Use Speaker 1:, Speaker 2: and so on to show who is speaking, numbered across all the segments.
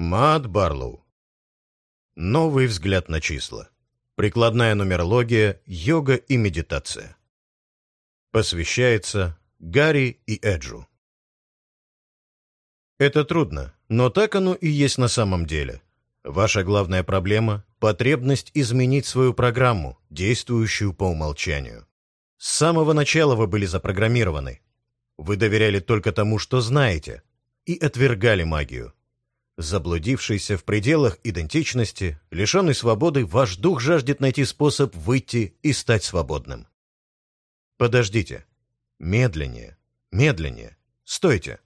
Speaker 1: Мат Барлоу. Новый взгляд на числа. Прикладная нумерология, йога и медитация. Посвящается Гарри и Эджу. Это трудно, но так оно и есть на самом деле. Ваша главная проблема – потребность изменить свою программу, действующую по умолчанию. С самого начала вы были запрограммированы. Вы доверяли только тому, что знаете, и отвергали магию. Заблудившийся в пределах идентичности, лишенный свободы, ваш дух жаждет найти способ выйти и стать свободным. Подождите. Медленнее. Медленнее. Стойте.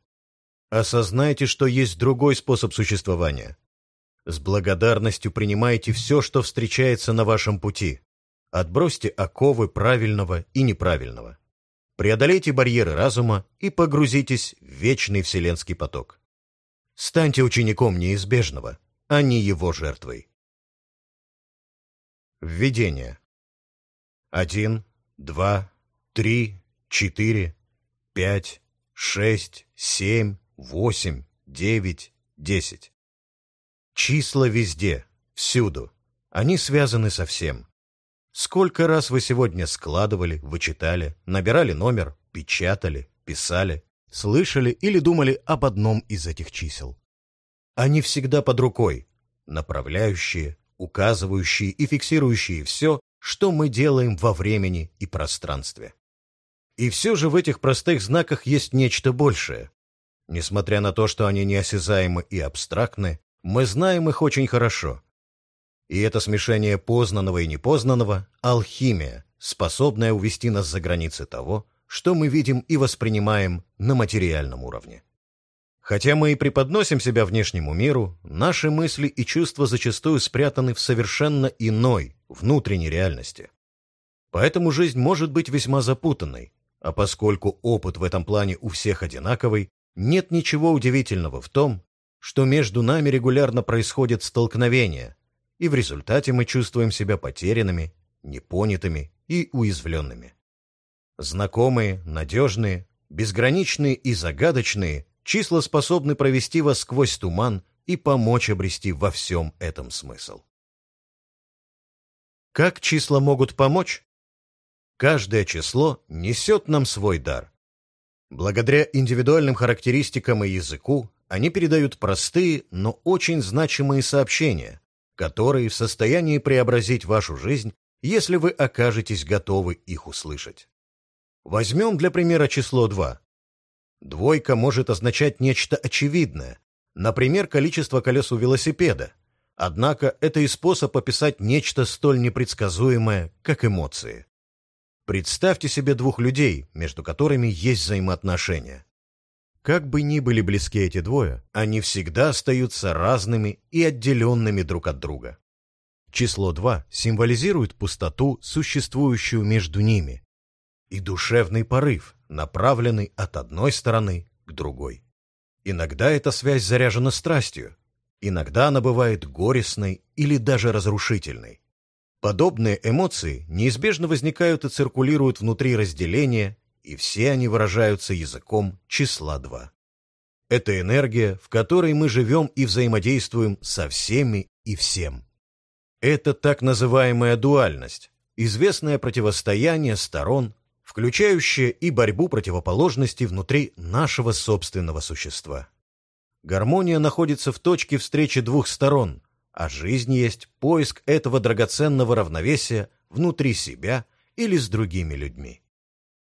Speaker 1: Осознайте, что есть другой способ существования. С благодарностью принимайте все, что встречается на вашем пути. Отбросьте оковы правильного и неправильного. Преодолейте барьеры разума и погрузитесь в вечный вселенский поток. Станьте учеником неизбежного, а не его жертвой. Введение. Один, два, три, четыре, пять, шесть, семь, восемь, девять, десять. Числа везде, всюду. Они связаны со всем. Сколько раз вы сегодня складывали, вычитали, набирали номер, печатали, писали, слышали или думали об одном из этих чисел? Они всегда под рукой, направляющие, указывающие и фиксирующие все, что мы делаем во времени и пространстве. И все же в этих простых знаках есть нечто большее. Несмотря на то, что они неосязаемы и абстрактны, мы знаем их очень хорошо, и это смешение познанного и непознанного – алхимия, способная увести нас за границы того, что мы видим и воспринимаем на материальном уровне. Хотя мы и преподносим себя внешнему миру, наши мысли и чувства зачастую спрятаны в совершенно иной, внутренней реальности. Поэтому жизнь может быть весьма запутанной, а поскольку опыт в этом плане у всех одинаковый, нет ничего удивительного в том, что между нами регулярно происходят столкновения, и в результате мы чувствуем себя потерянными, непонятыми и уязвленными. Знакомые, надежные, безграничные и загадочные числа способны провести вас сквозь туман и помочь обрести во всем этом смысл. Как числа могут помочь? Каждое число несет нам свой дар. Благодаря индивидуальным характеристикам и языку они передают простые, но очень значимые сообщения, которые в состоянии преобразить вашу жизнь, если вы окажетесь готовы их услышать. Возьмем для примера число 2. Двойка может означать нечто очевидное, например, количество колес у велосипеда, однако это и способ описать нечто столь непредсказуемое, как эмоции. Представьте себе двух людей, между которыми есть взаимоотношения. Как бы ни были близки эти двое, они всегда остаются разными и отделенными друг от друга. Число 2 символизирует пустоту, существующую между ними, и душевный порыв, направленный от одной стороны к другой. Иногда эта связь заряжена страстью, иногда она бывает горестной или даже разрушительной. Подобные эмоции неизбежно возникают и циркулируют внутри разделения и все они выражаются языком числа 2. Это энергия, в которой мы живем и взаимодействуем со всеми и всем. Это так называемая дуальность, известное противостояние сторон, включающее и борьбу противоположностей внутри нашего собственного существа. Гармония находится в точке встречи двух сторон, а жизнь есть поиск этого драгоценного равновесия внутри себя или с другими людьми.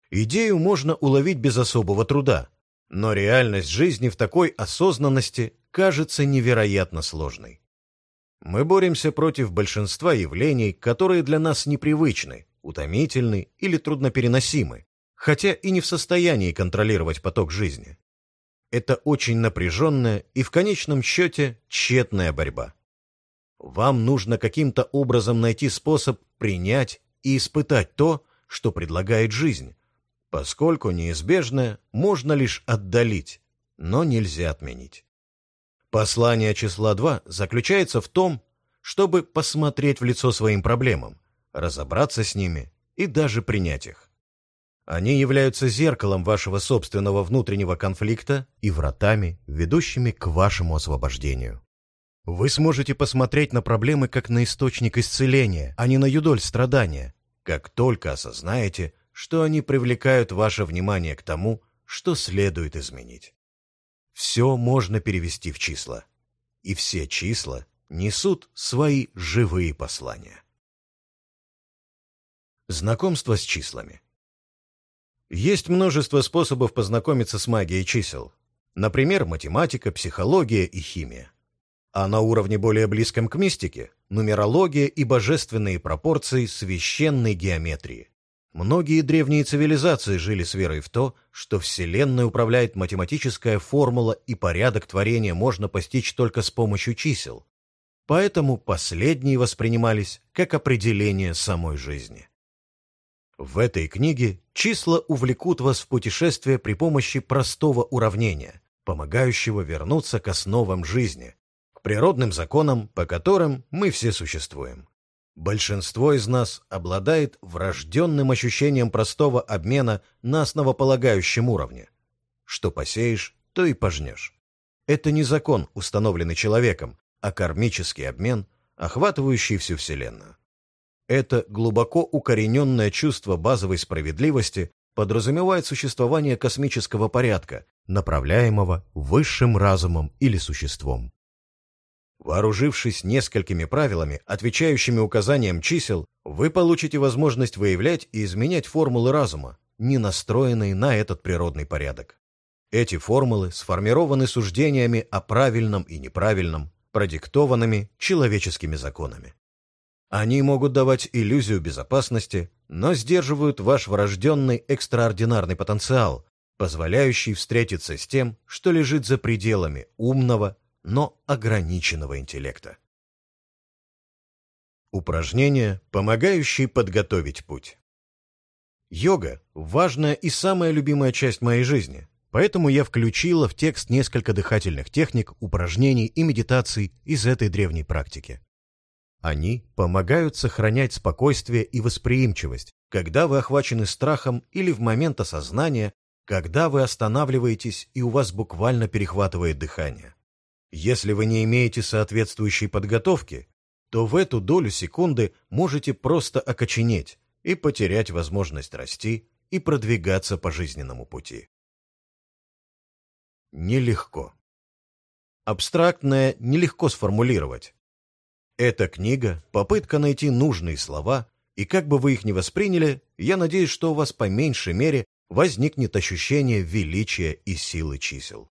Speaker 1: Идею можно уловить без особого труда, но реальность жизни в такой осознанности кажется невероятно сложной. Мы боремся против большинства явлений, которые для нас непривычны, утомительны или труднопереносимы, хотя и не в состоянии контролировать поток жизни. Это очень напряженная и в конечном счете тщетная борьба. Вам нужно каким-то образом найти способ принять и испытать то, что предлагает жизнь, поскольку неизбежное можно лишь отдалить, но нельзя отменить. Послание числа 2 заключается в том, чтобы посмотреть в лицо своим проблемам, разобраться с ними и даже принять их. Они являются зеркалом вашего собственного внутреннего конфликта и вратами, ведущими к вашему освобождению. Вы сможете посмотреть на проблемы как на источник исцеления, а не на юдоль страдания, как только осознаете, что они привлекают ваше внимание к тому, что следует изменить. Все можно перевести в числа, и все числа несут свои живые послания. Знакомство с числами Есть множество способов познакомиться с магией чисел. Например, математика, психология и химия а на уровне более близком к мистике – нумерология и божественные пропорции священной геометрии. Многие древние цивилизации жили с верой в то, что Вселенной управляет математическая формула и порядок творения можно постичь только с помощью чисел. Поэтому последние воспринимались как определение самой жизни. В этой книге числа увлекут вас в путешествие при помощи простого уравнения, помогающего вернуться к основам жизни, природным законам, по которым мы все существуем. Большинство из нас обладает врожденным ощущением простого обмена на основополагающем уровне. Что посеешь, то и пожнешь. Это не закон, установленный человеком, а кармический обмен, охватывающий всю Вселенную. Это глубоко укорененное чувство базовой справедливости подразумевает существование космического порядка, направляемого высшим разумом или существом. Вооружившись несколькими правилами, отвечающими указаниям чисел, вы получите возможность выявлять и изменять формулы разума, не настроенные на этот природный порядок. Эти формулы сформированы суждениями о правильном и неправильном, продиктованными человеческими законами. Они могут давать иллюзию безопасности, но сдерживают ваш врожденный экстраординарный потенциал, позволяющий встретиться с тем, что лежит за пределами умного, но ограниченного интеллекта. Упражнения, помогающие подготовить путь. Йога – важная и самая любимая часть моей жизни, поэтому я включила в текст несколько дыхательных техник, упражнений и медитаций из этой древней практики. Они помогают сохранять спокойствие и восприимчивость, когда вы охвачены страхом или в момент осознания, когда вы останавливаетесь и у вас буквально перехватывает дыхание. Если вы не имеете соответствующей подготовки, то в эту долю секунды можете просто окоченеть и потерять возможность расти и продвигаться по жизненному пути. Нелегко. Абстрактное нелегко сформулировать. Эта книга – попытка найти нужные слова, и как бы вы их ни восприняли, я надеюсь, что у вас по меньшей мере возникнет ощущение величия и силы чисел.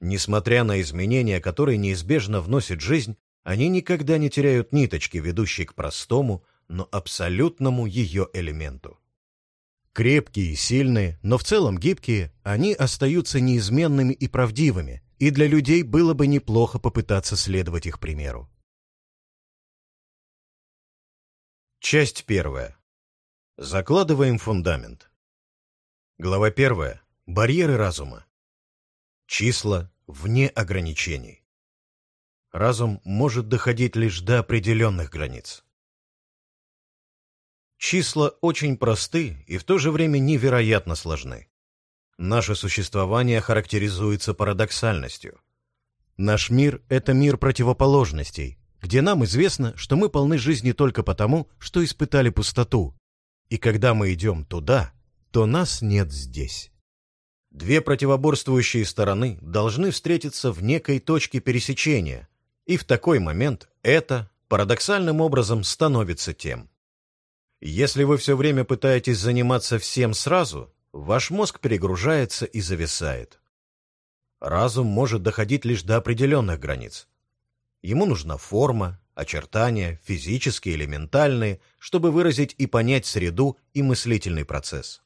Speaker 1: Несмотря на изменения, которые неизбежно вносит жизнь, они никогда не теряют ниточки, ведущей к простому, но абсолютному ее элементу. Крепкие и сильные, но в целом гибкие, они остаются неизменными и правдивыми, и для людей было бы неплохо попытаться следовать их примеру. Часть первая. Закладываем фундамент. Глава первая. Барьеры разума. Числа вне ограничений. Разум может доходить лишь до определенных границ. Числа очень просты и в то же время невероятно сложны. Наше существование характеризуется парадоксальностью. Наш мир — это мир противоположностей, где нам известно, что мы полны жизни только потому, что испытали пустоту, и когда мы идем туда, то нас нет здесь. Две противоборствующие стороны должны встретиться в некой точке пересечения, и в такой момент это парадоксальным образом становится тем. Если вы все время пытаетесь заниматься всем сразу, ваш мозг перегружается и зависает. Разум может доходить лишь до определенных границ. Ему нужна форма, очертания, физические или ментальные, чтобы выразить и понять среду и мыслительный процесс.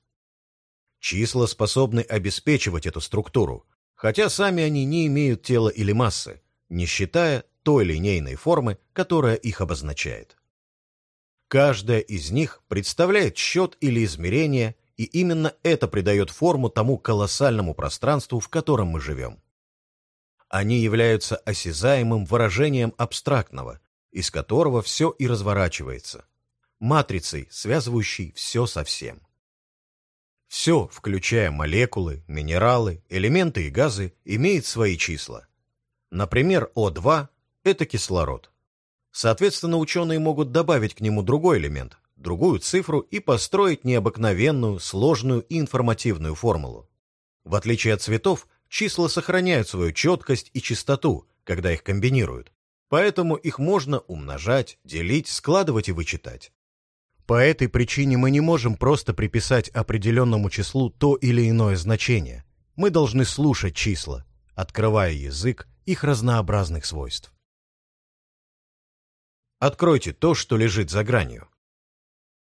Speaker 1: Числа способны обеспечивать эту структуру, хотя сами они не имеют тела или массы, не считая той линейной формы, которая их обозначает. Каждая из них представляет счет или измерение, и именно это придает форму тому колоссальному пространству, в котором мы живем. Они являются осязаемым выражением абстрактного, из которого все и разворачивается, матрицей, связывающей все со всем. Все, включая молекулы, минералы, элементы и газы, имеет свои числа. Например, О2 – это кислород. Соответственно, ученые могут добавить к нему другой элемент, другую цифру и построить необыкновенную, сложную и информативную формулу. В отличие от цветов, числа сохраняют свою четкость и чистоту, когда их комбинируют, поэтому их можно умножать, делить, складывать и вычитать. По этой причине мы не можем просто приписать определенному числу то или иное значение. Мы должны слушать числа, открывая язык их разнообразных свойств. Откройте то, что лежит за гранью.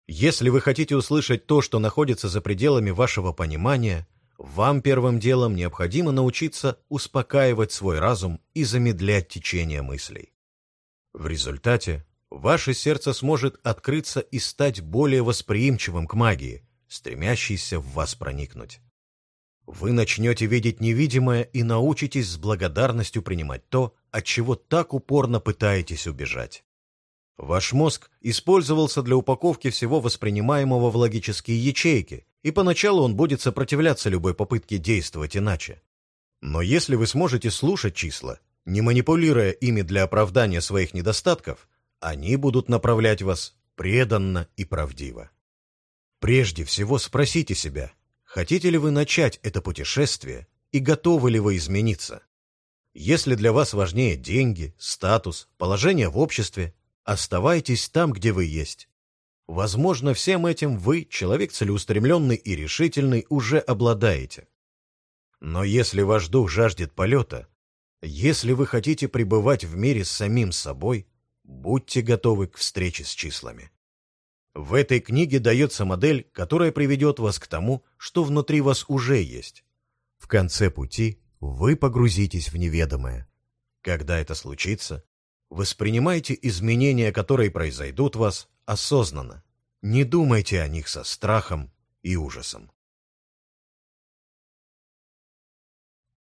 Speaker 1: Если вы хотите услышать то, что находится за пределами вашего понимания, вам первым делом необходимо научиться успокаивать свой разум и замедлять течение мыслей. В результате ваше сердце сможет открыться и стать более восприимчивым к магии, стремящейся в вас проникнуть. Вы начнете видеть невидимое и научитесь с благодарностью принимать то, от чего так упорно пытаетесь убежать. Ваш мозг использовался для упаковки всего воспринимаемого в логические ячейки, и поначалу он будет сопротивляться любой попытке действовать иначе. Но если вы сможете слушать числа, не манипулируя ими для оправдания своих недостатков, они будут направлять вас преданно и правдиво. Прежде всего спросите себя, хотите ли вы начать это путешествие и готовы ли вы измениться. Если для вас важнее деньги, статус, положение в обществе, оставайтесь там, где вы есть. Возможно, всем этим вы, человек целеустремленный и решительный, уже обладаете. Но если ваш дух жаждет полета, если вы хотите пребывать в мире с самим собой, будьте готовы к встрече с числами. В этой книге дается модель, которая приведет вас к тому, что внутри вас уже есть. В конце пути вы погрузитесь в неведомое. Когда это случится, воспринимайте изменения, которые произойдут в вас, осознанно. Не думайте о них со страхом и ужасом.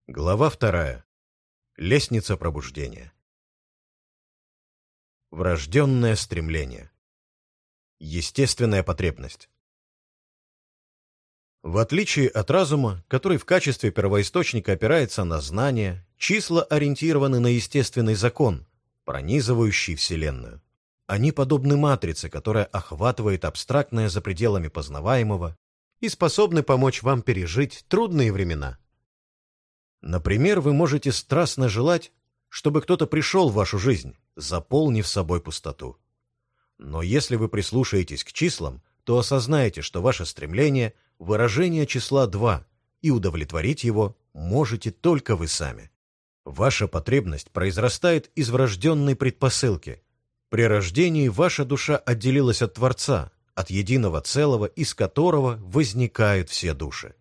Speaker 1: Глава вторая. Лестница пробуждения. Врожденное стремление. Естественная потребность. В отличие от разума, который в качестве первоисточника опирается на знания, числа ориентированы на естественный закон, пронизывающий Вселенную. Они подобны матрице, которая охватывает абстрактное за пределами познаваемого и способны помочь вам пережить трудные времена. Например, вы можете страстно желать, чтобы кто-то пришел в вашу жизнь, заполнив собой пустоту. Но если вы прислушаетесь к числам, то осознаете, что ваше стремление – выражение числа 2, и удовлетворить его можете только вы сами. Ваша потребность произрастает из врожденной предпосылки. При рождении ваша душа отделилась от Творца, от единого целого, из которого возникают все души.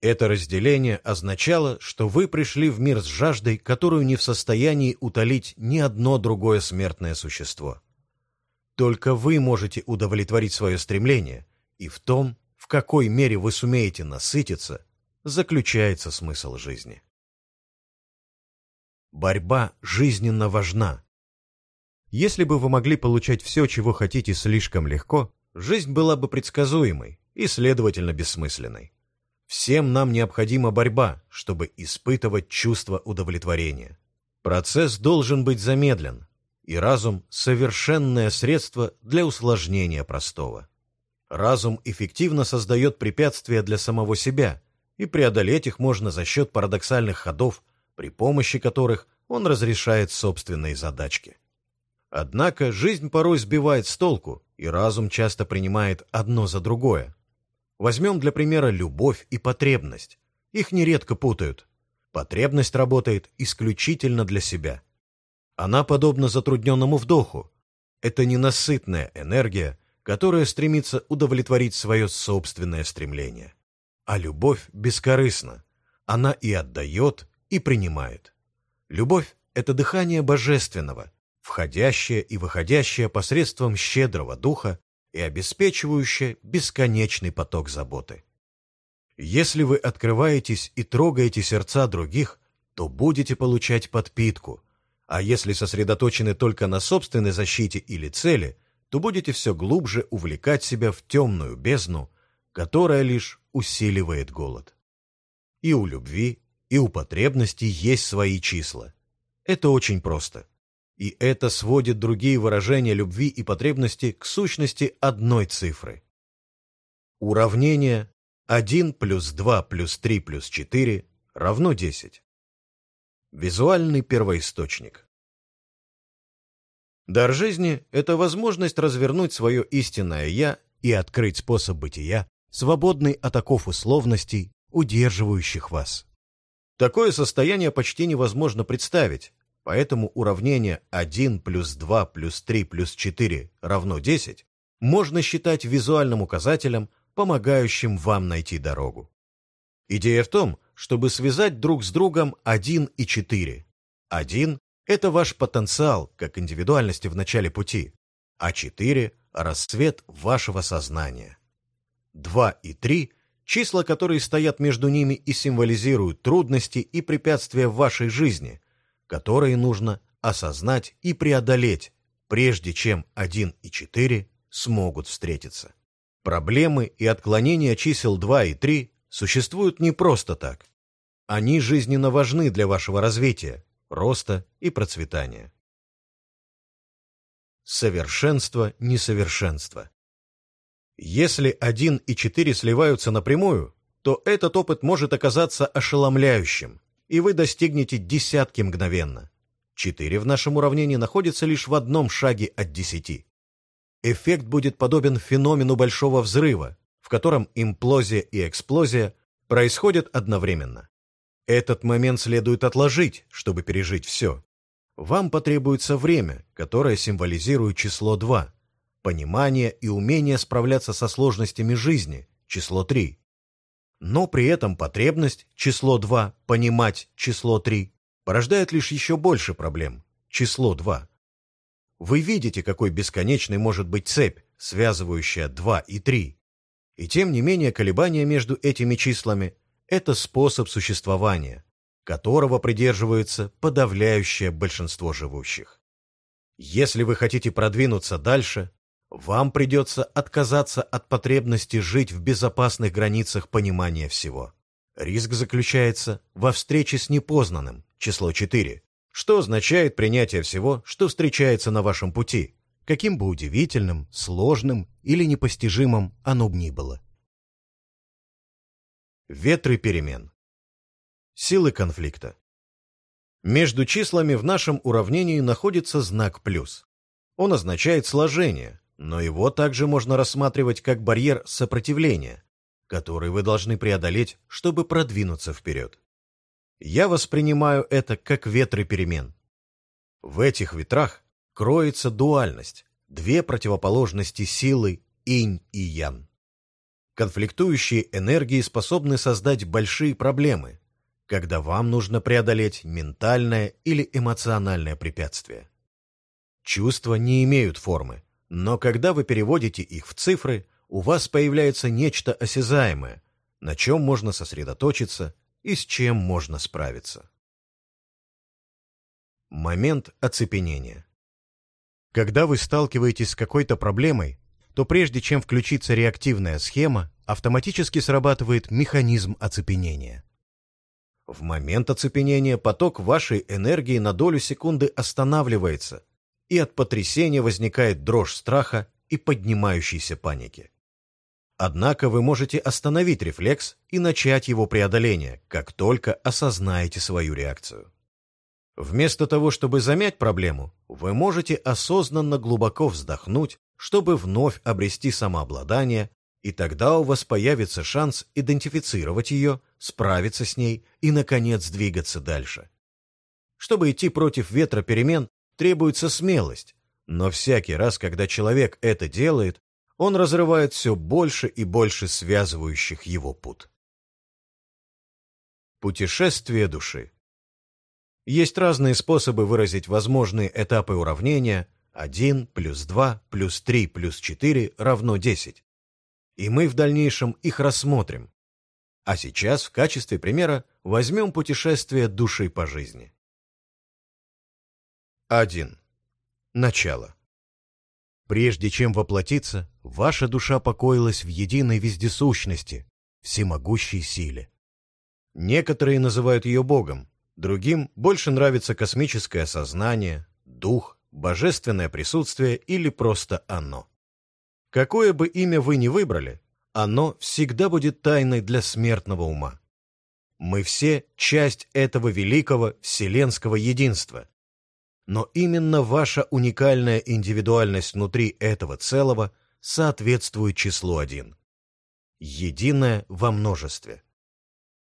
Speaker 1: Это разделение означало, что вы пришли в мир с жаждой, которую не в состоянии утолить ни одно другое смертное существо. Только вы можете удовлетворить свое стремление, и в том, в какой мере вы сумеете насытиться, заключается смысл жизни. Борьба жизненно важна. Если бы вы могли получать все, чего хотите, слишком легко, жизнь была бы предсказуемой и, следовательно, бессмысленной. Всем нам необходима борьба, чтобы испытывать чувство удовлетворения. Процесс должен быть замедлен, и разум – совершенное средство для усложнения простого. Разум эффективно создает препятствия для самого себя, и преодолеть их можно за счет парадоксальных ходов, при помощи которых он разрешает собственные задачки. Однако жизнь порой сбивает с толку, и разум часто принимает одно за другое, Возьмем для примера любовь и потребность. Их нередко путают. Потребность работает исключительно для себя. Она подобна затрудненному вдоху. Это ненасытная энергия, которая стремится удовлетворить свое собственное стремление. А любовь бескорыстна. Она и отдает, и принимает. Любовь – это дыхание божественного, входящее и выходящее посредством щедрого духа и обеспечивающая бесконечный поток заботы. Если вы открываетесь и трогаете сердца других, то будете получать подпитку, а если сосредоточены только на собственной защите или цели, то будете все глубже увлекать себя в темную бездну, которая лишь усиливает голод. И у любви, и у потребностей есть свои числа. Это очень просто. И это сводит другие выражения любви и потребности к сущности одной цифры. Уравнение 1 плюс 2 плюс 3 плюс 4 равно 10. Визуальный первоисточник. Дар жизни – это возможность развернуть свое истинное «я» и открыть способ бытия, свободный от оков условностей, удерживающих вас. Такое состояние почти невозможно представить, поэтому уравнение 1 плюс 2 плюс 3 плюс 4 равно 10 можно считать визуальным указателем, помогающим вам найти дорогу. Идея в том, чтобы связать друг с другом 1 и 4. 1 – это ваш потенциал, как индивидуальности в начале пути, а 4 – расцвет вашего сознания. 2 и 3 – числа, которые стоят между ними и символизируют трудности и препятствия в вашей жизни, которые нужно осознать и преодолеть, прежде чем 1 и 4 смогут встретиться. Проблемы и отклонения чисел 2 и 3 существуют не просто так. Они жизненно важны для вашего развития, роста и процветания. Совершенство несовершенства. Если 1 и 4 сливаются напрямую, то этот опыт может оказаться ошеломляющим, и вы достигнете десятки мгновенно. 4 в нашем уравнении находится лишь в одном шаге от 10. Эффект будет подобен феномену большого взрыва, в котором имплозия и эксплозия происходят одновременно. Этот момент следует отложить, чтобы пережить все. Вам потребуется время, которое символизирует число 2, понимание и умение справляться со сложностями жизни, число 3. Но при этом потребность, число 2, понимать, число 3, порождает лишь еще больше проблем, число 2. Вы видите, какой бесконечной может быть цепь, связывающая 2 и 3. И тем не менее колебания между этими числами – это способ существования, которого придерживается подавляющее большинство живущих. Если вы хотите продвинуться дальше, вам придется отказаться от потребности жить в безопасных границах понимания всего. Риск заключается во встрече с непознанным, число 4, что означает принятие всего, что встречается на вашем пути, каким бы удивительным, сложным или непостижимым оно б ни было. Ветры перемен. Силы конфликта. Между числами в нашем уравнении находится знак плюс. Он означает сложение, но его также можно рассматривать как барьер сопротивления, который вы должны преодолеть, чтобы продвинуться вперед. Я воспринимаю это как ветры перемен. В этих ветрах кроется дуальность, две противоположности силы инь и ян. Конфликтующие энергии способны создать большие проблемы, когда вам нужно преодолеть ментальное или эмоциональное препятствие. Чувства не имеют формы, но когда вы переводите их в цифры, у вас появляется нечто осязаемое, на чем можно сосредоточиться и с чем можно справиться. Момент оцепенения. Когда вы сталкиваетесь с какой-то проблемой, то прежде чем включится реактивная схема, автоматически срабатывает механизм оцепенения. В момент оцепенения поток вашей энергии на долю секунды останавливается, и от потрясения возникает дрожь страха и поднимающейся паники. Однако вы можете остановить рефлекс и начать его преодоление, как только осознаете свою реакцию. Вместо того, чтобы замять проблему, вы можете осознанно глубоко вздохнуть, чтобы вновь обрести самообладание и тогда у вас появится шанс идентифицировать ее, справиться с ней и, наконец, двигаться дальше. Чтобы идти против ветра перемен, требуется смелость, но всякий раз, когда человек это делает, он разрывает все больше и больше связывающих его пут. Путешествие души Есть разные способы выразить возможные этапы уравнения 1 плюс 2 плюс 3 плюс 4 равно 10 и мы в дальнейшем их рассмотрим. А сейчас в качестве примера возьмем путешествие души по жизни. 1. Начало. Прежде чем воплотиться, ваша душа покоилась в единой вездесущности, всемогущей силе. Некоторые называют ее Богом, другим больше нравится космическое сознание, дух, божественное присутствие или просто оно. Какое бы имя вы ни выбрали, оно всегда будет тайной для смертного ума. Мы все часть этого великого вселенского единства. Но именно ваша уникальная индивидуальность внутри этого целого соответствует числу один. Единое во множестве.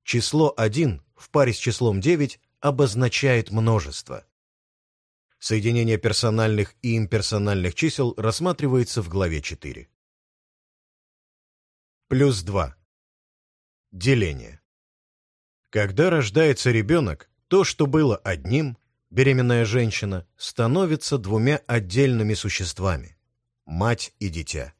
Speaker 1: Число 1 в паре с числом 9 обозначает множество. Соединение персональных и имперсональных чисел рассматривается в главе 4. Плюс 2. Деление. Когда рождается ребенок, то, что было одним, беременная женщина, становится двумя отдельными существами – мать и дитя.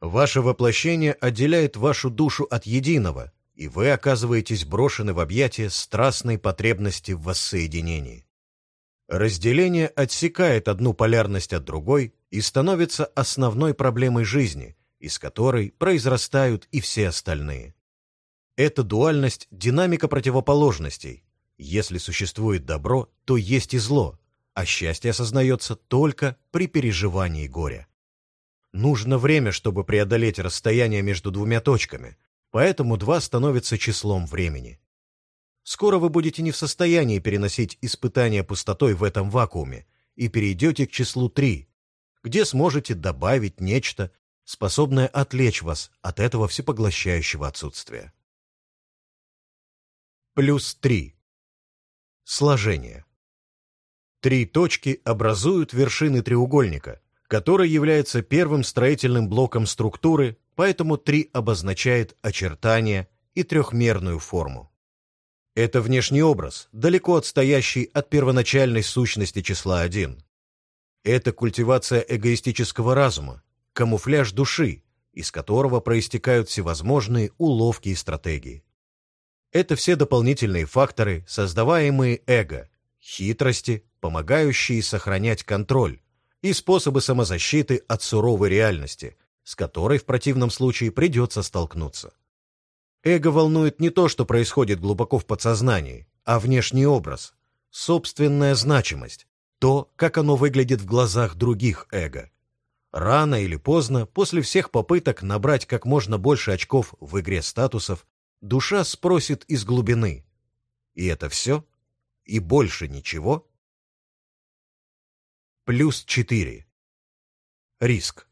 Speaker 1: Ваше воплощение отделяет вашу душу от единого, и вы оказываетесь брошены в объятия страстной потребности в воссоединении. Разделение отсекает одну полярность от другой и становится основной проблемой жизни, из которой произрастают и все остальные. Эта дуальность – динамика противоположностей. Если существует добро, то есть и зло, а счастье осознается только при переживании горя. Нужно время, чтобы преодолеть расстояние между двумя точками, поэтому два становится числом времени. Скоро вы будете не в состоянии переносить испытания пустотой в этом вакууме и перейдете к числу три, где сможете добавить нечто, способное отвлечь вас от этого всепоглощающего отсутствия. Плюс 3. Сложение. Три точки образуют вершины треугольника, который является первым строительным блоком структуры, поэтому 3 обозначает очертания и трехмерную форму. Это внешний образ, далеко отстоящий от первоначальной сущности числа 1. Это культивация эгоистического разума, камуфляж души, из которого проистекают всевозможные уловки и стратегии. Это все дополнительные факторы, создаваемые эго, хитрости, помогающие сохранять контроль, и способы самозащиты от суровой реальности, с которой в противном случае придется столкнуться. Эго волнует не то, что происходит глубоко в подсознании, а внешний образ, собственная значимость, то, как оно выглядит в глазах других эго. Рано или поздно, после всех попыток набрать как можно больше очков в игре статусов, душа спросит из глубины. И это все? И больше ничего? Плюс 4. Риск.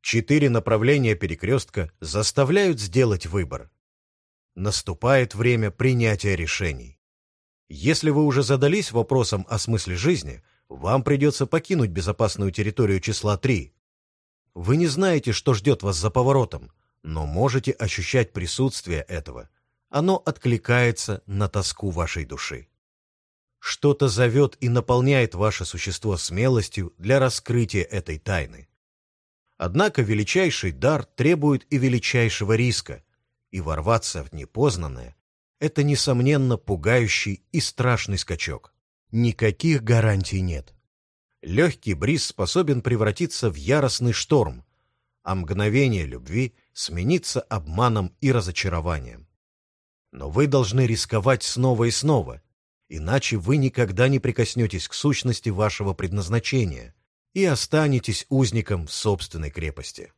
Speaker 1: Четыре направления перекрестка заставляют сделать выбор. Наступает время принятия решений. Если вы уже задались вопросом о смысле жизни, вам придется покинуть безопасную территорию числа 3. Вы не знаете, что ждет вас за поворотом, но можете ощущать присутствие этого. Оно откликается на тоску вашей души. Что-то зовет и наполняет ваше существо смелостью для раскрытия этой тайны. Однако величайший дар требует и величайшего риска, и ворваться в непознанное – это, несомненно, пугающий и страшный скачок. Никаких гарантий нет. Легкий бриз способен превратиться в яростный шторм, а мгновение любви смениться обманом и разочарованием. Но вы должны рисковать снова и снова, иначе вы никогда не прикоснетесь к сущности вашего предназначения и останетесь узником в собственной крепости.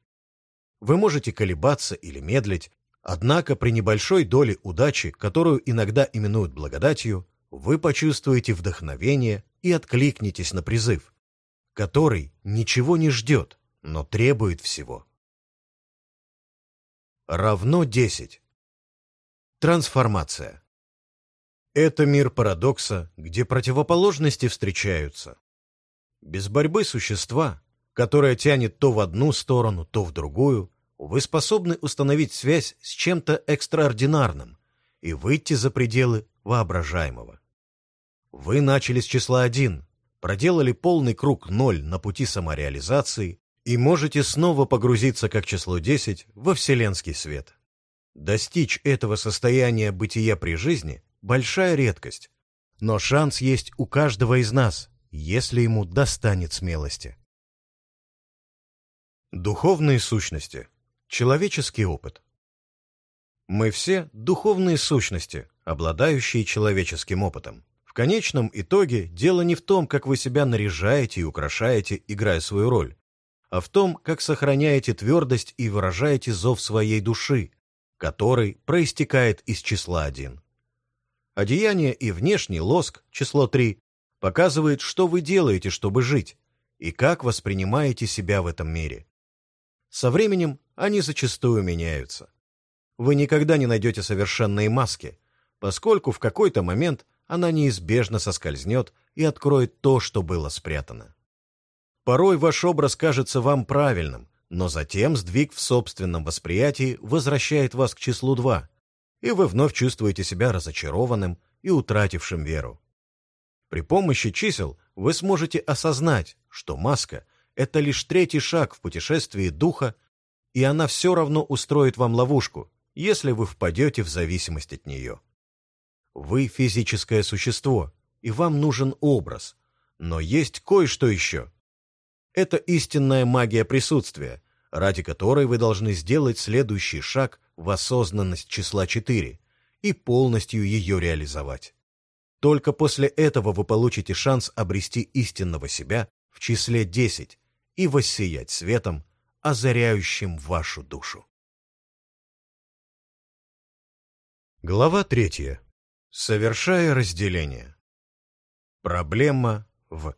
Speaker 1: Вы можете колебаться или медлить, однако при небольшой доле удачи, которую иногда именуют благодатью, вы почувствуете вдохновение и откликнетесь на призыв, который ничего не ждет, но требует всего равно 10. Трансформация. Это мир парадокса, где противоположности встречаются. Без борьбы существа, которое тянет то в одну сторону, то в другую, вы способны установить связь с чем-то экстраординарным и выйти за пределы воображаемого. Вы начали с числа 1, проделали полный круг 0 на пути самореализации и можете снова погрузиться как число 10 во вселенский свет. Достичь этого состояния бытия при жизни – большая редкость, но шанс есть у каждого из нас, если ему достанет смелости. Духовные сущности. Человеческий опыт. Мы все – духовные сущности, обладающие человеческим опытом, в конечном итоге дело не в том, как вы себя наряжаете и украшаете, играя свою роль, а в том, как сохраняете твердость и выражаете зов своей души, который проистекает из числа 1. Одеяние и внешний лоск, число 3, показывает, что вы делаете, чтобы жить, и как воспринимаете себя в этом мире. Со временем они зачастую меняются. Вы никогда не найдете совершенные маски, поскольку в какой-то момент она неизбежно соскользнет и откроет то, что было спрятано. Порой ваш образ кажется вам правильным, но затем сдвиг в собственном восприятии возвращает вас к числу 2, и вы вновь чувствуете себя разочарованным и утратившим веру. При помощи чисел вы сможете осознать, что маска — это лишь третий шаг в путешествии духа, и она все равно устроит вам ловушку, если вы впадете в зависимость от нее. Вы физическое существо, и вам нужен образ. Но есть кое-что еще. Это истинная магия присутствия, ради которой вы должны сделать следующий шаг в осознанность числа 4 и полностью ее реализовать. Только после этого вы получите шанс обрести истинного себя в числе 10 и воссиять светом, озаряющим вашу душу. Глава третья. Совершая разделение. Проблема в.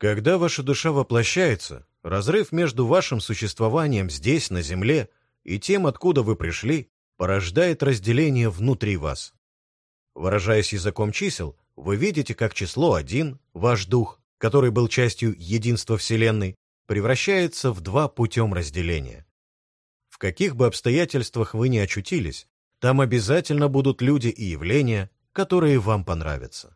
Speaker 1: Когда ваша душа воплощается, разрыв между вашим существованием здесь, на Земле, и тем, откуда вы пришли, порождает разделение внутри вас. Выражаясь языком чисел, вы видите, как число 1, ваш дух, который был частью единства Вселенной, превращается в два путем разделения. В каких бы обстоятельствах вы ни очутились, там обязательно будут люди и явления, которые вам понравятся.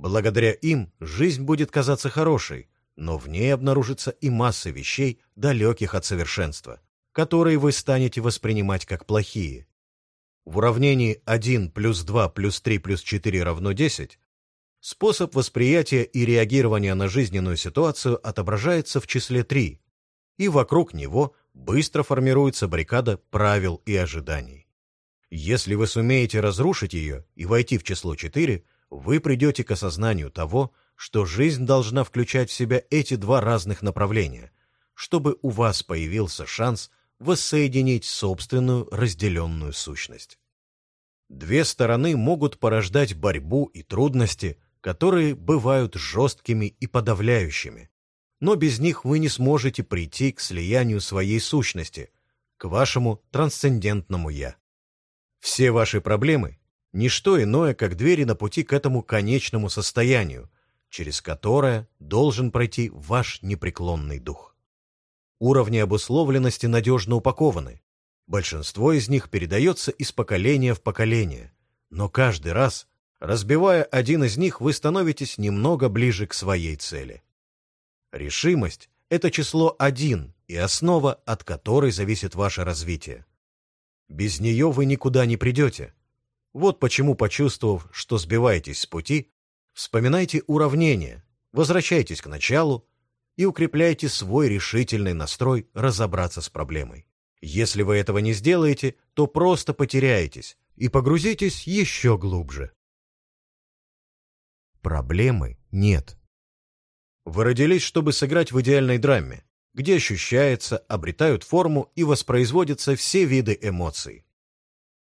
Speaker 1: Благодаря им жизнь будет казаться хорошей, но в ней обнаружится и масса вещей, далеких от совершенства, которые вы станете воспринимать как плохие. В уравнении 1 плюс 2 плюс 3 плюс 4 равно 10 способ восприятия и реагирования на жизненную ситуацию отображается в числе 3, и вокруг него быстро формируется баррикада правил и ожиданий. Если вы сумеете разрушить ее и войти в число 4, вы придете к осознанию того, что жизнь должна включать в себя эти два разных направления, чтобы у вас появился шанс воссоединить собственную разделенную сущность. Две стороны могут порождать борьбу и трудности, которые бывают жесткими и подавляющими, но без них вы не сможете прийти к слиянию своей сущности, к вашему трансцендентному «я». Все ваши проблемы – ничто иное, как двери на пути к этому конечному состоянию, через которое должен пройти ваш непреклонный дух. Уровни обусловленности надежно упакованы. Большинство из них передается из поколения в поколение, но каждый раз, разбивая один из них, вы становитесь немного ближе к своей цели. Решимость – это число один и основа, от которой зависит ваше развитие. Без нее вы никуда не придете. Вот почему, почувствовав, что сбиваетесь с пути, вспоминайте уравнение, возвращайтесь к началу и укрепляйте свой решительный настрой разобраться с проблемой. Если вы этого не сделаете, то просто потеряетесь и погрузитесь еще глубже. Проблемы нет. Вы родились, чтобы сыграть в идеальной драме где ощущается, обретают форму и воспроизводятся все виды эмоций.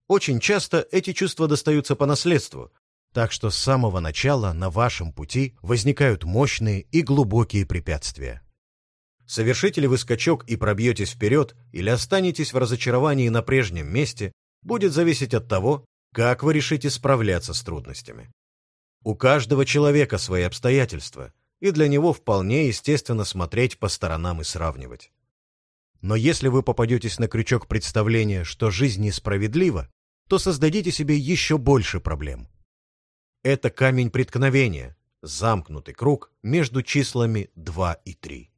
Speaker 1: Очень часто эти чувства достаются по наследству, так что с самого начала на вашем пути возникают мощные и глубокие препятствия. Совершите ли вы скачок и пробьетесь вперед, или останетесь в разочаровании на прежнем месте, будет зависеть от того, как вы решите справляться с трудностями. У каждого человека свои обстоятельства, и для него вполне естественно смотреть по сторонам и сравнивать. Но если вы попадетесь на крючок представления, что жизнь несправедлива, то создадите себе еще больше проблем. Это камень преткновения, замкнутый круг между числами 2 и 3.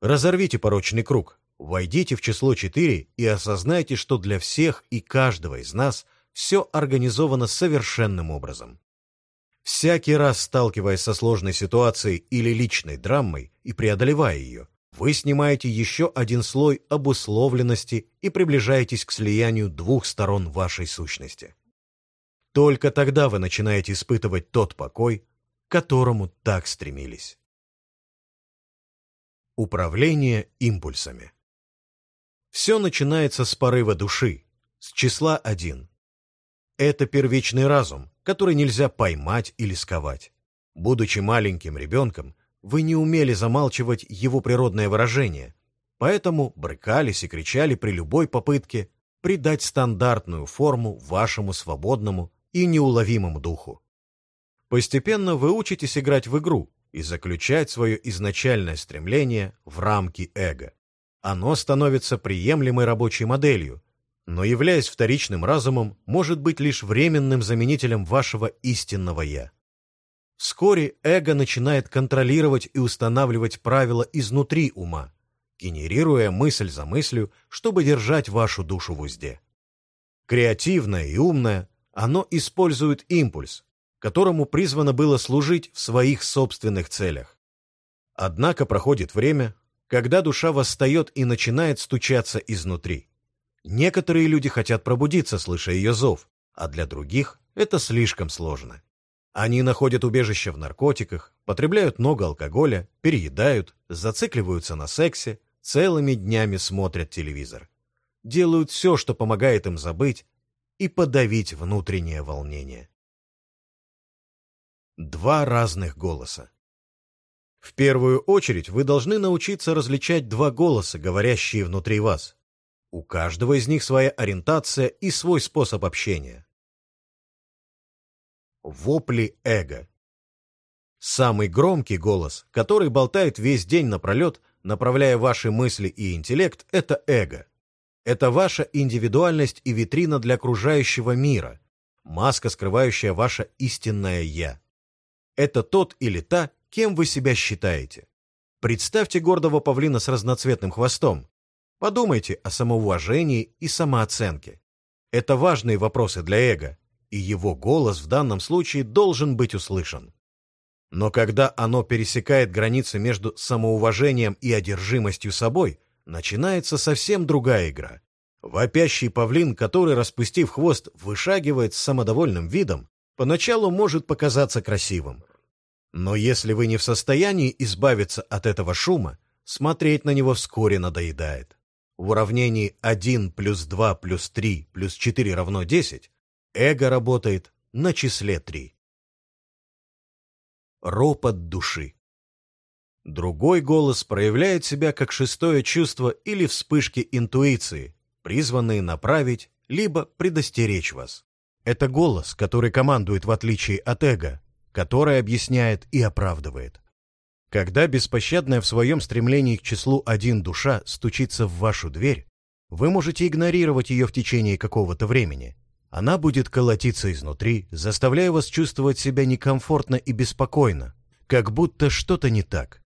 Speaker 1: Разорвите порочный круг, войдите в число 4 и осознайте, что для всех и каждого из нас все организовано совершенным образом. Всякий раз сталкиваясь со сложной ситуацией или личной драмой и преодолевая ее, вы снимаете еще один слой обусловленности и приближаетесь к слиянию двух сторон вашей сущности. Только тогда вы начинаете испытывать тот покой, к которому так стремились. Управление импульсами Все начинается с порыва души, с числа один. Это первичный разум, который нельзя поймать или сковать. Будучи маленьким ребенком, вы не умели замалчивать его природное выражение, поэтому брыкались и кричали при любой попытке придать стандартную форму вашему свободному и неуловимому духу. Постепенно вы учитесь играть в игру и заключать свое изначальное стремление в рамки эго. Оно становится приемлемой рабочей моделью, но, являясь вторичным разумом, может быть лишь временным заменителем вашего истинного «я». Вскоре эго начинает контролировать и устанавливать правила изнутри ума, генерируя мысль за мыслью, чтобы держать вашу душу в узде. Креативное и умное, оно использует импульс, которому призвано было служить в своих собственных целях. Однако проходит время, когда душа восстает и начинает стучаться изнутри. Некоторые люди хотят пробудиться, слыша ее зов, а для других это слишком сложно. Они находят убежище в наркотиках, потребляют много алкоголя, переедают, зацикливаются на сексе, целыми днями смотрят телевизор. Делают все, что помогает им забыть и подавить внутреннее волнение. Два разных голоса. В первую очередь вы должны научиться различать два голоса, говорящие внутри вас. У каждого из них своя ориентация и свой способ общения. Вопли эго. Самый громкий голос, который болтает весь день напролет, направляя ваши мысли и интеллект, это эго. Это ваша индивидуальность и витрина для окружающего мира, маска, скрывающая ваше истинное «я». Это тот или та, кем вы себя считаете. Представьте гордого павлина с разноцветным хвостом. Подумайте о самоуважении и самооценке. Это важные вопросы для эго, и его голос в данном случае должен быть услышан. Но когда оно пересекает границы между самоуважением и одержимостью собой, начинается совсем другая игра. Вопящий павлин, который, распустив хвост, вышагивает с самодовольным видом, поначалу может показаться красивым. Но если вы не в состоянии избавиться от этого шума, смотреть на него вскоре надоедает. В уравнении 1 плюс 2 плюс 3 плюс 4 равно 10 Эго работает на числе три. Ропот души. Другой голос проявляет себя как шестое чувство или вспышки интуиции, призванные направить либо предостеречь вас. Это голос, который командует в отличие от эго, который объясняет и оправдывает. Когда беспощадная в своем стремлении к числу один душа стучится в вашу дверь, вы можете игнорировать ее в течение какого-то времени, она будет колотиться изнутри, заставляя вас чувствовать себя некомфортно и беспокойно, как будто что-то не так.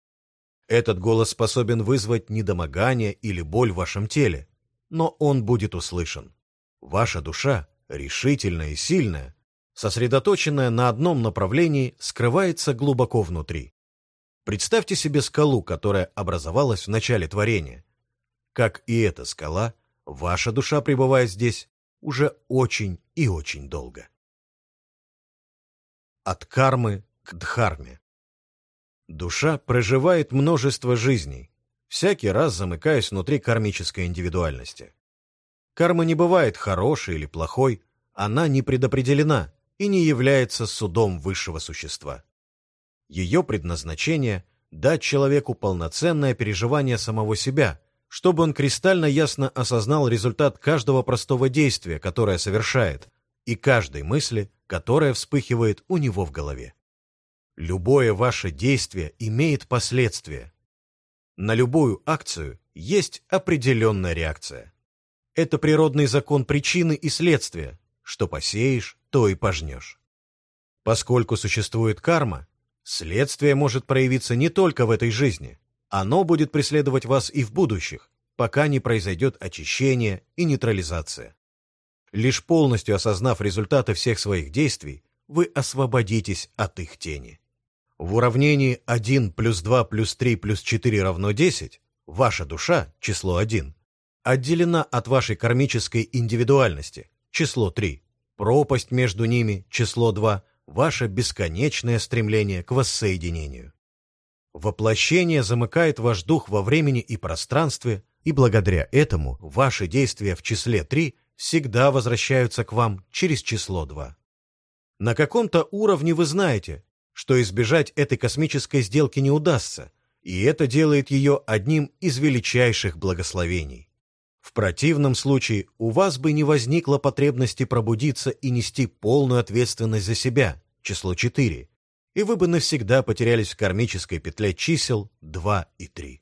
Speaker 1: Этот голос способен вызвать недомогание или боль в вашем теле, но он будет услышан. Ваша душа, решительная и сильная, сосредоточенная на одном направлении, скрывается глубоко внутри. Представьте себе скалу, которая образовалась в начале творения. Как и эта скала, ваша душа пребывает здесь уже очень и очень долго. От кармы к дхарме. Душа проживает множество жизней, всякий раз замыкаясь внутри кармической индивидуальности. Карма не бывает хорошей или плохой, она не предопределена и не является судом высшего существа. Ее предназначение – дать человеку полноценное переживание самого себя, чтобы он кристально ясно осознал результат каждого простого действия, которое совершает, и каждой мысли, которая вспыхивает у него в голове. Любое ваше действие имеет последствия. На любую акцию есть определенная реакция. Это природный закон причины и следствия. Что посеешь, то и пожнешь. Поскольку существует карма, следствие может проявиться не только в этой жизни, оно будет преследовать вас и в будущих, пока не произойдет очищение и нейтрализация. Лишь полностью осознав результаты всех своих действий, вы освободитесь от их тени. В уравнении 1 плюс 2 плюс 3 плюс 4 равно 10 ваша душа, число 1, отделена от вашей кармической индивидуальности, число 3, Пропасть между ними, число 2, ваше бесконечное стремление к воссоединению. Воплощение замыкает ваш дух во времени и пространстве, и благодаря этому ваши действия в числе 3 всегда возвращаются к вам через число 2. На каком-то уровне вы знаете, что избежать этой космической сделки не удастся, и это делает ее одним из величайших благословений. В противном случае у вас бы не возникло потребности пробудиться и нести полную ответственность за себя, число 4, и вы бы навсегда потерялись в кармической петле чисел 2 и 3.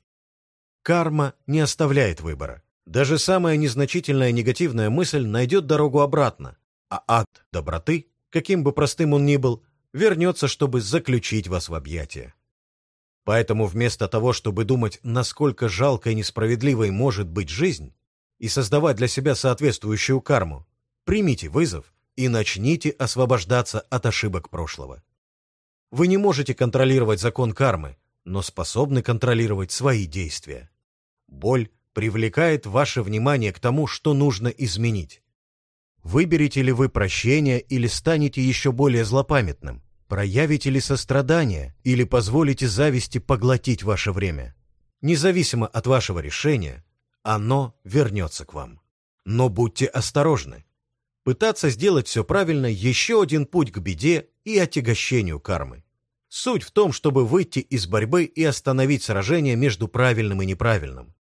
Speaker 1: Карма не оставляет выбора. Даже самая незначительная негативная мысль найдет дорогу обратно, а акт доброты, каким бы простым он ни был, вернется, чтобы заключить вас в объятия. Поэтому вместо того, чтобы думать, насколько жалкой и несправедливой может быть жизнь, и создавать для себя соответствующую карму, примите вызов и начните освобождаться от ошибок прошлого. Вы не можете контролировать закон кармы, но способны контролировать свои действия. Боль привлекает ваше внимание к тому, что нужно изменить. Выберете ли вы прощение или станете еще более злопамятным? Проявите ли сострадание или позволите зависти поглотить ваше время? Независимо от вашего решения, оно вернется к вам. Но будьте осторожны. Пытаться сделать все правильно – еще один путь к беде и отягощению кармы. Суть в том, чтобы выйти из борьбы и остановить сражение между правильным и неправильным.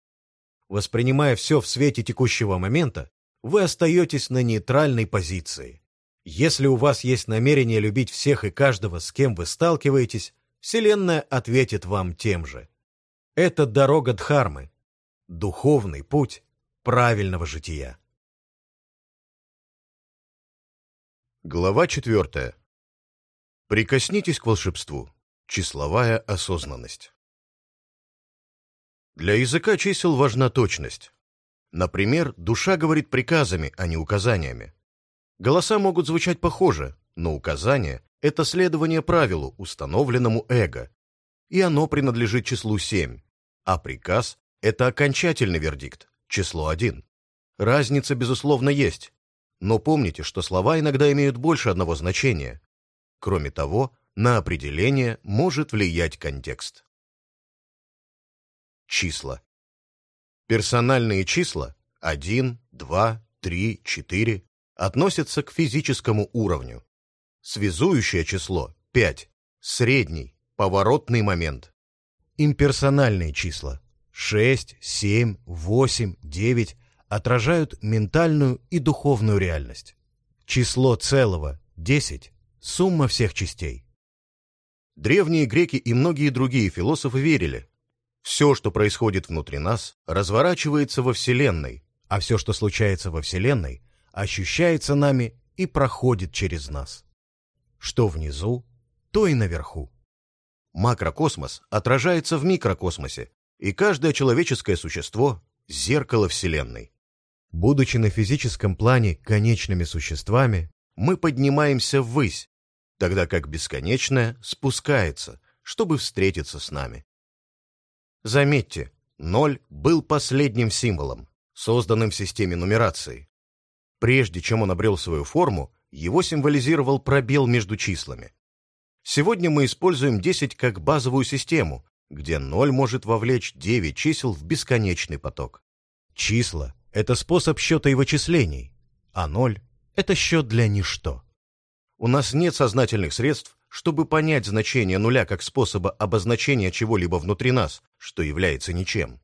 Speaker 1: Воспринимая все в свете текущего момента, вы остаетесь на нейтральной позиции. Если у вас есть намерение любить всех и каждого, с кем вы сталкиваетесь, Вселенная ответит вам тем же. Это дорога Дхармы, духовный путь правильного жития.
Speaker 2: Глава четвертая. Прикоснитесь к волшебству. Числовая осознанность. Для языка чисел важна точность. Например, душа говорит приказами, а не указаниями. Голоса могут звучать похоже, но указание – это следование правилу, установленному эго, и оно принадлежит числу 7, а приказ это окончательный вердикт, число 1. Разница, безусловно, есть. Но помните, что слова иногда имеют больше одного значения. Кроме того, на определение может влиять контекст. Числа. Персональные числа 1, 2, 3, 4 относятся к физическому уровню. Связующее число 5, средний, поворотный момент.
Speaker 1: Имперсональные числа 6, 7, 8, 9 отражают ментальную и духовную реальность. Число целого 10 – сумма всех частей.
Speaker 2: Древние греки и многие другие философы верили, все, что происходит внутри нас, разворачивается во Вселенной,
Speaker 1: а все, что случается во Вселенной, ощущается нами и проходит через нас. Что внизу, то и наверху.
Speaker 2: Макрокосмос отражается в микрокосмосе, и каждое человеческое существо – зеркало Вселенной.
Speaker 1: Будучи на физическом плане конечными существами,
Speaker 2: мы поднимаемся ввысь, тогда как бесконечное спускается, чтобы встретиться с нами. Заметьте, ноль был последним символом, созданным в системе нумерации. Прежде чем он обрел свою форму, его символизировал пробел между числами. Сегодня мы используем 10 как базовую систему, где 0 может вовлечь 9 чисел в бесконечный поток.
Speaker 1: Числа — это способ счета и вычислений, а 0 — это счет для ничто.
Speaker 2: У нас нет сознательных средств, чтобы понять значение нуля как способа обозначения чего-либо внутри нас, что является ничем.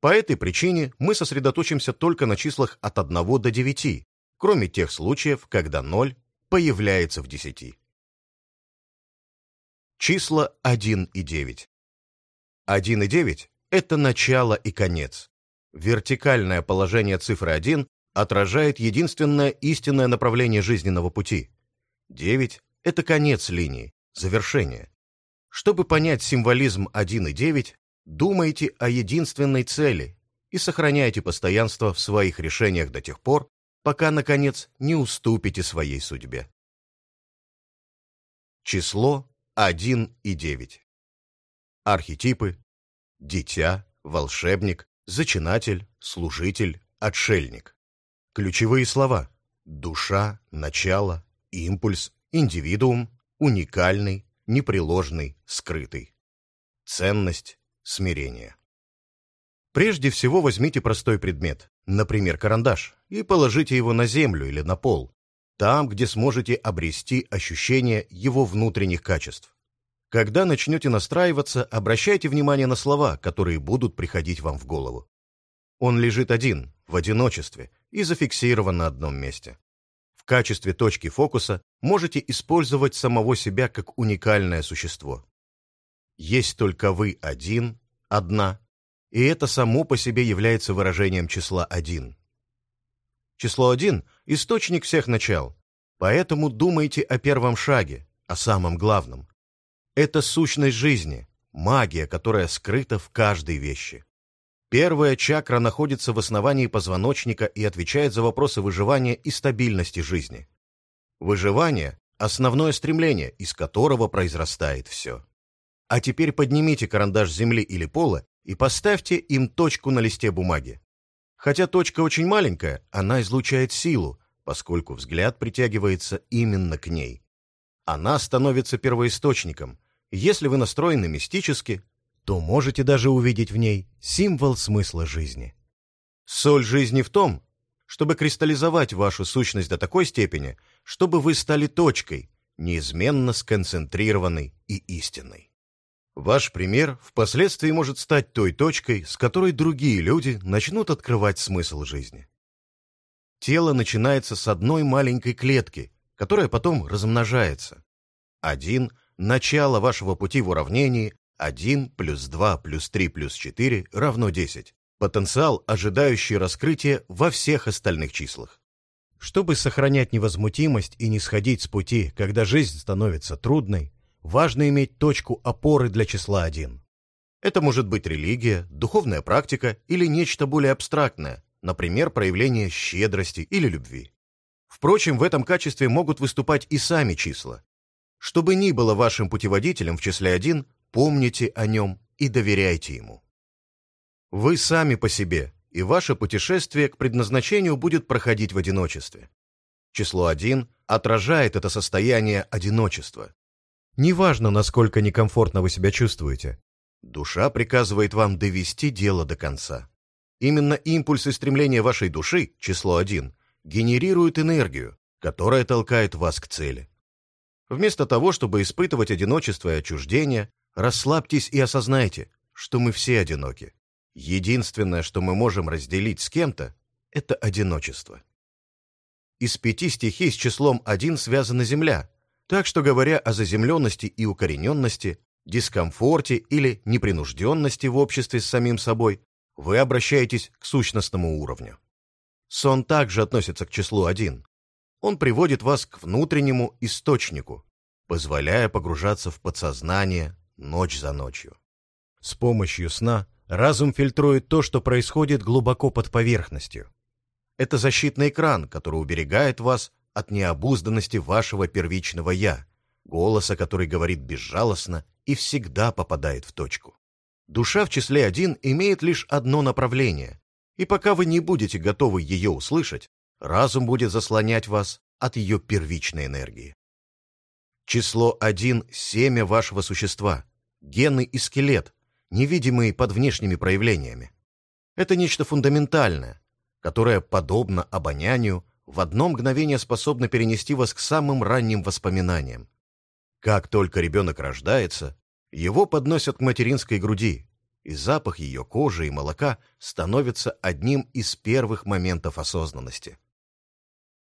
Speaker 2: По этой причине мы сосредоточимся только на числах от 1 до 9, кроме тех случаев, когда 0 появляется в 10. Числа 1 и 9. 1 и 9 – это начало и конец. Вертикальное положение цифры 1 отражает единственное истинное направление жизненного пути. 9 – это конец линии, завершение. Чтобы понять символизм 1 и 9, думайте о единственной цели и сохраняйте постоянство в своих решениях до тех пор, пока, наконец, не уступите своей судьбе. Число 1 и 9. Архетипы – дитя, волшебник, зачинатель, служитель, отшельник. Ключевые слова –
Speaker 1: Душа, начало, импульс, индивидуум, уникальный, непреложный, скрытый. Ценность, смирение. Прежде всего возьмите простой предмет, например, карандаш, и положите его на землю или на пол, там, где сможете обрести ощущение его внутренних качеств. Когда начнете настраиваться, обращайте внимание на слова, которые будут приходить вам в голову. Он лежит один, в одиночестве, и зафиксирован на одном месте. В качестве точки фокуса можете использовать самого себя как уникальное существо. Есть только вы один, одна, и это само по себе является выражением числа один. Число один – источник всех начал, поэтому думайте о первом шаге, о самом главном. Это сущность жизни, магия, которая скрыта в каждой вещи. Первая чакра находится в основании позвоночника и отвечает за вопросы выживания и стабильности жизни. Выживание – основное стремление, из которого произрастает все. А теперь поднимите карандаш земли или пола и поставьте им точку на листе бумаги. Хотя точка очень маленькая, она излучает силу, поскольку взгляд притягивается именно к ней. Она становится первоисточником. Если вы настроены мистически, то можете даже увидеть в ней символ смысла жизни. Соль жизни в том, чтобы кристаллизовать вашу сущность до такой степени, чтобы вы стали точкой, неизменно сконцентрированной и истинной. Ваш пример впоследствии может стать той точкой, с которой другие люди начнут открывать смысл жизни. Тело начинается с одной маленькой клетки, которая потом размножается. Один – начало вашего пути в уравнении, 1 плюс 2 плюс 3 плюс 4 равно 10. Потенциал, ожидающий раскрытия во всех остальных числах. Чтобы сохранять невозмутимость и не сходить с пути, когда жизнь становится трудной, важно иметь точку опоры для числа 1. Это может быть религия, духовная практика или нечто более абстрактное, например, проявление щедрости или любви. Впрочем, в этом качестве могут выступать и сами числа. Чтобы ни было вашим путеводителем в числе 1, помните о нем и доверяйте ему. Вы сами по себе, и ваше путешествие к предназначению будет проходить в одиночестве. Число 1 отражает это состояние одиночества. Неважно, насколько некомфортно вы себя чувствуете. Душа приказывает вам довести дело до конца. Именно импульсы стремления вашей души, число 1, генерируют энергию, которая толкает вас к цели. Вместо того, чтобы испытывать одиночество и отчуждение, расслабьтесь и осознайте, что мы все одиноки. Единственное, что мы можем разделить с кем-то, это одиночество. Из пяти стихий с числом 1 связана Земля, так что, говоря о заземленности и укорененности, дискомфорте или непринужденности в обществе с самим собой, вы обращаетесь к сущностному уровню. Сон также относится к числу 1. Он приводит вас к внутреннему источнику, позволяя погружаться в подсознание ночь за ночью. С помощью сна разум фильтрует то, что происходит глубоко под поверхностью. Это защитный экран, который уберегает вас от необузданности вашего первичного «я», голоса, который говорит безжалостно и всегда попадает в точку. Душа в числе один имеет лишь одно направление, и пока вы не будете готовы ее услышать, разум будет заслонять вас от ее первичной энергии. Число один — семя вашего существа, гены и скелет, невидимые под внешними проявлениями. Это нечто фундаментальное, которое, подобно обонянию, в одно мгновение способно перенести вас к самым ранним воспоминаниям. Как только ребенок рождается, его подносят к материнской груди, и запах ее кожи и молока становится одним из первых моментов осознанности.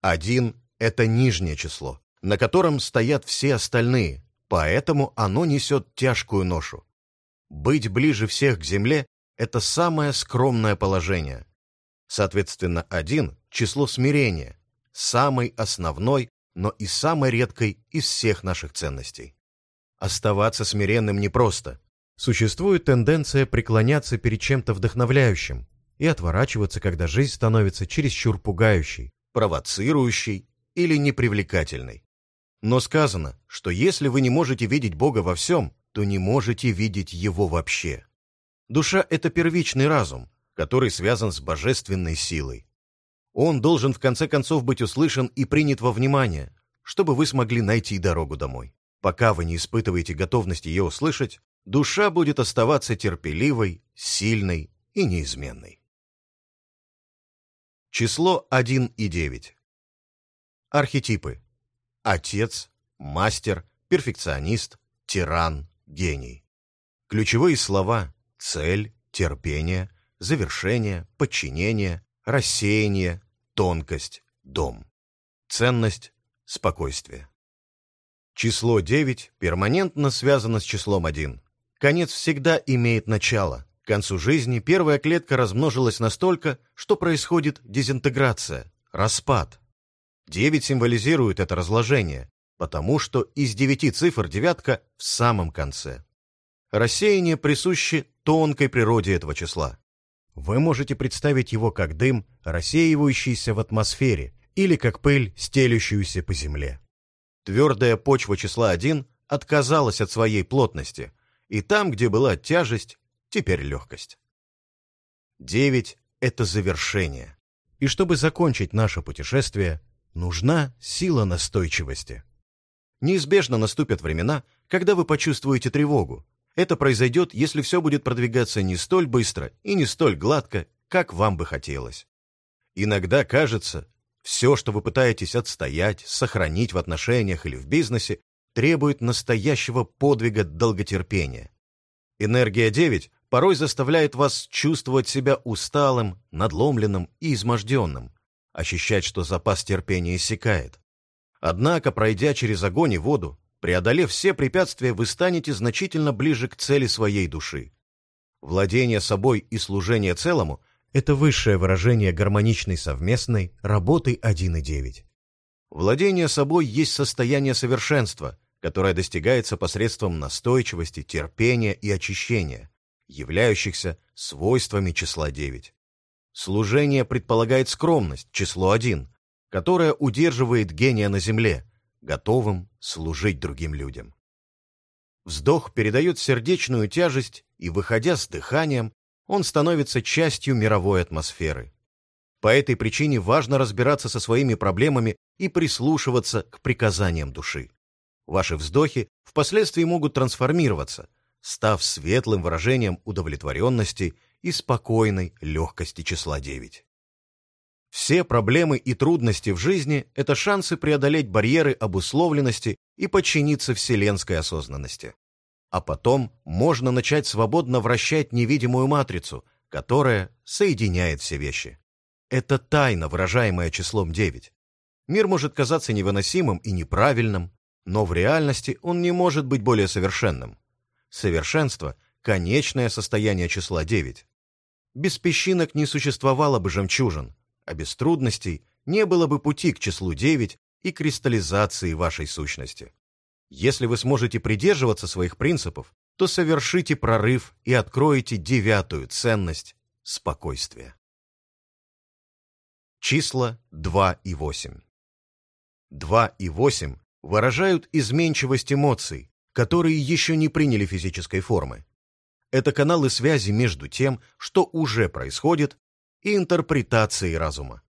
Speaker 1: Один — это нижнее число, на котором стоят все остальные, поэтому оно несет тяжкую ношу. Быть ближе всех к земле — это самое скромное положение. Соответственно, один — число смирения, самой основной, но и самой редкой из всех наших ценностей. Оставаться смиренным непросто. Существует тенденция преклоняться перед чем-то вдохновляющим и отворачиваться, когда жизнь становится чересчур пугающей, провоцирующей или непривлекательной. Но сказано, что если вы не можете видеть Бога во всем, то не можете видеть Его вообще. Душа — это первичный разум, который связан с божественной силой. Он должен в конце концов быть услышан и принят во внимание, чтобы вы смогли найти дорогу домой. Пока вы не испытываете готовность ее услышать, душа будет оставаться терпеливой, сильной и неизменной. Число 1 и 9. Архетипы. Отец, мастер, перфекционист, тиран, гений. Ключевые слова «цель», «терпение», «завершение», «подчинение», «рассеяние», «тонкость», «дом». Ценность – спокойствие. Число 9 перманентно связано с числом 1. Конец всегда имеет начало. К концу жизни первая клетка размножилась настолько, что происходит дезинтеграция, распад. 9 символизирует это разложение, потому что из девяти цифр девятка в самом конце. Рассеяние присуще тонкой природе этого числа. Вы можете представить его как дым, рассеивающийся в атмосфере, или как пыль, стелющуюся по земле. Твердая почва числа 1 отказалась от своей плотности, и там, где была тяжесть, теперь легкость. 9 — это завершение. И чтобы закончить наше путешествие, нужна сила настойчивости. Неизбежно наступят времена, когда вы почувствуете тревогу. Это произойдет, если все будет продвигаться не столь быстро и не столь гладко, как вам бы хотелось. Иногда кажется, все, что вы пытаетесь отстоять, сохранить в отношениях или в бизнесе, требует настоящего подвига долготерпения. Энергия 9 порой заставляет вас чувствовать себя усталым, надломленным и изможденным, ощущать, что запас терпения иссякает. Однако, пройдя через огонь и воду, преодолев все препятствия, вы станете значительно ближе к цели своей души. Владение собой и служение целому – это высшее выражение гармоничной совместной работы 1.9. Владение собой есть состояние совершенства, которое достигается посредством настойчивости, терпения и очищения, являющихся свойствами числа 9. Служение предполагает скромность, число 1, которая удерживает гения на земле, готовым служить другим людям. Вздох передает сердечную тяжесть, и, выходя с дыханием, он становится частью мировой атмосферы. По этой причине важно разбираться со своими проблемами и прислушиваться к приказаниям души. Ваши вздохи впоследствии могут трансформироваться, став светлым выражением удовлетворенности и спокойной легкости числа 9. Все проблемы и трудности в жизни – это шансы преодолеть барьеры обусловленности и подчиниться вселенской осознанности. А потом можно начать свободно вращать невидимую матрицу, которая соединяет все вещи. Это тайна, выражаемая числом 9. Мир может казаться невыносимым и неправильным, но в реальности он не может быть более совершенным. Совершенство – конечное состояние числа 9. Без песчинок не существовало бы жемчужин, а без трудностей не было бы пути к числу 9 и кристаллизации вашей сущности. Если вы сможете придерживаться своих принципов, то совершите прорыв и откроете девятую ценность – спокойствие. Числа 2 и 8 2 и 8 выражают изменчивость эмоций, которые еще не приняли физической формы. Это каналы связи между тем, что уже происходит, и интерпретацией разума.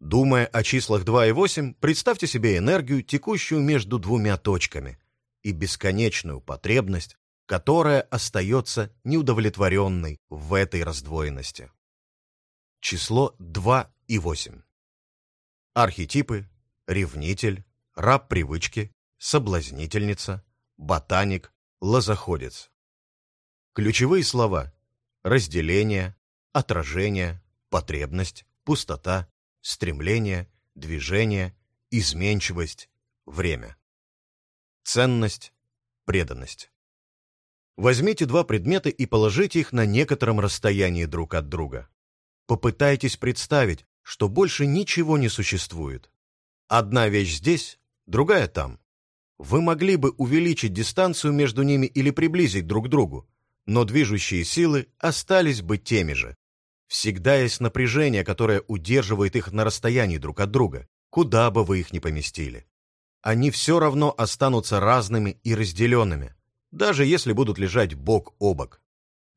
Speaker 1: Думая о числах 2 и 8, представьте себе энергию, текущую между двумя точками, и бесконечную потребность, которая остается неудовлетворенной в этой раздвоенности. Число 2 и 8. Архетипы, ревнитель, раб привычки, соблазнительница, ботаник, лозоходец. Ключевые слова – разделение, отражение, потребность, пустота, стремление, движение, изменчивость, время. Ценность, преданность. Возьмите два предмета и положите их на некотором расстоянии друг от друга. Попытайтесь представить, что больше ничего не существует. Одна вещь здесь, другая там. Вы могли бы увеличить дистанцию между ними или приблизить друг к другу, но движущие силы остались бы теми же. Всегда есть напряжение, которое удерживает их на расстоянии друг от друга, куда бы вы их ни поместили. Они все равно останутся разными и разделенными, даже если будут лежать бок о бок.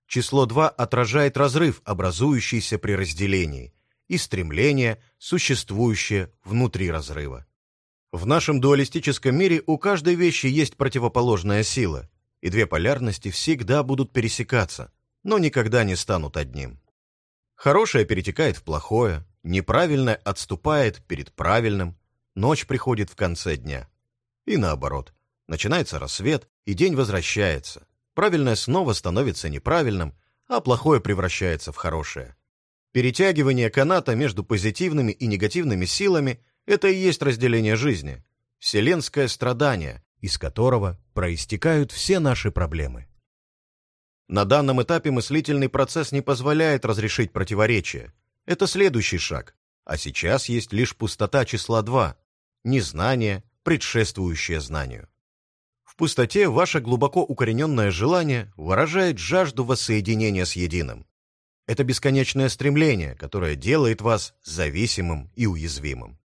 Speaker 1: Число 2 отражает разрыв, образующийся при разделении, и стремление, существующее внутри разрыва. В нашем дуалистическом мире у каждой вещи есть противоположная сила, и две полярности всегда будут пересекаться, но никогда не станут одним. Хорошее перетекает в плохое, неправильное отступает перед правильным, ночь приходит в конце дня. И наоборот, начинается рассвет, и день возвращается. Правильное снова становится неправильным, а плохое превращается в хорошее. Перетягивание каната между позитивными и негативными силами – это и есть разделение жизни, вселенское страдание, из которого проистекают все наши проблемы. На данном этапе мыслительный процесс не позволяет разрешить противоречия. Это следующий шаг. А сейчас есть лишь пустота числа 2, незнание, предшествующее знанию. В пустоте ваше глубоко укорененное желание выражает жажду воссоединения с единым. Это бесконечное стремление, которое делает вас зависимым и уязвимым.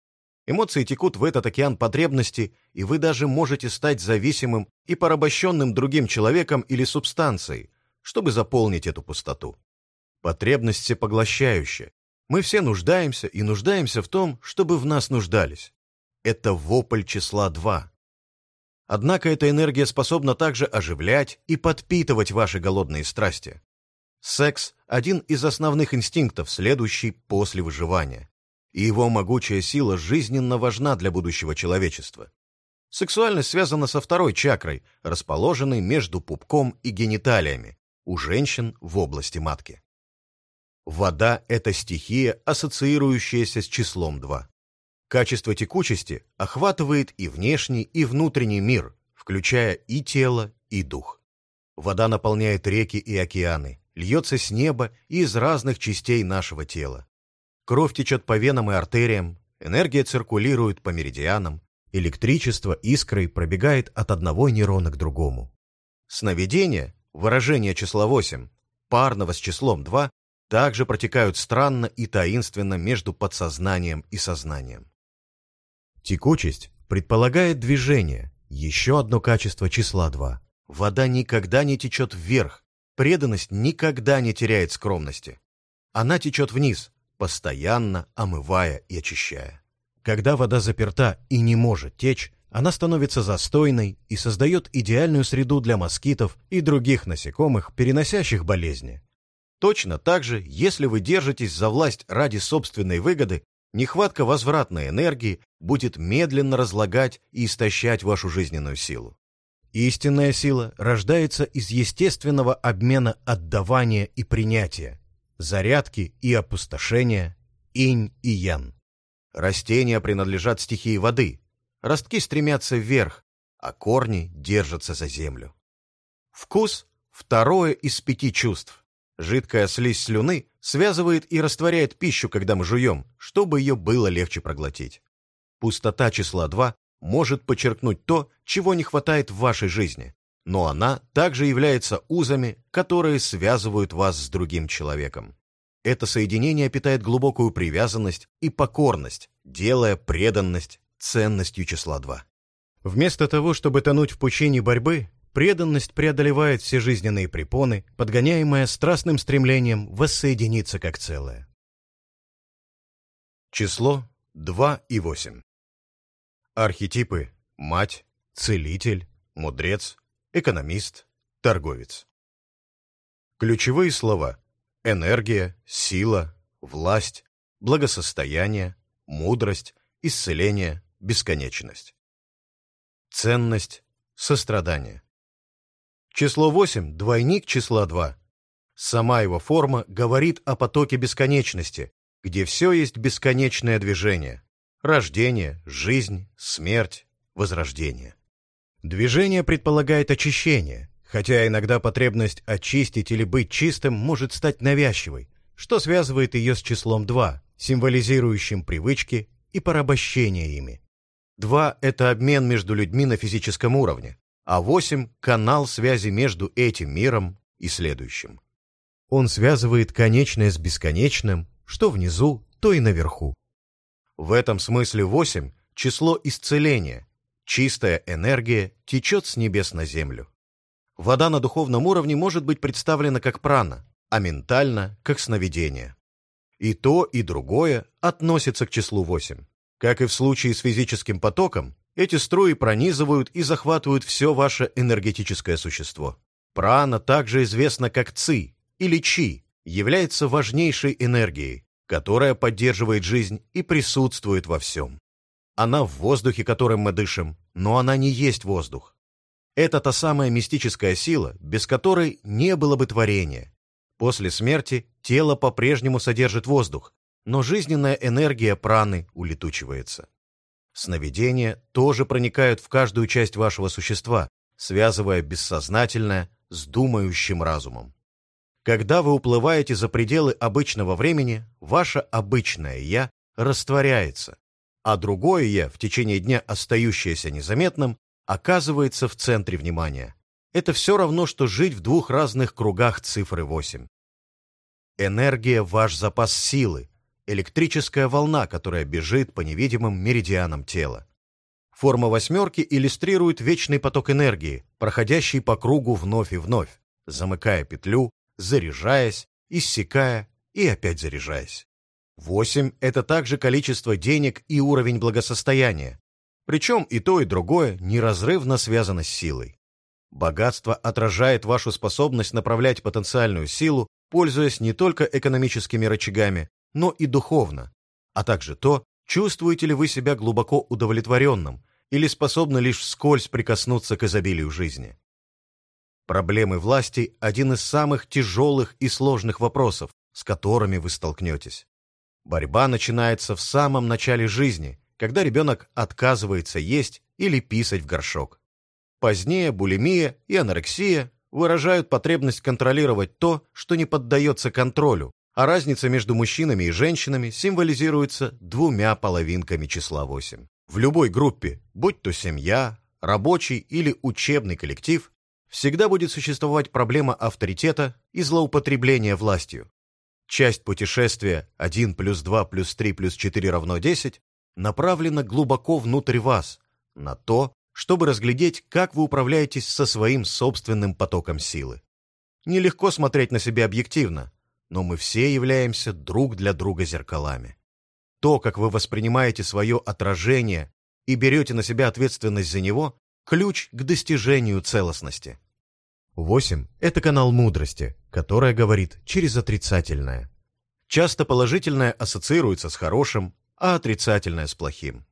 Speaker 1: Эмоции текут в этот океан потребностей, и вы даже можете стать зависимым и порабощенным другим человеком или субстанцией, чтобы заполнить эту пустоту. Потребность всепоглощающая. Мы все нуждаемся и нуждаемся в том, чтобы в нас нуждались. Это вопль числа 2. Однако эта энергия способна также оживлять и подпитывать ваши голодные страсти. Секс – один из основных инстинктов, следующий после выживания. И его могучая сила жизненно важна для будущего человечества. Сексуальность связана со второй чакрой, расположенной между пупком и гениталиями, у женщин в области матки. Вода – это стихия, ассоциирующаяся с числом 2. Качество текучести охватывает и внешний, и внутренний мир, включая и тело, и дух. Вода наполняет реки и океаны, льется с неба и из разных частей нашего тела. Кровь течет по венам и артериям, энергия циркулирует по меридианам, электричество искрой пробегает от одного нейрона к другому. Сновидения, выражение числа 8, парного с числом 2, также протекают странно и таинственно между подсознанием и сознанием. Текучесть предполагает движение, еще одно качество числа 2. Вода никогда не течет вверх, Преданность никогда не теряет скромности. Она течет вниз, постоянно омывая и очищая. Когда вода заперта и не может течь, она становится застойной и создает идеальную среду для москитов и других насекомых, переносящих болезни. Точно так же, если вы держитесь за власть ради собственной выгоды, нехватка возвратной энергии будет медленно разлагать и истощать вашу жизненную силу. Истинная сила рождается из естественного обмена отдавания и принятия, зарядки и опустошения, инь и ян. Растения принадлежат стихии воды, ростки стремятся вверх, а корни держатся за землю. Вкус – второе из пяти чувств. Жидкая слизь слюны связывает и растворяет пищу, когда мы жуем, чтобы ее было легче проглотить. Пустота числа 2 может подчеркнуть то, чего не хватает в вашей жизни, но она также является узами, которые связывают вас с другим человеком. Это соединение питает глубокую привязанность и покорность, делая преданность ценностью числа 2. Вместо того, чтобы тонуть в пучине борьбы, преданность преодолевает все жизненные препоны, подгоняемая страстным стремлением воссоединиться как целое. Число 2 и 8. Архетипы – мать, целитель, мудрец, экономист, торговец. Ключевые слова – энергия, сила, власть, благосостояние, мудрость, исцеление, бесконечность. Ценность, сострадание. Число 8 – двойник числа 2. Сама его форма говорит о потоке бесконечности, где все есть бесконечное движение – Рождение, жизнь, смерть, возрождение. Движение предполагает очищение, хотя иногда потребность очистить или быть чистым может стать навязчивой, что связывает ее с числом 2, символизирующим привычки и порабощение ими. 2 — это обмен между людьми на физическом уровне, а 8 — канал связи между этим миром и следующим. Он связывает конечное с бесконечным, что внизу, то и наверху. В этом смысле 8 – число исцеления. Чистая энергия течет с небес на землю. Вода на духовном уровне может быть представлена как прана, а ментально – как сновидение. И то, и другое относится к числу 8. Как и в случае с физическим потоком, эти струи пронизывают и захватывают все ваше энергетическое существо. Прана также известна как ци или чи, является важнейшей энергией, которая поддерживает жизнь и присутствует во всем. Она в воздухе, которым мы дышим, но она не есть воздух. Это та самая мистическая сила, без которой не было бы творения. После смерти тело по-прежнему содержит воздух, но жизненная энергия праны улетучивается. Сновидения тоже проникают в каждую часть вашего существа, связывая бессознательное с думающим разумом. Когда вы уплываете за пределы обычного времени, ваше обычное «я» растворяется, а другое «я», в течение дня остающееся незаметным, оказывается в центре внимания. Это все равно, что жить в двух разных кругах цифры 8. Энергия – ваш запас силы, электрическая волна, которая бежит по невидимым меридианам тела. Форма восьмерки иллюстрирует вечный поток энергии, проходящий по кругу вновь и вновь, замыкая петлю, заряжаясь, иссякая и опять заряжаясь. Восемь – это также количество денег и уровень благосостояния, причем и то, и другое неразрывно связано с силой. Богатство отражает вашу способность направлять потенциальную силу, пользуясь не только экономическими рычагами, но и духовно, а также то, чувствуете ли вы себя глубоко удовлетворенным или способны лишь вскользь прикоснуться к изобилию жизни. Проблемы власти – один из самых тяжелых и сложных вопросов, с которыми вы столкнетесь. Борьба начинается в самом начале жизни, когда ребенок отказывается есть или писать в горшок. Позднее булимия и анорексия выражают потребность контролировать то, что не поддается контролю, а разница между мужчинами и женщинами символизируется двумя половинками числа 8. В любой группе, будь то семья, рабочий или учебный коллектив, всегда будет существовать проблема авторитета и злоупотребления властью. Часть путешествия 1 плюс 2 плюс 3 плюс 4 равно 10 направлена глубоко внутрь вас, на то, чтобы разглядеть, как вы управляетесь со своим собственным потоком силы. Нелегко смотреть на себя объективно, но мы все являемся друг для друга зеркалами. То, как вы воспринимаете свое отражение и берете на себя ответственность за него, ключ к достижению целостности. 8. Это канал мудрости, которая говорит через отрицательное. Часто положительное ассоциируется с хорошим, а отрицательное с плохим.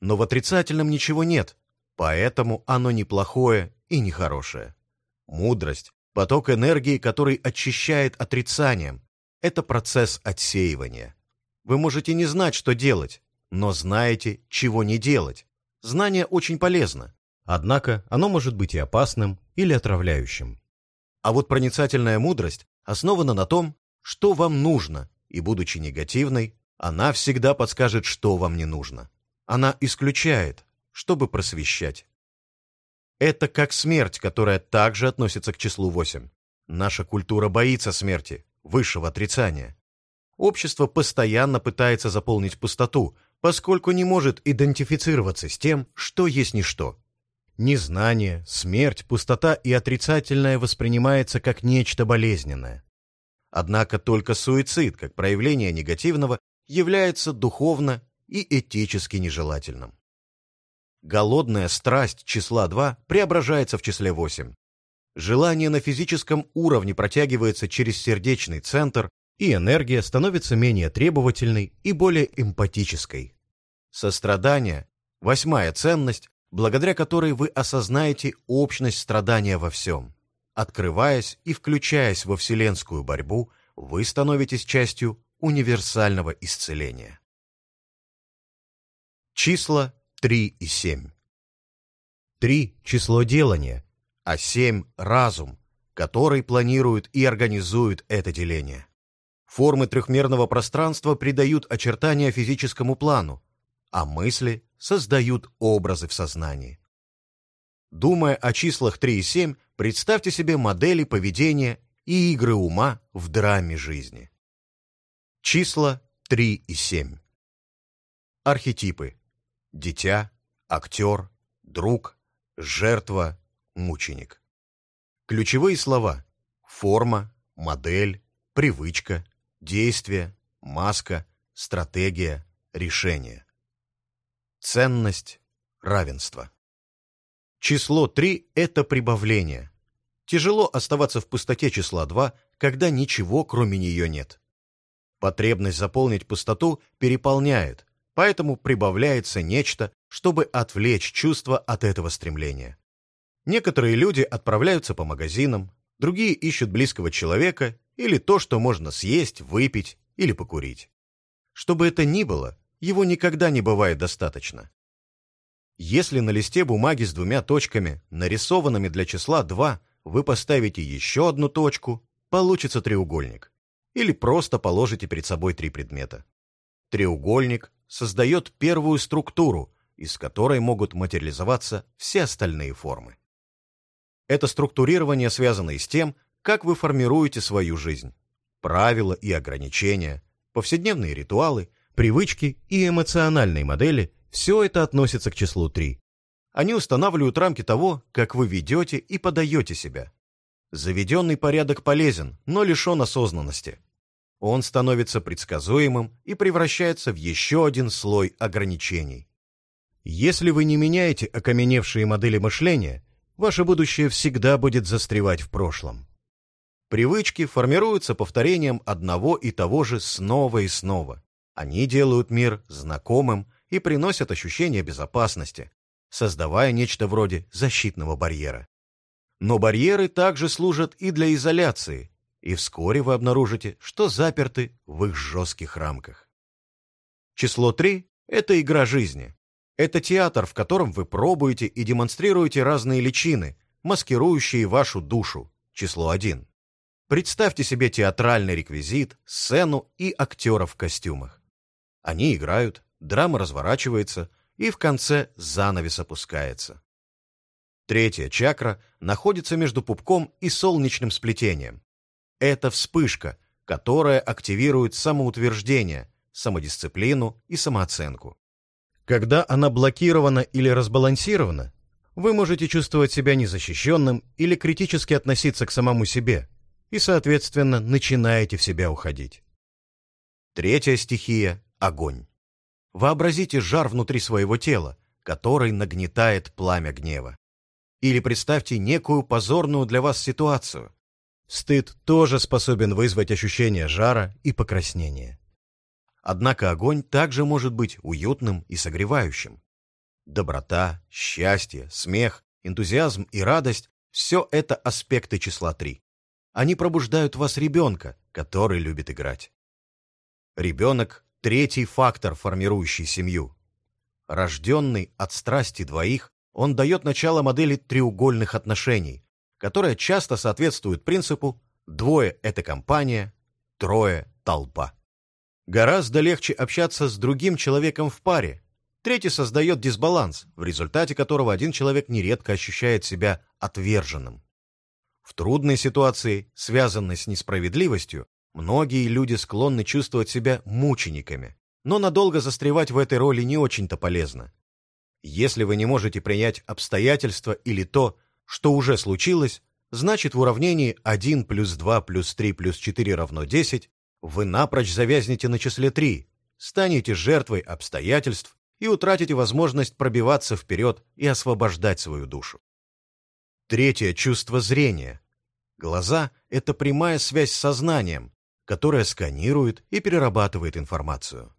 Speaker 1: Но в отрицательном ничего нет, поэтому оно не плохое и не хорошее. Мудрость – поток энергии, который очищает отрицанием. Это процесс отсеивания. Вы можете не знать, что делать, но знаете, чего не делать. Знание очень полезно, однако оно может быть и опасным или отравляющим. А вот проницательная мудрость основана на том, что вам нужно, и, будучи негативной, она всегда подскажет, что вам не нужно. Она исключает, чтобы просвещать. Это как смерть, которая также относится к числу 8. Наша культура боится смерти, высшего отрицания. Общество постоянно пытается заполнить пустоту, поскольку не может идентифицироваться с тем, что есть ничто. Незнание, смерть, пустота и отрицательное воспринимается как нечто болезненное. Однако только суицид, как проявление негативного, является духовно и этически нежелательным. Голодная страсть числа 2 преображается в числе 8. Желание на физическом уровне протягивается через сердечный центр, и энергия становится менее требовательной и более эмпатической. Сострадание – восьмая ценность, благодаря которой вы осознаете общность страдания во всем. Открываясь и включаясь во вселенскую борьбу, вы становитесь частью универсального исцеления. Числа 3 и 7. 3 – число делания, а 7 – разум, который планирует и организует это деление. Формы трехмерного пространства придают очертания физическому плану, а мысли создают образы в сознании. Думая о числах 3 и 7, представьте себе модели поведения и игры ума в драме жизни. Числа 3 и 7. Архетипы. Дитя, актер, друг, жертва, мученик. Ключевые слова. Форма, модель, привычка, действие, маска, стратегия, решение. Ценность, равенство. Число 3 – это прибавление. Тяжело оставаться в пустоте числа 2, когда ничего кроме нее нет. Потребность заполнить пустоту переполняет, поэтому прибавляется нечто, чтобы отвлечь чувство от этого стремления. Некоторые люди отправляются по магазинам, другие ищут близкого человека или то, что можно съесть, выпить или покурить. Что бы это ни было, его никогда не бывает достаточно. Если на листе бумаги с двумя точками, нарисованными для числа 2, вы поставите еще одну точку, получится треугольник. Или просто положите перед собой три предмета. Треугольник создает первую структуру, из которой могут материализоваться все остальные формы. Это структурирование связано и с тем, как вы формируете свою жизнь. Правила и ограничения, повседневные ритуалы, привычки и эмоциональные модели – все это относится к числу 3. Они устанавливают рамки того, как вы ведете и подаете себя. Заведенный порядок полезен, но лишен осознанности. Он становится предсказуемым и превращается в еще один слой ограничений. Если вы не меняете окаменевшие модели мышления, ваше будущее всегда будет застревать в прошлом. Привычки формируются повторением одного и того же снова и снова. Они делают мир знакомым и приносят ощущение безопасности, создавая нечто вроде защитного барьера. Но барьеры также служат и для изоляции, и вскоре вы обнаружите, что заперты в их жестких рамках. Число 3 – это игра жизни. Это театр, в котором вы пробуете и демонстрируете разные личины, маскирующие вашу душу, число 1. Представьте себе театральный реквизит, сцену и актеров в костюмах. Они играют, драма разворачивается, и в конце занавес опускается. Третья чакра находится между пупком и солнечным сплетением. Это вспышка, которая активирует самоутверждение, самодисциплину и самооценку. Когда она блокирована или разбалансирована, вы можете чувствовать себя незащищенным или критически относиться к самому себе, и, соответственно, начинаете в себя уходить. Третья стихия — огонь. Вообразите жар внутри своего тела, который нагнетает пламя гнева. Или представьте некую позорную для вас ситуацию. Стыд тоже способен вызвать ощущение жара и покраснения. Однако огонь также может быть уютным и согревающим. Доброта, счастье, смех, энтузиазм и радость – все это аспекты числа 3. Они пробуждают вас ребенка, который любит играть. Ребенок – третий фактор, формирующий семью. Рожденный от страсти двоих, он дает начало модели треугольных отношений, которая часто соответствует принципу «двое – это компания, трое – толпа». Гораздо легче общаться с другим человеком в паре. Третий создает дисбаланс, в результате которого один человек нередко ощущает себя отверженным. В трудной ситуации, связанной с несправедливостью, многие люди склонны чувствовать себя мучениками, но надолго застревать в этой роли не очень-то полезно. Если вы не можете принять обстоятельства или то, что уже случилось, значит в уравнении 1 плюс 2 плюс 3 плюс 4 равно 10 вы напрочь завязнете на числе 3, станете жертвой обстоятельств и утратите возможность пробиваться вперед и освобождать свою душу. Третье – чувство зрения. Глаза – это прямая связь с сознанием, которая сканирует и перерабатывает информацию.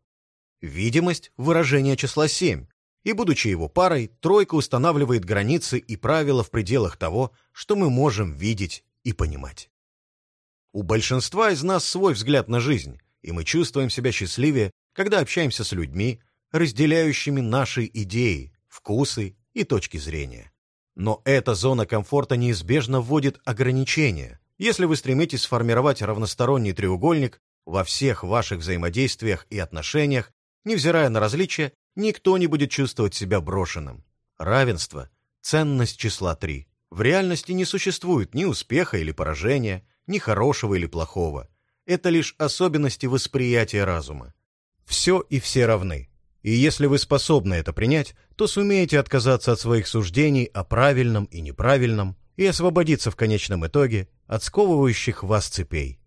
Speaker 1: Видимость – выражение числа 7, и, будучи его парой, тройка устанавливает границы и правила в пределах того, что мы можем видеть и понимать. У большинства из нас свой взгляд на жизнь, и мы чувствуем себя счастливее, когда общаемся с людьми, разделяющими наши идеи, вкусы и точки зрения. Но эта зона комфорта неизбежно вводит ограничения, если вы стремитесь сформировать равносторонний треугольник во всех ваших взаимодействиях и отношениях, невзирая на различия, никто не будет чувствовать себя брошенным. Равенство – ценность числа 3. В реальности не существует ни успеха или поражения, ни хорошего или плохого. Это лишь особенности восприятия разума. Все и все равны. И если вы способны это принять, то сумеете отказаться от своих суждений о правильном и неправильном и освободиться в конечном итоге от сковывающих вас цепей.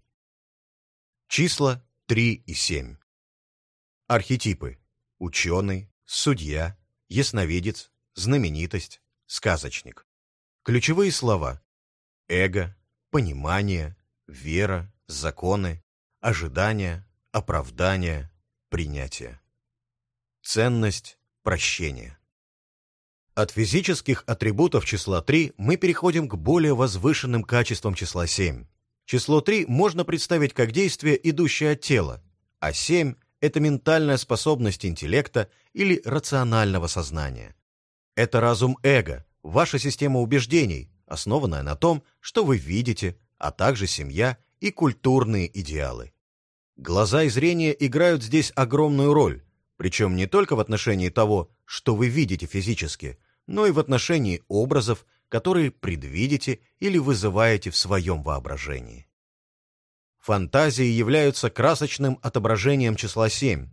Speaker 1: Числа 3. 3 и 7. Архетипы. Ученый, судья, ясновидец, знаменитость, сказочник. Ключевые слова. Эго, понимание, вера, законы, ожидания, оправдание, принятие. Ценность, прощение. От физических атрибутов числа 3 мы переходим к более возвышенным качествам числа 7. Число 3 можно представить как действие, идущее от тела, а 7 – это ментальная способность интеллекта или рационального сознания. Это разум эго, ваша система убеждений, основанная на том, что вы видите, а также семья и культурные идеалы. Глаза и зрение играют здесь огромную роль, причем не только в отношении того, что вы видите физически, но и в отношении образов, которые предвидите или вызываете в своем воображении. Фантазии являются красочным отображением числа 7.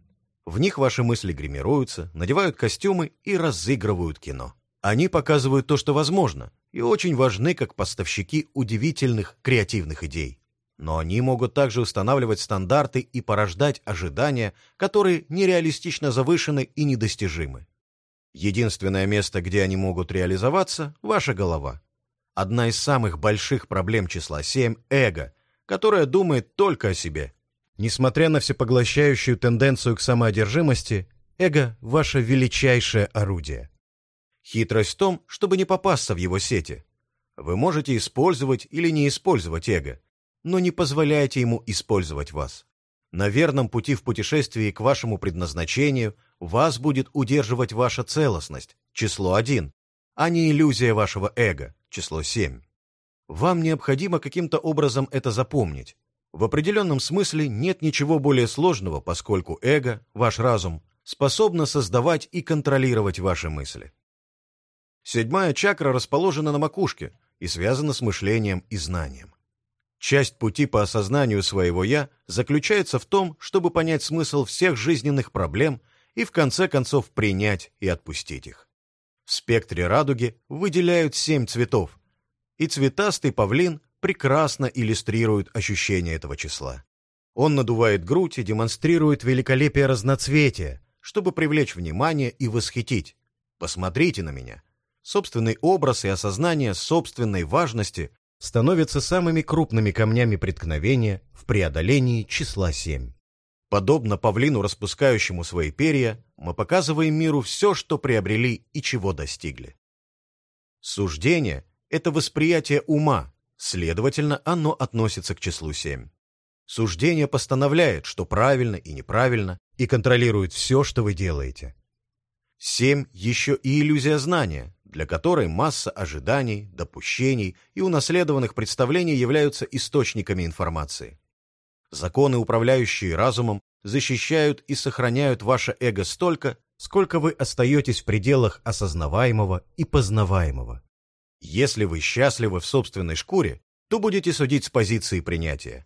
Speaker 1: В них ваши мысли гримируются, надевают костюмы и разыгрывают кино. Они показывают то, что возможно, и очень важны как поставщики удивительных креативных идей. Но они могут также устанавливать стандарты и порождать ожидания, которые нереалистично завышены и недостижимы. Единственное место, где они могут реализоваться – ваша голова. Одна из самых больших проблем числа 7 – эго, которое думает только о себе. Несмотря на всепоглощающую тенденцию к самоодержимости, эго – ваше величайшее орудие. Хитрость в том, чтобы не попасться в его сети. Вы можете использовать или не использовать эго, но не позволяйте ему использовать вас. На верном пути в путешествии к вашему предназначению вас будет удерживать ваша целостность, число 1, а не иллюзия вашего эго, число 7. Вам необходимо каким-то образом это запомнить. В определенном смысле нет ничего более сложного, поскольку эго, ваш разум, способно создавать и контролировать ваши мысли. Седьмая чакра расположена на макушке и связана с мышлением и знанием. Часть пути по осознанию своего «я» заключается в том, чтобы понять смысл всех жизненных проблем и в конце концов принять и отпустить их. В спектре радуги выделяют семь цветов, и цветастый павлин прекрасно иллюстрирует ощущение этого числа. Он надувает грудь и демонстрирует великолепие разноцветия, чтобы привлечь внимание и восхитить. Посмотрите на меня. Собственный образ и осознание собственной важности становятся самыми крупными камнями преткновения в преодолении числа 7. Подобно павлину, распускающему свои перья, мы показываем миру все, что приобрели и чего достигли. Суждение – это восприятие ума, следовательно, оно относится к числу 7. Суждение постановляет, что правильно и неправильно, и контролирует все, что вы делаете. 7 еще и иллюзия знания, для которой масса ожиданий, допущений и унаследованных представлений являются источниками информации. Законы, управляющие разумом, защищают и сохраняют ваше эго столько, сколько вы остаетесь в пределах осознаваемого и познаваемого. Если вы счастливы в собственной шкуре, то будете судить с позиции принятия.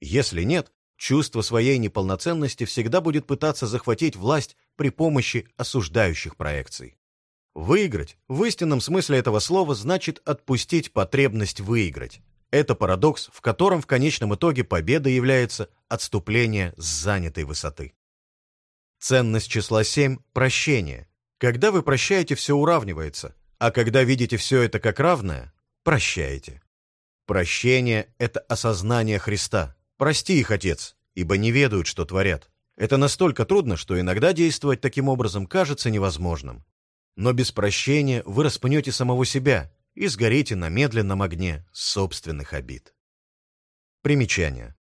Speaker 1: Если нет, чувство своей неполноценности всегда будет пытаться захватить власть при помощи осуждающих проекций. Выиграть в истинном смысле этого слова значит отпустить потребность выиграть. Это парадокс, в котором в конечном итоге победа является отступление с занятой высоты. Ценность числа 7 – прощение. Когда вы прощаете, все уравнивается, а когда видите все это как равное – прощаете. Прощение – это осознание Христа. Прости их, Отец, ибо не ведают, что творят. Это настолько трудно, что иногда действовать таким образом кажется невозможным. Но без прощения вы распнете самого себя и сгорите на медленном огне собственных обид. Примечание.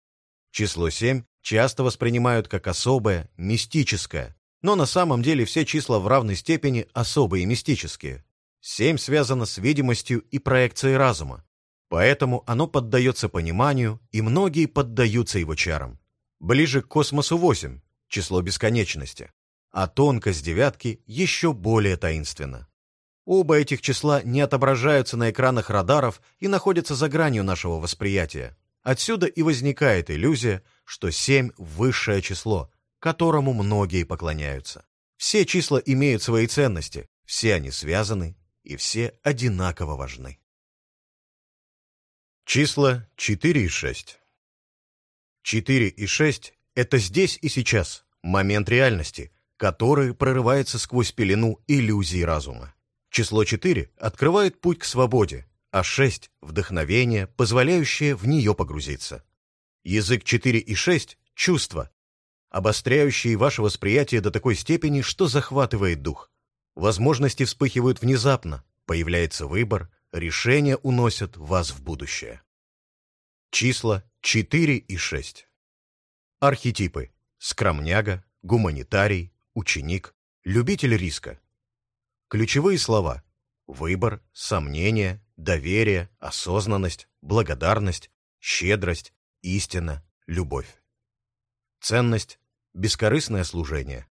Speaker 1: Число 7 часто воспринимают как особое, мистическое, но на самом деле все числа в равной степени особые и мистические. 7 связано с видимостью и проекцией разума, поэтому оно поддается пониманию, и многие поддаются его чарам. Ближе к космосу 8, число бесконечности а тонкость девятки еще более таинственна. Оба этих числа не отображаются на экранах радаров и находятся за гранью нашего восприятия. Отсюда и возникает иллюзия, что 7 – высшее число, которому многие поклоняются. Все числа имеют свои ценности, все они связаны и все одинаково важны. Числа 4 и 6 4 и 6 — это здесь и сейчас, момент реальности, который прорывается сквозь пелену иллюзий разума. Число 4 открывает путь к свободе, а 6 — вдохновение, позволяющее в нее погрузиться. Язык 4 и 6 — чувства, обостряющие ваше восприятие до такой степени, что захватывает дух. Возможности вспыхивают внезапно, появляется выбор, решения уносят вас в будущее. Числа 4 и 6. Архетипы. Скромняга, гуманитарий, ученик, любитель риска. Ключевые слова. Выбор, сомнение, доверие, осознанность, благодарность, щедрость, истина, любовь. Ценность – бескорыстное служение.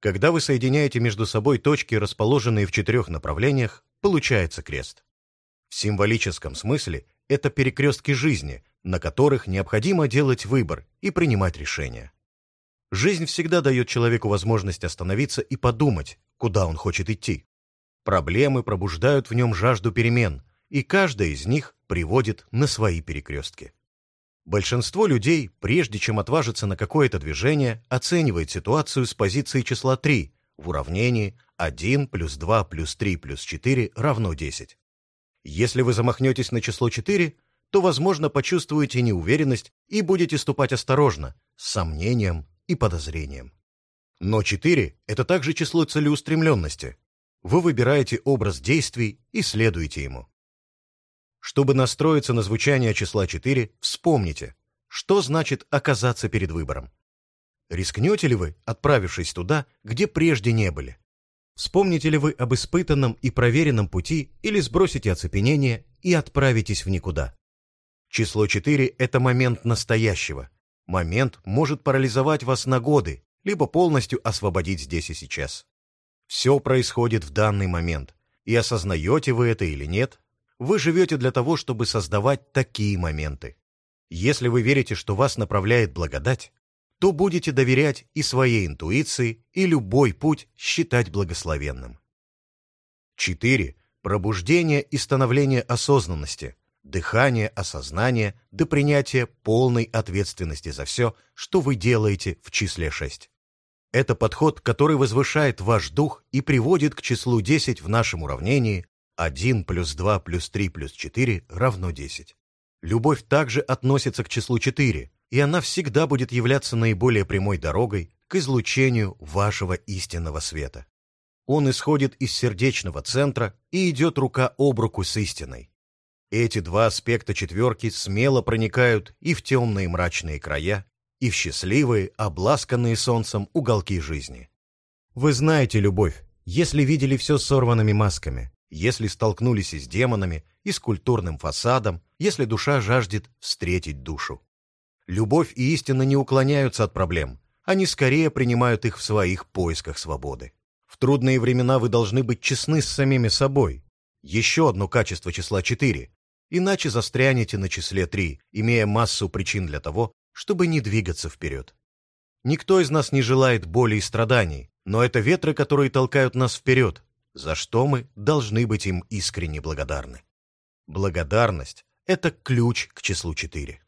Speaker 1: Когда вы соединяете между собой точки, расположенные в четырех направлениях, получается крест. В символическом смысле это перекрестки жизни, на которых необходимо делать выбор и принимать решения. Жизнь всегда дает человеку возможность остановиться и подумать, куда он хочет идти. Проблемы пробуждают в нем жажду перемен, и каждая из них приводит на свои перекрестки. Большинство людей, прежде чем отважиться на какое-то движение, оценивает ситуацию с позиции числа 3 в уравнении 1 плюс 2 плюс 3 плюс 4 равно 10. Если вы замахнетесь на число 4, то, возможно, почувствуете неуверенность и будете ступать осторожно, с сомнением и подозрением. Но 4 – это также число целеустремленности. Вы выбираете образ действий и следуете ему. Чтобы настроиться на звучание числа 4, вспомните, что значит оказаться перед выбором. Рискнете ли вы, отправившись туда, где прежде не были? Вспомните ли вы об испытанном и проверенном пути или сбросите оцепенение и отправитесь в никуда? Число 4 – это момент настоящего. Момент может парализовать вас на годы, либо полностью освободить здесь и сейчас. Все происходит в данный момент, и осознаете вы это или нет, вы живете для того, чтобы создавать такие моменты. Если вы верите, что вас направляет благодать, то будете доверять и своей интуиции, и любой путь считать благословенным. 4. Пробуждение и становление осознанности, дыхание осознание до принятия полной ответственности за все, что вы делаете в числе 6. Это подход, который возвышает ваш дух и приводит к числу 10 в нашем уравнении 1 плюс 2 плюс 3 плюс 4 равно 10. Любовь также относится к числу 4, и она всегда будет являться наиболее прямой дорогой к излучению вашего истинного света. Он исходит из сердечного центра и идет рука об руку с истиной. Эти два аспекта четверки смело проникают и в темные мрачные края, и в счастливые, обласканные солнцем уголки жизни. Вы знаете любовь, если видели все сорванными масками, если столкнулись и с демонами, и с культурным фасадом, если душа жаждет встретить душу. Любовь и истина не уклоняются от проблем, они скорее принимают их в своих поисках свободы. В трудные времена вы должны быть честны с самими собой. Еще одно качество числа 4, иначе застрянете на числе 3, имея массу причин для того, чтобы не двигаться вперед. Никто из нас не желает боли и страданий, но это ветры, которые толкают нас вперед, за что мы должны быть им искренне благодарны. Благодарность – это ключ к числу 4.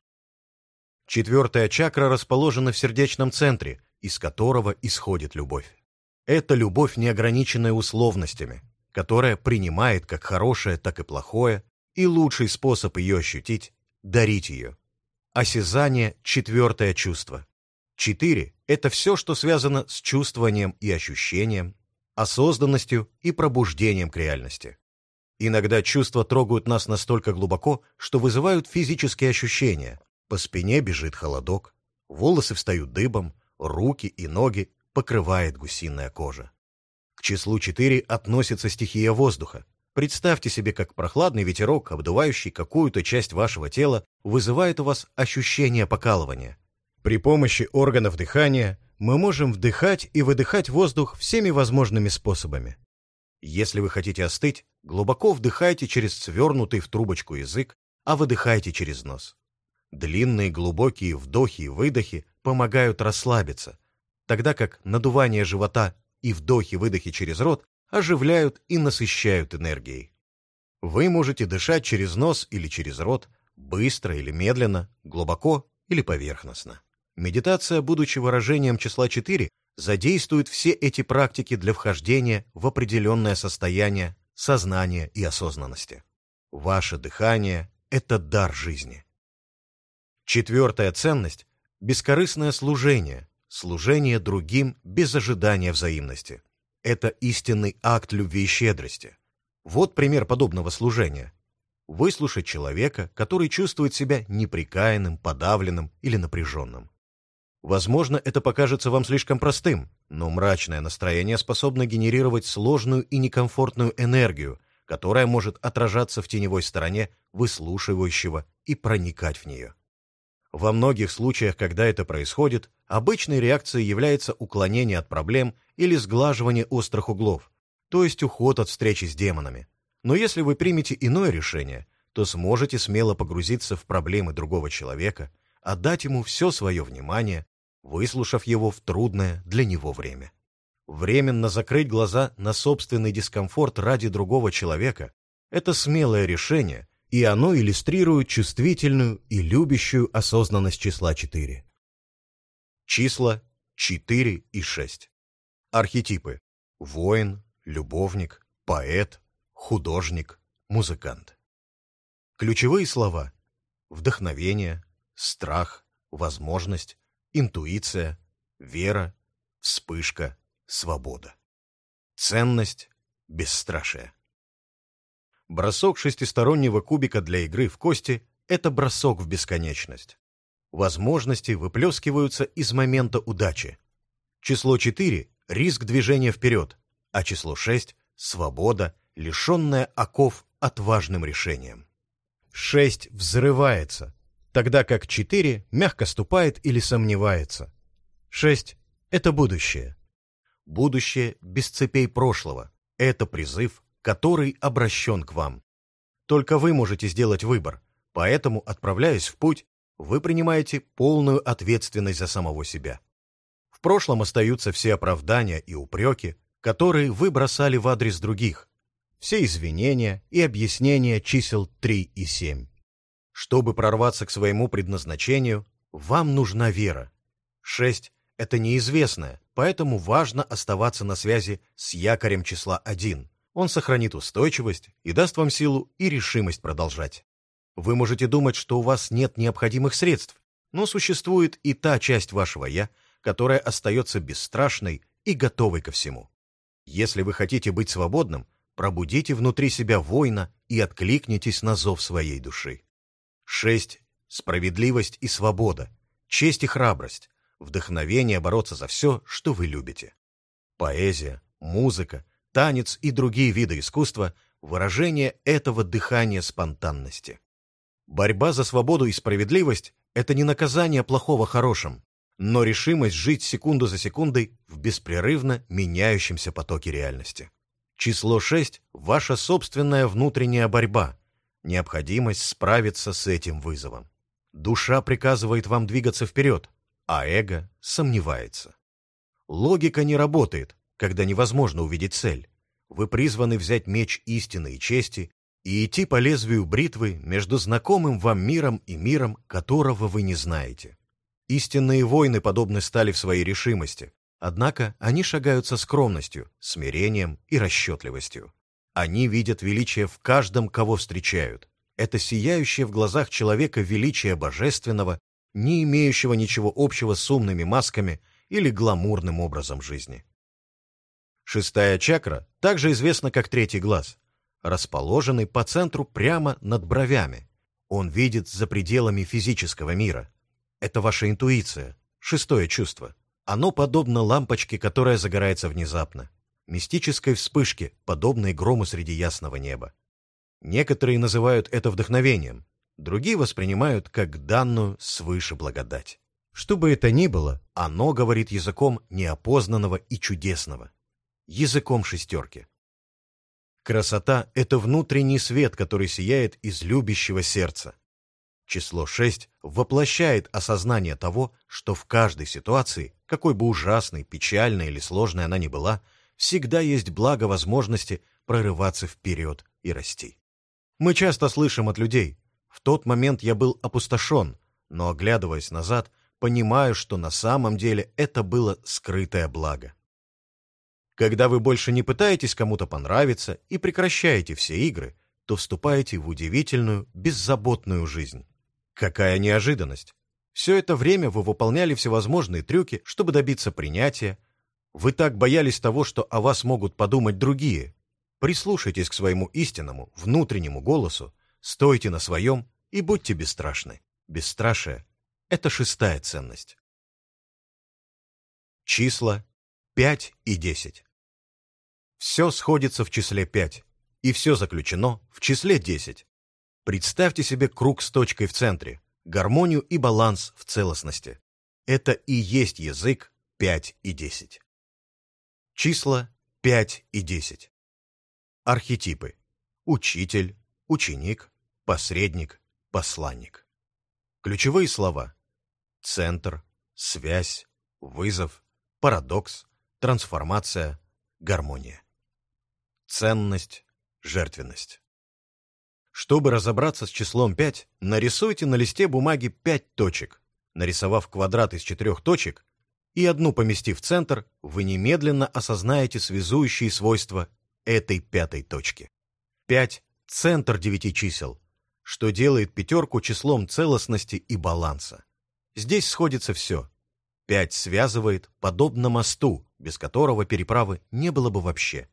Speaker 1: Четвертая чакра расположена в сердечном центре, из которого исходит любовь. Это любовь, не ограниченная условностями, которая принимает как хорошее, так и плохое, и лучший способ ее ощутить – дарить ее. Осязание – четвертое чувство. Четыре – это все, что связано с чувствованием и ощущением, осознанностью и пробуждением к реальности. Иногда чувства трогают нас настолько глубоко, что вызывают физические ощущения. По спине бежит холодок, волосы встают дыбом, руки и ноги покрывает гусиная кожа. К числу 4 относится стихия воздуха. Представьте себе, как прохладный ветерок, обдувающий какую-то часть вашего тела, вызывает у вас ощущение покалывания. При помощи органов дыхания мы можем вдыхать и выдыхать воздух всеми возможными способами. Если вы хотите остыть, глубоко вдыхайте через свернутый в трубочку язык, а выдыхайте через нос. Длинные глубокие вдохи и выдохи помогают расслабиться, тогда как надувание живота и вдохи-выдохи через рот оживляют и насыщают энергией. Вы можете дышать через нос или через рот, быстро или медленно, глубоко или поверхностно. Медитация, будучи выражением числа 4, задействует все эти практики для вхождения в определенное состояние сознания и осознанности. Ваше дыхание – это дар жизни. Четвертая ценность – бескорыстное служение, служение другим без ожидания взаимности. Это истинный акт любви и щедрости. Вот пример подобного служения. Выслушать человека, который чувствует себя неприкаянным, подавленным или напряженным. Возможно, это покажется вам слишком простым, но мрачное настроение способно генерировать сложную и некомфортную энергию, которая может отражаться в теневой стороне выслушивающего и проникать в нее. Во многих случаях, когда это происходит, обычной реакцией является уклонение от проблем или сглаживание острых углов, то есть уход от встречи с демонами. Но если вы примете иное решение, то сможете смело погрузиться в проблемы другого человека, отдать ему все свое внимание выслушав его в трудное для него время. Временно закрыть глаза на собственный дискомфорт ради другого человека – это смелое решение, и оно иллюстрирует чувствительную и любящую осознанность числа 4. Числа 4 и 6. Архетипы – воин, любовник, поэт, художник, музыкант. Ключевые слова – вдохновение, страх, возможность, интуиция, вера, вспышка, свобода. Ценность, бесстрашие. Бросок шестистороннего кубика для игры в кости – это бросок в бесконечность. Возможности выплескиваются из момента удачи. Число 4 – риск движения вперед, а число 6 – свобода, лишенная оков отважным решением. 6 взрывается, тогда как 4 мягко ступает или сомневается. 6 — это будущее. Будущее без цепей прошлого. Это призыв, который обращен к вам. Только вы можете сделать выбор, поэтому, отправляясь в путь, вы принимаете полную ответственность за самого себя. В прошлом остаются все оправдания и упреки, которые вы бросали в адрес других, все извинения и объяснения чисел 3 и 7. Чтобы прорваться к своему предназначению, вам нужна вера. 6 — это неизвестное, поэтому важно оставаться на связи с якорем числа 1. Он сохранит устойчивость и даст вам силу и решимость продолжать. Вы можете думать, что у вас нет необходимых средств, но существует и та часть вашего «я», которая остается бесстрашной и готовой ко всему. Если вы хотите быть свободным, пробудите внутри себя воина и откликнитесь на зов своей души. Шесть — справедливость и свобода, честь и храбрость, вдохновение бороться за все, что вы любите. Поэзия, музыка, танец и другие виды искусства — выражение этого дыхания спонтанности. Борьба за свободу и справедливость — это не наказание плохого хорошим, но решимость жить секунду за секундой в беспрерывно меняющемся потоке реальности. Число 6 — ваша собственная внутренняя борьба, необходимость справиться с этим вызовом. Душа приказывает вам двигаться вперед, а эго сомневается. Логика не работает, когда невозможно увидеть цель. Вы призваны взять меч истины и чести и идти по лезвию бритвы между знакомым вам миром и миром, которого вы не знаете. Истинные воины подобны стали в своей решимости, однако они шагают со скромностью, смирением и расчетливостью. Они видят величие в каждом, кого встречают. Это сияющее в глазах человека величие божественного, не имеющего ничего общего с умными масками или гламурным образом жизни. Шестая чакра также известна как третий глаз, расположенный по центру прямо над бровями. Он видит за пределами физического мира. Это ваша интуиция, шестое чувство. Оно подобно лампочке, которая загорается внезапно мистической вспышке, подобной грому среди ясного неба. Некоторые называют это вдохновением, другие воспринимают как данную свыше благодать. Что бы это ни было, оно говорит языком неопознанного и чудесного, языком шестерки. Красота — это внутренний свет, который сияет из любящего сердца. Число 6 воплощает осознание того, что в каждой ситуации, какой бы ужасной, печальной или сложной она ни была, всегда есть благо возможности прорываться вперед и расти. Мы часто слышим от людей, в тот момент я был опустошен, но, оглядываясь назад, понимаю, что на самом деле это было скрытое благо. Когда вы больше не пытаетесь кому-то понравиться и прекращаете все игры, то вступаете в удивительную, беззаботную жизнь. Какая неожиданность! Все это время вы выполняли всевозможные трюки, чтобы добиться принятия. Вы так боялись того, что о вас могут подумать другие. Прислушайтесь к своему истинному, внутреннему голосу, стойте на своем и будьте бесстрашны. Бесстрашие — это шестая ценность. Числа 5 и 10. Все сходится в числе 5, и все заключено в числе 10. Представьте себе круг с точкой в центре, гармонию и баланс в целостности. Это и есть язык 5 и 10. Числа 5 и 10. Архетипы. Учитель, ученик, посредник, посланник. Ключевые слова. Центр, связь, вызов, парадокс, трансформация, гармония. Ценность, жертвенность. Чтобы разобраться с числом 5, нарисуйте на листе бумаги 5 точек. Нарисовав квадрат из четырех точек и одну поместив в центр, вы немедленно осознаете связующие свойства этой пятой точки. 5 – центр девяти чисел, что делает пятерку числом целостности и баланса. Здесь сходится все. 5 связывает, подобно мосту, без которого переправы не было бы вообще.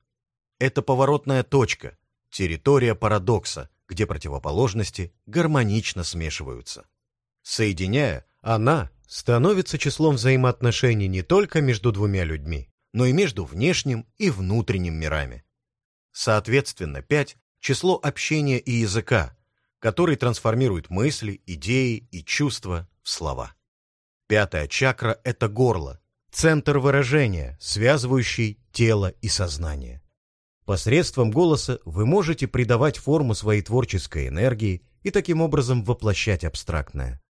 Speaker 1: Это поворотная точка, территория парадокса, где противоположности гармонично смешиваются. Соединяя, она становится числом взаимоотношений не только между двумя людьми, но и между внешним и внутренним мирами. Соответственно, 5 – число общения и языка, который трансформирует мысли, идеи и чувства в слова. Пятая чакра – это горло, центр выражения, связывающий тело и сознание. Посредством голоса вы можете придавать форму своей творческой энергии и таким образом воплощать абстрактное.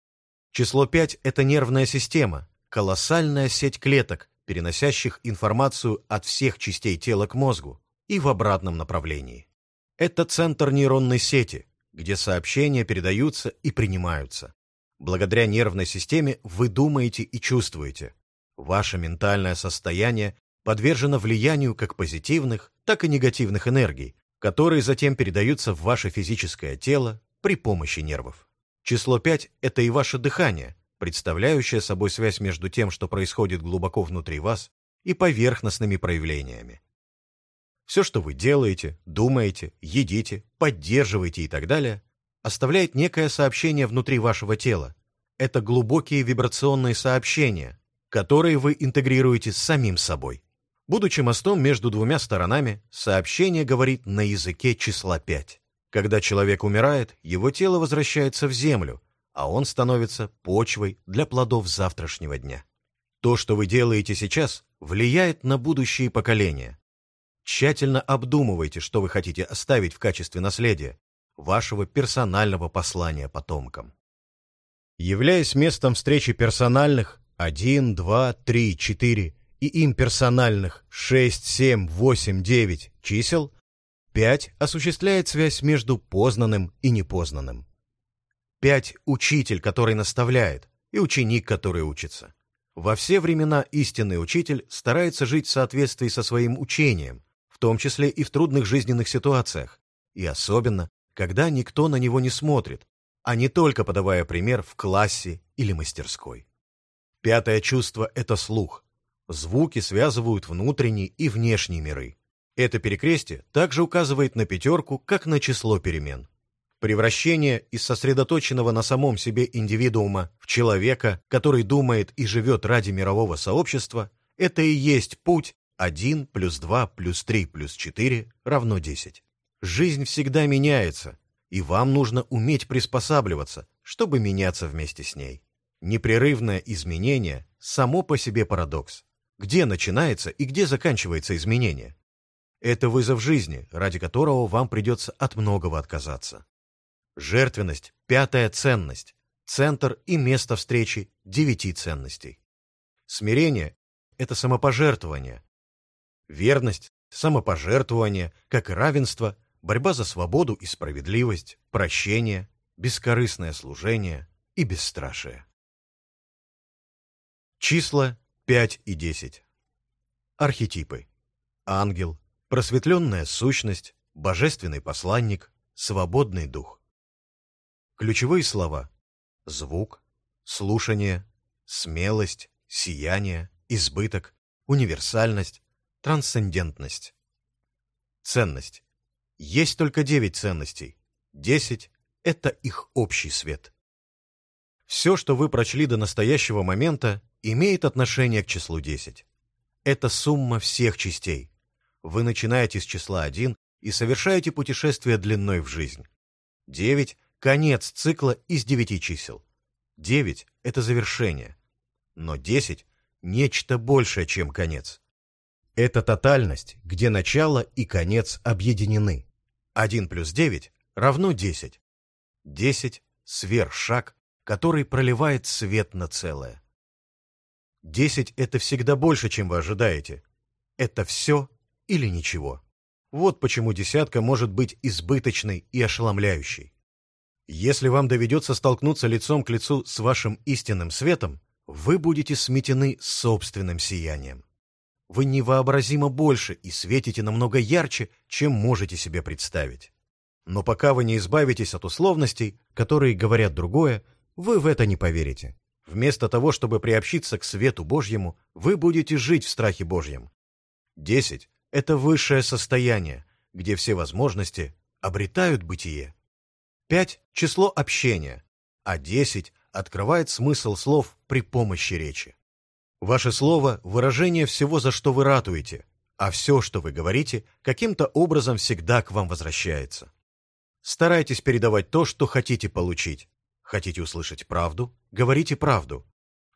Speaker 1: Число 5 – это нервная система, колоссальная сеть клеток, переносящих информацию от всех частей тела к мозгу и в обратном направлении. Это центр нейронной сети, где сообщения передаются и принимаются. Благодаря нервной системе вы думаете и чувствуете. Ваше ментальное состояние подвержена влиянию как позитивных, так и негативных энергий, которые затем передаются в ваше физическое тело при помощи нервов. Число 5 – это и ваше дыхание, представляющее собой связь между тем, что происходит глубоко внутри вас, и поверхностными проявлениями. Все, что вы делаете, думаете, едите, поддерживаете и так далее, оставляет некое сообщение внутри вашего тела. Это глубокие вибрационные сообщения, которые вы интегрируете с самим собой. Будучи мостом между двумя сторонами, сообщение говорит на языке числа 5. Когда человек умирает, его тело возвращается в землю, а он становится почвой для плодов завтрашнего дня. То, что вы делаете сейчас, влияет на будущие поколения. Тщательно обдумывайте, что вы хотите оставить в качестве наследия, вашего персонального послания потомкам. Являясь местом встречи персональных 1, 2, 3, 4 и имперсональных 6, 7, 8, 9 чисел, 5 осуществляет связь между познанным и непознанным. 5 – учитель, который наставляет, и ученик, который учится. Во все времена истинный учитель старается жить в соответствии со своим учением, в том числе и в трудных жизненных ситуациях, и особенно, когда никто на него не смотрит, а не только подавая пример в классе или мастерской. Пятое чувство – это слух, Звуки связывают внутренние и внешние миры. Это перекрестие также указывает на пятерку, как на число перемен. Превращение из сосредоточенного на самом себе индивидуума в человека, который думает и живет ради мирового сообщества, это и есть путь 1 плюс 2 плюс 3 плюс 4 равно 10. Жизнь всегда меняется, и вам нужно уметь приспосабливаться, чтобы меняться вместе с ней. Непрерывное изменение – само по себе парадокс где начинается и где заканчивается изменение. Это вызов жизни, ради которого вам придется от многого отказаться. Жертвенность – пятая ценность, центр и место встречи девяти ценностей. Смирение – это самопожертвование. Верность – самопожертвование, как и равенство, борьба за свободу и справедливость, прощение, бескорыстное служение и бесстрашие. Числа 5 и 10. Архетипы. Ангел, просветленная сущность, божественный посланник, свободный дух. Ключевые слова. Звук, слушание, смелость, сияние, избыток, универсальность, трансцендентность. Ценность. Есть только девять ценностей. Десять — это их общий свет. Все, что вы прочли до настоящего момента, имеет отношение к числу 10. Это сумма всех частей. Вы начинаете с числа 1 и совершаете путешествие длиной в жизнь. 9 — конец цикла из 9 чисел. 9 — это завершение. Но 10 — нечто большее, чем конец. Это тотальность, где начало и конец объединены. 1 плюс 9 равно 10. 10 — сверхшаг, который проливает свет на целое. Десять — это всегда больше, чем вы ожидаете. Это все или ничего. Вот почему десятка может быть избыточной и ошеломляющей. Если вам доведется столкнуться лицом к лицу с вашим истинным светом, вы будете сметены собственным сиянием. Вы невообразимо больше и светите намного ярче, чем можете себе представить. Но пока вы не избавитесь от условностей, которые говорят другое, вы в это не поверите. Вместо того, чтобы приобщиться к свету Божьему, вы будете жить в страхе Божьем. Десять — это высшее состояние, где все возможности обретают бытие. Пять — число общения, а десять открывает смысл слов при помощи речи. Ваше слово — выражение всего, за что вы ратуете, а все, что вы говорите, каким-то образом всегда к вам возвращается. Старайтесь передавать то, что хотите получить, Хотите услышать правду? Говорите правду.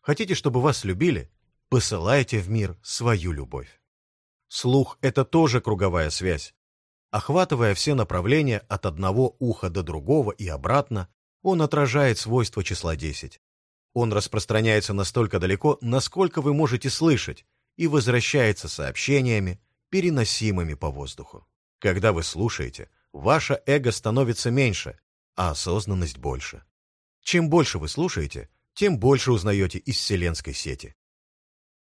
Speaker 1: Хотите, чтобы вас любили? Посылайте в мир свою любовь. Слух — это тоже круговая связь. Охватывая все направления от одного уха до другого и обратно, он отражает свойства числа 10. Он распространяется настолько далеко, насколько вы можете слышать, и возвращается сообщениями, переносимыми по воздуху. Когда вы слушаете, ваше эго становится меньше, а осознанность больше. Чем больше вы слушаете, тем больше узнаете из вселенской сети.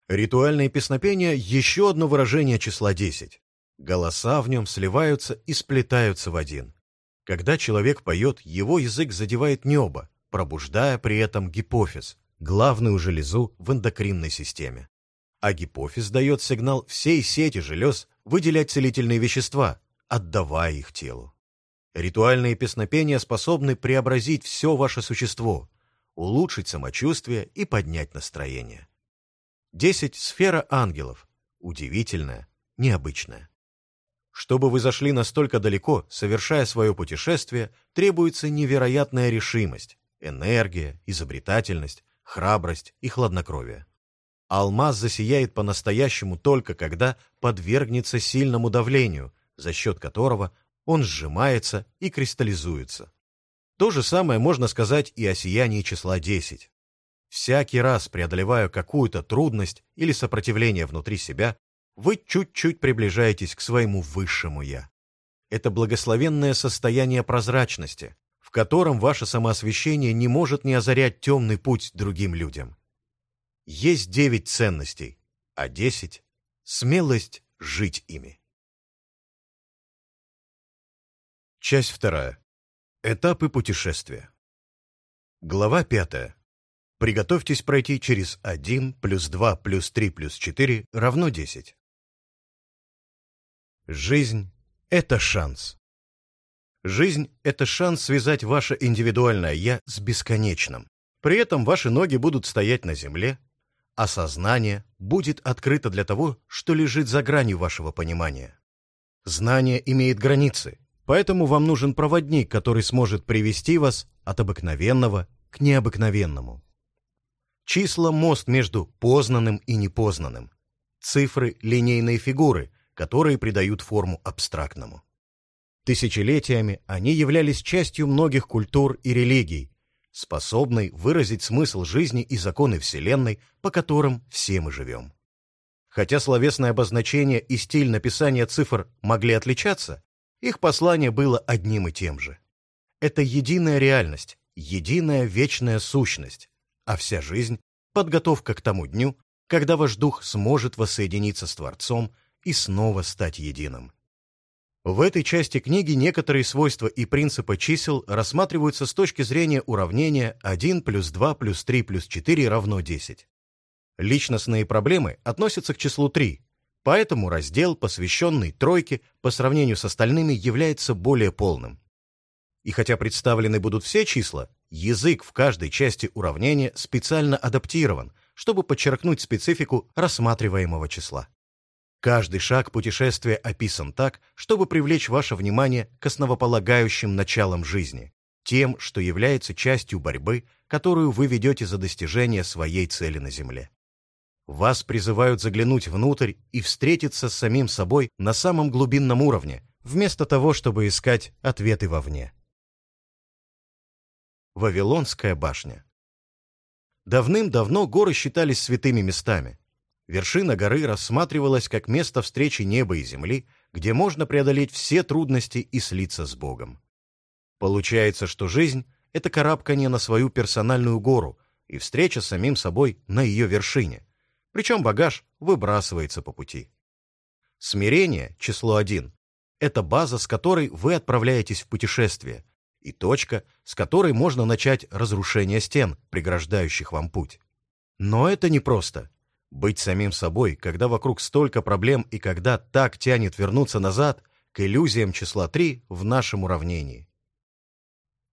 Speaker 1: Ритуальное песнопение – еще одно выражение числа 10. Голоса в нем сливаются и сплетаются в один. Когда человек поет, его язык задевает небо, пробуждая при этом гипофиз, главную железу в эндокринной системе. А гипофиз дает сигнал всей сети желез выделять целительные вещества, отдавая их телу. Ритуальные песнопения способны преобразить все ваше существо, улучшить самочувствие и поднять настроение. Десять сфера ангелов. Удивительная, необычная. Чтобы вы зашли настолько далеко, совершая свое путешествие, требуется невероятная решимость, энергия, изобретательность, храбрость и хладнокровие. Алмаз засияет по-настоящему только когда подвергнется сильному давлению, за счет которого он сжимается и кристаллизуется. То же самое можно сказать и о сиянии числа 10. Всякий раз, преодолевая какую-то трудность или сопротивление внутри себя, вы чуть-чуть приближаетесь к своему высшему «я». Это благословенное состояние прозрачности, в котором ваше самоосвещение не может не озарять темный путь другим людям. Есть девять ценностей, а десять — смелость жить ими. Часть вторая. Этапы путешествия. Глава пятая. Приготовьтесь пройти через 1 плюс 2 плюс 3 плюс 4 равно 10. Жизнь — это шанс. Жизнь — это шанс связать ваше индивидуальное «я» с бесконечным. При этом ваши ноги будут стоять на земле, а сознание будет открыто для того, что лежит за гранью вашего понимания. Знание имеет границы — Поэтому вам нужен проводник, который сможет привести вас от обыкновенного к необыкновенному. Числа – мост между познанным и непознанным. Цифры – линейные фигуры, которые придают форму абстрактному. Тысячелетиями они являлись частью многих культур и религий, способной выразить смысл жизни и законы Вселенной, по которым все мы живем. Хотя словесное обозначение и стиль написания цифр могли отличаться, их послание было одним и тем же. Это единая реальность, единая вечная сущность, а вся жизнь подготовка к тому дню, когда ваш дух сможет воссоединиться с Творцом и снова стать единым. В этой части книги некоторые свойства и принципы чисел рассматриваются с точки зрения уравнения 1 плюс 2 плюс 3 плюс 4 равно 10. Личностные проблемы относятся к числу 3, поэтому раздел, посвященный тройке, по сравнению с остальными является более полным. И хотя представлены будут все числа, язык в каждой части уравнения специально адаптирован, чтобы подчеркнуть специфику рассматриваемого числа. Каждый шаг путешествия описан так, чтобы привлечь ваше внимание к основополагающим началам жизни, тем, что является частью борьбы, которую вы ведете за достижение своей цели на Земле. Вас призывают заглянуть внутрь и встретиться с самим собой на самом глубинном уровне, вместо того, чтобы искать ответы вовне. Вавилонская башня Давным-давно горы считались святыми местами, Вершина горы рассматривалась как место встречи неба и земли, где можно преодолеть все трудности и слиться с Богом. Получается, что жизнь — это карабкание на свою персональную гору и встреча с самим собой на ее вершине, причем багаж выбрасывается по пути. Смирение, число один, это база, с которой вы отправляетесь в путешествие, и точка, с которой можно начать разрушение стен, преграждающих вам путь. Но это непросто. Быть самим собой, когда вокруг столько проблем и когда так тянет вернуться назад к иллюзиям числа 3 в нашем уравнении.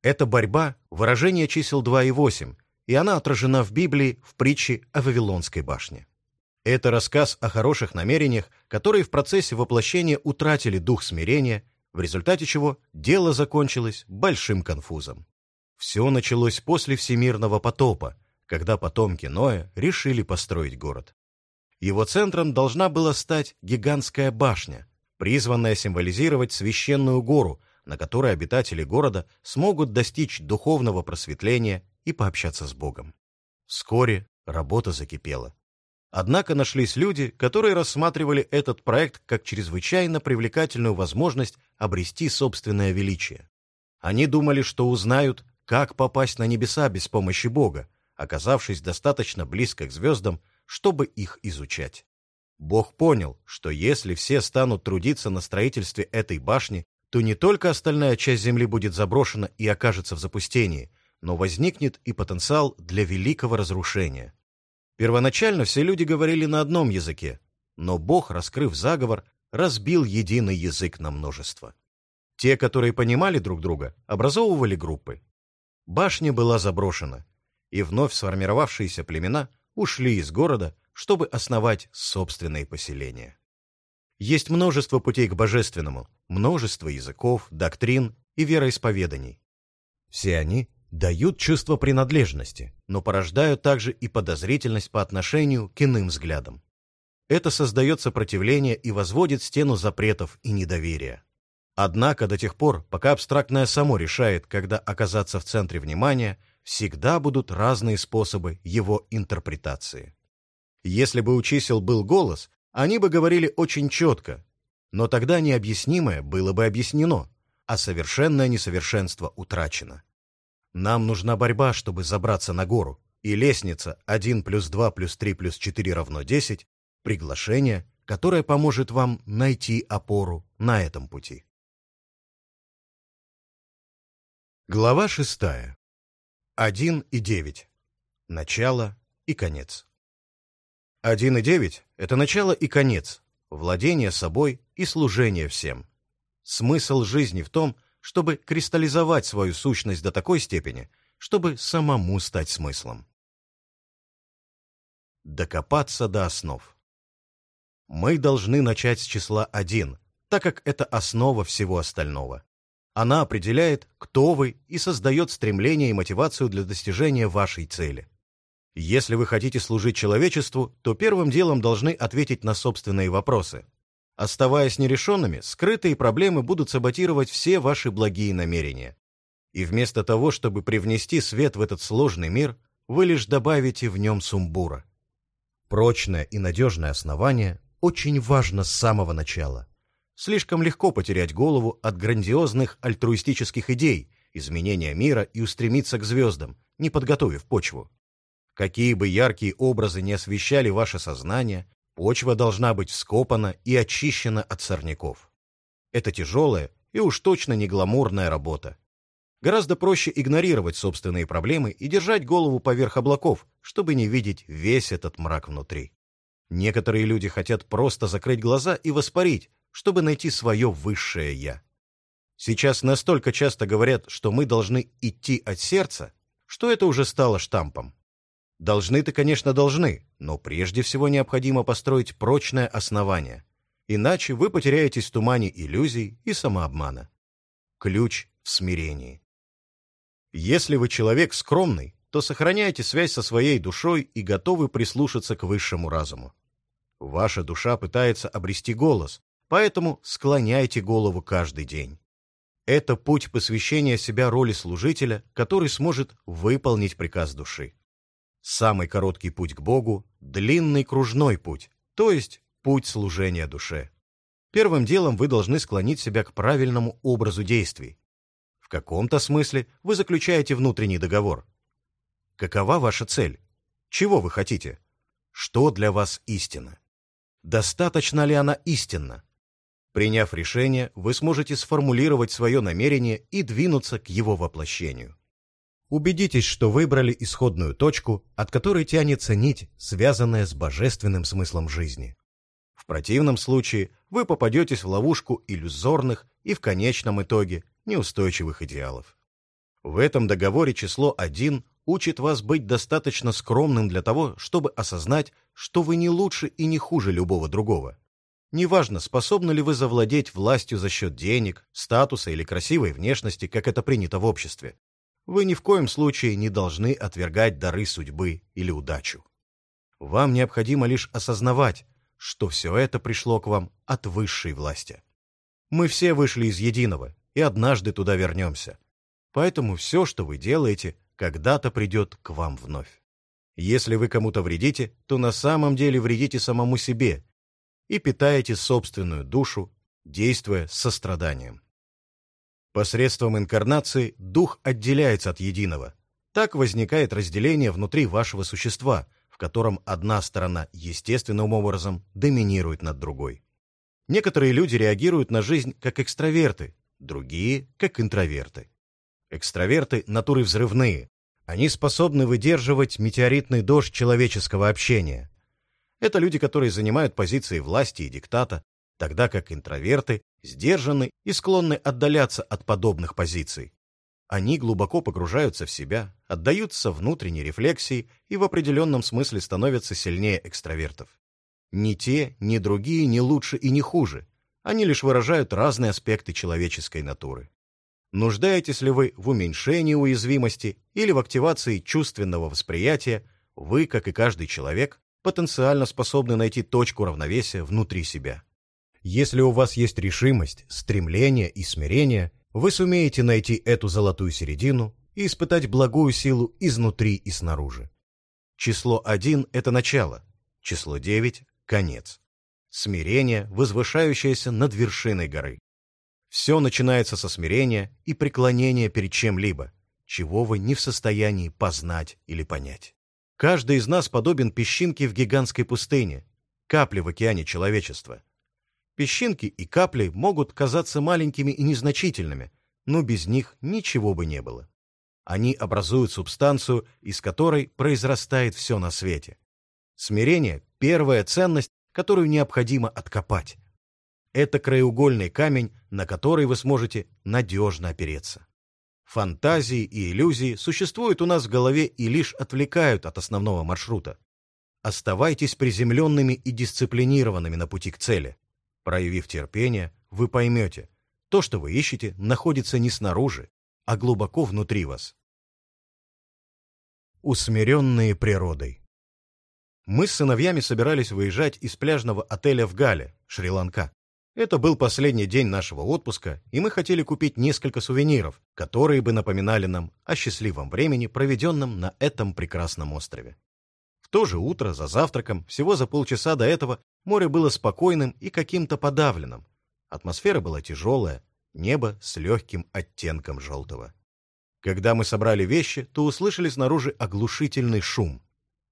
Speaker 1: Эта борьба – выражение чисел 2 и 8, и она отражена в Библии в притче о Вавилонской башне. Это рассказ о хороших намерениях, которые в процессе воплощения утратили дух смирения, в результате чего дело закончилось большим конфузом. Все началось после всемирного потопа, когда потомки Ноя решили построить город. Его центром должна была стать гигантская башня, призванная символизировать священную гору, на которой обитатели города смогут достичь духовного просветления и пообщаться с Богом. Вскоре работа закипела. Однако нашлись люди, которые рассматривали этот проект как чрезвычайно привлекательную возможность обрести собственное величие. Они думали, что узнают, как попасть на небеса без помощи Бога, оказавшись достаточно близко к звездам, чтобы их изучать. Бог понял, что если все станут трудиться на строительстве этой башни, то не только остальная часть Земли будет заброшена и окажется в запустении, но возникнет и потенциал для великого разрушения. Первоначально все люди говорили на одном языке, но Бог, раскрыв заговор, разбил единый язык на множество. Те, которые понимали друг друга, образовывали группы. Башня была заброшена, и вновь сформировавшиеся племена ушли из города, чтобы основать собственные поселения. Есть множество путей к божественному, множество языков, доктрин и вероисповеданий. Все они дают чувство принадлежности, но порождают также и подозрительность по отношению к иным взглядам. Это создает сопротивление и возводит стену запретов и недоверия. Однако до тех пор, пока абстрактное само решает, когда оказаться в центре внимания – всегда будут разные способы его интерпретации. Если бы у чисел был голос, они бы говорили очень четко, но тогда необъяснимое было бы объяснено, а совершенное несовершенство утрачено. Нам нужна борьба, чтобы забраться на гору, и лестница 1 плюс 2 плюс 3 плюс 4 равно 10 – приглашение, которое поможет вам найти опору на этом пути. Глава шестая. 1 и 9. Начало и конец. 1 и 9 — это начало и конец, владение собой и служение всем. Смысл жизни в том, чтобы кристаллизовать свою сущность до такой степени, чтобы самому стать смыслом. Докопаться до основ. Мы должны начать с числа 1, так как это основа всего остального. Она определяет, кто вы и создает стремление и мотивацию для достижения вашей цели. Если вы хотите служить человечеству, то первым делом должны ответить на собственные вопросы. Оставаясь нерешенными, скрытые проблемы будут саботировать все ваши благие намерения. И вместо того, чтобы привнести свет в этот сложный мир, вы лишь добавите в нем сумбура. Прочное и надежное основание очень важно с самого начала. Слишком легко потерять голову от грандиозных альтруистических идей, изменения мира и устремиться к звездам, не подготовив почву. Какие бы яркие образы не освещали ваше сознание, почва должна быть вскопана и очищена от сорняков. Это тяжелая и уж точно не гламурная работа. Гораздо проще игнорировать собственные проблемы и держать голову поверх облаков, чтобы не видеть весь этот мрак внутри. Некоторые люди хотят просто закрыть глаза и воспарить, чтобы найти свое высшее «я». Сейчас настолько часто говорят, что мы должны идти от сердца, что это уже стало штампом. Должны-то, конечно, должны, но прежде всего необходимо построить прочное основание. Иначе вы потеряетесь в тумане иллюзий и самообмана. Ключ в смирении. Если вы человек скромный, то сохраняйте связь со своей душой и готовы прислушаться к высшему разуму. Ваша душа пытается обрести голос, поэтому склоняйте голову каждый день. Это путь посвящения себя роли служителя, который сможет выполнить приказ души. Самый короткий путь к Богу – длинный кружной путь, то есть путь служения душе. Первым делом вы должны склонить себя к правильному образу действий. В каком-то смысле вы заключаете внутренний договор. Какова ваша цель? Чего вы хотите? Что для вас истина? Достаточно ли она истинна? Приняв решение, вы сможете сформулировать свое намерение и двинуться к его воплощению. Убедитесь, что выбрали исходную точку, от которой тянется нить, связанная с божественным смыслом жизни. В противном случае вы попадетесь в ловушку иллюзорных и в конечном итоге неустойчивых идеалов. В этом договоре число 1 учит вас быть достаточно скромным для того, чтобы осознать, что вы не лучше и не хуже любого другого. Неважно, способны ли вы завладеть властью за счет денег, статуса или красивой внешности, как это принято в обществе. Вы ни в коем случае не должны отвергать дары судьбы или удачу. Вам необходимо лишь осознавать, что все это пришло к вам от высшей власти. Мы все вышли из единого, и однажды туда вернемся. Поэтому все, что вы делаете, когда-то придет к вам вновь. Если вы кому-то вредите, то на самом деле вредите самому себе и питаете собственную душу, действуя состраданием. Посредством инкарнации дух отделяется от единого. Так возникает разделение внутри вашего существа, в котором одна сторона естественным образом доминирует над другой. Некоторые люди реагируют на жизнь как экстраверты, другие – как интроверты. Экстраверты – натуры взрывные, они способны выдерживать метеоритный дождь человеческого общения. Это люди, которые занимают позиции власти и диктата, тогда как интроверты сдержаны и склонны отдаляться от подобных позиций. Они глубоко погружаются в себя, отдаются внутренней рефлексии и в определенном смысле становятся сильнее экстравертов. Ни те, ни другие не лучше и не хуже. Они лишь выражают разные аспекты человеческой натуры. Нуждаетесь ли вы в уменьшении уязвимости или в активации чувственного восприятия, вы, как и каждый человек, потенциально способны найти точку равновесия внутри себя. Если у вас есть решимость, стремление и смирение, вы сумеете найти эту золотую середину и испытать благую силу изнутри и снаружи. Число 1 — это начало, число 9 — конец. Смирение, возвышающееся над вершиной горы. Все начинается со смирения и преклонения перед чем-либо, чего вы не в состоянии познать или понять. Каждый из нас подобен песчинке в гигантской пустыне, капле в океане человечества. Песчинки и капли могут казаться маленькими и незначительными, но без них ничего бы не было. Они образуют субстанцию, из которой произрастает все на свете. Смирение — первая ценность, которую необходимо откопать. Это краеугольный камень, на который вы сможете надежно опереться. Фантазии и иллюзии существуют у нас в голове и лишь отвлекают от основного маршрута. Оставайтесь приземленными и дисциплинированными на пути к цели. Проявив терпение, вы поймете, то, что вы ищете, находится не снаружи, а глубоко внутри вас. Усмиренные природой Мы с сыновьями собирались выезжать из пляжного отеля в Гале, Шри-Ланка. Это был последний день нашего отпуска, и мы хотели купить несколько сувениров, которые бы напоминали нам о счастливом времени, проведенном на этом прекрасном острове. То же утро, за завтраком, всего за полчаса до этого, море было спокойным и каким-то подавленным. Атмосфера была тяжелая, небо с легким оттенком желтого. Когда мы собрали вещи, то услышали снаружи оглушительный шум.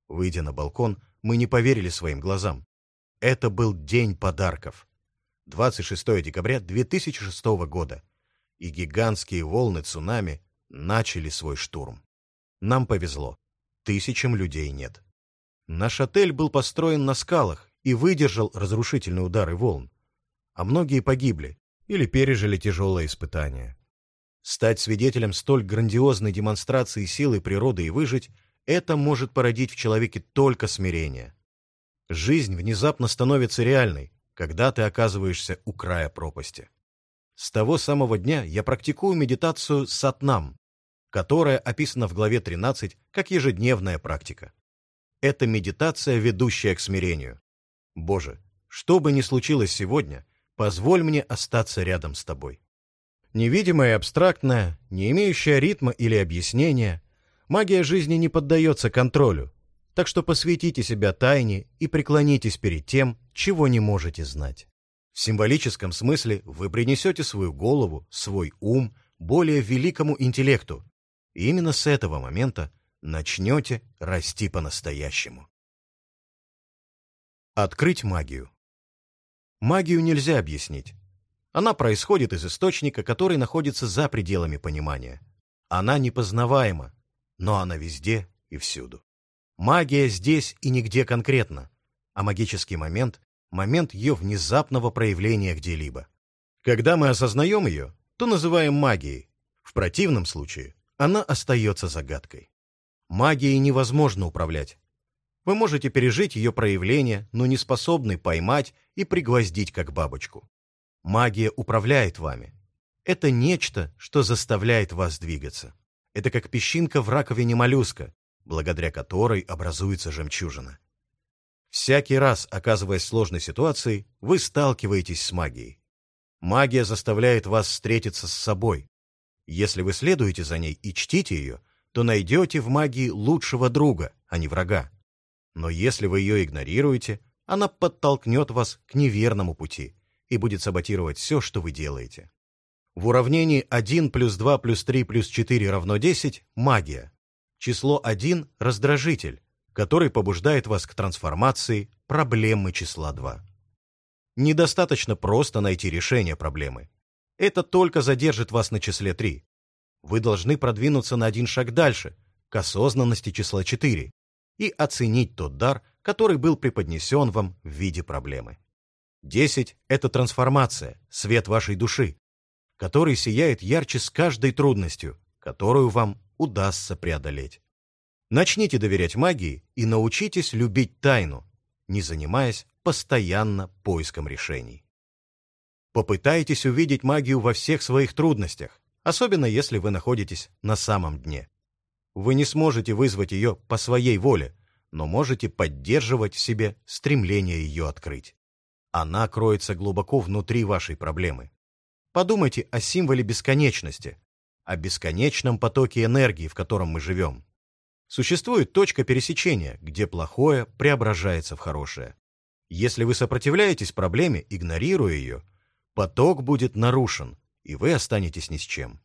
Speaker 1: Выйдя на балкон, мы не поверили своим глазам. Это был день подарков. 26 декабря 2006 года. И гигантские волны цунами начали свой штурм. Нам повезло. Тысячам людей нет. Наш отель был построен на скалах и выдержал разрушительные удары волн. А многие погибли или пережили тяжелые испытания. Стать свидетелем столь грандиозной демонстрации силы природы и выжить — это может породить в человеке только смирение. Жизнь внезапно становится реальной, когда ты оказываешься у края пропасти. С того самого дня я практикую медитацию сатнам, которая описана в главе 13 как ежедневная практика. Это медитация, ведущая к смирению. Боже, что бы ни случилось сегодня, позволь мне остаться рядом с тобой. Невидимая и абстрактная, не имеющая ритма или объяснения, магия жизни не поддается контролю, так что посвятите себя тайне и преклонитесь перед тем, чего не можете знать. В символическом смысле вы принесете свою голову, свой ум более великому интеллекту, и именно с этого момента начнете расти по-настоящему. Открыть магию. Магию нельзя объяснить. Она происходит из источника, который находится за пределами понимания. Она непознаваема, но она везде и всюду. Магия здесь и нигде конкретно, а магический момент — момент ее внезапного проявления где-либо. Когда мы осознаем ее, то называем магией. В противном случае она остается загадкой. Магией невозможно управлять. Вы можете пережить ее проявление, но не способны поймать и пригвоздить как бабочку. Магия управляет вами. Это нечто, что заставляет вас двигаться. Это как песчинка в раковине моллюска, благодаря которой образуется жемчужина. Всякий раз, оказываясь в сложной ситуации, вы сталкиваетесь с магией. Магия заставляет вас встретиться с собой. Если вы следуете за ней и чтите ее, то найдете в магии лучшего друга, а не врага. Но если вы ее игнорируете, она подтолкнет вас к неверному пути и будет саботировать все, что вы делаете. В уравнении 1 плюс 2 плюс 3 плюс 4 равно 10 – магия. Число 1 – раздражитель, который побуждает вас к трансформации проблемы числа 2. Недостаточно просто найти решение проблемы. Это только задержит вас на числе 3. Вы должны продвинуться на один шаг дальше, к осознанности числа 4, и оценить тот дар, который был преподнесен вам в виде проблемы. 10 — это трансформация, свет вашей души, который сияет ярче с каждой трудностью, которую вам удастся преодолеть. Начните доверять магии и научитесь любить тайну, не занимаясь постоянно поиском решений. Попытайтесь увидеть магию во всех своих трудностях, особенно если вы находитесь на самом дне. Вы не сможете вызвать ее по своей воле, но можете поддерживать в себе стремление ее открыть. Она кроется глубоко внутри вашей проблемы. Подумайте о символе бесконечности, о бесконечном потоке энергии, в котором мы живем. Существует точка пересечения, где плохое преображается в хорошее. Если вы сопротивляетесь проблеме, игнорируя ее, поток будет нарушен, и вы останетесь ни с чем.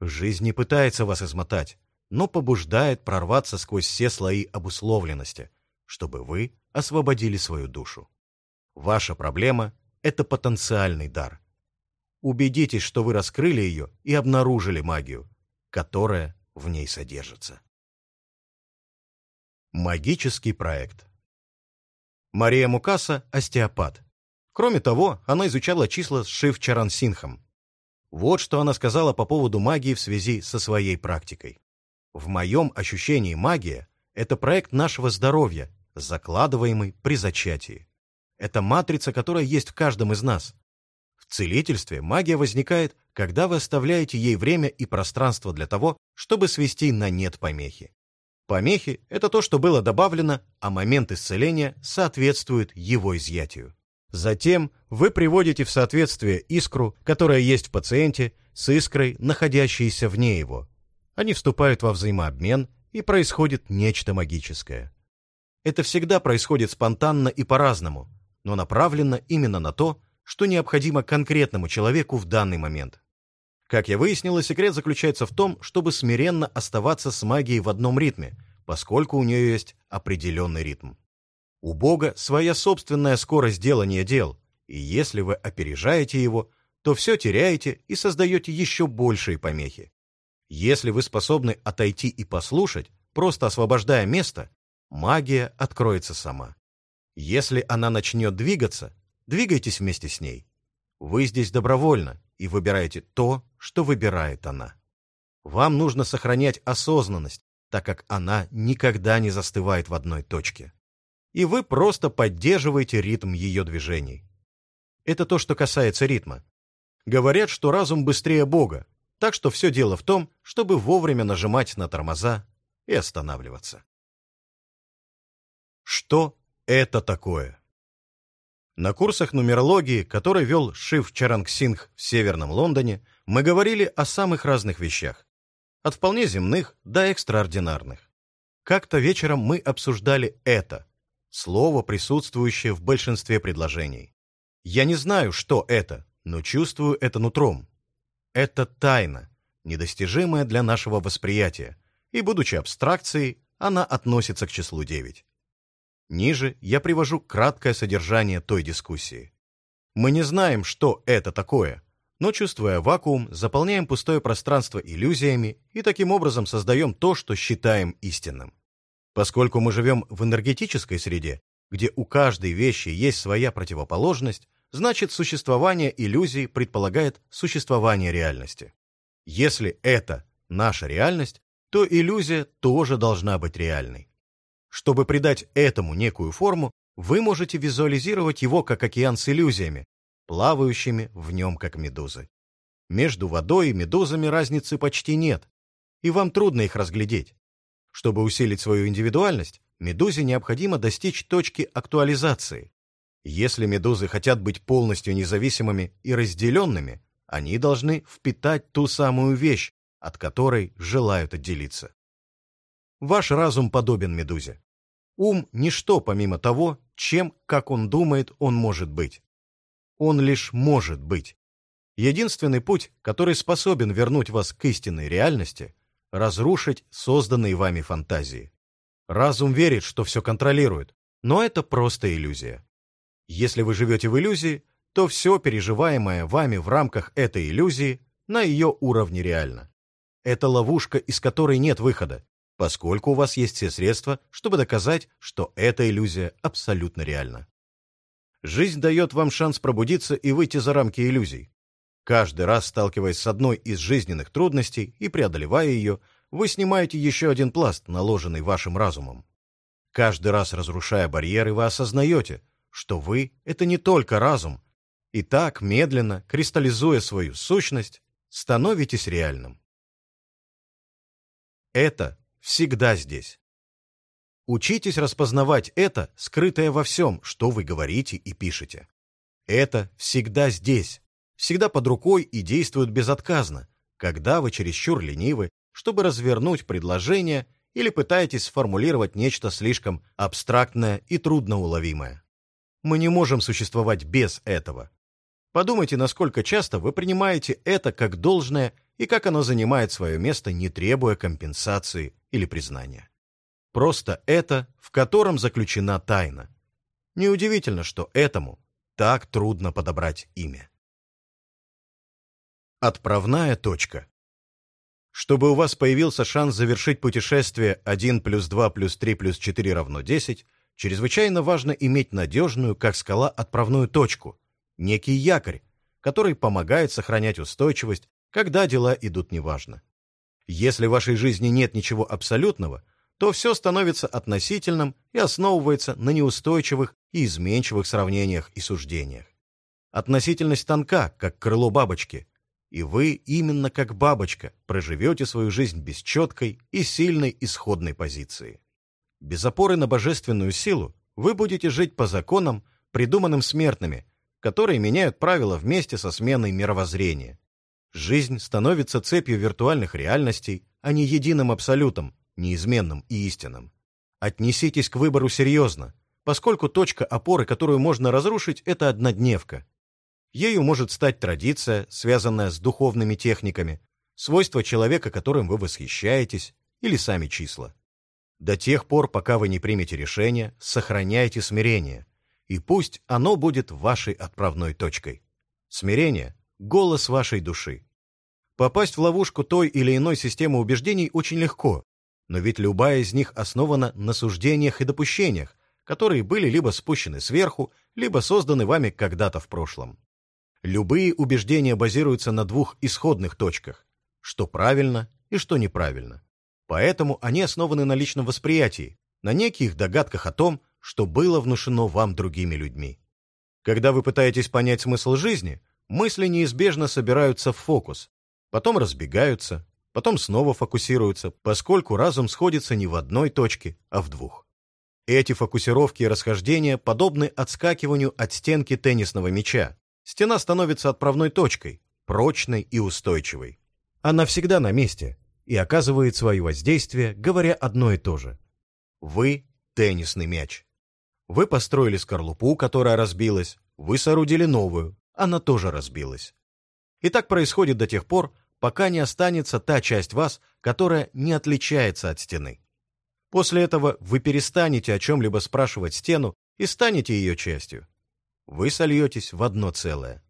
Speaker 1: Жизнь не пытается вас измотать, но побуждает прорваться сквозь все слои обусловленности, чтобы вы освободили свою душу. Ваша проблема — это потенциальный дар. Убедитесь, что вы раскрыли ее и обнаружили магию, которая в ней содержится. Магический проект Мария Мукаса – остеопат. Кроме того, она изучала числа с Шив Чаран Синхом. Вот что она сказала по поводу магии в связи со своей практикой. В моем ощущении магия – это проект нашего здоровья, закладываемый при зачатии. Это матрица, которая есть в каждом из нас. В целительстве магия возникает, когда вы оставляете ей время и пространство для того, чтобы свести на нет помехи. Помехи – это то, что было добавлено, а момент исцеления соответствует его изъятию. Затем вы приводите в соответствие искру, которая есть в пациенте, с искрой, находящейся вне его, они вступают во взаимообмен, и происходит нечто магическое. Это всегда происходит спонтанно и по-разному, но направлено именно на то, что необходимо конкретному человеку в данный момент. Как я выяснила, секрет заключается в том, чтобы смиренно оставаться с магией в одном ритме, поскольку у нее есть определенный ритм. У Бога своя собственная скорость делания дел, и если вы опережаете его, то все теряете и создаете еще большие помехи. Если вы способны отойти и послушать, просто освобождая место, магия откроется сама. Если она начнет двигаться, двигайтесь вместе с ней. Вы здесь добровольно и выбираете то, что выбирает она. Вам нужно сохранять осознанность, так как она никогда не застывает в одной точке. И вы просто поддерживаете ритм ее движений. Это то, что касается ритма. Говорят, что разум быстрее Бога, так что все дело в том, чтобы вовремя нажимать на тормоза и останавливаться. Что это такое? На курсах нумерологии, которые вел Шив Чарангсингх в Северном Лондоне, мы говорили о самых разных вещах. От вполне земных до экстраординарных. Как-то вечером мы обсуждали это, слово, присутствующее в большинстве предложений. Я не знаю, что это, но чувствую это нутром. Это тайна, недостижимая для нашего восприятия, и, будучи абстракцией, она относится к числу 9. Ниже я привожу краткое содержание той дискуссии. Мы не знаем, что это такое, но, чувствуя вакуум, заполняем пустое пространство иллюзиями и таким образом создаем то, что считаем истинным. Поскольку мы живем в энергетической среде, где у каждой вещи есть своя противоположность, значит существование иллюзий предполагает существование реальности. Если это наша реальность, то иллюзия тоже должна быть реальной. Чтобы придать этому некую форму, вы можете визуализировать его как океан с иллюзиями, плавающими в нем как медузы. Между водой и медузами разницы почти нет, и вам трудно их разглядеть. Чтобы усилить свою индивидуальность, медузе необходимо достичь точки актуализации. Если медузы хотят быть полностью независимыми и разделенными, они должны впитать ту самую вещь, от которой желают отделиться. Ваш разум подобен медузе. Ум – ничто помимо того, чем, как он думает, он может быть. Он лишь может быть. Единственный путь, который способен вернуть вас к истинной реальности – разрушить созданные вами фантазии. Разум верит, что все контролирует, но это просто иллюзия. Если вы живете в иллюзии, то все переживаемое вами в рамках этой иллюзии на ее уровне реально. Это ловушка, из которой нет выхода, поскольку у вас есть все средства, чтобы доказать, что эта иллюзия абсолютно реальна. Жизнь дает вам шанс пробудиться и выйти за рамки иллюзий. Каждый раз, сталкиваясь с одной из жизненных трудностей и преодолевая ее, вы снимаете еще один пласт, наложенный вашим разумом. Каждый раз разрушая барьеры, вы осознаете, что вы — это не только разум, и так, медленно, кристаллизуя свою сущность, становитесь реальным. Это всегда здесь. Учитесь распознавать это, скрытое во всем, что вы говорите и пишете. Это всегда здесь, всегда под рукой и действует безотказно, когда вы чересчур ленивы, чтобы развернуть предложение или пытаетесь сформулировать нечто слишком абстрактное и трудноуловимое. Мы не можем существовать без этого. Подумайте, насколько часто вы принимаете это как должное и как оно занимает свое место, не требуя компенсации или признания. Просто это, в котором заключена тайна. Неудивительно, что этому так трудно подобрать имя. Отправная точка. Чтобы у вас появился шанс завершить путешествие 1 плюс 2 плюс 3 плюс 4 равно 10, чрезвычайно важно иметь надежную, как скала, отправную точку, некий якорь, который помогает сохранять устойчивость когда дела идут неважно. Если в вашей жизни нет ничего абсолютного, то все становится относительным и основывается на неустойчивых и изменчивых сравнениях и суждениях. Относительность тонка, как крыло бабочки, и вы именно как бабочка проживете свою жизнь без четкой и сильной исходной позиции. Без опоры на божественную силу вы будете жить по законам, придуманным смертными, которые меняют правила вместе со сменой мировоззрения. Жизнь становится цепью виртуальных реальностей, а не единым абсолютом, неизменным и истинным. Отнеситесь к выбору серьезно, поскольку точка опоры, которую можно разрушить, это однодневка. Ею может стать традиция, связанная с духовными техниками, свойства человека, которым вы восхищаетесь, или сами числа. До тех пор, пока вы не примете решение, сохраняйте смирение, и пусть оно будет вашей отправной точкой. Смирение — голос вашей души. Попасть в ловушку той или иной системы убеждений очень легко, но ведь любая из них основана на суждениях и допущениях, которые были либо спущены сверху, либо созданы вами когда-то в прошлом. Любые убеждения базируются на двух исходных точках, что правильно и что неправильно. Поэтому они основаны на личном восприятии, на неких догадках о том, что было внушено вам другими людьми. Когда вы пытаетесь понять смысл жизни, мысли неизбежно собираются в фокус, потом разбегаются, потом снова фокусируются, поскольку разум сходится не в одной точке, а в двух. Эти фокусировки и расхождения подобны отскакиванию от стенки теннисного мяча. Стена становится отправной точкой, прочной и устойчивой. Она всегда на месте и оказывает свое воздействие, говоря одно и то же. Вы — теннисный мяч. Вы построили скорлупу, которая разбилась, вы соорудили новую, она тоже разбилась. И так происходит до тех пор, пока не останется та часть вас, которая не отличается от стены. После этого вы перестанете о чем-либо спрашивать стену и станете ее частью. Вы сольетесь в одно целое.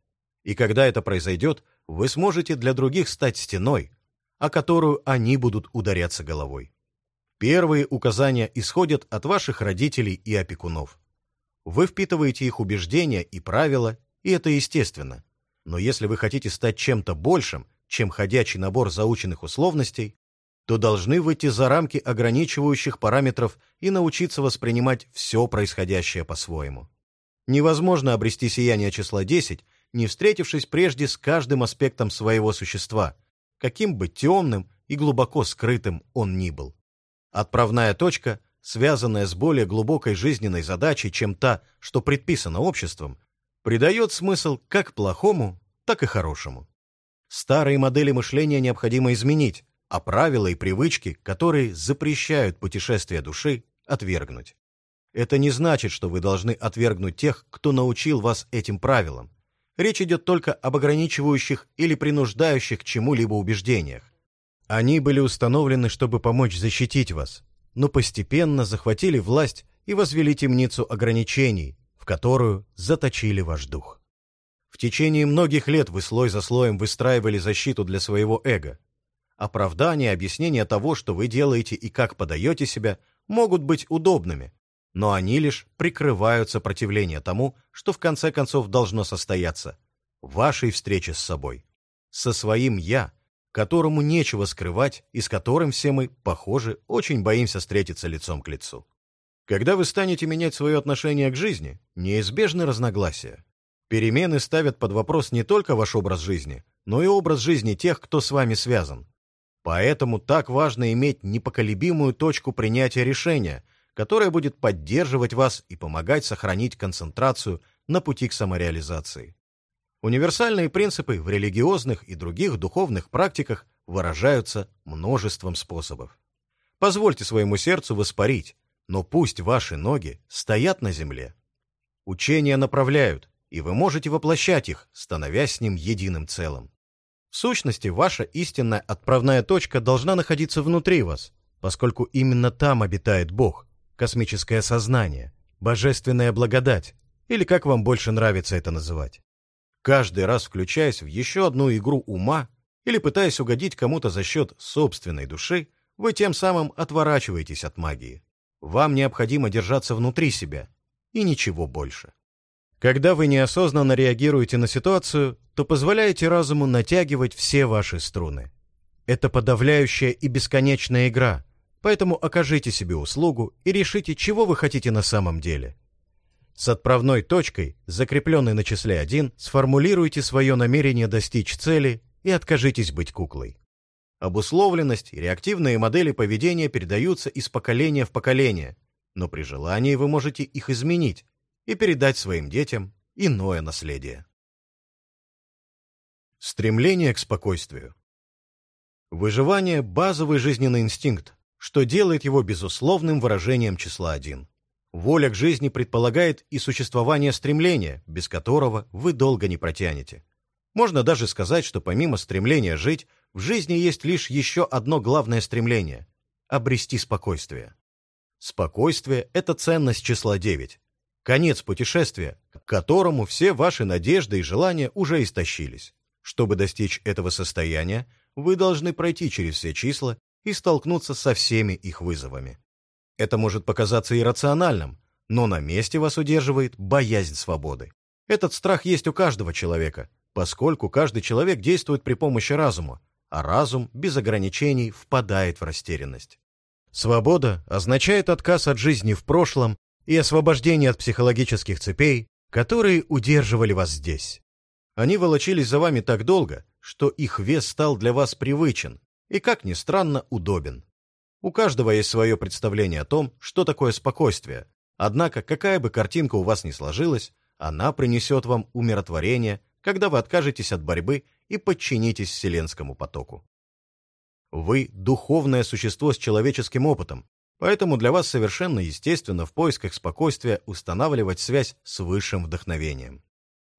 Speaker 1: И когда это произойдет, вы сможете для других стать стеной, о которую они будут ударяться головой. Первые указания исходят от ваших родителей и опекунов. Вы впитываете их убеждения и правила, и это естественно. Но если вы хотите стать чем-то большим, чем ходячий набор заученных условностей, то должны выйти за рамки ограничивающих параметров и научиться воспринимать все происходящее по-своему. Невозможно обрести сияние числа 10, не встретившись прежде с каждым аспектом своего существа, каким бы темным и глубоко скрытым он ни был. Отправная точка, связанная с более глубокой жизненной задачей, чем та, что предписана обществом, придает смысл как плохому, так и хорошему. Старые модели мышления необходимо изменить, а правила и привычки, которые запрещают путешествие души, отвергнуть. Это не значит, что вы должны отвергнуть тех, кто научил вас этим правилам. Речь идет только об ограничивающих или принуждающих к чему-либо убеждениях. Они были установлены, чтобы помочь защитить вас, но постепенно захватили власть и возвели темницу ограничений, которую заточили ваш дух. В течение многих лет вы слой за слоем выстраивали защиту для своего эго. Оправдания, объяснения того, что вы делаете и как подаете себя, могут быть удобными, но они лишь прикрывают сопротивление тому, что в конце концов должно состояться – вашей встрече с собой, со своим «я», которому нечего скрывать и с которым все мы, похоже, очень боимся встретиться лицом к лицу. Когда вы станете менять свое отношение к жизни, неизбежны разногласия. Перемены ставят под вопрос не только ваш образ жизни, но и образ жизни тех, кто с вами связан. Поэтому так важно иметь непоколебимую точку принятия решения, которая будет поддерживать вас и помогать сохранить концентрацию на пути к самореализации. Универсальные принципы в религиозных и других духовных практиках выражаются множеством способов. Позвольте своему сердцу воспарить, но пусть ваши ноги стоят на земле. Учения направляют, и вы можете воплощать их, становясь с ним единым целым. В сущности, ваша истинная отправная точка должна находиться внутри вас, поскольку именно там обитает Бог, космическое сознание, божественная благодать, или как вам больше нравится это называть. Каждый раз включаясь в еще одну игру ума или пытаясь угодить кому-то за счет собственной души, вы тем самым отворачиваетесь от магии. Вам необходимо держаться внутри себя и ничего больше. Когда вы неосознанно реагируете на ситуацию, то позволяете разуму натягивать все ваши струны. Это подавляющая и бесконечная игра, поэтому окажите себе услугу и решите, чего вы хотите на самом деле. С отправной точкой, закрепленной на числе 1, сформулируйте свое намерение достичь цели и откажитесь быть куклой. Обусловленность и реактивные модели поведения передаются из поколения в поколение, но при желании вы можете их изменить и передать своим детям иное наследие. Стремление к спокойствию. Выживание – базовый жизненный инстинкт, что делает его безусловным выражением числа 1. Воля к жизни предполагает и существование стремления, без которого вы долго не протянете. Можно даже сказать, что помимо стремления жить, в жизни есть лишь еще одно главное стремление – обрести спокойствие. Спокойствие – это ценность числа 9. Конец путешествия, к которому все ваши надежды и желания уже истощились. Чтобы достичь этого состояния, вы должны пройти через все числа и столкнуться со всеми их вызовами. Это может показаться иррациональным, но на месте вас удерживает боязнь свободы. Этот страх есть у каждого человека, поскольку каждый человек действует при помощи разума, а разум без ограничений впадает в растерянность. Свобода означает отказ от жизни в прошлом и освобождение от психологических цепей, которые удерживали вас здесь. Они волочились за вами так долго, что их вес стал для вас привычен и, как ни странно, удобен. У каждого есть свое представление о том, что такое спокойствие, однако какая бы картинка у вас ни сложилась, она принесет вам умиротворение, когда вы откажетесь от борьбы и подчинитесь вселенскому потоку. Вы – духовное существо с человеческим опытом, поэтому для вас совершенно естественно в поисках спокойствия устанавливать связь с высшим вдохновением.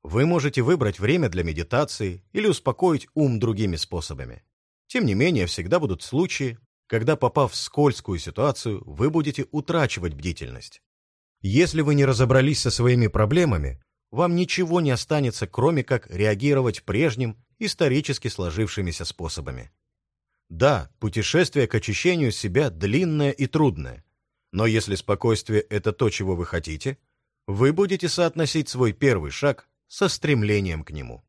Speaker 1: Вы можете выбрать время для медитации или успокоить ум другими способами. Тем не менее, всегда будут случаи, когда, попав в скользкую ситуацию, вы будете утрачивать бдительность. Если вы не разобрались со своими проблемами, вам ничего не останется, кроме как реагировать прежним, исторически сложившимися способами. Да, путешествие к очищению себя длинное и трудное, но если спокойствие – это то, чего вы хотите, вы будете соотносить свой первый шаг со стремлением к нему.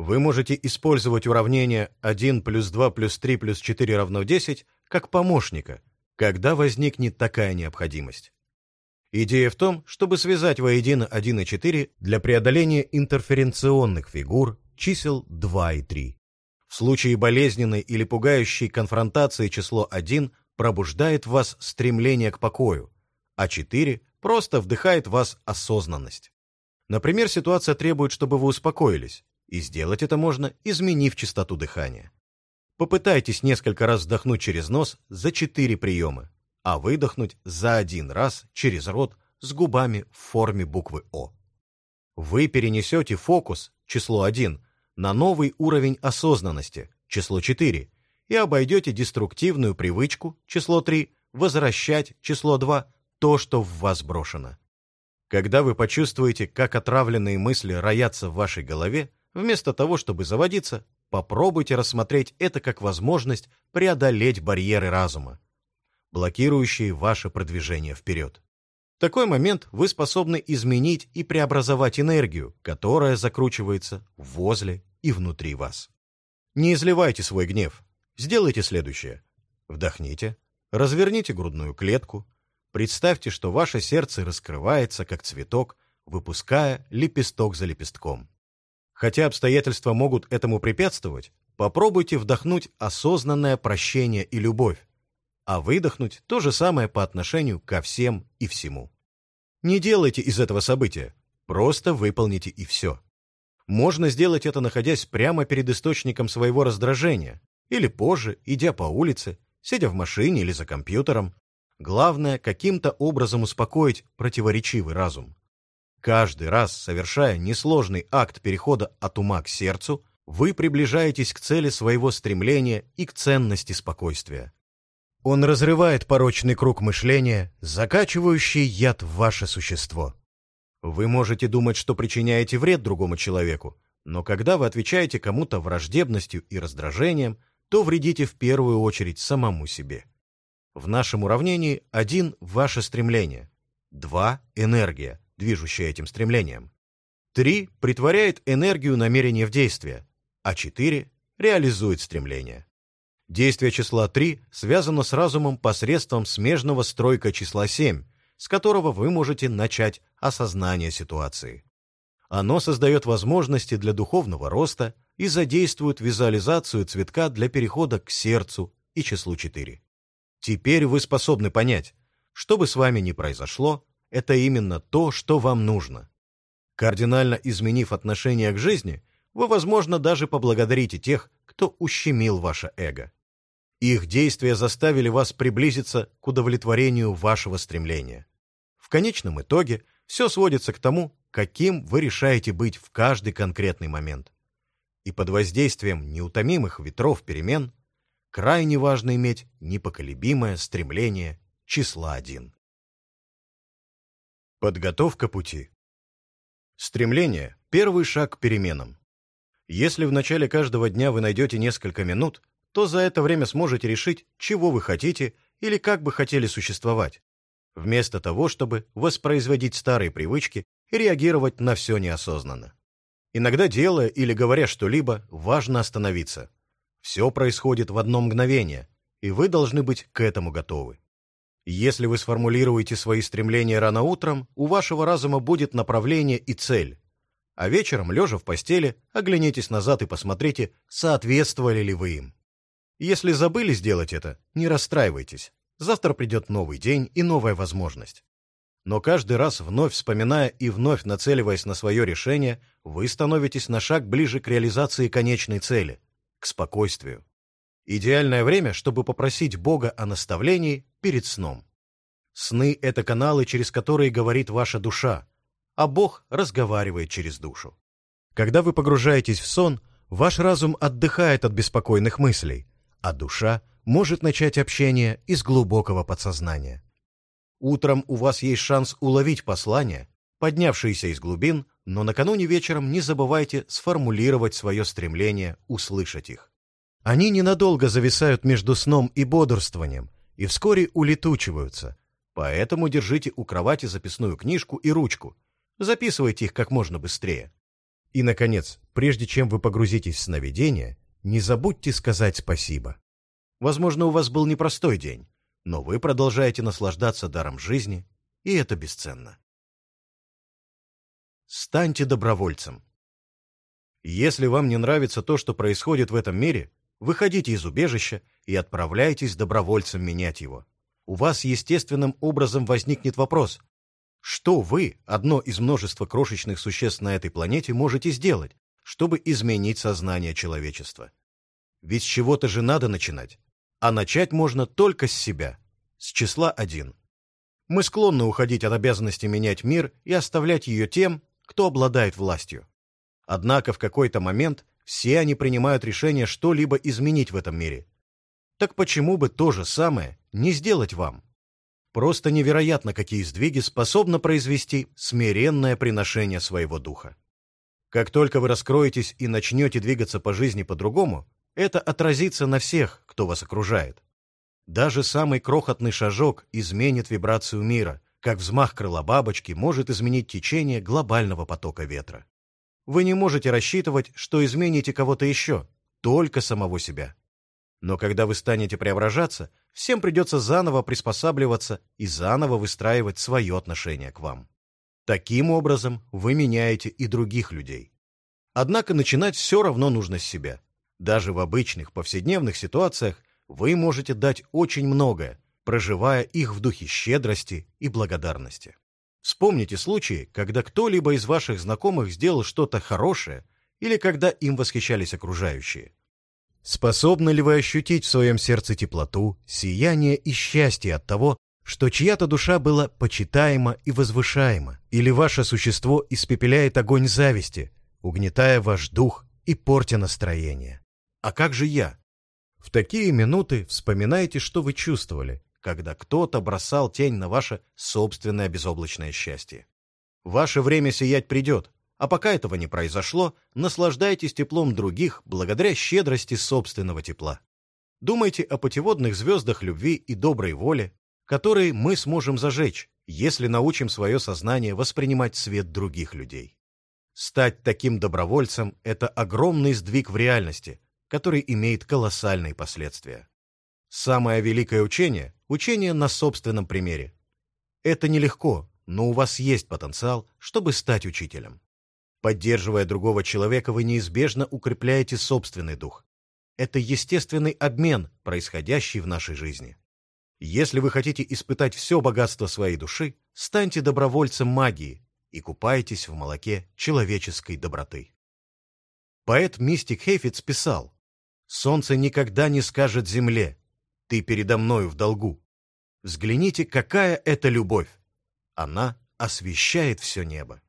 Speaker 1: Вы можете использовать уравнение 1 плюс 2 плюс 3 плюс 4 равно 10 как помощника, когда возникнет такая необходимость. Идея в том, чтобы связать воедино 1 и 4 для преодоления интерференционных фигур чисел 2 и 3. В случае болезненной или пугающей конфронтации число 1 пробуждает в вас стремление к покою, а 4 просто вдыхает в вас осознанность. Например, ситуация требует, чтобы вы успокоились, и сделать это можно, изменив частоту дыхания. Попытайтесь несколько раз вдохнуть через нос за 4 приема а выдохнуть за один раз через рот с губами в форме буквы О. Вы перенесете фокус, число 1, на новый уровень осознанности, число 4, и обойдете деструктивную привычку, число 3, возвращать, число 2, то, что в вас брошено. Когда вы почувствуете, как отравленные мысли роятся в вашей голове, вместо того, чтобы заводиться, попробуйте рассмотреть это как возможность преодолеть барьеры разума блокирующие ваше продвижение вперед. В такой момент вы способны изменить и преобразовать энергию, которая закручивается возле и внутри вас. Не изливайте свой гнев. Сделайте следующее. Вдохните, разверните грудную клетку, представьте, что ваше сердце раскрывается, как цветок, выпуская лепесток за лепестком. Хотя обстоятельства могут этому препятствовать, попробуйте вдохнуть осознанное прощение и любовь, а выдохнуть то же самое по отношению ко всем и всему. Не делайте из этого события, просто выполните и все. Можно сделать это, находясь прямо перед источником своего раздражения, или позже, идя по улице, сидя в машине или за компьютером. Главное, каким-то образом успокоить противоречивый разум. Каждый раз, совершая несложный акт перехода от ума к сердцу, вы приближаетесь к цели своего стремления и к ценности спокойствия. Он разрывает порочный круг мышления, закачивающий яд в ваше существо. Вы можете думать, что причиняете вред другому человеку, но когда вы отвечаете кому-то враждебностью и раздражением, то вредите в первую очередь самому себе. В нашем уравнении один – ваше стремление, два – энергия, движущая этим стремлением, три – притворяет энергию намерения в действие, а четыре – реализует стремление. Действие числа 3 связано с разумом посредством смежного стройка числа 7, с которого вы можете начать осознание ситуации. Оно создает возможности для духовного роста и задействует визуализацию цветка для перехода к сердцу и числу 4. Теперь вы способны понять, что бы с вами ни произошло, это именно то, что вам нужно. Кардинально изменив отношение к жизни, вы, возможно, даже поблагодарите тех, кто ущемил ваше эго. Их действия заставили вас приблизиться к удовлетворению вашего стремления. В конечном итоге все сводится к тому, каким вы решаете быть в каждый конкретный момент. И под воздействием неутомимых ветров перемен крайне важно иметь непоколебимое стремление числа 1. Подготовка пути. Стремление – первый шаг к переменам. Если в начале каждого дня вы найдете несколько минут, то за это время сможете решить, чего вы хотите или как бы хотели существовать, вместо того, чтобы воспроизводить старые привычки и реагировать на все неосознанно. Иногда делая или говоря что-либо, важно остановиться. Все происходит в одно мгновение, и вы должны быть к этому готовы. Если вы сформулируете свои стремления рано утром, у вашего разума будет направление и цель. А вечером, лежа в постели, оглянитесь назад и посмотрите, соответствовали ли вы им. Если забыли сделать это, не расстраивайтесь. Завтра придет новый день и новая возможность. Но каждый раз, вновь вспоминая и вновь нацеливаясь на свое решение, вы становитесь на шаг ближе к реализации конечной цели, к спокойствию. Идеальное время, чтобы попросить Бога о наставлении перед сном. Сны — это каналы, через которые говорит ваша душа, а Бог разговаривает через душу. Когда вы погружаетесь в сон, ваш разум отдыхает от беспокойных мыслей, а душа может начать общение из глубокого подсознания. Утром у вас есть шанс уловить послание, поднявшееся из глубин, но накануне вечером не забывайте сформулировать свое стремление услышать их. Они ненадолго зависают между сном и бодрствованием и вскоре улетучиваются, поэтому держите у кровати записную книжку и ручку, записывайте их как можно быстрее. И, наконец, прежде чем вы погрузитесь в сновидение, не забудьте сказать спасибо. Возможно, у вас был непростой день, но вы продолжаете наслаждаться даром жизни, и это бесценно. Станьте добровольцем. Если вам не нравится то, что происходит в этом мире, выходите из убежища и отправляйтесь добровольцем менять его. У вас естественным образом возникнет вопрос, что вы, одно из множества крошечных существ на этой планете, можете сделать, чтобы изменить сознание человечества? Ведь с чего-то же надо начинать. А начать можно только с себя, с числа один. Мы склонны уходить от обязанности менять мир и оставлять ее тем, кто обладает властью. Однако в какой-то момент все они принимают решение что-либо изменить в этом мире. Так почему бы то же самое не сделать вам? Просто невероятно, какие сдвиги способно произвести смиренное приношение своего духа. Как только вы раскроетесь и начнете двигаться по жизни по-другому, это отразится на всех, кто вас окружает. Даже самый крохотный шажок изменит вибрацию мира, как взмах крыла бабочки может изменить течение глобального потока ветра. Вы не можете рассчитывать, что измените кого-то еще, только самого себя. Но когда вы станете преображаться, всем придется заново приспосабливаться и заново выстраивать свое отношение к вам. Таким образом, вы меняете и других людей. Однако начинать все равно нужно с себя. Даже в обычных повседневных ситуациях вы можете дать очень многое, проживая их в духе щедрости и благодарности. Вспомните случаи, когда кто-либо из ваших знакомых сделал что-то хорошее или когда им восхищались окружающие. Способны ли вы ощутить в своем сердце теплоту, сияние и счастье от того, что чья-то душа была почитаема и возвышаема, или ваше существо испепеляет огонь зависти, угнетая ваш дух и портя настроение? А как же я? В такие минуты вспоминайте, что вы чувствовали, когда кто-то бросал тень на ваше собственное безоблачное счастье. Ваше время сиять придет, а пока этого не произошло, наслаждайтесь теплом других благодаря щедрости собственного тепла. Думайте о путеводных звездах любви и доброй воли, которые мы сможем зажечь, если научим свое сознание воспринимать свет других людей. Стать таким добровольцем – это огромный сдвиг в реальности, который имеет колоссальные последствия. Самое великое учение – учение на собственном примере. Это нелегко, но у вас есть потенциал, чтобы стать учителем. Поддерживая другого человека, вы неизбежно укрепляете собственный дух. Это естественный обмен, происходящий в нашей жизни. Если вы хотите испытать все богатство своей души, станьте добровольцем магии и купайтесь в молоке человеческой доброты. Поэт Мистик Хейфиц писал, Солнце никогда не скажет земле «Ты передо мною в долгу». Взгляните, какая это любовь. Она освещает все небо.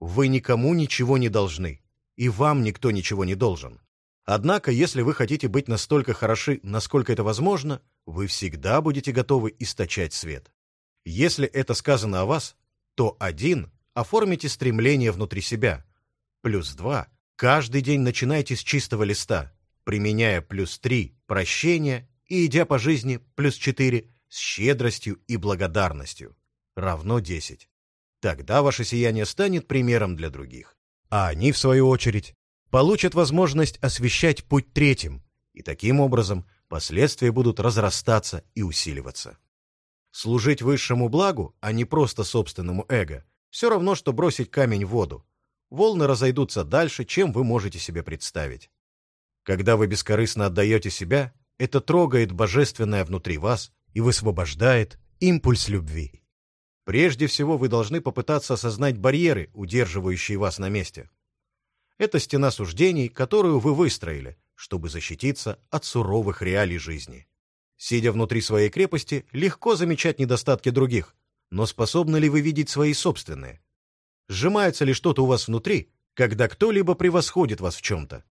Speaker 1: Вы никому ничего не должны, и вам никто ничего не должен. Однако, если вы хотите быть настолько хороши, насколько это возможно, вы всегда будете готовы источать свет. Если это сказано о вас, то один – оформите стремление внутри себя. Плюс два – каждый день начинайте с чистого листа, применяя плюс три – прощение и идя по жизни плюс четыре – с щедростью и благодарностью. Равно десять. Тогда ваше сияние станет примером для других. А они, в свою очередь, получат возможность освещать путь третьим, и таким образом последствия будут разрастаться и усиливаться. Служить высшему благу, а не просто собственному эго, все равно, что бросить камень в воду. Волны разойдутся дальше, чем вы можете себе представить. Когда вы бескорыстно отдаете себя, это трогает божественное внутри вас и высвобождает импульс любви. Прежде всего вы должны попытаться осознать барьеры, удерживающие вас на месте. Это стена суждений, которую вы выстроили, чтобы защититься от суровых реалий жизни. Сидя внутри своей крепости, легко замечать недостатки других, но способны ли вы видеть свои собственные? Сжимается ли что-то у вас внутри, когда кто-либо превосходит вас в чем-то?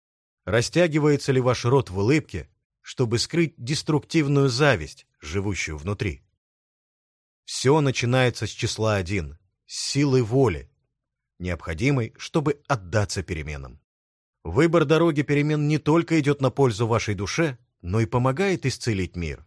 Speaker 1: Растягивается ли ваш рот в улыбке, чтобы скрыть деструктивную зависть, живущую внутри? Все начинается с числа один, с силы воли, необходимой, чтобы отдаться переменам. Выбор дороги перемен не только идет на пользу вашей душе, но и помогает исцелить мир.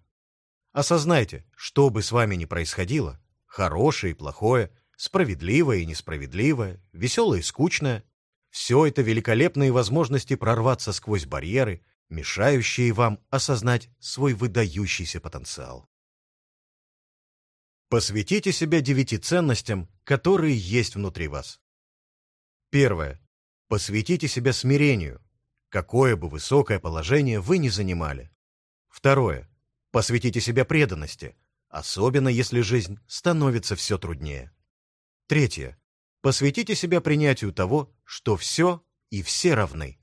Speaker 1: Осознайте, что бы с вами ни происходило, хорошее и плохое, справедливое и несправедливое, веселое и скучное, все это великолепные возможности прорваться сквозь барьеры, мешающие вам осознать свой выдающийся потенциал. Посвятите себя девяти ценностям, которые есть внутри вас. Первое. Посвятите себя смирению, какое бы высокое положение вы ни занимали. Второе. Посвятите себя преданности, особенно если жизнь становится все труднее. Третье. Посвятите себя принятию того, что все и все равны.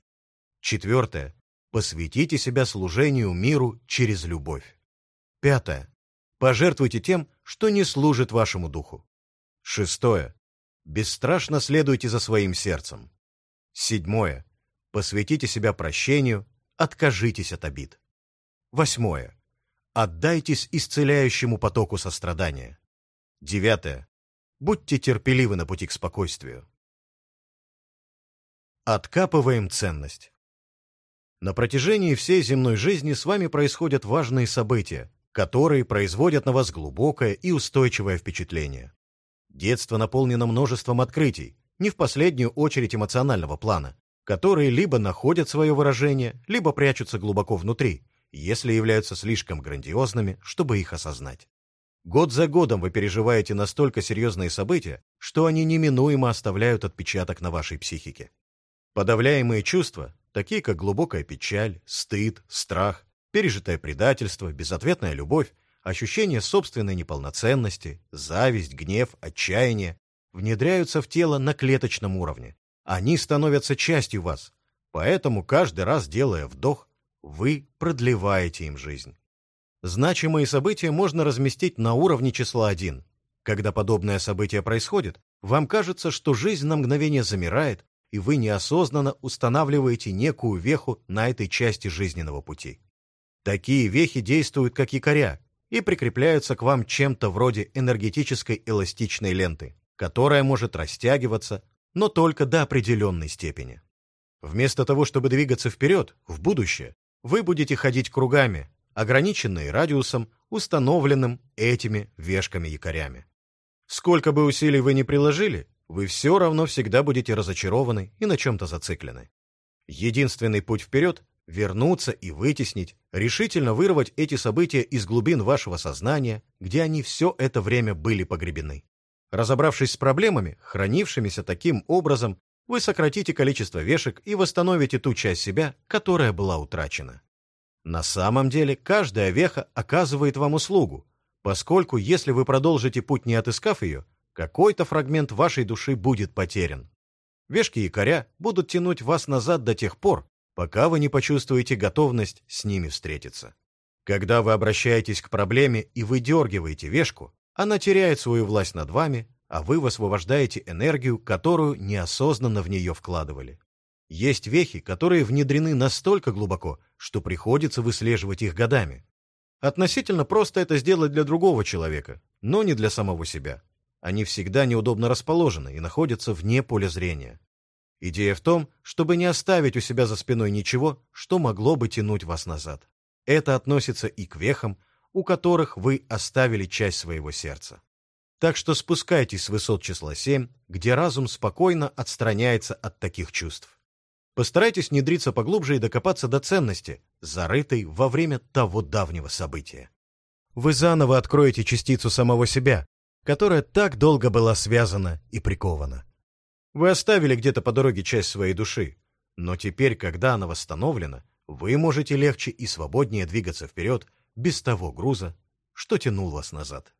Speaker 1: Четвертое. Посвятите себя служению миру через любовь. Пятое. Пожертвуйте тем, что не служит вашему духу. Шестое. Бесстрашно следуйте за своим сердцем. Седьмое. Посвятите себя прощению, откажитесь от обид. Восьмое. Отдайтесь исцеляющему потоку сострадания. Девятое. Будьте терпеливы на пути к спокойствию. Откапываем ценность. На протяжении всей земной жизни с вами происходят важные события, которые производят на вас глубокое и устойчивое впечатление. Детство наполнено множеством открытий, не в последнюю очередь эмоционального плана, которые либо находят свое выражение, либо прячутся глубоко внутри, если являются слишком грандиозными, чтобы их осознать. Год за годом вы переживаете настолько серьезные события, что они неминуемо оставляют отпечаток на вашей психике. Подавляемые чувства, такие как глубокая печаль, стыд, страх, пережитое предательство, безответная любовь, ощущение собственной неполноценности, зависть, гнев, отчаяние внедряются в тело на клеточном уровне. Они становятся частью вас, поэтому каждый раз, делая вдох, вы продлеваете им жизнь. Значимые события можно разместить на уровне числа 1. Когда подобное событие происходит, вам кажется, что жизнь на мгновение замирает, и вы неосознанно устанавливаете некую веху на этой части жизненного пути. Такие вехи действуют как якоря, и прикрепляются к вам чем-то вроде энергетической эластичной ленты, которая может растягиваться, но только до определенной степени. Вместо того, чтобы двигаться вперед, в будущее, вы будете ходить кругами, ограниченные радиусом, установленным этими вешками-якорями. Сколько бы усилий вы ни приложили, вы все равно всегда будете разочарованы и на чем-то зациклены. Единственный путь вперед вернуться и вытеснить, решительно вырвать эти события из глубин вашего сознания, где они все это время были погребены. Разобравшись с проблемами, хранившимися таким образом, вы сократите количество вешек и восстановите ту часть себя, которая была утрачена. На самом деле, каждая веха оказывает вам услугу, поскольку если вы продолжите путь, не отыскав ее, какой-то фрагмент вашей души будет потерян. Вешки якоря будут тянуть вас назад до тех пор, пока вы не почувствуете готовность с ними встретиться. Когда вы обращаетесь к проблеме и выдергиваете вешку, она теряет свою власть над вами, а вы высвобождаете энергию, которую неосознанно в нее вкладывали. Есть вехи, которые внедрены настолько глубоко, что приходится выслеживать их годами. Относительно просто это сделать для другого человека, но не для самого себя. Они всегда неудобно расположены и находятся вне поля зрения. Идея в том, чтобы не оставить у себя за спиной ничего, что могло бы тянуть вас назад. Это относится и к вехам, у которых вы оставили часть своего сердца. Так что спускайтесь с высот числа 7, где разум спокойно отстраняется от таких чувств. Постарайтесь внедриться поглубже и докопаться до ценности, зарытой во время того давнего события. Вы заново откроете частицу самого себя, которая так долго была связана и прикована. Вы оставили где-то по дороге часть своей души, но теперь, когда она восстановлена, вы можете легче и свободнее двигаться вперед без того груза, что тянул вас назад.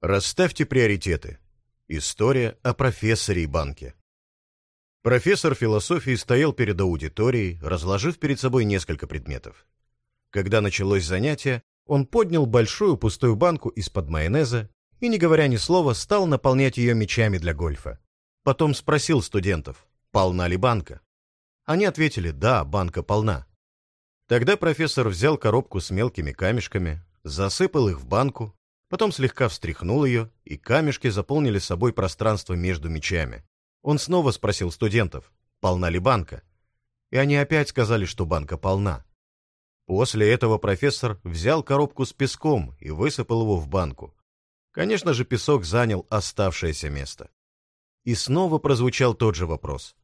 Speaker 2: Расставьте приоритеты. История о профессоре и банке. Профессор философии стоял перед аудиторией, разложив перед собой несколько предметов. Когда началось занятие, он поднял большую пустую банку из-под майонеза и, не говоря ни слова, стал наполнять ее мячами для гольфа. Потом спросил студентов, полна ли банка. Они ответили «да, банка полна». Тогда профессор взял коробку с мелкими камешками, засыпал их в банку Потом слегка встряхнул ее, и камешки заполнили собой пространство между мечами. Он снова спросил студентов, полна ли банка. И они опять сказали, что банка полна. После этого профессор взял коробку с песком и высыпал его в банку. Конечно же, песок занял оставшееся место. И снова прозвучал тот же вопрос.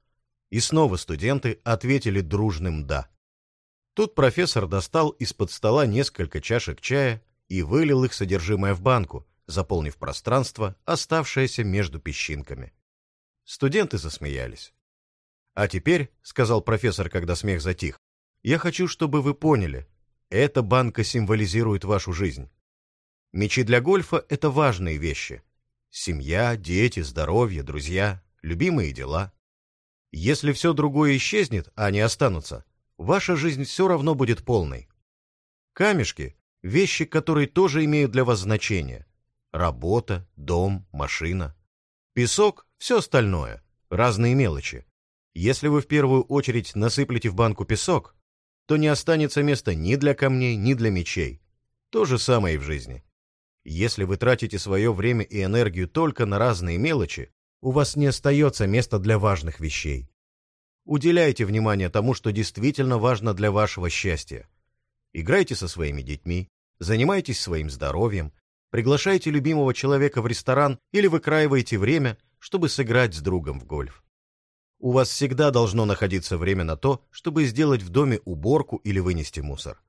Speaker 2: И снова студенты ответили дружным «да». Тут профессор достал из-под стола несколько чашек чая и вылил их содержимое в банку, заполнив пространство, оставшееся между песчинками. Студенты засмеялись. «А теперь», — сказал профессор, когда смех затих, «я хочу, чтобы вы поняли, эта банка символизирует вашу жизнь. Мечи для гольфа — это важные вещи. Семья, дети, здоровье, друзья, любимые дела. Если все другое исчезнет, а они останутся, ваша жизнь все равно будет полной. Камешки Вещи, которые тоже имеют для вас значение. Работа, дом, машина. Песок – все остальное, разные мелочи. Если вы в первую очередь насыплете в банку песок, то не останется места ни для камней, ни для мечей. То же самое и в жизни. Если вы тратите свое время и энергию только на разные мелочи, у вас не остается места для важных вещей. Уделяйте внимание тому, что действительно важно для вашего счастья. Играйте со своими детьми, занимайтесь своим здоровьем, приглашайте любимого человека в ресторан или выкраивайте время, чтобы сыграть с другом в гольф. У вас всегда должно находиться время на то, чтобы сделать в доме уборку или вынести мусор.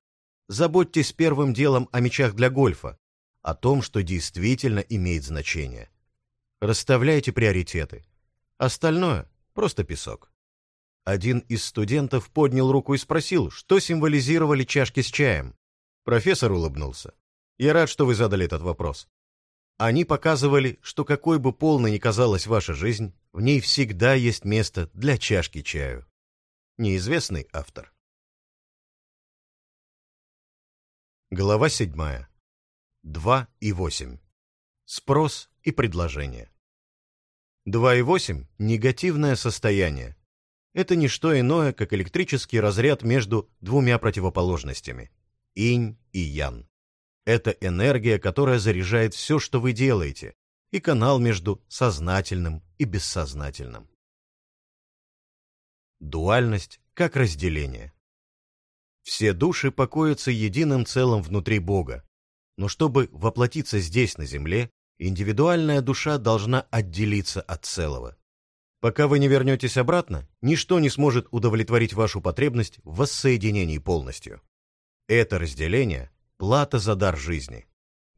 Speaker 2: Заботьтесь первым делом о мячах для гольфа, о том, что действительно имеет значение. Расставляйте приоритеты. Остальное – просто песок. Один из студентов поднял руку и спросил, что символизировали чашки с чаем. Профессор улыбнулся. «Я рад, что вы задали этот вопрос. Они показывали, что какой бы полной ни казалась ваша жизнь, в ней всегда есть место для чашки чаю». Неизвестный автор. Глава 7. 2 и 8. Спрос и предложение. 2 и 8 – негативное состояние, это не что иное, как электрический разряд между двумя противоположностями – инь и ян. Это энергия, которая заряжает все, что вы делаете, и канал между сознательным и бессознательным. Дуальность как разделение. Все души покоятся единым целым внутри Бога, но чтобы воплотиться здесь, на земле, индивидуальная душа должна отделиться от целого. Пока вы не вернетесь обратно, ничто не сможет удовлетворить вашу потребность в воссоединении полностью. Это разделение – плата за дар жизни.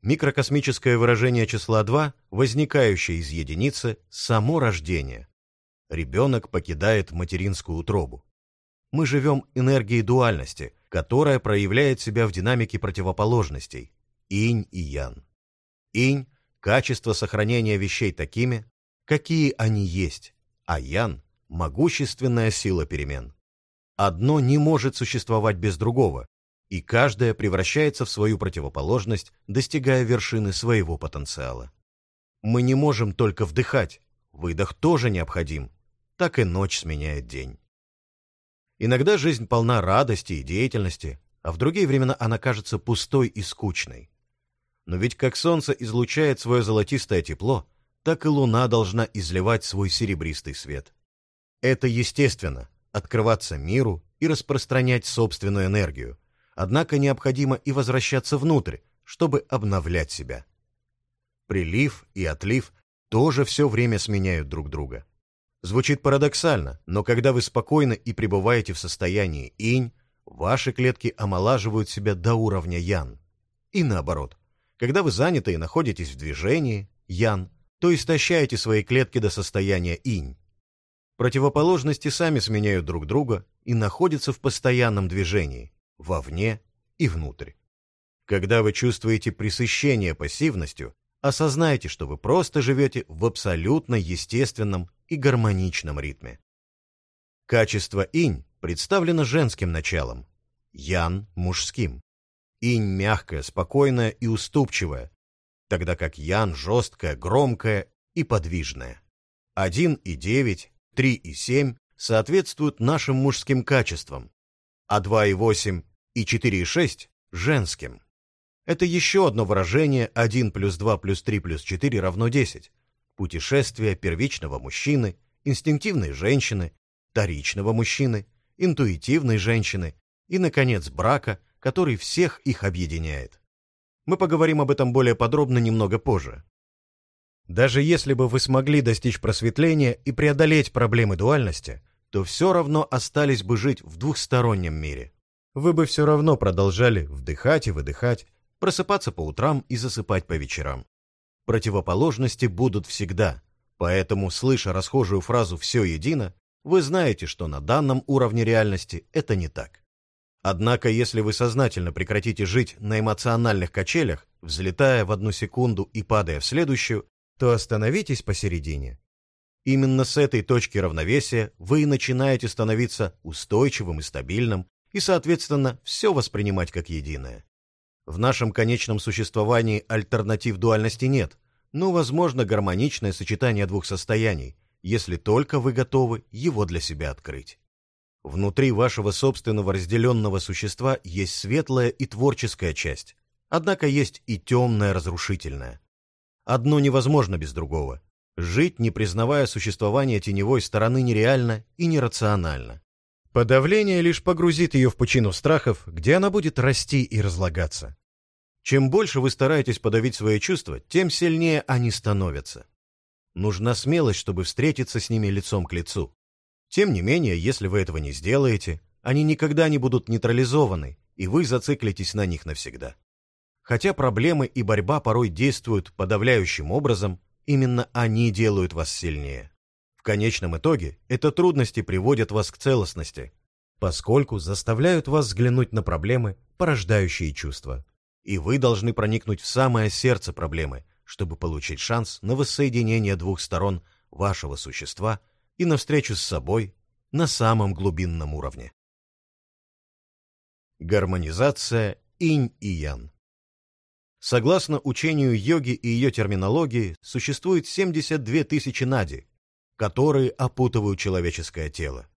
Speaker 2: Микрокосмическое выражение числа 2, возникающее из единицы – само рождение. Ребенок покидает материнскую утробу. Мы живем энергией дуальности, которая проявляет себя в динамике противоположностей – инь и ян. Инь – качество сохранения вещей такими, какие они есть, а Ян – могущественная сила перемен. Одно не может существовать без другого, и каждое превращается в свою противоположность, достигая вершины своего потенциала. Мы не можем только вдыхать, выдох тоже необходим.
Speaker 1: так и ночь сменяет день. Иногда жизнь полна радости и деятельности, а в другие времена она кажется пустой и скучной. Но ведь как солнце излучает свое золотистое тепло, так и луна должна изливать свой серебристый свет. Это естественно — открываться миру и распространять собственную энергию, однако необходимо и возвращаться внутрь, чтобы обновлять себя. Прилив и отлив тоже все время сменяют друг друга. Звучит парадоксально, но когда вы спокойны и пребываете в состоянии инь, ваши клетки омолаживают себя до уровня ян. И наоборот, когда вы заняты и находитесь в движении, ян, то истощаете свои клетки до состояния инь. Противоположности сами сменяют друг друга и находятся в постоянном движении, вовне и внутрь. Когда вы чувствуете пресыщение пассивностью, осознайте, что вы просто живете в абсолютно естественном и гармоничном ритме. Качество инь представлено женским началом, ян – мужским. Инь мягкая, спокойная и уступчивая, тогда как ян жесткая, громкая и подвижная. 1 и 9, 3 и 7 соответствуют нашим мужским качествам, а 2 и 8 и 4 и 6 – женским. Это еще одно выражение 1 плюс 2 плюс 3 плюс 4 равно 10. Путешествие первичного мужчины, инстинктивной женщины, вторичного мужчины, интуитивной женщины и, наконец, брака, который всех их объединяет. Мы поговорим об этом более подробно немного позже. Даже если бы вы смогли достичь просветления и преодолеть проблемы дуальности, то все равно остались бы жить в двухстороннем мире. Вы бы все равно продолжали вдыхать и выдыхать, просыпаться по утрам и засыпать по вечерам. Противоположности будут всегда, поэтому, слыша расхожую фразу «все едино», вы знаете, что на данном уровне реальности это не так. Однако, если вы сознательно прекратите жить на эмоциональных качелях, взлетая в одну секунду и падая в следующую, то остановитесь посередине. Именно с этой точки равновесия вы и начинаете становиться устойчивым и стабильным, и, соответственно, все воспринимать как единое. В нашем конечном существовании альтернатив дуальности нет, но возможно гармоничное сочетание двух состояний, если только вы готовы его для себя открыть. Внутри вашего собственного разделенного существа есть светлая и творческая часть, однако есть и темная разрушительная. Одно невозможно без другого. Жить, не признавая существование теневой стороны, нереально и нерационально. Подавление лишь погрузит ее в пучину страхов, где она будет расти и разлагаться. Чем больше вы стараетесь подавить свои чувства, тем сильнее они становятся. Нужна смелость, чтобы встретиться с ними лицом к лицу. Тем не менее, если вы этого не сделаете, они никогда не будут нейтрализованы, и вы зациклитесь на них навсегда. Хотя проблемы и борьба порой действуют подавляющим образом, именно они делают вас сильнее конечном итоге это трудности приводят вас к целостности, поскольку заставляют вас взглянуть на проблемы, порождающие чувства. И вы должны проникнуть в самое сердце проблемы, чтобы получить шанс на воссоединение двух сторон вашего существа и на встречу с собой на самом глубинном уровне. Гармонизация инь и ян. Согласно учению йоги и ее терминологии, существует 72 тысячи нади, которые опутывают человеческое тело.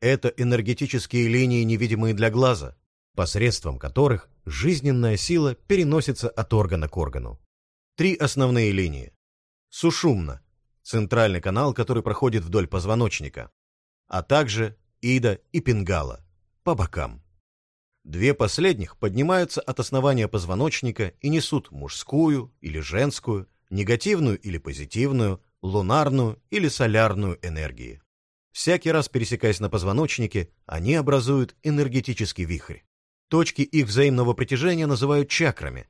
Speaker 1: Это энергетические линии, невидимые для глаза, посредством которых жизненная сила переносится от органа к органу. Три основные линии. Сушумна – центральный канал, который проходит вдоль позвоночника, а также Ида и Пингала – по бокам. Две последних поднимаются от основания позвоночника и несут мужскую или женскую, негативную или позитивную, лунарную или солярную энергии. Всякий раз пересекаясь на позвоночнике, они образуют энергетический вихрь. Точки их взаимного притяжения называют чакрами,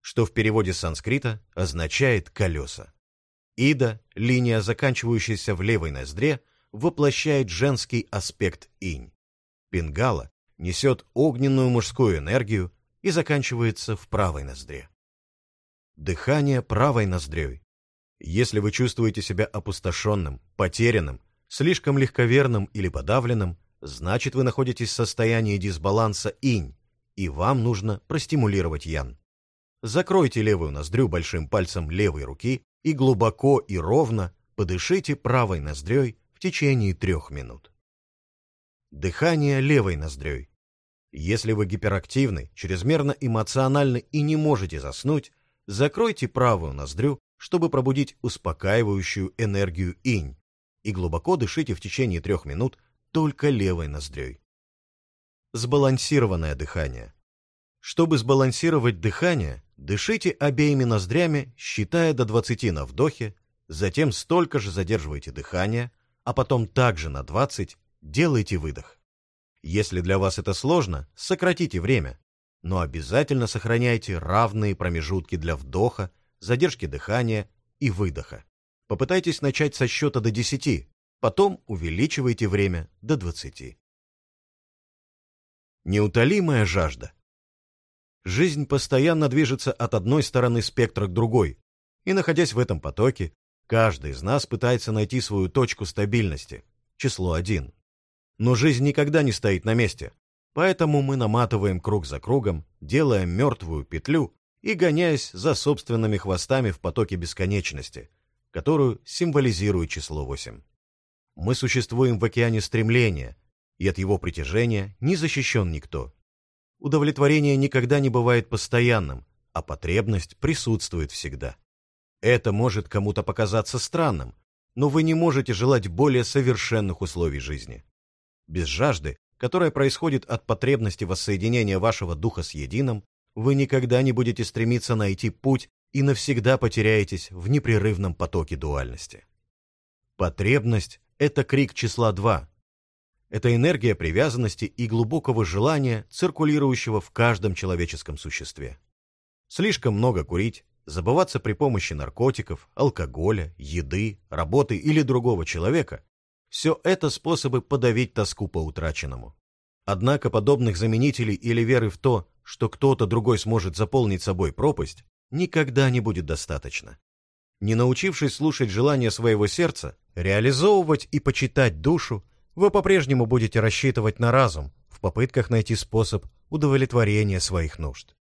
Speaker 1: что в переводе с санскрита означает «колеса». Ида, линия, заканчивающаяся в левой ноздре, воплощает женский аспект инь. Пингала несет огненную мужскую энергию и заканчивается в правой ноздре. Дыхание правой ноздрёй если вы чувствуете себя опустошенным, потерянным, слишком легковерным или подавленным, значит вы находитесь в состоянии дисбаланса инь, и вам нужно простимулировать ян. Закройте левую ноздрю большим пальцем левой руки и глубоко и ровно подышите правой ноздрёй в течение трех минут. Дыхание левой ноздрёй. Если вы гиперактивны, чрезмерно эмоциональны и не можете заснуть, закройте правую ноздрю, чтобы пробудить успокаивающую энергию инь, и глубоко дышите в течение трех минут только левой ноздрёй. Сбалансированное дыхание. Чтобы сбалансировать дыхание, дышите обеими ноздрями, считая до 20 на вдохе, затем столько же задерживайте дыхание, а потом также на 20 делайте выдох. Если для вас это сложно, сократите время, но обязательно сохраняйте равные промежутки для вдоха, задержки дыхания и выдоха. Попытайтесь начать со счета до 10, потом увеличивайте время до 20. Неутолимая жажда. Жизнь постоянно движется от одной стороны спектра к другой, и, находясь в этом потоке, каждый из нас пытается найти свою точку стабильности, число 1. Но жизнь никогда не стоит на месте, поэтому мы наматываем круг за кругом, делая мертвую петлю и гоняясь за собственными хвостами в потоке бесконечности, которую символизирует число 8. Мы существуем в океане стремления, и от его притяжения не защищен никто. Удовлетворение никогда не бывает постоянным, а потребность присутствует всегда. Это может кому-то показаться странным, но вы не можете желать более совершенных условий жизни без жажды, которая происходит от потребности воссоединения вашего духа с единым, вы никогда не будете стремиться найти путь и навсегда потеряетесь в непрерывном потоке дуальности. Потребность – это крик числа 2. Это энергия привязанности и глубокого желания, циркулирующего в каждом человеческом существе. Слишком много курить, забываться при помощи наркотиков, алкоголя, еды, работы или другого человека все это способы подавить тоску по утраченному. Однако подобных заменителей или веры в то, что кто-то другой сможет заполнить собой пропасть, никогда не будет достаточно. Не научившись слушать желания своего сердца, реализовывать и почитать душу, вы по-прежнему будете рассчитывать на разум в попытках найти способ удовлетворения своих нужд.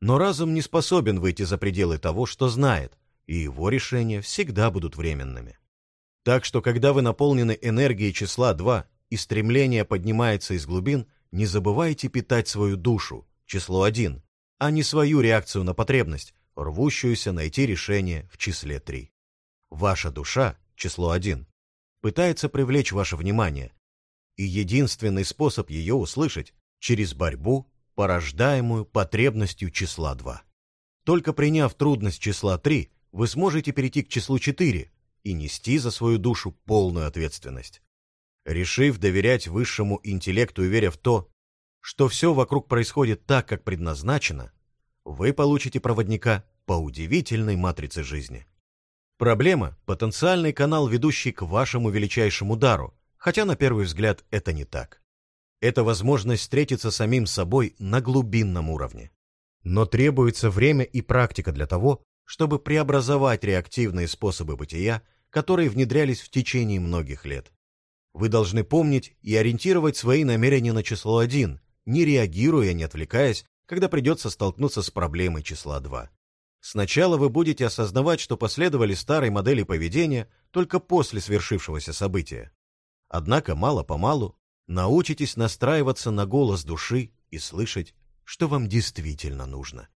Speaker 1: Но разум не способен выйти за пределы того, что знает, и его решения всегда будут временными. Так что, когда вы наполнены энергией числа 2 и стремление поднимается из глубин, не забывайте питать свою душу, число 1, а не свою реакцию на потребность, рвущуюся найти решение в числе 3. Ваша душа, число 1, пытается привлечь ваше внимание, и единственный способ ее услышать – через борьбу, порождаемую потребностью числа 2. Только приняв трудность числа 3, вы сможете перейти к числу 4, и нести за свою душу полную ответственность. Решив доверять высшему интеллекту и веря в то, что все вокруг происходит так, как предназначено, вы получите проводника по удивительной матрице жизни. Проблема – потенциальный канал, ведущий к вашему величайшему дару, хотя на первый взгляд это не так. Это возможность встретиться самим собой на глубинном уровне. Но требуется время и практика для того, чтобы преобразовать реактивные способы бытия, которые внедрялись в течение многих лет. Вы должны помнить и ориентировать свои намерения на число 1, не реагируя, не отвлекаясь, когда придется столкнуться с проблемой числа 2. Сначала вы будете осознавать, что последовали старой модели поведения только после свершившегося события. Однако мало-помалу научитесь настраиваться на голос души и слышать, что вам действительно нужно.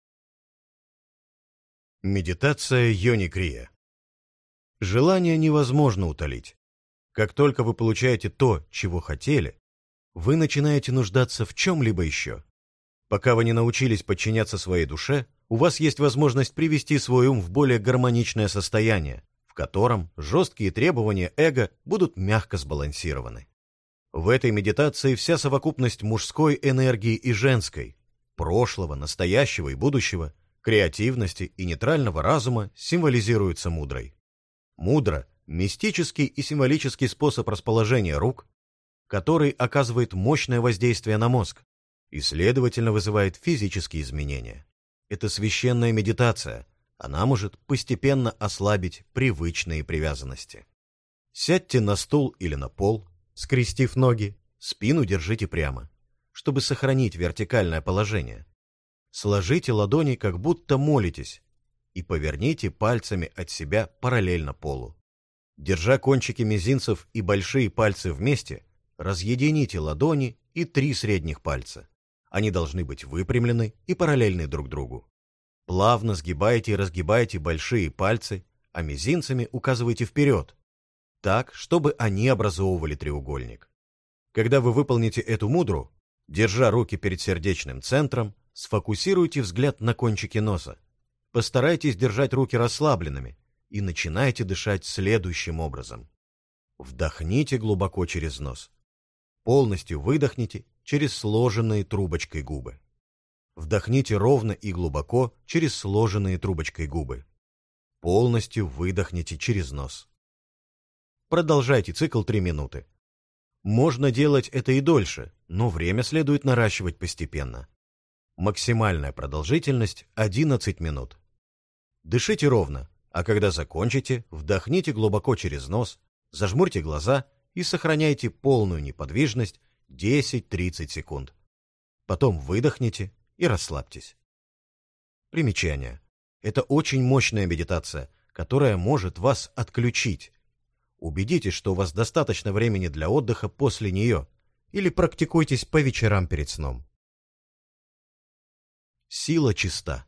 Speaker 1: Медитация Йони Крия. Желание невозможно утолить. Как только вы получаете то, чего хотели, вы начинаете нуждаться в чем-либо еще. Пока вы не научились подчиняться своей душе, у вас есть возможность привести свой ум в более гармоничное состояние, в котором жесткие требования эго будут мягко сбалансированы. В этой медитации вся совокупность мужской энергии и женской, прошлого, настоящего и будущего, креативности и нейтрального разума символизируется мудрой. Мудро – мистический и символический способ расположения рук, который оказывает мощное воздействие на мозг и, следовательно, вызывает физические изменения. Это священная медитация, она может постепенно ослабить привычные привязанности. Сядьте на стул или на пол, скрестив ноги, спину держите прямо, чтобы сохранить вертикальное положение – Сложите ладони, как будто молитесь, и поверните пальцами от себя параллельно полу. Держа кончики мизинцев и большие пальцы вместе, разъедините ладони и три средних пальца. Они должны быть выпрямлены и параллельны друг другу. Плавно сгибайте и разгибайте большие пальцы, а мизинцами указывайте вперед, так, чтобы они образовывали треугольник. Когда вы выполните эту мудру, держа руки перед сердечным центром, сфокусируйте взгляд на кончике носа. Постарайтесь держать руки расслабленными и начинайте дышать следующим образом. Вдохните глубоко через нос. Полностью выдохните через сложенные трубочкой губы. Вдохните ровно и глубоко через сложенные трубочкой губы. Полностью выдохните через нос. Продолжайте цикл 3 минуты. Можно делать это и дольше, но время следует наращивать постепенно. Максимальная продолжительность 11 минут. Дышите ровно, а когда закончите, вдохните глубоко через нос, зажмурьте глаза и сохраняйте полную неподвижность 10-30 секунд. Потом выдохните и расслабьтесь. Примечание. Это очень мощная медитация, которая может вас отключить. Убедитесь, что у вас достаточно времени для отдыха после нее, или практикуйтесь по вечерам перед сном. Сила чиста.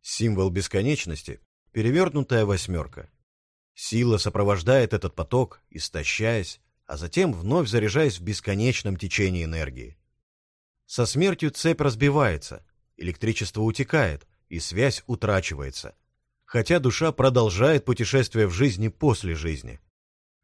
Speaker 1: Символ бесконечности – перевернутая восьмерка. Сила сопровождает этот поток, истощаясь, а затем вновь заряжаясь в бесконечном течении энергии. Со смертью цепь разбивается, электричество утекает, и связь утрачивается, хотя душа продолжает путешествие в жизни после жизни.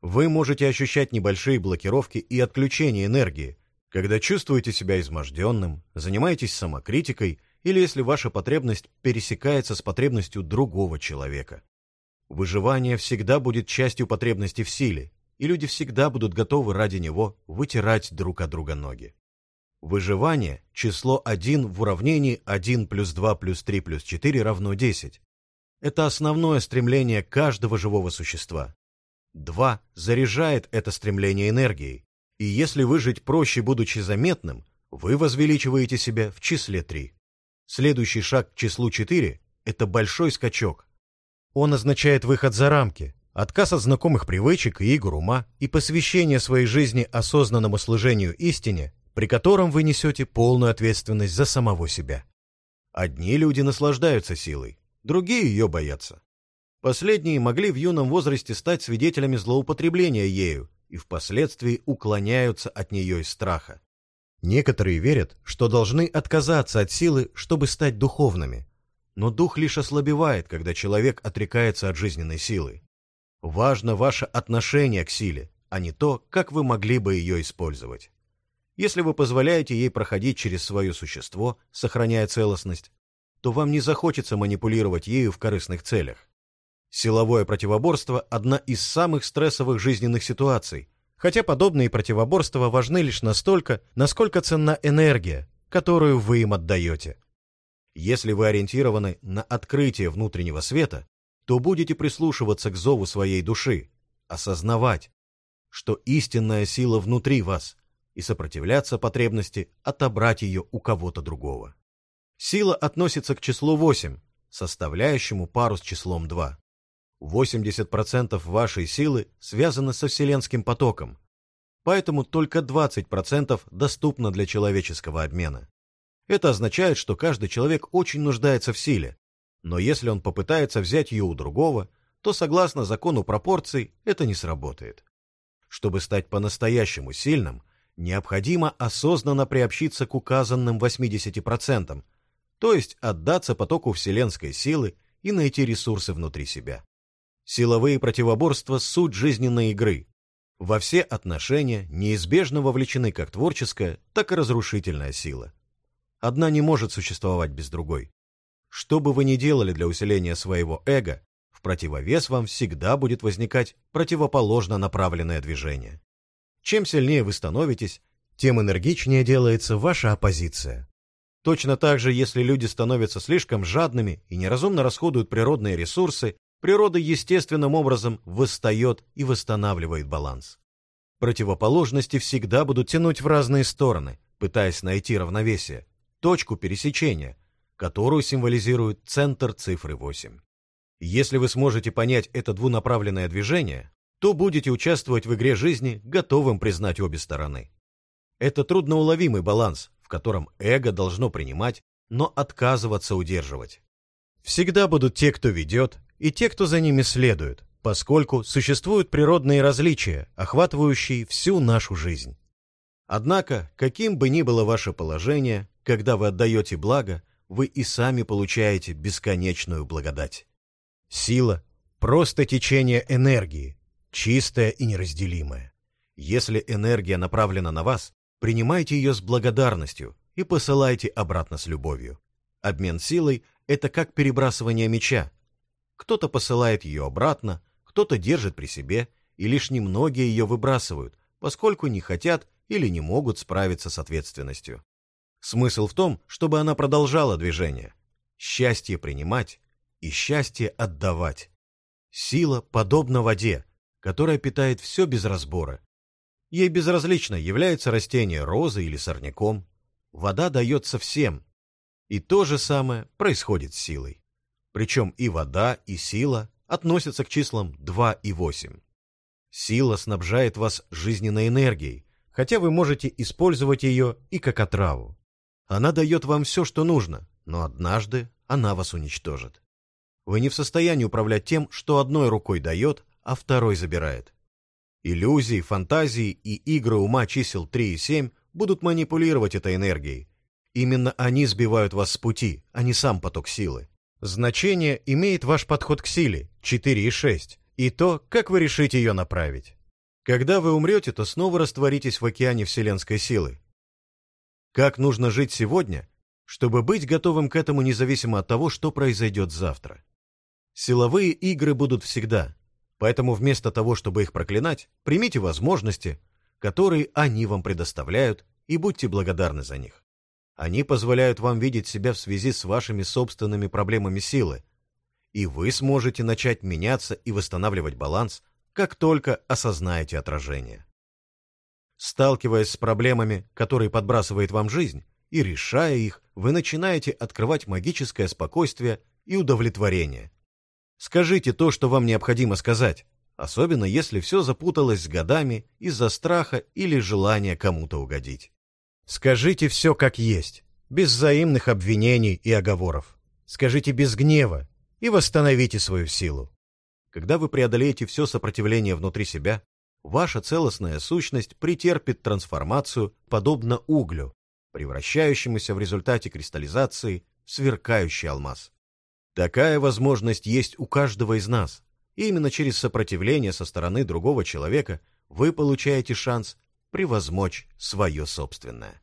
Speaker 1: Вы можете ощущать небольшие блокировки и отключение энергии, когда чувствуете себя изможденным, занимаетесь самокритикой или если ваша потребность пересекается с потребностью другого человека. Выживание всегда будет частью потребности в силе, и люди всегда будут готовы ради него вытирать друг от друга ноги. Выживание – число 1 в уравнении 1 плюс 2 плюс 3 плюс 4 равно 10. Это основное стремление каждого живого существа. 2 заряжает это стремление энергией, и если выжить проще, будучи заметным, вы возвеличиваете себя в числе 3. Следующий шаг к числу 4 – это большой скачок, он означает выход за рамки, отказ от знакомых привычек и игр ума и посвящение своей жизни осознанному служению истине, при котором вы несете полную ответственность за самого себя. Одни люди наслаждаются силой, другие ее боятся. Последние могли в юном возрасте стать свидетелями злоупотребления ею и впоследствии уклоняются от нее из страха. Некоторые верят, что должны отказаться от силы, чтобы стать духовными, но дух лишь ослабевает, когда человек отрекается от жизненной силы. Важно ваше отношение к силе, а не то, как вы могли бы ее использовать. Если вы позволяете ей проходить через свое существо, сохраняя целостность, то вам не захочется манипулировать ею в корыстных целях. Силовое противоборство – одна из самых стрессовых жизненных ситуаций, хотя подобные противоборства важны лишь настолько, насколько ценна энергия, которую вы им отдаете. Если вы ориентированы на открытие внутреннего света, то будете прислушиваться к зову своей души, осознавать, что истинная сила внутри вас, и сопротивляться потребности отобрать ее у кого-то другого. Сила относится к числу 8, составляющему пару с числом 2. 80% вашей силы связаны со вселенским потоком, поэтому только 20% доступно для человеческого обмена. Это означает, что каждый человек очень нуждается в силе, но если он попытается взять ее у другого, то согласно закону пропорций это не сработает. Чтобы стать по-настоящему сильным, необходимо осознанно приобщиться к указанным 80%, то есть отдаться потоку вселенской силы и найти ресурсы внутри себя. Силовые противоборства – суть жизненной игры. Во все отношения неизбежно вовлечены как творческая, так и разрушительная сила. Одна не может существовать без другой. Что бы вы ни делали для усиления своего эго, в противовес вам всегда будет возникать противоположно направленное движение. Чем сильнее вы становитесь, тем энергичнее делается ваша оппозиция. Точно так же, если люди становятся слишком жадными и неразумно расходуют природные ресурсы, природа естественным образом восстает и восстанавливает баланс. Противоположности всегда будут тянуть в разные стороны, пытаясь найти равновесие точку пересечения, которую символизирует центр цифры 8. Если вы сможете понять это двунаправленное движение, то будете участвовать в игре жизни, готовым признать обе стороны. Это трудноуловимый баланс, в котором эго должно принимать, но отказываться удерживать. Всегда будут те, кто ведет, и те, кто за ними следует, поскольку существуют природные различия, охватывающие всю нашу жизнь. Однако, каким бы ни было ваше положение, когда вы отдаете благо, вы и сами получаете бесконечную благодать. Сила – просто течение энергии, чистое и неразделимое. Если энергия направлена на вас, принимайте ее с благодарностью и посылайте обратно с любовью. Обмен силой – это как перебрасывание меча. Кто-то посылает ее обратно, кто-то держит при себе, и лишь немногие ее выбрасывают, поскольку не хотят или не могут справиться с ответственностью. Смысл в том, чтобы она продолжала движение. Счастье принимать и счастье отдавать. Сила подобна воде, которая питает все без разбора. Ей безразлично, является растение розой или сорняком. Вода дается всем. И то же самое происходит с силой. Причем и вода, и сила относятся к числам 2 и 8. Сила снабжает вас жизненной энергией, хотя вы можете использовать ее и как отраву. Она дает вам все, что нужно, но однажды она вас уничтожит. Вы не в состоянии управлять тем, что одной рукой дает, а второй забирает. Иллюзии, фантазии и игры ума чисел 3 и 7 будут манипулировать этой энергией. Именно они сбивают вас с пути, а не сам поток силы. Значение имеет ваш подход к силе 4 и 6 и то, как вы решите ее направить. Когда вы умрете, то снова растворитесь в океане вселенской силы, как нужно жить сегодня, чтобы быть готовым к этому независимо от того, что произойдет завтра? Силовые игры будут всегда, поэтому вместо того, чтобы их проклинать, примите возможности, которые они вам предоставляют, и будьте благодарны за них. Они позволяют вам видеть себя в связи с вашими собственными проблемами силы, и вы сможете начать меняться и восстанавливать баланс, как только осознаете отражение. Сталкиваясь с проблемами, которые подбрасывает вам жизнь, и решая их, вы начинаете открывать магическое спокойствие и удовлетворение. Скажите то, что вам необходимо сказать, особенно если все запуталось с годами из-за страха или желания кому-то угодить. Скажите все как есть, без взаимных обвинений и оговоров. Скажите без гнева и восстановите свою силу. Когда вы преодолеете все сопротивление внутри себя, ваша целостная сущность претерпит трансформацию подобно углю, превращающемуся в результате кристаллизации в сверкающий алмаз. Такая возможность есть у каждого из нас. И именно через сопротивление со стороны другого человека вы получаете шанс превозмочь свое собственное.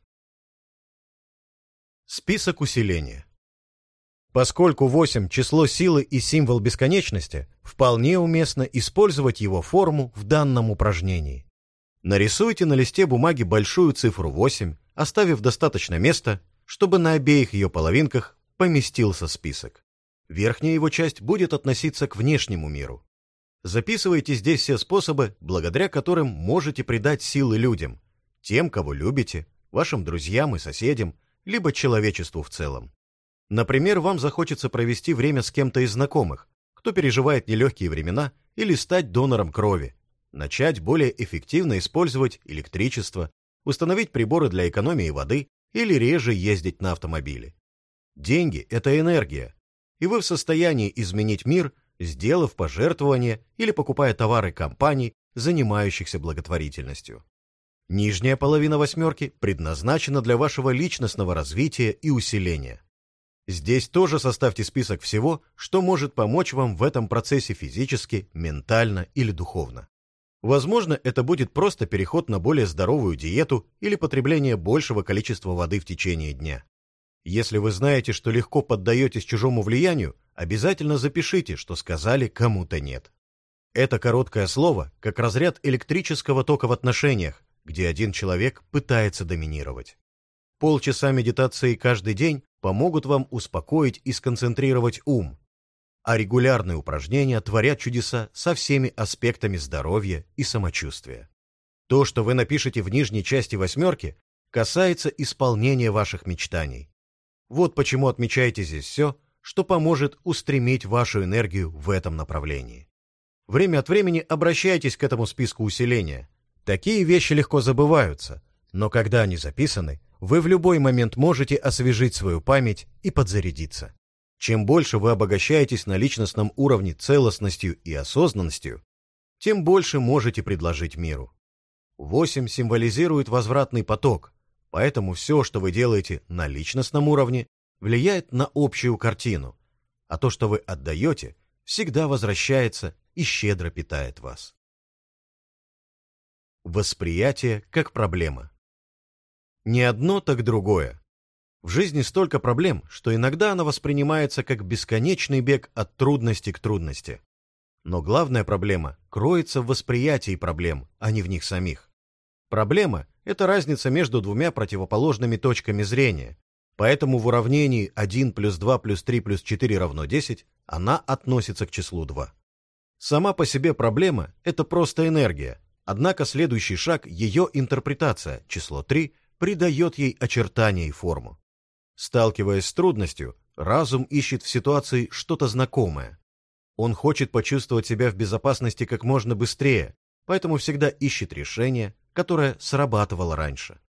Speaker 1: Список усиления Поскольку 8 – число силы и символ бесконечности, вполне уместно использовать его форму в данном упражнении. Нарисуйте на листе бумаги большую цифру 8, оставив достаточно места, чтобы на обеих ее половинках поместился список. Верхняя его часть будет относиться к внешнему миру. Записывайте здесь все способы, благодаря которым можете придать силы людям, тем, кого любите, вашим друзьям и соседям, либо человечеству в целом. Например, вам захочется провести время с кем-то из знакомых, кто переживает нелегкие времена, или стать донором крови, начать более эффективно использовать электричество, установить приборы для экономии воды или реже ездить на автомобиле. Деньги – это энергия, и вы в состоянии изменить мир, сделав пожертвование или покупая товары компаний, занимающихся благотворительностью. Нижняя половина восьмерки предназначена для вашего личностного развития и усиления. Здесь тоже составьте список всего, что может помочь вам в этом процессе физически, ментально или духовно. Возможно, это будет просто переход на более здоровую диету или потребление большего количества воды в течение дня. Если вы знаете, что легко поддаетесь чужому влиянию, обязательно запишите, что сказали кому-то «нет». Это короткое слово, как разряд электрического тока в отношениях, где один человек пытается доминировать. Полчаса медитации каждый день помогут вам успокоить и сконцентрировать ум, а регулярные упражнения творят чудеса со всеми аспектами здоровья и самочувствия. То, что вы напишете в нижней части восьмерки, касается исполнения ваших мечтаний. Вот почему отмечайте здесь все, что поможет устремить вашу энергию в этом направлении. Время от времени обращайтесь к этому списку усиления. Такие вещи легко забываются, но когда они записаны, вы в любой момент можете освежить свою память и подзарядиться. Чем больше вы обогащаетесь на личностном уровне целостностью и осознанностью, тем больше можете предложить миру. 8 символизирует возвратный поток, поэтому все, что вы делаете на личностном уровне, влияет на общую картину, а то, что вы отдаете, всегда возвращается и щедро питает вас. Восприятие как проблема. Не одно, так другое. В жизни столько проблем, что иногда она воспринимается как бесконечный бег от трудности к трудности. Но главная проблема кроется в восприятии проблем, а не в них самих. Проблема – это разница между двумя противоположными точками зрения, поэтому в уравнении 1 плюс 2 плюс 3 плюс 4 равно 10 она относится к числу 2. Сама по себе проблема – это просто энергия, однако следующий шаг – ее интерпретация, число 3, придает ей очертания и форму. Сталкиваясь с трудностью, разум ищет в ситуации что-то знакомое. Он хочет почувствовать себя в безопасности как можно быстрее, поэтому всегда ищет решение, которое срабатывало раньше.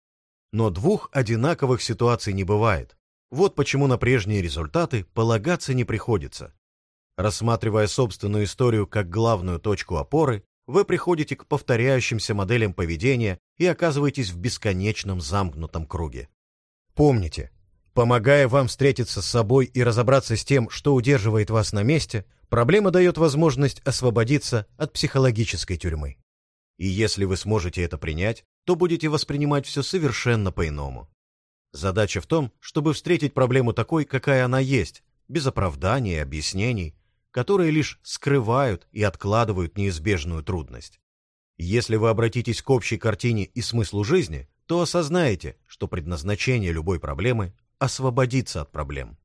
Speaker 1: Но двух одинаковых ситуаций не бывает. Вот почему на прежние результаты полагаться не приходится. Рассматривая собственную историю как главную точку опоры, вы приходите к повторяющимся моделям поведения и оказываетесь в бесконечном замкнутом круге. Помните, помогая вам встретиться с собой и разобраться с тем, что удерживает вас на месте, проблема дает возможность освободиться от психологической тюрьмы. И если вы сможете это принять, то будете воспринимать все совершенно по-иному. Задача в том, чтобы встретить проблему такой, какая она есть, без оправданий и объяснений, которые лишь скрывают и откладывают неизбежную трудность. Если вы обратитесь к общей картине и смыслу жизни, то осознаете, что предназначение любой проблемы – освободиться от проблем.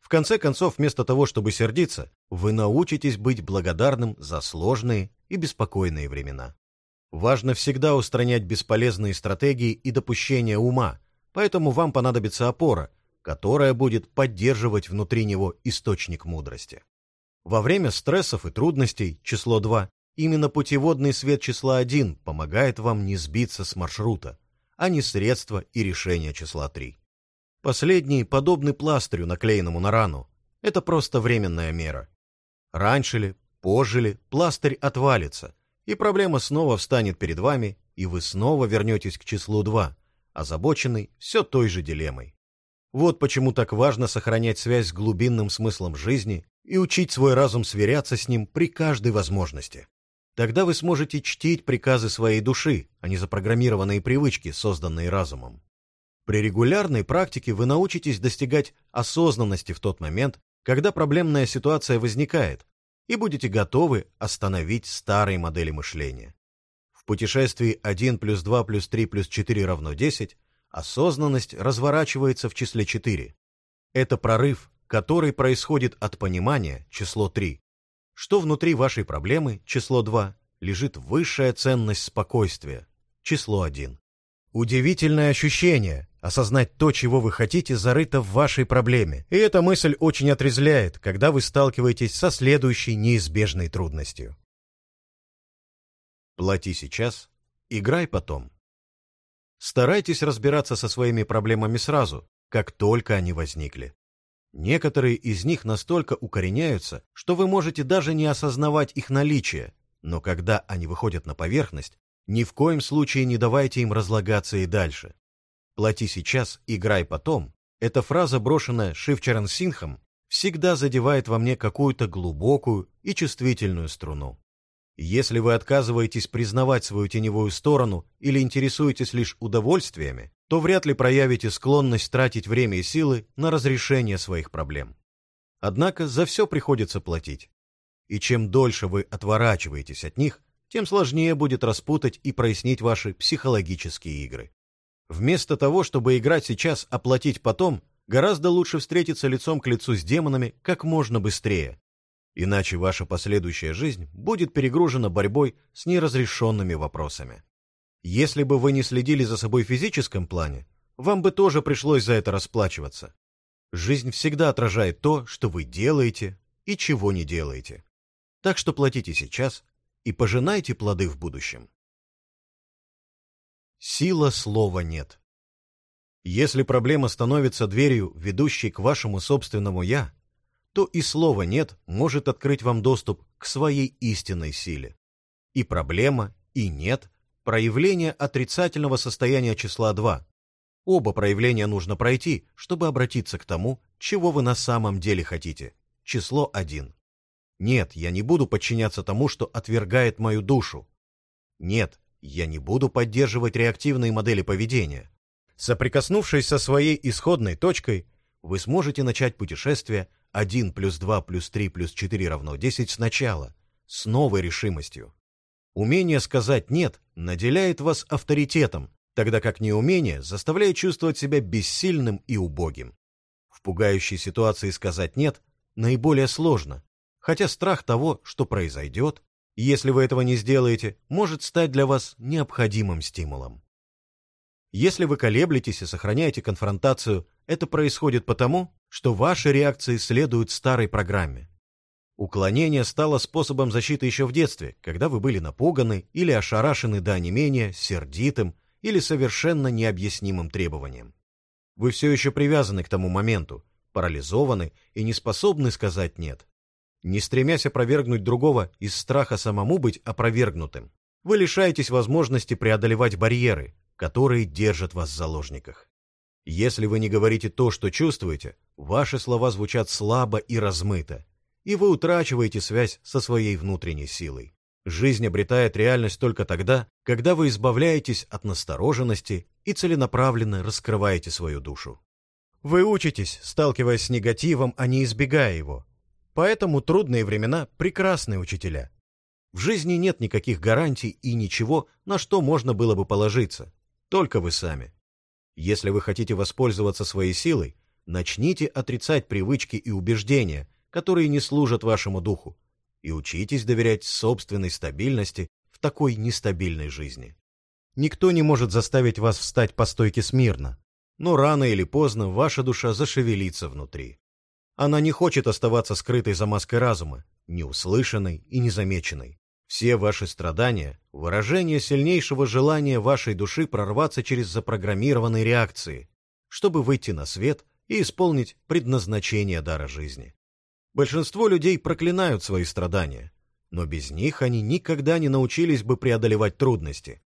Speaker 1: В конце концов, вместо того, чтобы сердиться, вы научитесь быть благодарным за сложные и беспокойные времена. Важно всегда устранять бесполезные стратегии и допущения ума, поэтому вам понадобится опора, которая будет поддерживать внутри него источник мудрости. Во время стрессов и трудностей, число 2, именно путеводный свет числа 1 помогает вам не сбиться с маршрута, а не средства и решения числа 3. Последний подобный пластырю, наклеенному на рану. Это просто временная мера. Раньше ли, позже ли, пластырь отвалится, и проблема снова встанет перед вами, и вы снова вернетесь к числу 2, озабоченный все той же дилеммой. Вот почему так важно сохранять связь с глубинным смыслом жизни и учить свой разум сверяться с ним при каждой возможности. Тогда вы сможете чтить приказы своей души, а не запрограммированные привычки, созданные разумом. При регулярной практике вы научитесь достигать осознанности в тот момент, когда проблемная ситуация возникает, и будете готовы остановить старые модели мышления. В путешествии 1 плюс 2 плюс 3 плюс 4 равно 10 осознанность разворачивается в числе 4. Это прорыв, который происходит от понимания, число 3, что внутри вашей проблемы, число 2, лежит высшая ценность спокойствия, число 1. Удивительное ощущение осознать то, чего вы хотите, зарыто в вашей проблеме. И эта мысль очень отрезляет, когда вы сталкиваетесь со следующей неизбежной трудностью. Плати сейчас, играй потом. Старайтесь разбираться со своими проблемами сразу, как только они возникли. Некоторые из них настолько укореняются, что вы можете даже не осознавать их наличие, но когда они выходят на поверхность, ни в коем случае не давайте им разлагаться и дальше. «Плати сейчас, играй потом» — эта фраза, брошенная Шивчаран Синхом, всегда задевает во мне какую-то глубокую и чувствительную струну. Если вы отказываетесь признавать свою теневую сторону или интересуетесь лишь удовольствиями, то вряд ли проявите склонность тратить время и силы на разрешение своих проблем. Однако за все приходится платить. И чем дольше вы отворачиваетесь от них, тем сложнее будет распутать и прояснить ваши психологические игры. Вместо того, чтобы играть сейчас, а платить потом, гораздо лучше встретиться лицом к лицу с демонами как можно быстрее. Иначе ваша последующая жизнь будет перегружена борьбой с неразрешенными вопросами. Если бы вы не следили за собой в физическом плане, вам бы тоже пришлось за это расплачиваться. Жизнь всегда отражает то, что вы делаете и чего не делаете. Так что платите сейчас и пожинайте плоды в будущем. Сила слова нет. Если проблема становится дверью, ведущей к вашему собственному «я», то и слова «нет» может открыть вам доступ к своей истинной силе. И проблема, и «нет» – проявление отрицательного состояния числа 2. Оба проявления нужно пройти, чтобы обратиться к тому, чего вы на самом деле хотите – число 1. Нет, я не буду подчиняться тому, что отвергает мою душу. Нет, я не буду поддерживать реактивные модели поведения. Соприкоснувшись со своей исходной точкой, вы сможете начать путешествие 1 плюс 2 плюс 3 плюс 4 равно 10 сначала, с новой решимостью. Умение сказать «нет» наделяет вас авторитетом, тогда как неумение заставляет чувствовать себя бессильным и убогим. В пугающей ситуации сказать «нет» наиболее сложно, хотя страх того, что произойдет, если вы этого не сделаете, может стать для вас необходимым стимулом. Если вы колеблетесь и сохраняете конфронтацию, это происходит потому, что ваши реакции следуют старой программе. Уклонение стало способом защиты еще в детстве, когда вы были напуганы или ошарашены до онемения, сердитым или совершенно необъяснимым требованием. Вы все еще привязаны к тому моменту, парализованы и не способны сказать «нет». Не стремясь опровергнуть другого из страха самому быть опровергнутым, вы лишаетесь возможности преодолевать барьеры, которые держат вас в заложниках. Если вы не говорите то, что чувствуете, ваши слова звучат слабо и размыто, и вы утрачиваете связь со своей внутренней силой. Жизнь обретает реальность только тогда, когда вы избавляетесь от настороженности и целенаправленно раскрываете свою душу. Вы учитесь, сталкиваясь с негативом, а не избегая его. Поэтому трудные времена – прекрасные учителя. В жизни нет никаких гарантий и ничего, на что можно было бы положиться. Только вы сами. Если вы хотите воспользоваться своей силой, начните отрицать привычки и убеждения, которые не служат вашему духу, и учитесь доверять собственной стабильности в такой нестабильной жизни. Никто не может заставить вас встать по стойке смирно, но рано или поздно ваша душа зашевелится внутри. Она не хочет оставаться скрытой за маской разума, неуслышанной и незамеченной. Все ваши страдания – выражение сильнейшего желания вашей души прорваться через запрограммированные реакции, чтобы выйти на свет и исполнить предназначение дара жизни. Большинство людей проклинают свои страдания, но без них они никогда не научились бы преодолевать трудности.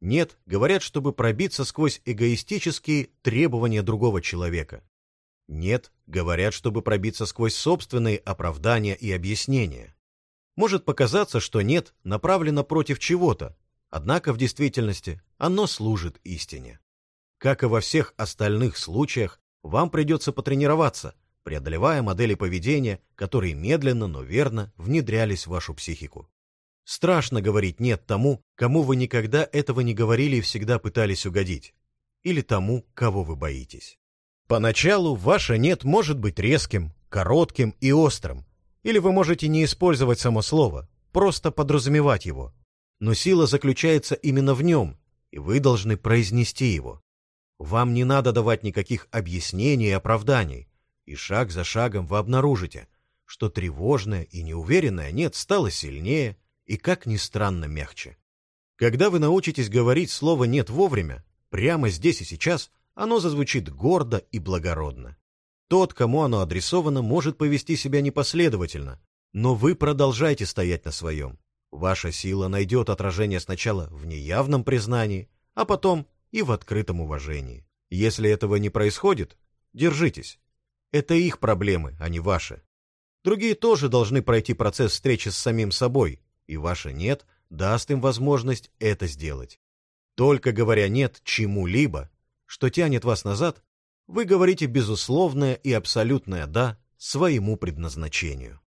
Speaker 1: Нет, говорят, чтобы пробиться сквозь эгоистические требования другого человека. Нет, говорят, чтобы пробиться сквозь собственные оправдания и объяснения. Может показаться, что «нет» направлено против чего-то, однако в действительности оно служит истине. Как и во всех остальных случаях, вам придется потренироваться, преодолевая модели поведения, которые медленно, но верно внедрялись в вашу психику. Страшно говорить «нет» тому, кому вы никогда этого не говорили и всегда пытались угодить, или тому, кого вы боитесь. Поначалу ваше «нет» может быть резким, коротким и острым, или вы можете не использовать само слово, просто подразумевать его. Но сила заключается именно в нем, и вы должны произнести его. Вам не надо давать никаких объяснений и оправданий, и шаг за шагом вы обнаружите, что тревожное и неуверенное «нет» стало сильнее и, как ни странно, мягче. Когда вы научитесь говорить слово «нет» вовремя, прямо здесь и сейчас, оно зазвучит гордо и благородно. Тот, кому оно адресовано, может повести себя непоследовательно, но вы продолжайте стоять на своем. Ваша сила найдет отражение сначала в неявном признании, а потом и в открытом уважении. Если этого не происходит, держитесь. Это их проблемы, а не ваши. Другие тоже должны пройти процесс встречи с самим собой, и ваше «нет» даст им возможность это сделать. Только говоря «нет» чему-либо, что тянет вас назад, вы говорите безусловное и абсолютное «да» своему предназначению.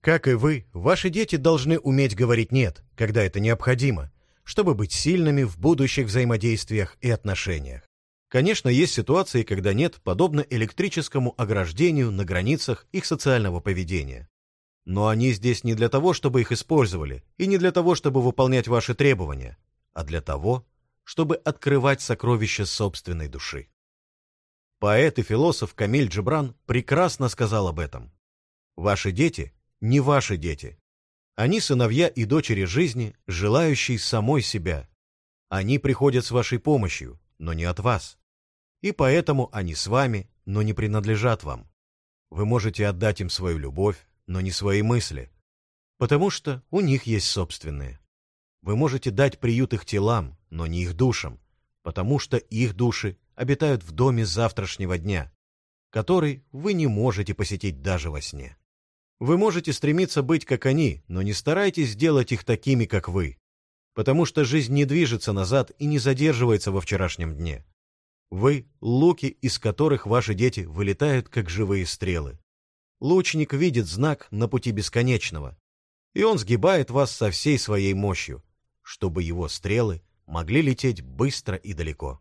Speaker 1: Как и вы, ваши дети должны уметь говорить «нет», когда это необходимо, чтобы быть сильными в будущих взаимодействиях и отношениях. Конечно, есть ситуации, когда «нет» подобно электрическому ограждению на границах их социального поведения. Но они здесь не для того, чтобы их использовали, и не для того, чтобы выполнять ваши требования, а для того, чтобы открывать сокровища собственной души. Поэт и философ Камиль Джибран прекрасно сказал об этом. Ваши дети не ваши дети. Они сыновья и дочери жизни, желающие самой себя. Они приходят с вашей помощью, но не от вас. И поэтому они с вами, но не принадлежат вам. Вы можете отдать им свою любовь, но не свои мысли, потому что у них есть собственные. Вы можете дать приют их телам, но не их душам, потому что их души обитают в доме завтрашнего дня, который вы не можете посетить даже во сне. Вы можете стремиться быть как они, но не старайтесь сделать их такими, как вы, потому что жизнь не движется назад и не задерживается во вчерашнем дне. Вы — луки, из которых ваши дети вылетают, как живые стрелы. Лучник видит знак на пути бесконечного, и он сгибает вас со всей своей мощью, чтобы его стрелы могли лететь быстро и далеко.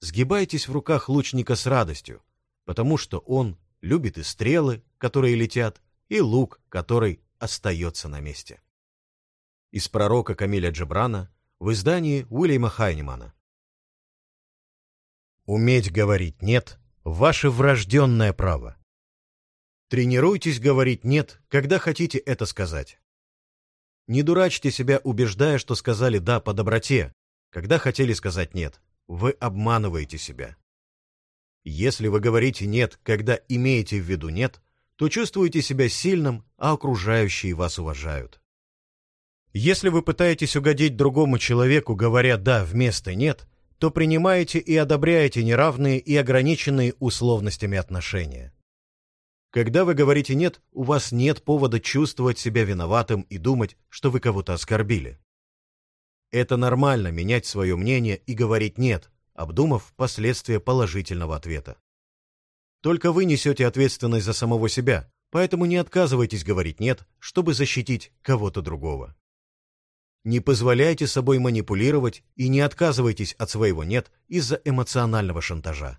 Speaker 1: Сгибайтесь в руках лучника с радостью, потому что он любит и стрелы, которые летят, и лук, который остается на месте. Из пророка Камиля Джебрана в издании Уильяма Хайнемана. Уметь говорить «нет» — ваше врожденное право. Тренируйтесь говорить «нет», когда хотите это сказать. Не дурачьте себя, убеждая, что сказали «да» по доброте, когда хотели сказать «нет». Вы обманываете себя. Если вы говорите «нет», когда имеете в виду «нет», то чувствуете себя сильным, а окружающие вас уважают. Если вы пытаетесь угодить другому человеку, говоря «да» вместо «нет», то принимаете и одобряете неравные и ограниченные условностями отношения. Когда вы говорите «нет», у вас нет повода чувствовать себя виноватым и думать, что вы кого-то оскорбили. Это нормально менять свое мнение и говорить «нет», обдумав последствия положительного ответа. Только вы несете ответственность за самого себя, поэтому не отказывайтесь говорить «нет», чтобы защитить кого-то другого. Не позволяйте собой манипулировать и не отказывайтесь от своего «нет» из-за эмоционального шантажа.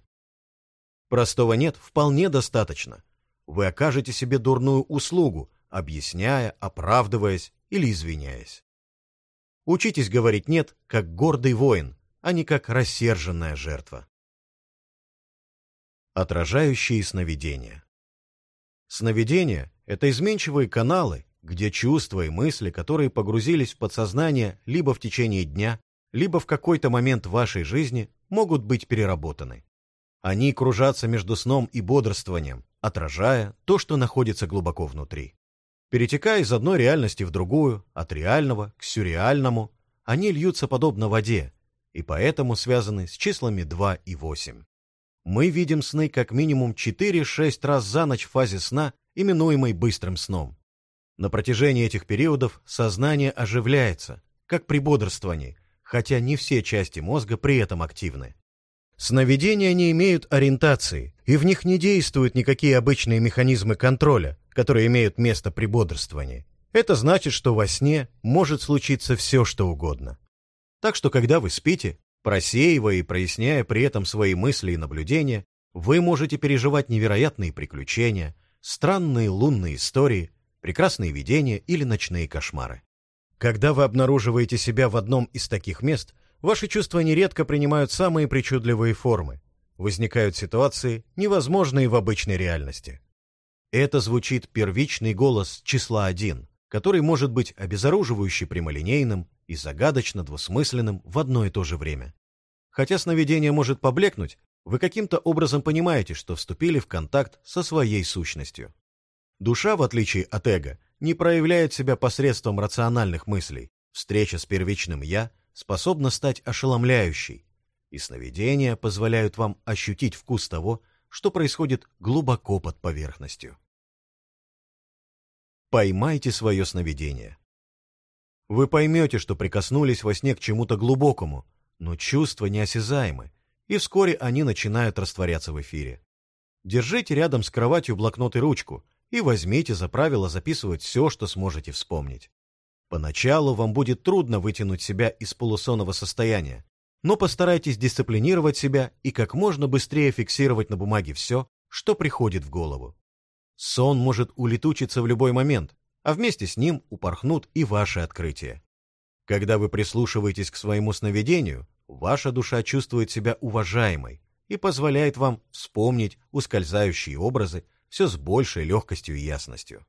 Speaker 1: Простого «нет» вполне достаточно – вы окажете себе дурную услугу, объясняя, оправдываясь или извиняясь. Учитесь говорить «нет» как гордый воин, а не как рассерженная жертва. Отражающие сновидения Сновидения — это изменчивые каналы, где чувства и мысли, которые погрузились в подсознание либо в течение дня, либо в какой-то момент вашей жизни, могут быть переработаны. Они кружатся между сном и бодрствованием, отражая то, что находится глубоко внутри. Перетекая из одной реальности в другую, от реального к сюрреальному, они льются подобно воде, и поэтому связаны с числами 2 и 8. Мы видим сны как минимум 4-6 раз за ночь в фазе сна, именуемой быстрым сном. На протяжении этих периодов сознание оживляется, как при бодрствовании, хотя не все части мозга при этом активны. Сновидения не имеют ориентации, и в них не действуют никакие обычные механизмы контроля, которые имеют место при бодрствовании. Это значит, что во сне может случиться все, что угодно. Так что, когда вы спите, просеивая и проясняя при этом свои мысли и наблюдения, вы можете переживать невероятные приключения, странные лунные истории, прекрасные видения или ночные кошмары. Когда вы обнаруживаете себя в одном из таких мест, Ваши чувства нередко принимают самые причудливые формы. Возникают ситуации, невозможные в обычной реальности. Это звучит первичный голос числа 1, который может быть обезоруживающе прямолинейным и загадочно двусмысленным в одно и то же время. Хотя сновидение может поблекнуть, вы каким-то образом понимаете, что вступили в контакт со своей сущностью. Душа, в отличие от эго, не проявляет себя посредством рациональных мыслей. Встреча с первичным «я» способна стать ошеломляющей, и сновидения позволяют вам ощутить вкус того, что происходит глубоко под поверхностью. Поймайте свое сновидение. Вы поймете, что прикоснулись во сне к чему-то глубокому, но чувства неосязаемы, и вскоре они начинают растворяться в эфире. Держите рядом с кроватью блокнот и ручку и возьмите за правило записывать все, что сможете вспомнить. Поначалу вам будет трудно вытянуть себя из полусонного состояния, но постарайтесь дисциплинировать себя и как можно быстрее фиксировать на бумаге все, что приходит в голову. Сон может улетучиться в любой момент, а вместе с ним упорхнут и ваши открытия. Когда вы прислушиваетесь к своему сновидению, ваша душа чувствует себя уважаемой, и позволяет вам вспомнить ускользающие образы все с большей легкостью и ясностью.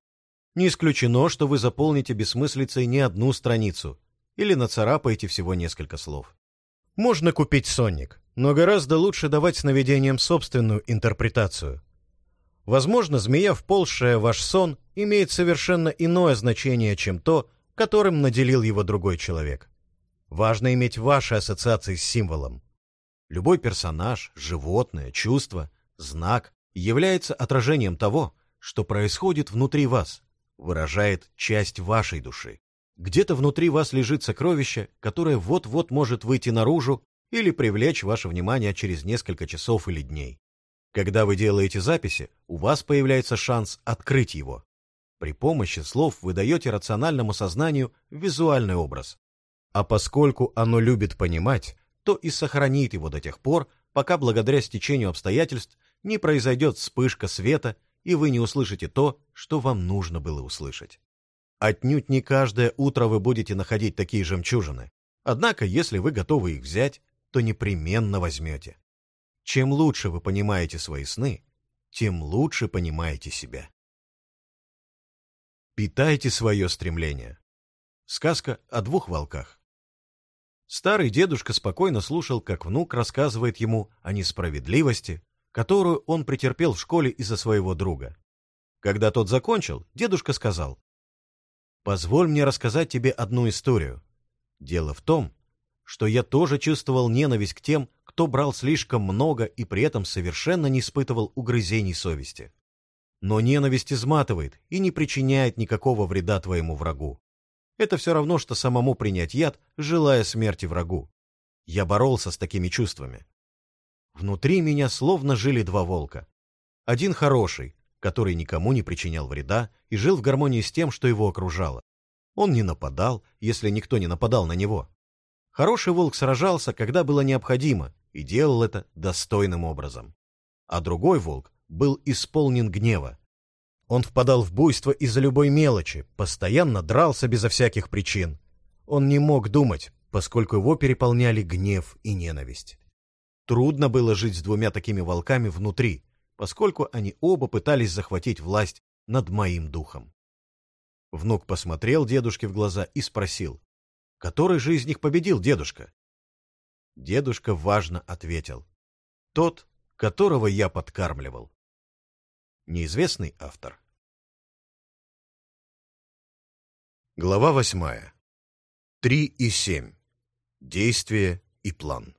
Speaker 1: Не исключено, что вы заполните бессмыслицей не одну страницу или нацарапаете всего несколько слов. Можно купить сонник, но гораздо лучше давать сновидениям собственную интерпретацию. Возможно, змея, вползшая в ваш сон, имеет совершенно иное значение, чем то, которым наделил его другой человек. Важно иметь ваши ассоциации с символом. Любой персонаж, животное, чувство, знак является отражением того, что происходит внутри вас, выражает часть вашей души. Где-то внутри вас лежит сокровище, которое вот-вот может выйти наружу или привлечь ваше внимание через несколько часов или дней. Когда вы делаете записи, у вас появляется шанс открыть его. При помощи слов вы даете рациональному сознанию визуальный образ. А поскольку оно любит понимать, то и сохранит его до тех пор, пока благодаря стечению обстоятельств не произойдет вспышка света, и вы не услышите то, что вам нужно было услышать. Отнюдь не каждое утро вы будете находить такие жемчужины. Однако, если вы готовы их взять, то непременно возьмете. Чем лучше вы понимаете свои сны, тем лучше понимаете себя. Питайте свое стремление. Сказка о двух волках. Старый дедушка спокойно слушал, как внук рассказывает ему о несправедливости, которую он претерпел в школе из-за своего друга. Когда тот закончил, дедушка сказал, «Позволь мне рассказать тебе одну историю. Дело в том, что я тоже чувствовал ненависть к тем, кто брал слишком много и при этом совершенно не испытывал угрызений совести. Но ненависть изматывает и не причиняет никакого вреда твоему врагу. Это все равно, что самому принять яд, желая смерти врагу. Я боролся с такими чувствами. Внутри меня словно жили два волка. Один хороший, который никому не причинял вреда и жил в гармонии с тем, что его окружало. Он не нападал, если никто не нападал на него. Хороший волк сражался, когда было необходимо, и делал это достойным образом. А другой волк был исполнен гнева, он впадал в буйство из-за любой мелочи, постоянно дрался безо всяких причин. Он не мог думать, поскольку его переполняли гнев и ненависть. Трудно было жить с двумя такими волками внутри, поскольку они оба пытались захватить власть над моим духом. Внук посмотрел дедушке в глаза и спросил, «Который же из них победил, дедушка?» Дедушка важно ответил, «Тот, которого я подкармливал». Неизвестный автор. Глава восьмая. Три и семь. Действие и план.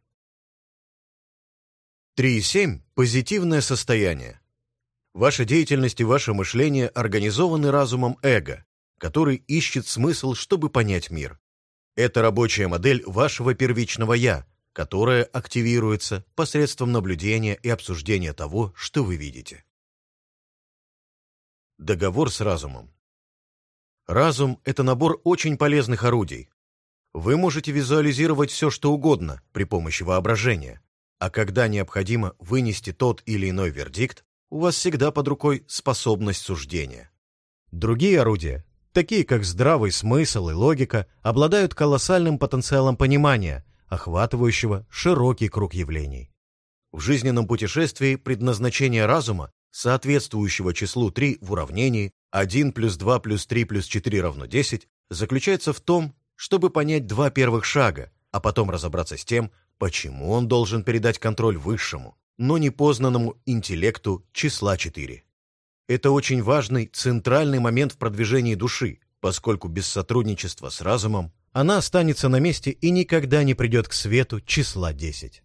Speaker 1: Три и семь – позитивное состояние. Ваша деятельность и ваше мышление организованы разумом эго, который ищет смысл, чтобы понять мир. Это рабочая модель вашего первичного «я», которая активируется посредством наблюдения и обсуждения того, что вы видите. Договор с разумом. Разум – это набор очень полезных орудий. Вы можете визуализировать все, что угодно при помощи воображения, а когда необходимо вынести тот или иной вердикт, у вас всегда под рукой способность суждения. Другие орудия, такие как здравый смысл и логика, обладают колоссальным потенциалом понимания, охватывающего широкий круг явлений. В жизненном путешествии предназначение разума соответствующего числу 3 в уравнении 1 плюс 2 плюс 3 плюс 4 равно 10, заключается в том, чтобы понять два первых шага, а потом разобраться с тем, почему он должен передать контроль высшему, но непознанному интеллекту числа 4. Это очень важный центральный момент в продвижении души, поскольку без сотрудничества с разумом она останется на месте и никогда не придет к свету числа 10.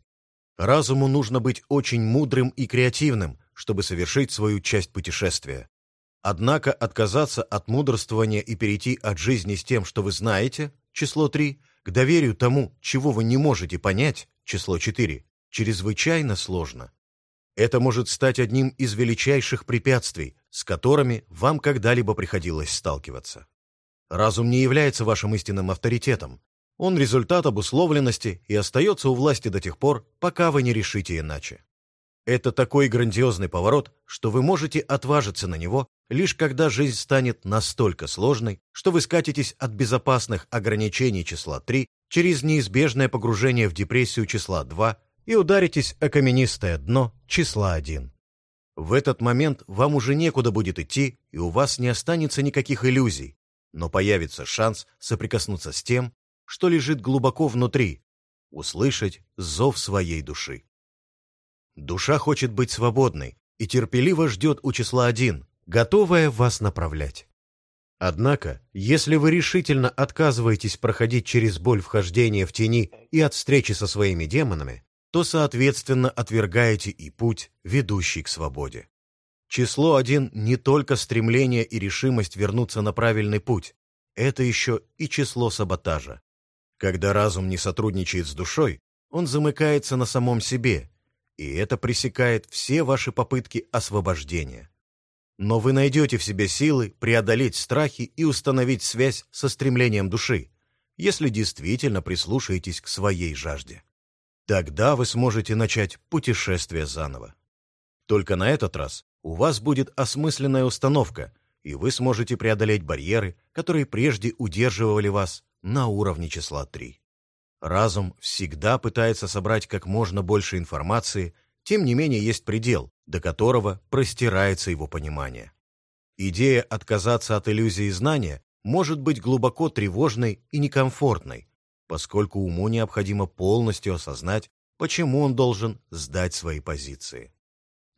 Speaker 1: Разуму нужно быть очень мудрым и креативным, чтобы совершить свою часть путешествия. Однако отказаться от мудрствования и перейти от жизни с тем, что вы знаете, число 3, к доверию тому, чего вы не можете понять, число 4, чрезвычайно сложно. Это может стать одним из величайших препятствий, с которыми вам когда-либо приходилось сталкиваться. Разум не является вашим истинным авторитетом. Он результат обусловленности и остается у власти до тех пор, пока вы не решите иначе. Это такой грандиозный поворот, что вы можете отважиться на него, лишь когда жизнь станет настолько сложной, что вы скатитесь от безопасных ограничений числа 3 через неизбежное погружение в депрессию числа 2 и ударитесь о каменистое дно числа один. В этот момент вам уже некуда будет идти, и у вас не останется никаких иллюзий, но появится шанс соприкоснуться с тем, что лежит глубоко внутри, услышать зов своей души. Душа хочет быть свободной и терпеливо ждет у числа один, готовая вас направлять. Однако, если вы решительно отказываетесь проходить через боль вхождения в тени и от встречи со своими демонами, то, соответственно, отвергаете и путь, ведущий к свободе. Число один не только стремление и решимость вернуться на правильный путь, это еще и число саботажа. Когда разум не сотрудничает с душой, он замыкается на самом себе, и это пресекает все ваши попытки освобождения. Но вы найдете в себе силы преодолеть страхи и установить связь со стремлением души, если действительно прислушаетесь к своей жажде. Тогда вы сможете начать путешествие заново. Только на этот раз у вас будет осмысленная установка, и вы сможете преодолеть барьеры, которые прежде удерживали вас на уровне числа 3. Разум всегда пытается собрать как можно больше информации, тем не менее есть предел, до которого простирается его понимание. Идея отказаться от иллюзии знания может быть глубоко тревожной и некомфортной, поскольку уму необходимо полностью осознать, почему он должен сдать свои позиции.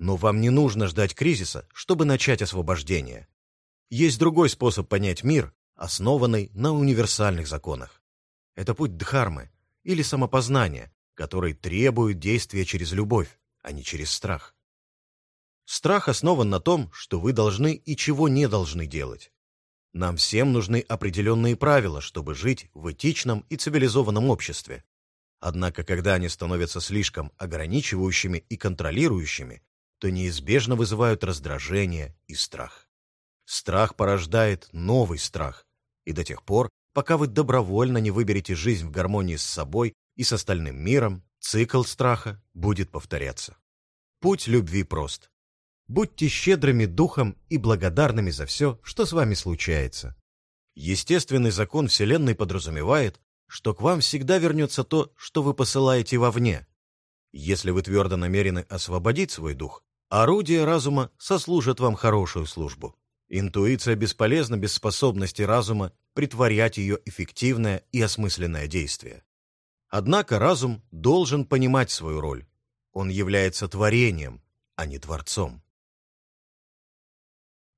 Speaker 1: Но вам не нужно ждать кризиса, чтобы начать освобождение. Есть другой способ понять мир, основанный на универсальных законах. Это путь Дхармы или самопознания, который требует действия через любовь, а не через страх. Страх основан на том, что вы должны и чего не должны делать. Нам всем нужны определенные правила, чтобы жить в этичном и цивилизованном обществе. Однако, когда они становятся слишком ограничивающими и контролирующими, то неизбежно вызывают раздражение и страх. Страх порождает новый страх, и до тех пор, пока вы добровольно не выберете жизнь в гармонии с собой и с остальным миром, цикл страха будет повторяться. Путь любви прост. Будьте щедрыми духом и благодарными за все, что с вами случается. Естественный закон Вселенной подразумевает, что к вам всегда вернется то, что вы посылаете вовне. Если вы твердо намерены освободить свой дух, орудие разума сослужит вам хорошую службу. Интуиция бесполезна без способности разума притворять ее эффективное и осмысленное действие. Однако разум должен понимать свою роль. Он является творением, а не творцом.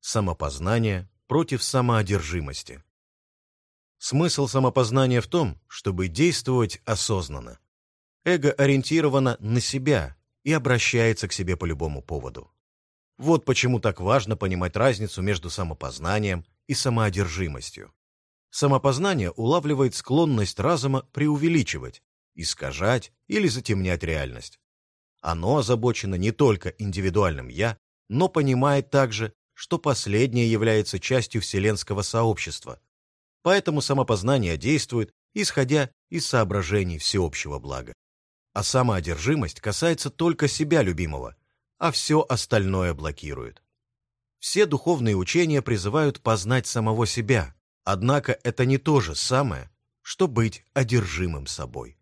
Speaker 1: Самопознание против самоодержимости. Смысл самопознания в том, чтобы действовать осознанно. Эго ориентировано на себя и обращается к себе по любому поводу. Вот почему так важно понимать разницу между самопознанием и самоодержимостью. Самопознание улавливает склонность разума преувеличивать, искажать или затемнять реальность. Оно озабочено не только индивидуальным «я», но понимает также, что последнее является частью вселенского сообщества. Поэтому самопознание действует, исходя из соображений всеобщего блага. А самоодержимость касается только себя любимого, а все остальное блокирует. Все духовные учения призывают познать самого себя, однако это не то же самое, что быть одержимым собой.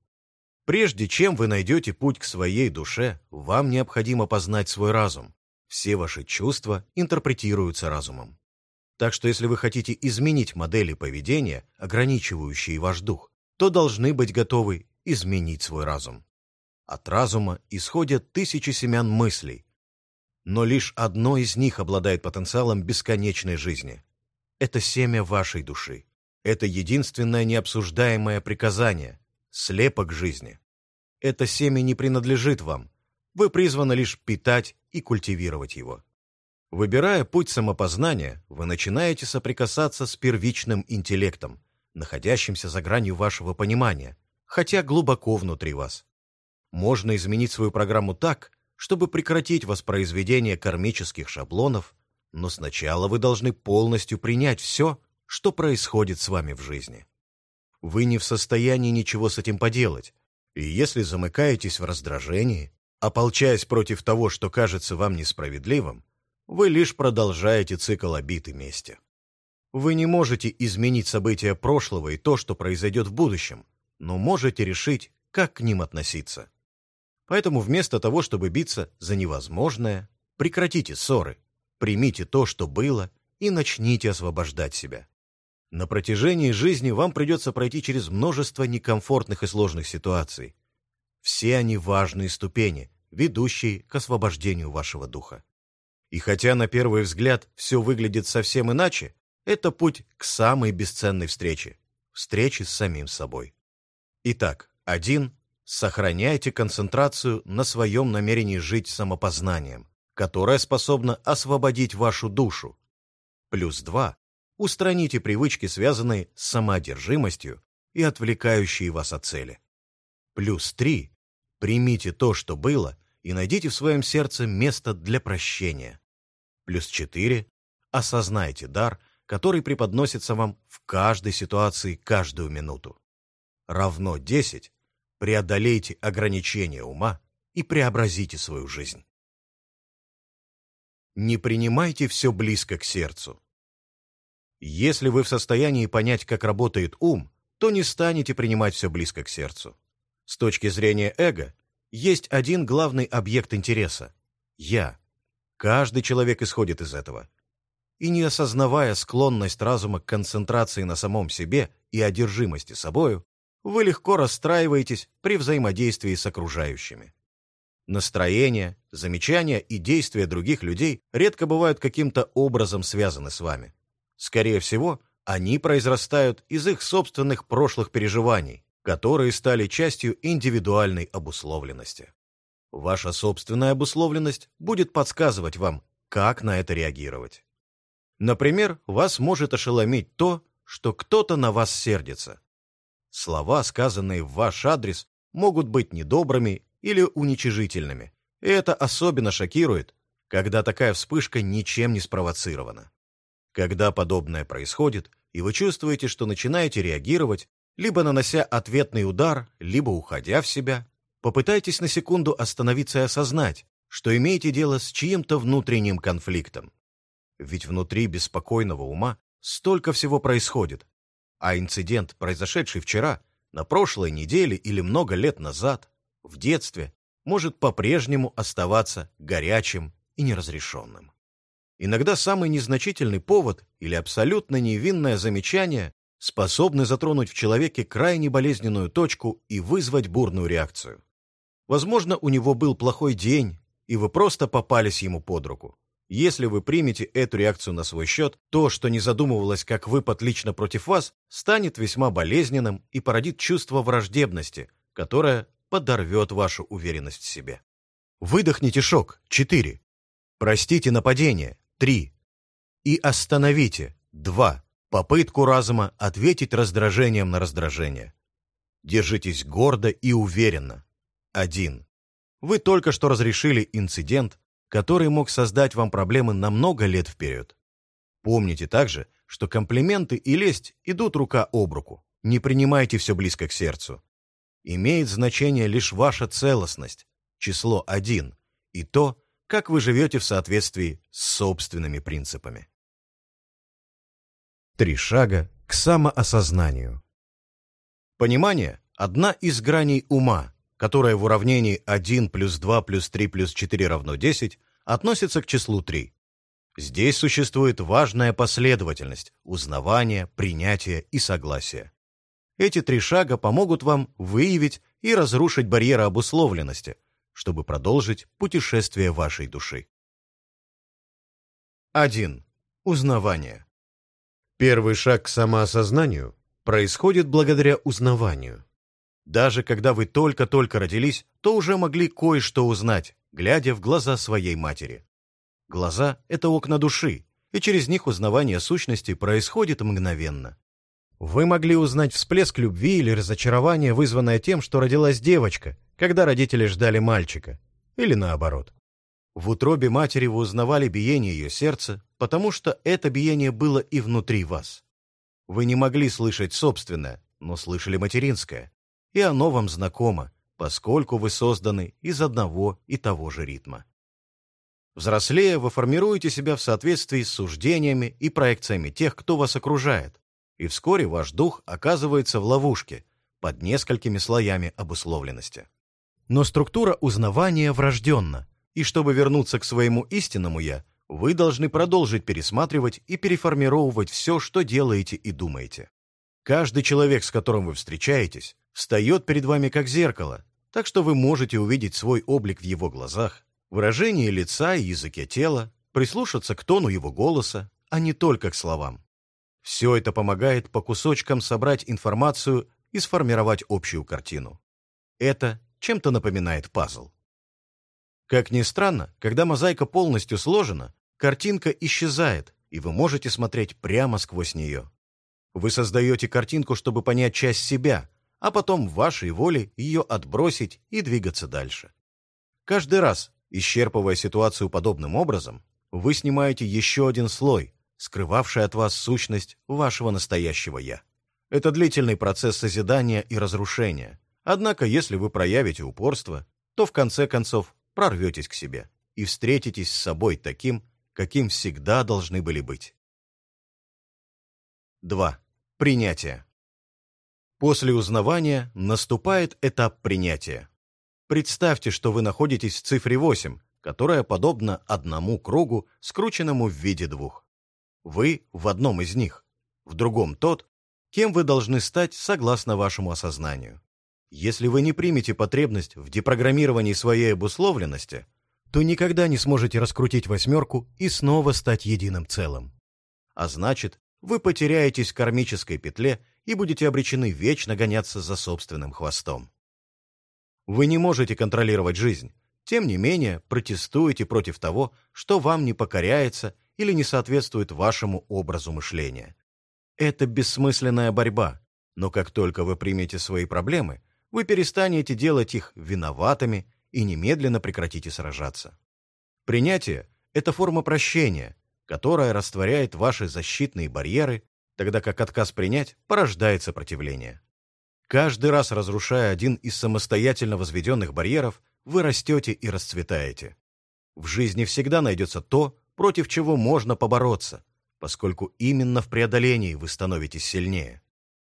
Speaker 1: Прежде чем вы найдете путь к своей душе, вам необходимо познать свой разум, все ваши чувства интерпретируются разумом. Так что если вы хотите изменить модели поведения, ограничивающие ваш дух, то должны быть готовы изменить свой разум. От разума исходят тысячи семян мыслей, но лишь одно из них обладает потенциалом бесконечной жизни. Это семя вашей души. Это единственное необсуждаемое приказание, слепок жизни. Это семя не принадлежит вам, вы призваны лишь питать и культивировать его. Выбирая путь самопознания, вы начинаете соприкасаться с первичным интеллектом, находящимся за гранью вашего понимания, хотя глубоко внутри вас. Можно изменить свою программу так, чтобы прекратить воспроизведение кармических шаблонов, но сначала вы должны полностью принять все, что происходит с вами в жизни. Вы не в состоянии ничего с этим поделать, и если замыкаетесь в раздражении, Ополчаясь против того, что кажется вам несправедливым, вы лишь продолжаете цикл обид и мести. Вы не можете изменить события прошлого и то, что произойдет в будущем, но можете решить, как к ним относиться. Поэтому вместо того, чтобы биться за невозможное, прекратите ссоры, примите то, что было, и начните освобождать себя. На протяжении жизни вам придется пройти через множество некомфортных и сложных ситуаций. Все они важные ступени, ведущие к освобождению вашего духа. И хотя на первый взгляд все выглядит совсем иначе, это путь к самой бесценной встрече – встрече с самим собой. Итак, один – сохраняйте концентрацию на своем намерении жить самопознанием, которое способно освободить вашу душу. Плюс два – устраните привычки, связанные с самоодержимостью и отвлекающие вас от цели. Плюс три – примите то, что было, и найдите в своем сердце место для прощения. Плюс 4. Осознайте дар, который преподносится вам в каждой ситуации каждую минуту. Равно 10. Преодолейте ограничения ума и преобразите свою жизнь. Не принимайте все близко к сердцу. Если вы в состоянии понять, как работает ум, то не станете принимать все близко к сердцу. С точки зрения эго, есть один главный объект интереса – «я». Каждый человек исходит из этого. И не осознавая склонность разума к концентрации на самом себе и одержимости собою, вы легко расстраиваетесь при взаимодействии с окружающими. Настроение, замечания и действия других людей редко бывают каким-то образом связаны с вами. Скорее всего, они произрастают из их собственных прошлых переживаний, которые стали частью индивидуальной обусловленности. Ваша собственная обусловленность будет подсказывать вам, как на это реагировать. Например, вас может ошеломить то, что кто-то на вас сердится. Слова, сказанные в ваш адрес, могут быть недобрыми или уничижительными. И это особенно шокирует, когда такая вспышка ничем не спровоцирована. Когда подобное происходит, и вы чувствуете, что начинаете реагировать, либо нанося ответный удар, либо уходя в себя, Попытайтесь на секунду остановиться и осознать, что имеете дело с чьим-то внутренним конфликтом. Ведь внутри беспокойного ума столько всего происходит, а инцидент, произошедший вчера, на прошлой неделе или много лет назад, в детстве, может по-прежнему оставаться горячим и неразрешенным. Иногда самый незначительный повод или абсолютно невинное замечание способны затронуть в человеке крайне болезненную точку и вызвать бурную реакцию. Возможно, у него был плохой день, и вы просто попались ему под руку. Если вы примете эту реакцию на свой счет, то, что не задумывалось как выпад лично против вас, станет весьма болезненным и породит чувство враждебности, которое подорвет вашу уверенность в себе. Выдохните шок. 4. Простите нападение. 3. И остановите. 2. Попытку разума ответить раздражением на раздражение. Держитесь гордо и уверенно. 1. Вы только что разрешили инцидент, который мог создать вам проблемы на много лет вперед. Помните также, что комплименты и лесть идут рука об руку. Не принимайте все близко к сердцу. Имеет значение лишь ваша целостность, число 1, и то, как вы живете в соответствии с собственными принципами. Три шага к самоосознанию. Понимание – одна из граней ума, которое в уравнении 1 плюс 2 плюс 3 плюс 4 равно 10 относится к числу 3. Здесь существует важная последовательность узнавания, принятия и согласия. Эти три шага помогут вам выявить и разрушить барьеры обусловленности, чтобы продолжить путешествие вашей души. 1. Узнавание. Первый шаг к самоосознанию происходит благодаря узнаванию. Даже когда вы только-только родились, то уже могли кое-что узнать, глядя в глаза своей матери. Глаза — это окна души, и через них узнавание сущности происходит мгновенно. Вы могли узнать всплеск любви или разочарования, вызванное тем, что родилась девочка, когда родители ждали мальчика, или наоборот. В утробе матери вы узнавали биение ее сердца, потому что это биение было и внутри вас. Вы не могли слышать собственное, но слышали материнское и оно вам знакомо, поскольку вы созданы из одного и того же ритма. Взрослея, вы формируете себя в соответствии с суждениями и проекциями тех, кто вас окружает, и вскоре ваш дух оказывается в ловушке под несколькими слоями обусловленности. Но структура узнавания врожденна, и чтобы вернуться к своему истинному «я», вы должны продолжить пересматривать и переформировывать все, что делаете и думаете. Каждый человек, с которым вы встречаетесь, встает перед вами как зеркало, так что вы можете увидеть свой облик в его глазах, выражение лица и языке тела, прислушаться к тону его голоса, а не только к словам. Все это помогает по кусочкам собрать информацию и сформировать общую картину. Это чем-то напоминает пазл. Как ни странно, когда мозаика полностью сложена, картинка исчезает, и вы можете смотреть прямо сквозь нее. Вы создаете картинку, чтобы понять часть себя, а потом вашей воле ее отбросить и двигаться дальше. Каждый раз, исчерпывая ситуацию подобным образом, вы снимаете еще один слой, скрывавший от вас сущность вашего настоящего «я». Это длительный процесс созидания и разрушения. Однако, если вы проявите упорство, то в конце концов прорветесь к себе и встретитесь с собой таким, каким всегда должны были быть. 2. Принятие. После узнавания наступает этап принятия. Представьте, что вы находитесь в цифре 8, которая подобна одному кругу, скрученному в виде двух. Вы в одном из них, в другом тот, кем вы должны стать согласно вашему осознанию. Если вы не примете потребность в депрограммировании своей обусловленности, то никогда не сможете раскрутить восьмерку и снова стать единым целым. А значит, вы потеряетесь в кармической петле и будете обречены вечно гоняться за собственным хвостом. Вы не можете контролировать жизнь, тем не менее протестуете против того, что вам не покоряется или не соответствует вашему образу мышления. Это бессмысленная борьба, но как только вы примете свои проблемы, вы перестанете делать их виноватыми и немедленно прекратите сражаться. Принятие – это форма прощения, которая растворяет ваши защитные барьеры, тогда как отказ принять порождает сопротивление. Каждый раз разрушая один из самостоятельно возведенных барьеров, вы растете и расцветаете. В жизни всегда найдется то, против чего можно побороться, поскольку именно в преодолении вы становитесь сильнее.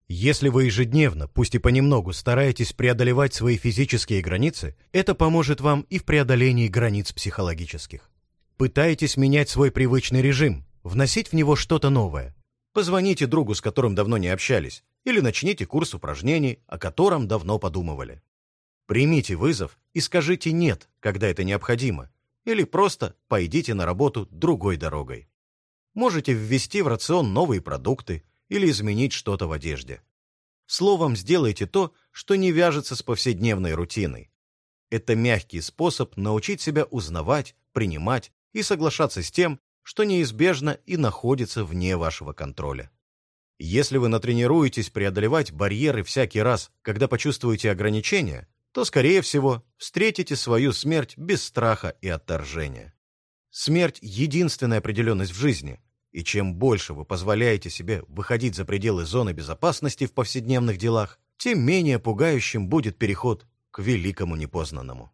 Speaker 1: Если вы ежедневно, пусть и понемногу, стараетесь преодолевать свои физические границы, это поможет вам и в преодолении границ психологических. Пытаетесь менять свой привычный режим, вносить в него что-то новое. Позвоните другу, с которым давно не общались, или начните курс упражнений, о котором давно подумывали. Примите вызов и скажите «нет», когда это необходимо, или просто пойдите на работу другой дорогой. Можете ввести в рацион новые продукты или изменить что-то в одежде. Словом, сделайте то, что не вяжется с повседневной рутиной. Это мягкий способ научить себя узнавать, принимать и соглашаться с тем, что неизбежно и находится вне вашего контроля. Если вы натренируетесь преодолевать барьеры всякий раз, когда почувствуете ограничения, то, скорее всего, встретите свою смерть без страха и отторжения. Смерть – единственная определенность в жизни, и чем больше вы позволяете себе выходить за пределы зоны безопасности в повседневных делах, тем менее пугающим будет переход к великому непознанному.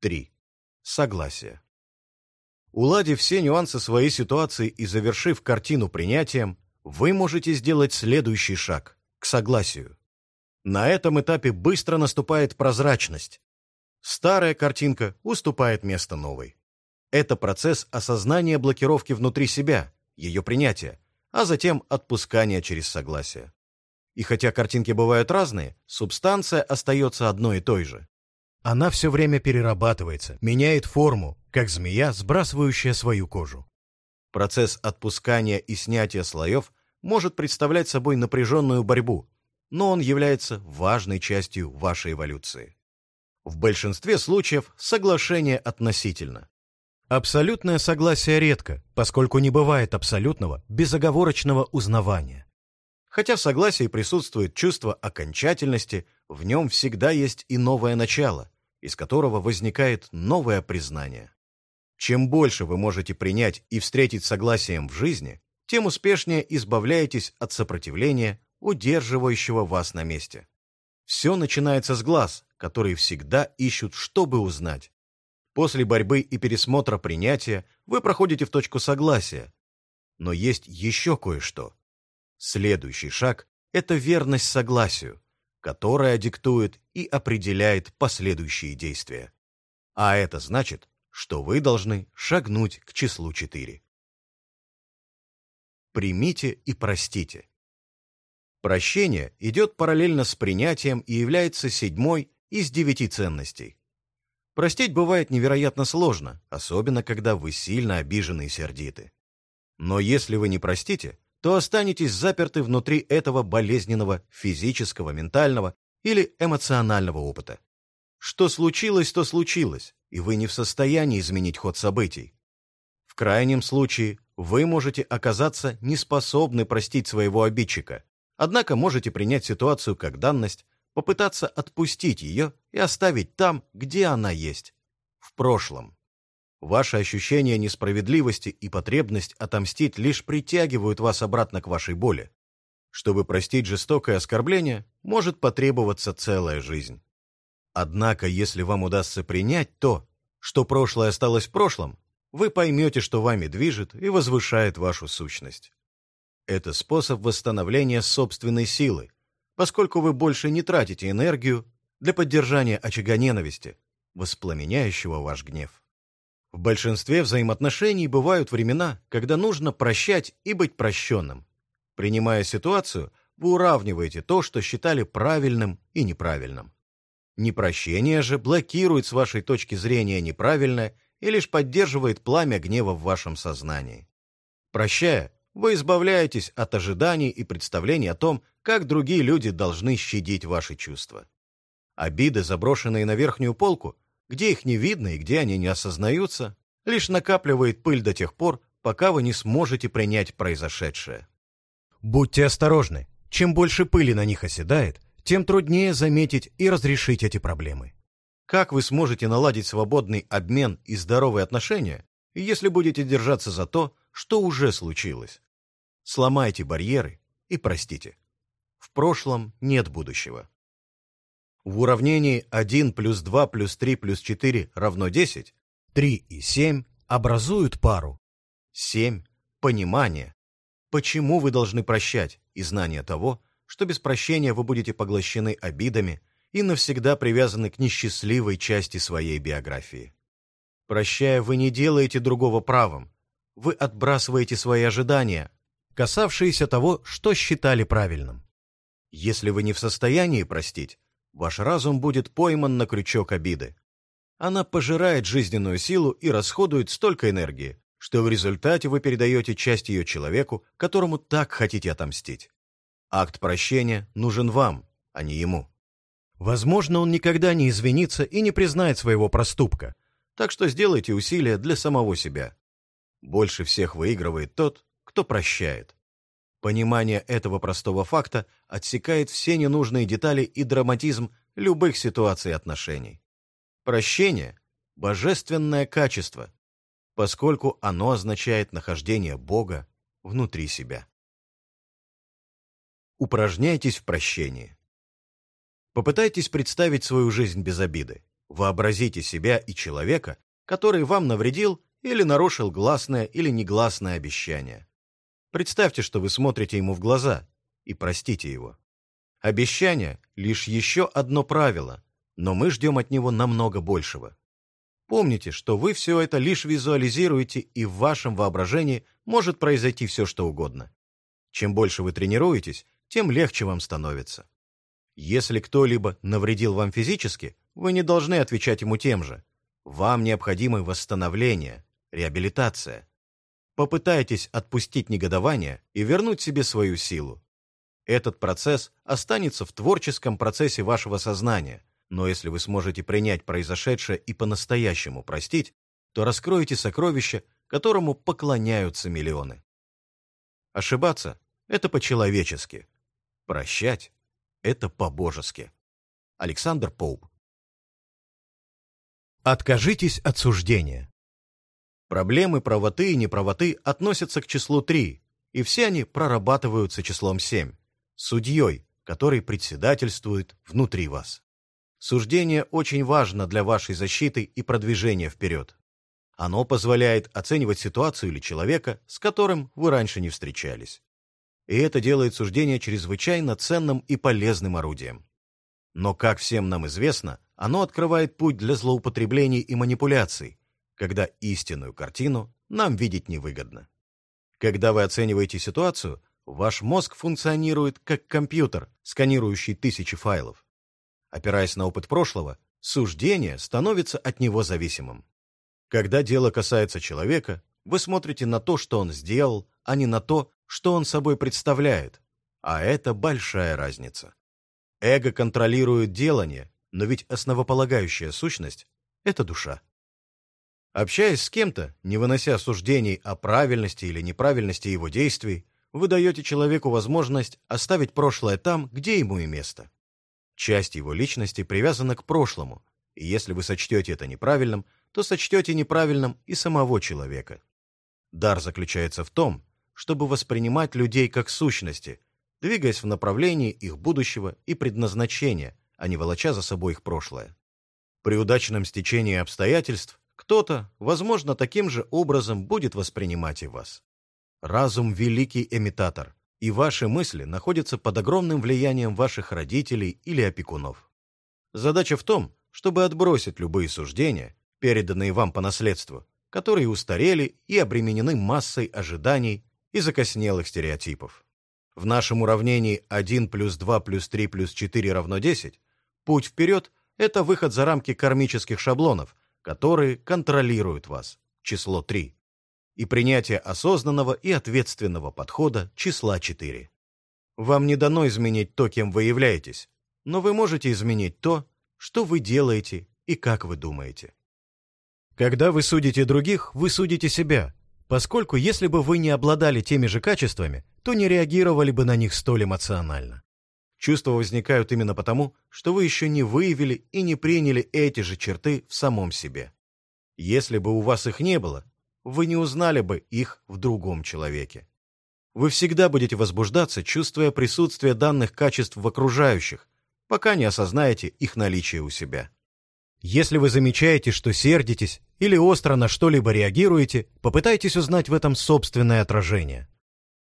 Speaker 1: 3. Согласие. Уладив все нюансы своей ситуации и завершив картину принятием, вы можете сделать следующий шаг – к согласию. На этом этапе быстро наступает прозрачность. Старая картинка уступает место новой. Это процесс осознания блокировки внутри себя, ее принятия, а затем отпускания через согласие. И хотя картинки бывают разные, субстанция остается одной и той же. Она все время перерабатывается, меняет форму, как змея, сбрасывающая свою кожу. Процесс отпускания и снятия слоев может представлять собой напряженную борьбу, но он является важной частью вашей эволюции. В большинстве случаев соглашение относительно. Абсолютное согласие редко, поскольку не бывает абсолютного, безоговорочного узнавания. Хотя в согласии присутствует чувство окончательности, в нем всегда есть и новое начало, из которого возникает новое признание. Чем больше вы можете принять и встретить согласием в жизни, тем успешнее избавляетесь от сопротивления, удерживающего вас на месте. Все начинается с глаз, которые всегда ищут, чтобы узнать. После борьбы и пересмотра принятия вы проходите в точку согласия. Но есть еще кое-что. Следующий шаг – это верность согласию, которая диктует и определяет последующие действия. А это значит, что вы должны шагнуть к числу 4. Примите и простите. Прощение идет параллельно с принятием и является седьмой из девяти ценностей. Простить бывает невероятно сложно, особенно когда вы сильно обижены и сердиты. Но если вы не простите, то останетесь заперты внутри этого болезненного физического, ментального или эмоционального опыта. Что случилось, то случилось, и вы не в состоянии изменить ход событий. В крайнем случае, вы можете оказаться неспособны простить своего обидчика, однако можете принять ситуацию как данность, попытаться отпустить ее и оставить там, где она есть, в прошлом. Ваши ощущения несправедливости и потребность отомстить лишь притягивают вас обратно к вашей боли. Чтобы простить жестокое оскорбление, может потребоваться целая жизнь. Однако, если вам удастся принять то, что прошлое осталось в прошлом, вы поймете, что вами движет и возвышает вашу сущность. Это способ восстановления собственной силы, поскольку вы больше не тратите энергию для поддержания очага ненависти, воспламеняющего ваш гнев. В большинстве взаимоотношений бывают времена, когда нужно прощать и быть прощенным. Принимая ситуацию, вы уравниваете то, что считали правильным и неправильным. Непрощение же блокирует с вашей точки зрения неправильное и лишь поддерживает пламя гнева в вашем сознании. Прощая, вы избавляетесь от ожиданий и представлений о том, как другие люди должны щадить ваши чувства. Обиды, заброшенные на верхнюю полку, где их не видно и где они не осознаются, лишь накапливает пыль до тех пор, пока вы не сможете принять произошедшее. Будьте осторожны. Чем больше пыли на них оседает, тем труднее заметить и разрешить эти проблемы. Как вы сможете наладить свободный обмен и здоровые отношения, если будете держаться за то, что уже случилось? Сломайте барьеры и простите. В прошлом нет будущего. В уравнении 1 плюс 2 плюс 3 плюс 4 равно 10, 3 и 7 образуют пару. 7 – понимание. Почему вы должны прощать и знание того, что без прощения вы будете поглощены обидами и навсегда привязаны к несчастливой части своей биографии. Прощая, вы не делаете другого правым. Вы отбрасываете свои ожидания, касавшиеся того, что считали правильным. Если вы не в состоянии простить, ваш разум будет пойман на крючок обиды. Она пожирает жизненную силу и расходует столько энергии, что в результате вы передаете часть ее человеку, которому так хотите отомстить. Акт прощения нужен вам, а не ему. Возможно, он никогда не извинится и не признает своего проступка, так что сделайте усилия для самого себя. Больше всех выигрывает тот, кто прощает. Понимание этого простого факта отсекает все ненужные детали и драматизм любых ситуаций отношений. Прощение – божественное качество, поскольку оно означает нахождение Бога внутри себя. Упражняйтесь в прощении. Попытайтесь представить свою жизнь без обиды. Вообразите себя и человека, который вам навредил или нарушил гласное или негласное обещание. Представьте, что вы смотрите ему в глаза и простите его. Обещание — лишь еще одно правило, но мы ждем от него намного большего. Помните, что вы все это лишь визуализируете, и в вашем воображении может произойти все, что угодно. Чем больше вы тренируетесь, тем легче вам становится. Если кто-либо навредил вам физически, вы не должны отвечать ему тем же. Вам необходимо восстановление, реабилитация. Попытайтесь отпустить негодование и вернуть себе свою силу. Этот процесс останется в творческом процессе вашего сознания, но если вы сможете принять произошедшее и по-настоящему простить, то раскроете сокровище, которому поклоняются миллионы. Ошибаться — это по-человечески. Прощать — это по-божески. Александр Поуп Откажитесь от суждения. Проблемы правоты и неправоты относятся к числу 3, и все они прорабатываются числом 7, судьей, который председательствует внутри вас. Суждение очень важно для вашей защиты и продвижения вперед. Оно позволяет оценивать ситуацию или человека, с которым вы раньше не встречались. И это делает суждение чрезвычайно ценным и полезным орудием. Но, как всем нам известно, оно открывает путь для злоупотреблений и манипуляций, когда истинную картину нам видеть невыгодно. Когда вы оцениваете ситуацию, ваш мозг функционирует как компьютер, сканирующий тысячи файлов. Опираясь на опыт прошлого, суждение становится от него зависимым. Когда дело касается человека, вы смотрите на то, что он сделал, а не на то, что он собой представляет. А это большая разница. Эго контролирует делание, но ведь основополагающая сущность — это душа. Общаясь с кем-то, не вынося суждений о правильности или неправильности его действий, вы даете человеку возможность оставить прошлое там, где ему и место. Часть его личности привязана к прошлому, и если вы сочтете это неправильным, то сочтете неправильным и самого человека. Дар заключается в том, чтобы воспринимать людей как сущности, двигаясь в направлении их будущего и предназначения, а не волоча за собой их прошлое. При удачном стечении обстоятельств кто-то, возможно, таким же образом будет воспринимать и вас. Разум – великий эмитатор, и ваши мысли находятся под огромным влиянием ваших родителей или опекунов. Задача в том, чтобы отбросить любые суждения, переданные вам по наследству, которые устарели и обременены массой ожиданий и закоснелых стереотипов. В нашем уравнении 1 плюс 2 плюс 3 плюс 4 равно 10 путь вперед – это выход за рамки кармических шаблонов, которые контролируют вас, число 3 и принятие осознанного и ответственного подхода числа 4. Вам не дано изменить то, кем вы являетесь, но вы можете изменить то, что вы делаете и как вы думаете. Когда вы судите других, вы судите себя, поскольку если бы вы не обладали теми же качествами, то не реагировали бы на них столь эмоционально. Чувства возникают именно потому, что вы еще не выявили и не приняли эти же черты в самом себе. Если бы у вас их не было, вы не узнали бы их в другом человеке. Вы всегда будете возбуждаться, чувствуя присутствие данных качеств в окружающих, пока не осознаете их наличие у себя. Если вы замечаете, что сердитесь или остро на что-либо реагируете, попытайтесь узнать в этом собственное отражение.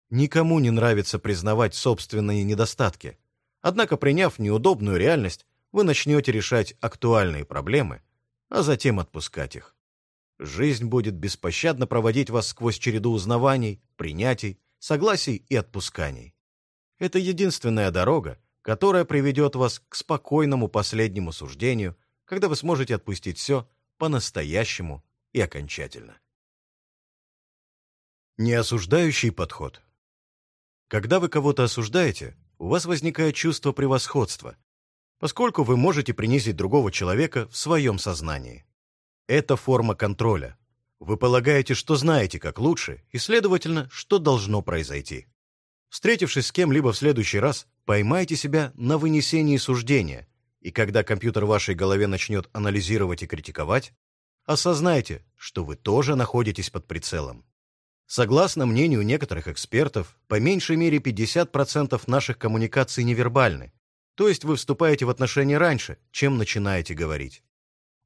Speaker 1: Никому не нравится признавать собственные недостатки. Однако, приняв неудобную реальность, вы начнете решать актуальные проблемы, а затем отпускать их. Жизнь будет беспощадно проводить вас сквозь череду узнаваний, принятий, согласий и отпусканий. Это единственная дорога, которая приведет вас к спокойному последнему суждению, когда вы сможете отпустить все по-настоящему и окончательно. Неосуждающий подход. Когда вы кого-то осуждаете, у вас возникает чувство превосходства, поскольку вы можете принизить другого человека в своем сознании. Это форма контроля. Вы полагаете, что знаете, как лучше, и, следовательно, что должно произойти. Встретившись с кем-либо в следующий раз, поймайте себя на вынесении суждения, и когда компьютер в вашей голове начнет анализировать и критиковать, осознайте, что вы тоже находитесь под прицелом. Согласно мнению некоторых экспертов, по меньшей мере 50% наших коммуникаций невербальны, то есть вы вступаете в отношения раньше, чем начинаете говорить.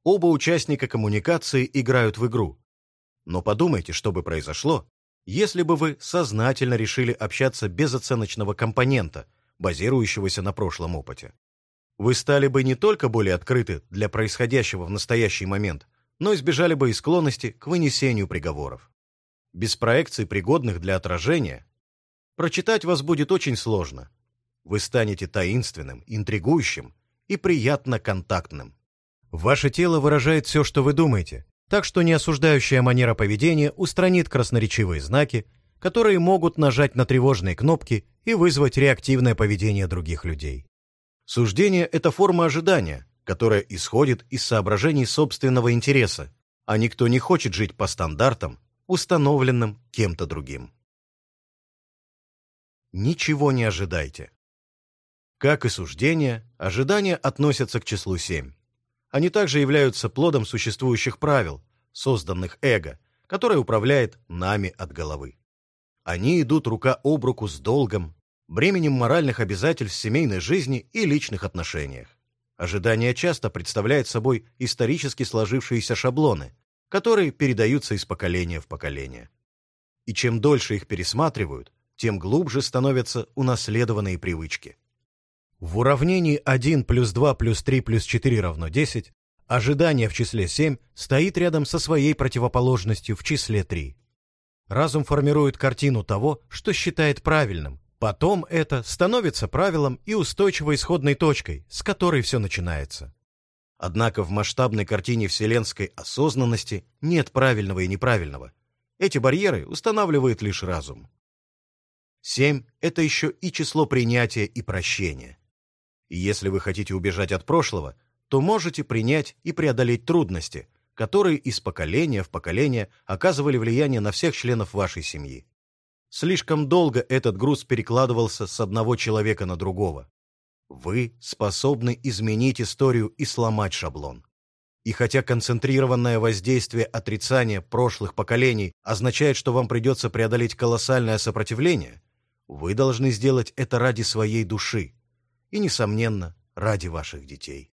Speaker 1: Оба участника коммуникации играют в игру. Но подумайте, что бы произошло, если бы вы сознательно решили общаться без оценочного компонента, базирующегося на прошлом опыте. Вы стали бы не только более открыты для происходящего в настоящий момент, но избежали бы и склонности к вынесению приговоров. Без проекций, пригодных для отражения, прочитать вас будет очень сложно. Вы станете таинственным, интригующим и приятно контактным. Ваше тело выражает все, что вы думаете, так что неосуждающая манера поведения устранит красноречивые знаки, которые могут нажать на тревожные кнопки и вызвать реактивное поведение других людей. Суждение – это форма ожидания, которая исходит из соображений собственного интереса, а никто не хочет жить по стандартам, установленным кем-то другим. Ничего не ожидайте. Как и суждение, ожидания относятся к числу 7. Они также являются плодом существующих правил, созданных эго, которое управляет нами от головы. Они идут рука об руку с долгом, бременем моральных обязательств в семейной жизни и личных отношениях. Ожидания часто представляют собой исторически сложившиеся шаблоны, которые передаются из поколения в поколение. И чем дольше их пересматривают, тем глубже становятся унаследованные привычки. В уравнении 1 плюс 2 плюс 3 плюс 4 равно 10 ожидание в числе 7 стоит рядом со своей противоположностью в числе 3. Разум формирует картину того, что считает правильным. Потом это становится правилом и устойчивой исходной точкой, с которой все начинается. Однако в масштабной картине вселенской осознанности нет правильного и неправильного. Эти барьеры устанавливает лишь разум. Семь — это еще и число принятия и прощения. И если вы хотите убежать от прошлого, то можете принять и преодолеть трудности, которые из поколения в поколение оказывали влияние на всех членов вашей семьи. Слишком долго этот груз перекладывался с одного человека на другого. Вы способны изменить историю и сломать шаблон. И хотя концентрированное воздействие отрицания прошлых поколений означает, что вам придется преодолеть колоссальное сопротивление, вы должны сделать это ради своей души, и, несомненно, ради ваших детей.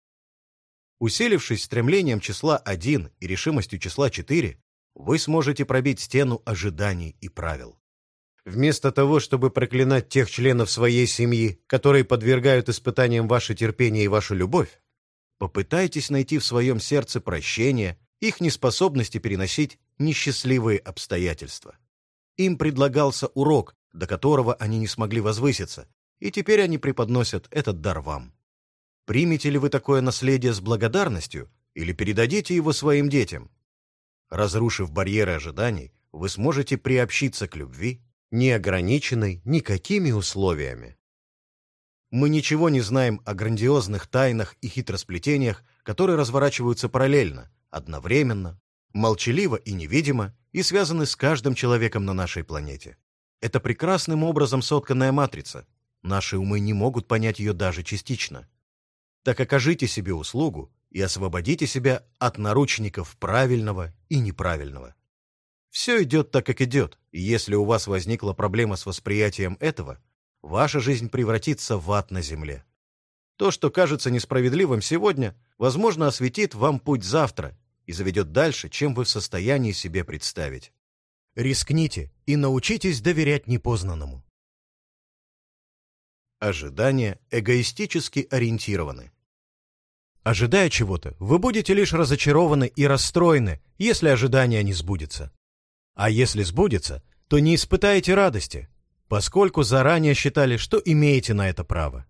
Speaker 1: Усилившись стремлением числа 1 и решимостью числа 4, вы сможете пробить стену ожиданий и правил. Вместо того, чтобы проклинать тех членов своей семьи, которые подвергают испытаниям ваше терпение и вашу любовь, попытайтесь найти в своем сердце прощение их неспособности переносить несчастливые обстоятельства. Им предлагался урок, до которого они не смогли возвыситься, и теперь они преподносят этот дар вам. Примете ли вы такое наследие с благодарностью или передадите его своим детям? Разрушив барьеры ожиданий, вы сможете приобщиться к любви, не ограниченной никакими условиями. Мы ничего не знаем о грандиозных тайнах и хитросплетениях, которые разворачиваются параллельно, одновременно, молчаливо и невидимо, и связаны с каждым человеком на нашей планете. Это прекрасным образом сотканная матрица, Наши умы не могут понять ее даже частично. Так окажите себе услугу и освободите себя от наручников правильного и неправильного. Все идет так, как идет, и если у вас возникла проблема с восприятием этого, ваша жизнь превратится в ад на земле. То, что кажется несправедливым сегодня, возможно, осветит вам путь завтра и заведет дальше, чем вы в состоянии себе представить. Рискните и научитесь доверять непознанному. Ожидания эгоистически ориентированы. Ожидая чего-то, вы будете лишь разочарованы и расстроены, если ожидание не сбудется. А если сбудется, то не испытаете радости, поскольку заранее считали, что имеете на это право.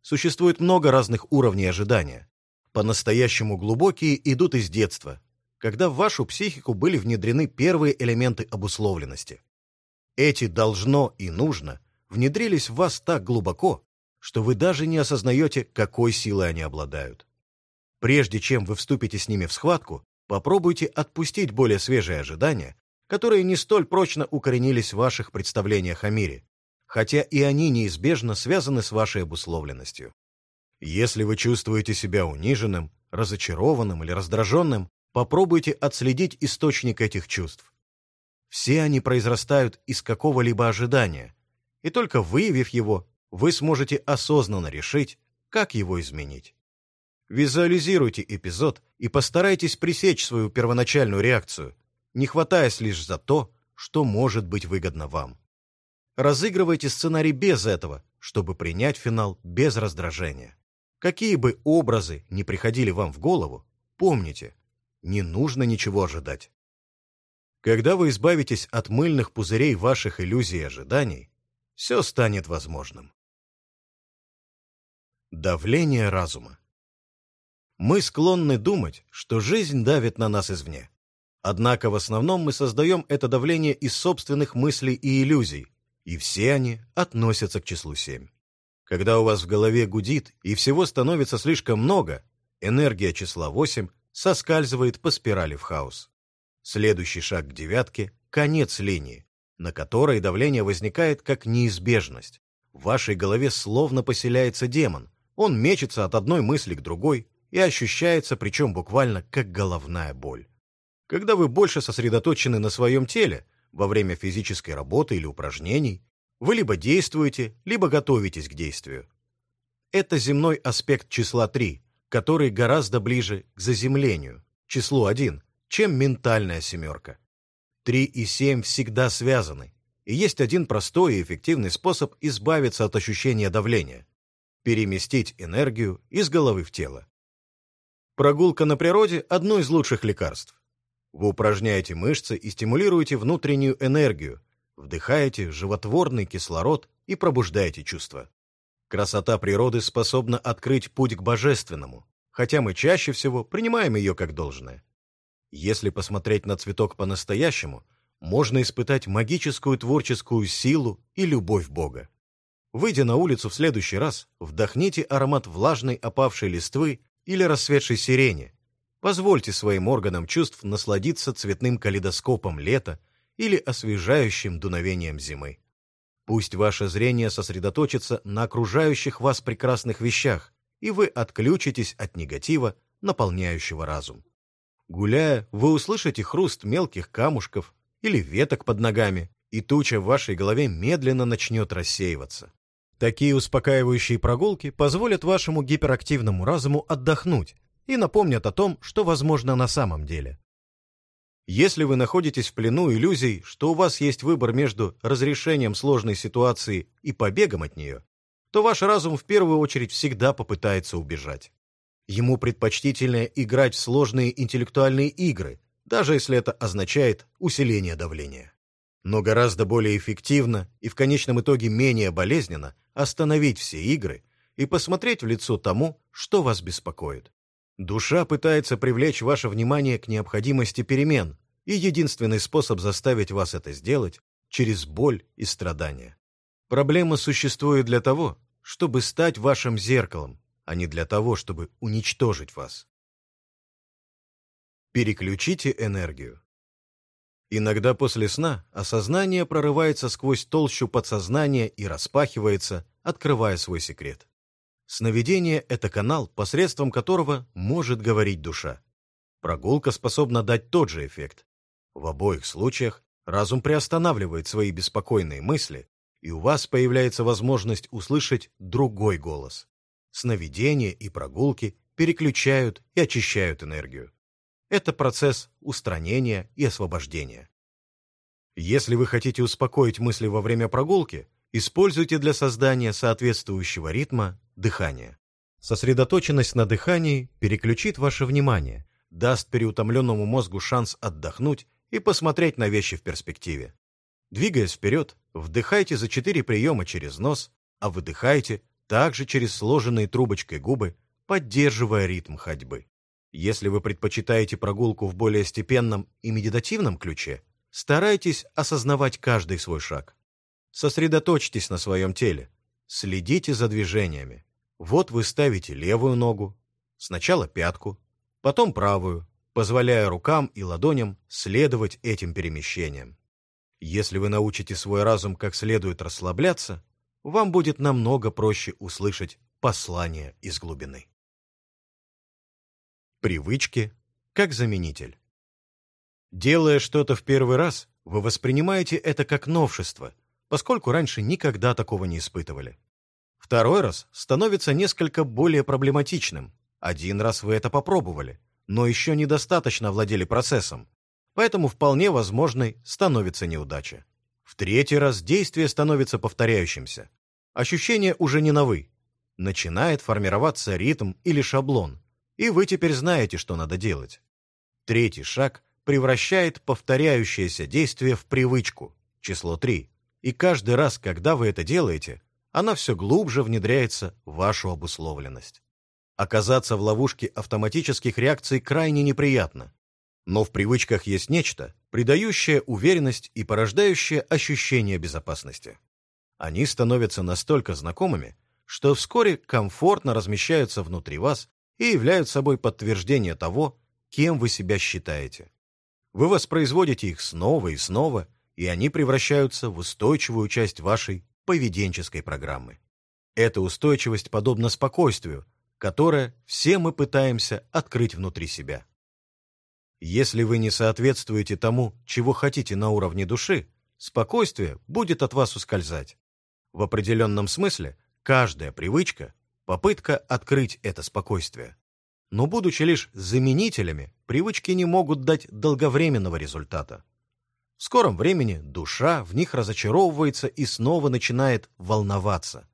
Speaker 1: Существует много разных уровней ожидания. По-настоящему глубокие идут из детства, когда в вашу психику были внедрены первые элементы обусловленности. Эти «должно» и «нужно» внедрились в вас так глубоко, что вы даже не осознаете, какой силой они обладают. Прежде чем вы вступите с ними в схватку, попробуйте отпустить более свежие ожидания, которые не столь прочно укоренились в ваших представлениях о мире, хотя и они неизбежно связаны с вашей обусловленностью. Если вы чувствуете себя униженным, разочарованным или раздраженным, попробуйте отследить источник этих чувств. Все они произрастают из какого-либо ожидания, и только выявив его, вы сможете осознанно решить, как его изменить. Визуализируйте эпизод и постарайтесь пресечь свою первоначальную реакцию, не хватаясь лишь за то, что может быть выгодно вам. Разыгрывайте сценарий без этого, чтобы принять финал без раздражения. Какие бы образы ни приходили вам в голову, помните, не нужно ничего ожидать. Когда вы избавитесь от мыльных пузырей ваших иллюзий и ожиданий, все станет возможным. Давление разума. Мы склонны думать, что жизнь давит на нас извне. Однако в основном мы создаем это давление из собственных мыслей и иллюзий, и все они относятся к числу 7. Когда у вас в голове гудит и всего становится слишком много, энергия числа 8 соскальзывает по спирали в хаос. Следующий шаг к девятке – конец линии, на которой давление возникает как неизбежность. В вашей голове словно поселяется демон. Он мечется от одной мысли к другой и ощущается, причем буквально, как головная боль. Когда вы больше сосредоточены на своем теле, во время физической работы или упражнений, вы либо действуете, либо готовитесь к действию. Это земной аспект числа 3, который гораздо ближе к заземлению, числу 1, чем ментальная семерка. 3 и 7 всегда связаны, и есть один простой и эффективный способ избавиться от ощущения давления. переместить энергию из головы в тело. Прогулка на природе – одно из лучших лекарств. Вы упражняете мышцы и стимулируете внутреннюю энергию, вдыхаете животворный кислород и пробуждаете чувства. Красота природы способна открыть путь к божественному, хотя мы чаще всего принимаем ее как должное. Если посмотреть на цветок по-настоящему, можно испытать магическую творческую силу и любовь Бога. Выйдя на улицу в следующий раз, вдохните аромат влажной опавшей листвы или расцветшей сирени. Позвольте своим органам чувств насладиться цветным калейдоскопом лета или освежающим дуновением зимы. Пусть ваше зрение сосредоточится на окружающих вас прекрасных вещах, и вы отключитесь от негатива, наполняющего разум. Гуляя, вы услышите хруст мелких камушков или веток под ногами, и туча в вашей голове медленно начнет рассеиваться. Такие успокаивающие прогулки позволят вашему гиперактивному разуму отдохнуть и напомнят о том, что возможно на самом деле. Если вы находитесь в плену иллюзий, что у вас есть выбор между разрешением сложной ситуации и побегом от нее, то ваш разум в первую очередь всегда попытается убежать. Ему предпочтительнее играть в сложные интеллектуальные игры, даже если это означает усиление давления. Но гораздо более эффективно и в конечном итоге менее болезненно остановить все игры и посмотреть в лицо тому, что вас беспокоит. Душа пытается привлечь ваше внимание к необходимости перемен, и единственный способ заставить вас это сделать – через боль и страдания. Проблема существует для того, чтобы стать вашим зеркалом, а не для того, чтобы уничтожить вас. Переключите энергию. Иногда после сна осознание прорывается сквозь толщу подсознания и распахивается, открывая свой секрет. Сновидение – это канал, посредством которого может говорить душа. Прогулка способна дать тот же эффект. В обоих случаях разум приостанавливает свои беспокойные мысли, и у вас появляется возможность услышать другой голос. Сновидения и прогулки переключают и очищают энергию. Это процесс устранения и освобождения. Если вы хотите успокоить мысли во время прогулки, используйте для создания соответствующего ритма дыхание. Сосредоточенность на дыхании переключит ваше внимание, даст переутомленному мозгу шанс отдохнуть и посмотреть на вещи в перспективе. Двигаясь вперед, вдыхайте за четыре приема через нос, а выдыхайте также через сложенные трубочкой губы, поддерживая ритм ходьбы. Если вы предпочитаете прогулку в более степенном и медитативном ключе, старайтесь осознавать каждый свой шаг. Сосредоточьтесь на своем теле, следите за движениями. Вот вы ставите левую ногу, сначала пятку, потом правую, позволяя рукам и ладоням следовать этим перемещениям. Если вы научите свой разум как следует расслабляться, вам будет намного проще услышать послание из глубины. Привычки как заменитель. Делая что-то в первый раз, вы воспринимаете это как новшество, поскольку раньше никогда такого не испытывали. Второй раз становится несколько более проблематичным. Один раз вы это попробовали, но еще недостаточно владели процессом, поэтому вполне возможной становится неудача. В третий раз действие становится повторяющимся. Ощущения уже не новы. Начинает формироваться ритм или шаблон, и вы теперь знаете, что надо делать. Третий шаг превращает повторяющееся действие в привычку, число 3. И каждый раз, когда вы это делаете, она все глубже внедряется в вашу обусловленность. Оказаться в ловушке автоматических реакций крайне неприятно. Но в привычках есть нечто, придающее уверенность и порождающее ощущение безопасности. Они становятся настолько знакомыми, что вскоре комфортно размещаются внутри вас и являются собой подтверждение того, кем вы себя считаете. Вы воспроизводите их снова и снова, и они превращаются в устойчивую часть вашей поведенческой программы. Эта устойчивость подобна спокойствию, которое все мы пытаемся открыть внутри себя. Если вы не соответствуете тому, чего хотите на уровне души, спокойствие будет от вас ускользать. В определенном смысле каждая привычка – попытка открыть это спокойствие. Но будучи лишь заменителями, привычки не могут дать долговременного результата. В скором времени душа в них разочаровывается и снова начинает волноваться.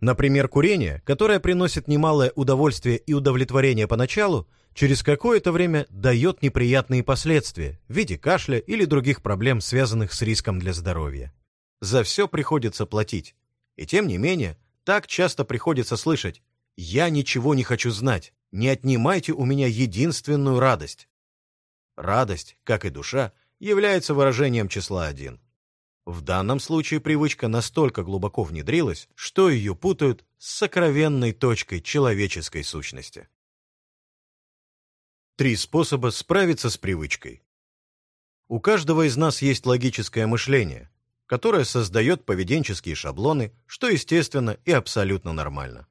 Speaker 1: Например, курение, которое приносит немалое удовольствие и удовлетворение поначалу, через какое-то время дает неприятные последствия в виде кашля или других проблем, связанных с риском для здоровья. За все приходится платить. И тем не менее, так часто приходится слышать «Я ничего не хочу знать, не отнимайте у меня единственную радость». Радость, как и душа, является выражением числа один. В данном случае привычка настолько глубоко внедрилась, что ее путают с сокровенной точкой человеческой сущности. Три способа справиться с привычкой. У каждого из нас есть логическое мышление, которое создает поведенческие шаблоны, что естественно и абсолютно нормально.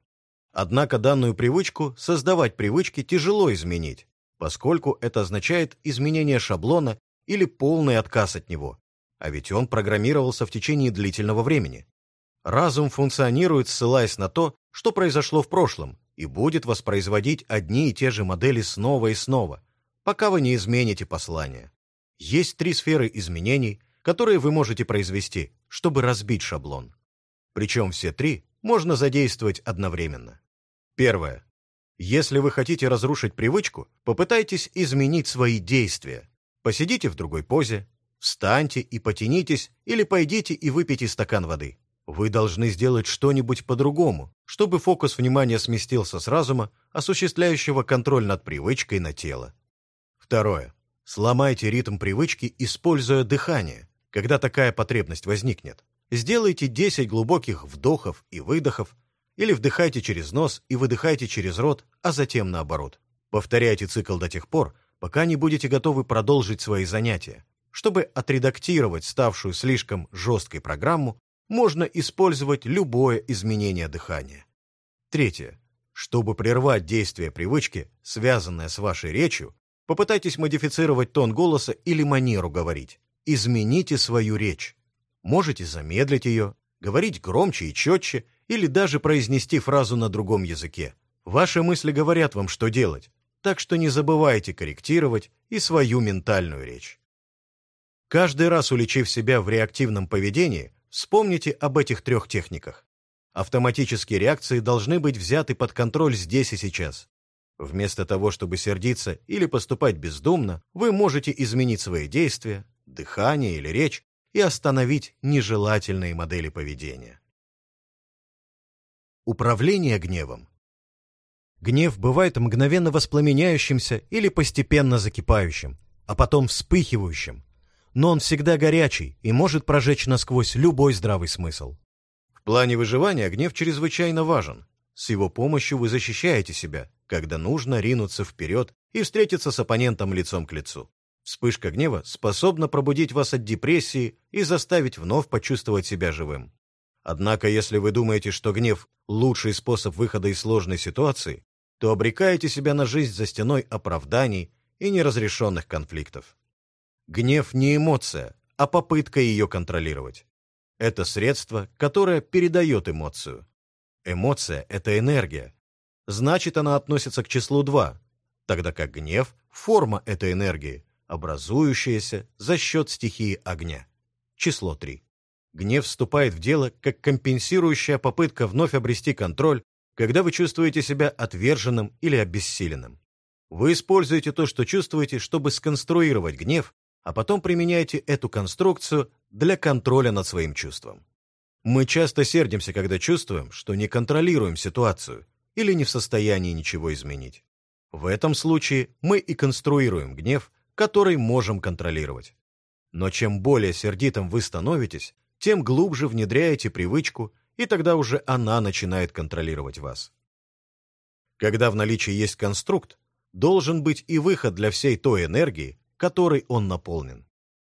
Speaker 1: Однако данную привычку создавать привычки тяжело изменить, поскольку это означает изменение шаблона или полный отказ от него, а ведь он программировался в течение длительного времени. Разум функционирует, ссылаясь на то, что произошло в прошлом, и будет воспроизводить одни и те же модели снова и снова, пока вы не измените послание. Есть три сферы изменений, которые вы можете произвести, чтобы разбить шаблон. Причем все три можно задействовать одновременно. Первое. Если вы хотите разрушить привычку, попытайтесь изменить свои действия. Посидите в другой позе, Встаньте и потянитесь, или пойдите и выпейте стакан воды. Вы должны сделать что-нибудь по-другому, чтобы фокус внимания сместился с разума, осуществляющего контроль над привычкой на тело. Второе. Сломайте ритм привычки, используя дыхание, когда такая потребность возникнет. Сделайте 10 глубоких вдохов и выдохов, или вдыхайте через нос и выдыхайте через рот, а затем наоборот. Повторяйте цикл до тех пор, пока не будете готовы продолжить свои занятия. Чтобы отредактировать ставшую слишком жесткой программу, можно использовать любое изменение дыхания. Третье. Чтобы прервать действие привычки, связанное с вашей речью, попытайтесь модифицировать тон голоса или манеру говорить. Измените свою речь. Можете замедлить ее, говорить громче и четче или даже произнести фразу на другом языке. Ваши мысли говорят вам, что делать, так что не забывайте корректировать и свою ментальную речь. Каждый раз уличив себя в реактивном поведении, вспомните об этих трех техниках. Автоматические реакции должны быть взяты под контроль здесь и сейчас. Вместо того, чтобы сердиться или поступать бездумно, вы можете изменить свои действия, дыхание или речь и остановить нежелательные модели поведения. Управление гневом. Гнев бывает мгновенно воспламеняющимся или постепенно закипающим, а потом вспыхивающим, но он всегда горячий и может прожечь насквозь любой здравый смысл. В плане выживания гнев чрезвычайно важен. С его помощью вы защищаете себя, когда нужно ринуться вперед и встретиться с оппонентом лицом к лицу. Вспышка гнева способна пробудить вас от депрессии и заставить вновь почувствовать себя живым. Однако, если вы думаете, что гнев – лучший способ выхода из сложной ситуации, то обрекаете себя на жизнь за стеной оправданий и неразрешенных конфликтов. Гнев не эмоция, а попытка ее контролировать. Это средство, которое передает эмоцию. Эмоция — это энергия. Значит, она относится к числу 2, тогда как гнев — форма этой энергии, образующаяся за счет стихии огня. Число 3. Гнев вступает в дело как компенсирующая попытка вновь обрести контроль, когда вы чувствуете себя отверженным или обессиленным. Вы используете то, что чувствуете, чтобы сконструировать гнев а потом применяйте эту конструкцию для контроля над своим чувством. Мы часто сердимся, когда чувствуем, что не контролируем ситуацию или не в состоянии ничего изменить. В этом случае мы и конструируем гнев, который можем контролировать. Но чем более сердитым вы становитесь, тем глубже внедряете привычку, и тогда уже она начинает контролировать вас. Когда в наличии есть конструкт, должен быть и выход для всей той энергии, которой он наполнен.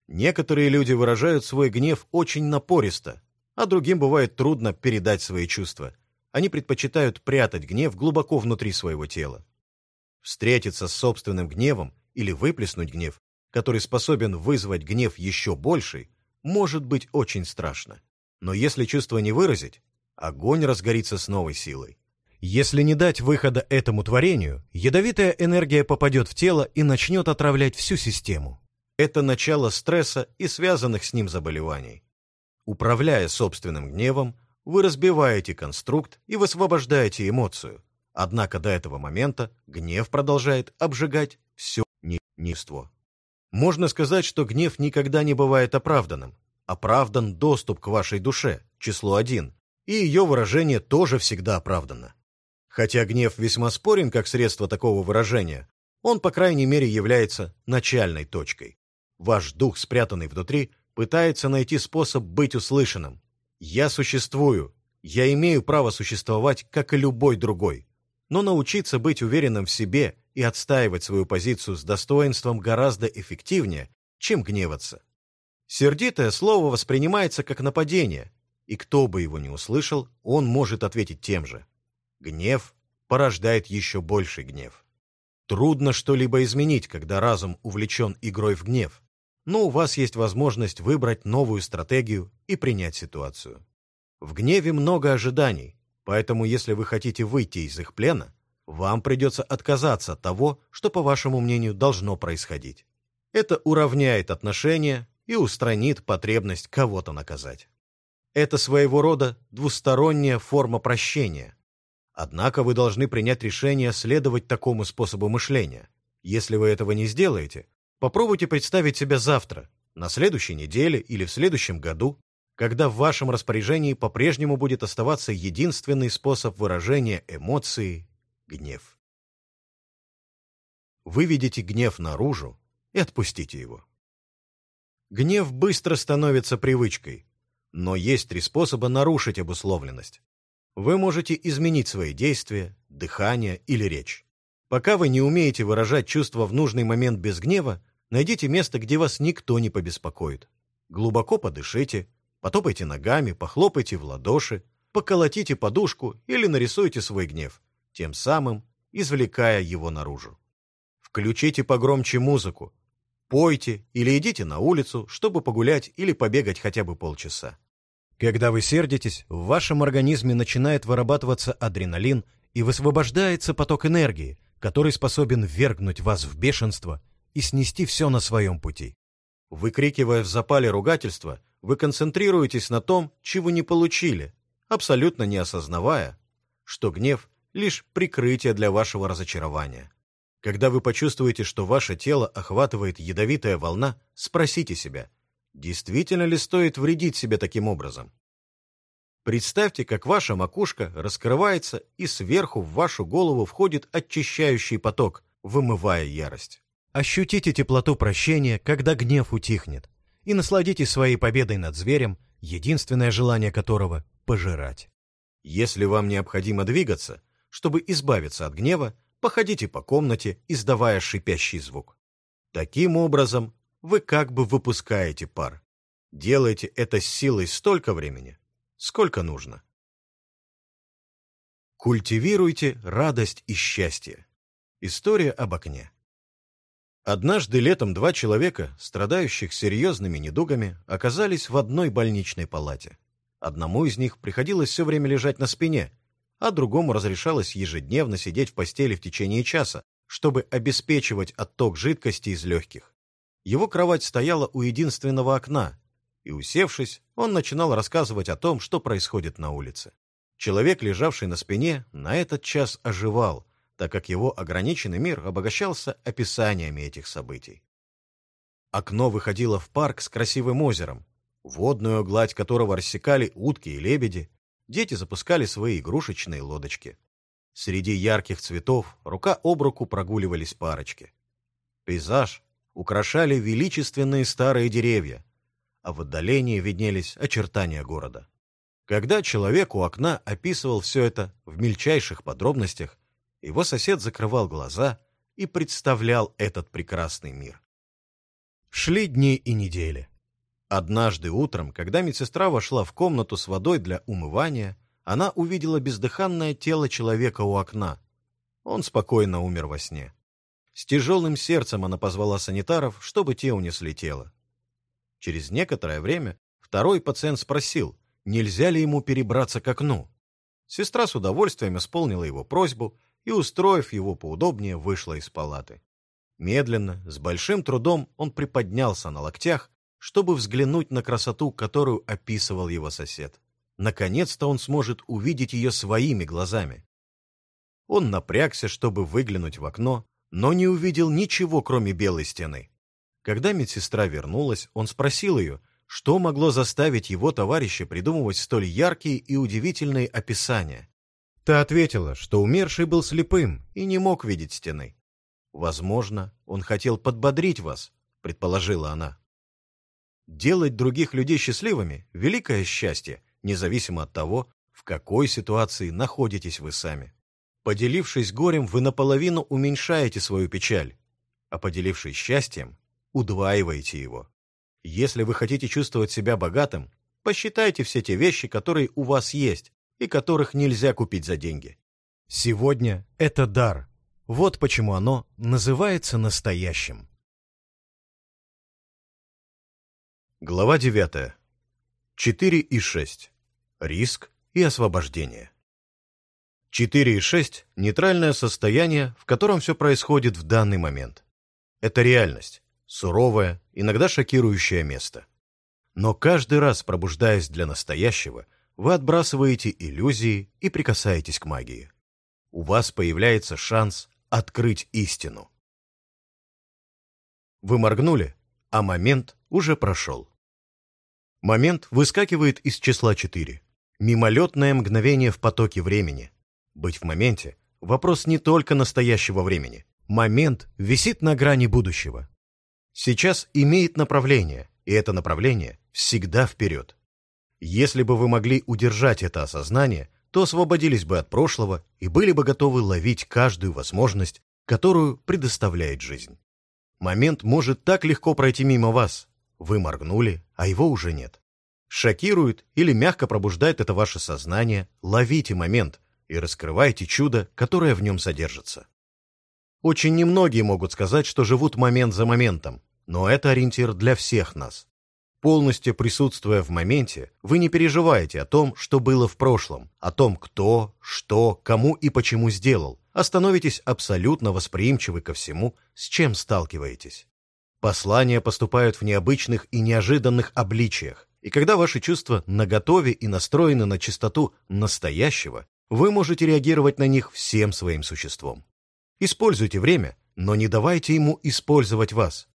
Speaker 1: Некоторые люди выражают свой гнев очень напористо, а другим бывает трудно передать свои чувства. Они предпочитают прятать гнев глубоко внутри своего тела. Встретиться с собственным гневом или выплеснуть гнев, который способен вызвать гнев еще больший, может быть очень страшно. Но если чувство не выразить, огонь разгорится с новой силой. Если не дать выхода этому творению, ядовитая энергия попадет в тело и начнет отравлять всю систему. Это начало стресса и связанных с ним заболеваний. Управляя собственным гневом, вы разбиваете конструкт и высвобождаете эмоцию. Однако до этого момента гнев продолжает обжигать все нество. Можно сказать, что гнев никогда не бывает оправданным. Оправдан доступ к вашей душе, число один, и ее выражение тоже всегда оправдано. Хотя гнев весьма спорен как средство такого выражения, он, по крайней мере, является начальной точкой. Ваш дух, спрятанный внутри, пытается найти способ быть услышанным. Я существую, я имею право существовать, как и любой другой. Но научиться быть уверенным в себе и отстаивать свою позицию с достоинством гораздо эффективнее, чем гневаться. Сердитое слово воспринимается как нападение, и кто бы его не услышал, он может ответить тем же. Гнев порождает еще больший гнев. Трудно что-либо изменить, когда разум увлечен игрой в гнев, но у вас есть возможность выбрать новую стратегию и принять ситуацию. В гневе много ожиданий, поэтому если вы хотите выйти из их плена, вам придется отказаться от того, что, по вашему мнению, должно происходить. Это уравняет отношения и устранит потребность кого-то наказать. Это своего рода двусторонняя форма прощения. Однако вы должны принять решение следовать такому способу мышления. Если вы этого не сделаете, попробуйте представить себя завтра, на следующей неделе или в следующем году, когда в вашем распоряжении по-прежнему будет оставаться единственный способ выражения эмоции гнев. Выведите гнев наружу и отпустите его. Гнев быстро становится привычкой, но есть три способа нарушить обусловленность. Вы можете изменить свои действия, дыхание или речь. Пока вы не умеете выражать чувства в нужный момент без гнева, найдите место, где вас никто не побеспокоит. Глубоко подышите, потопайте ногами, похлопайте в ладоши, поколотите подушку или нарисуйте свой гнев тем самым извлекая его наружу. Включите погромче музыку, пойте или идите на улицу, чтобы погулять или побегать хотя бы полчаса. Когда вы сердитесь, в вашем организме начинает вырабатываться адреналин и высвобождается поток энергии, который способен ввергнуть вас в бешенство и снести все на своем пути. Выкрикивая в запале ругательства, вы концентрируетесь на том, чего не получили, абсолютно не осознавая, что гнев лишь прикрытие для вашего разочарования. Когда вы почувствуете, что ваше тело охватывает ядовитая волна, спросите себя, действительно ли стоит вредить себе таким образом? Представьте, как ваша макушка раскрывается, и сверху в вашу голову входит очищающий поток, вымывая ярость. Ощутите теплоту прощения, когда гнев утихнет, и насладитесь своей победой над зверем, единственное желание которого — пожирать. Если вам необходимо двигаться, чтобы избавиться от гнева, походите по комнате, издавая шипящий звук. Таким образом, вы как бы выпускаете пар. Делайте это с силой столько времени, сколько нужно. Культивируйте радость и счастье. История об окне. Однажды летом два человека, страдающих серьезными недугами, оказались в одной больничной палате. Одному из них приходилось все время лежать на спине, а другому разрешалось ежедневно сидеть в постели в течение часа, чтобы обеспечивать отток жидкости из легких. Его кровать стояла у единственного окна, и, усевшись, он начинал рассказывать о том, что происходит на улице. Человек, лежавший на спине, на этот час оживал, так как его ограниченный мир обогащался описаниями этих событий. Окно выходило в парк с красивым озером, водную гладь которого рассекали утки и лебеди, дети запускали свои игрушечные лодочки. Среди ярких цветов рука об руку прогуливались парочки. Пейзаж украшали величественные старые деревья, а в отдалении виднелись очертания города. Когда человек у окна описывал все это в мельчайших подробностях, его сосед закрывал глаза и представлял этот прекрасный мир. Шли дни и недели. Однажды утром, когда медсестра вошла в комнату с водой для умывания, она увидела бездыханное тело человека у окна. Он спокойно умер во сне. С тяжелым сердцем она позвала санитаров, чтобы те унесли тело. Через некоторое время второй пациент спросил, нельзя ли ему перебраться к окну. Сестра с удовольствием исполнила его просьбу и, устроив его поудобнее, вышла из палаты. Медленно, с большим трудом он приподнялся на локтях чтобы взглянуть на красоту, которую описывал его сосед. наконец-то он сможет увидеть ее своими глазами. Он напрягся, чтобы выглянуть в окно, но не увидел ничего, кроме белой стены. Когда медсестра вернулась, он спросил ее, что могло заставить его товарища придумывать столь яркие и удивительные описания. Та ответила, что умерший был слепым и не мог видеть стены. «Возможно, он хотел подбодрить вас», — предположила она. Делать других людей счастливыми — великое счастье, независимо от того, в какой ситуации находитесь вы сами. Поделившись горем, вы наполовину уменьшаете свою печаль, а поделившись счастьем, удваиваете его. Если вы хотите чувствовать себя богатым, посчитайте все те вещи, которые у вас есть и которых нельзя купить за деньги. Сегодня это дар. Вот почему оно называется настоящим.
Speaker 2: Глава 9. 4 и 6. Риск и освобождение. 4 и 6 – нейтральное состояние, в котором все происходит в данный момент. Это реальность, суровое, иногда шокирующее место. Но каждый раз, пробуждаясь для настоящего, вы отбрасываете иллюзии и прикасаетесь к магии. У вас появляется шанс открыть истину. Вы моргнули, а момент уже прошел. Момент выскакивает из числа 4. Мимолетное мгновение в потоке времени, быть в моменте – вопрос не только настоящего времени. Момент висит на грани будущего. Сейчас имеет направление, и это направление всегда вперед. Если бы вы могли удержать это осознание, то освободились бы от прошлого и были бы готовы ловить каждую возможность, которую предоставляет жизнь. Момент может так легко пройти мимо вас. Вы моргнули, а его уже нет. Шокирует или мягко пробуждает это ваше сознание, ловите момент, и раскрывайте чудо, которое в нем содержится. Очень немногие могут сказать, что живут момент за моментом, но это ориентир для всех нас. Полностью присутствуя в моменте, вы не переживаете о том, что было в прошлом, о том, кто, что, кому и почему сделал, а становитесь абсолютно восприимчивы ко всему, с чем сталкиваетесь. Послания поступают в необычных и неожиданных обличиях, и когда ваши чувства наготове и настроены на чистоту настоящего, вы можете реагировать на них всем своим существом. Используйте время, но не давайте ему использовать вас.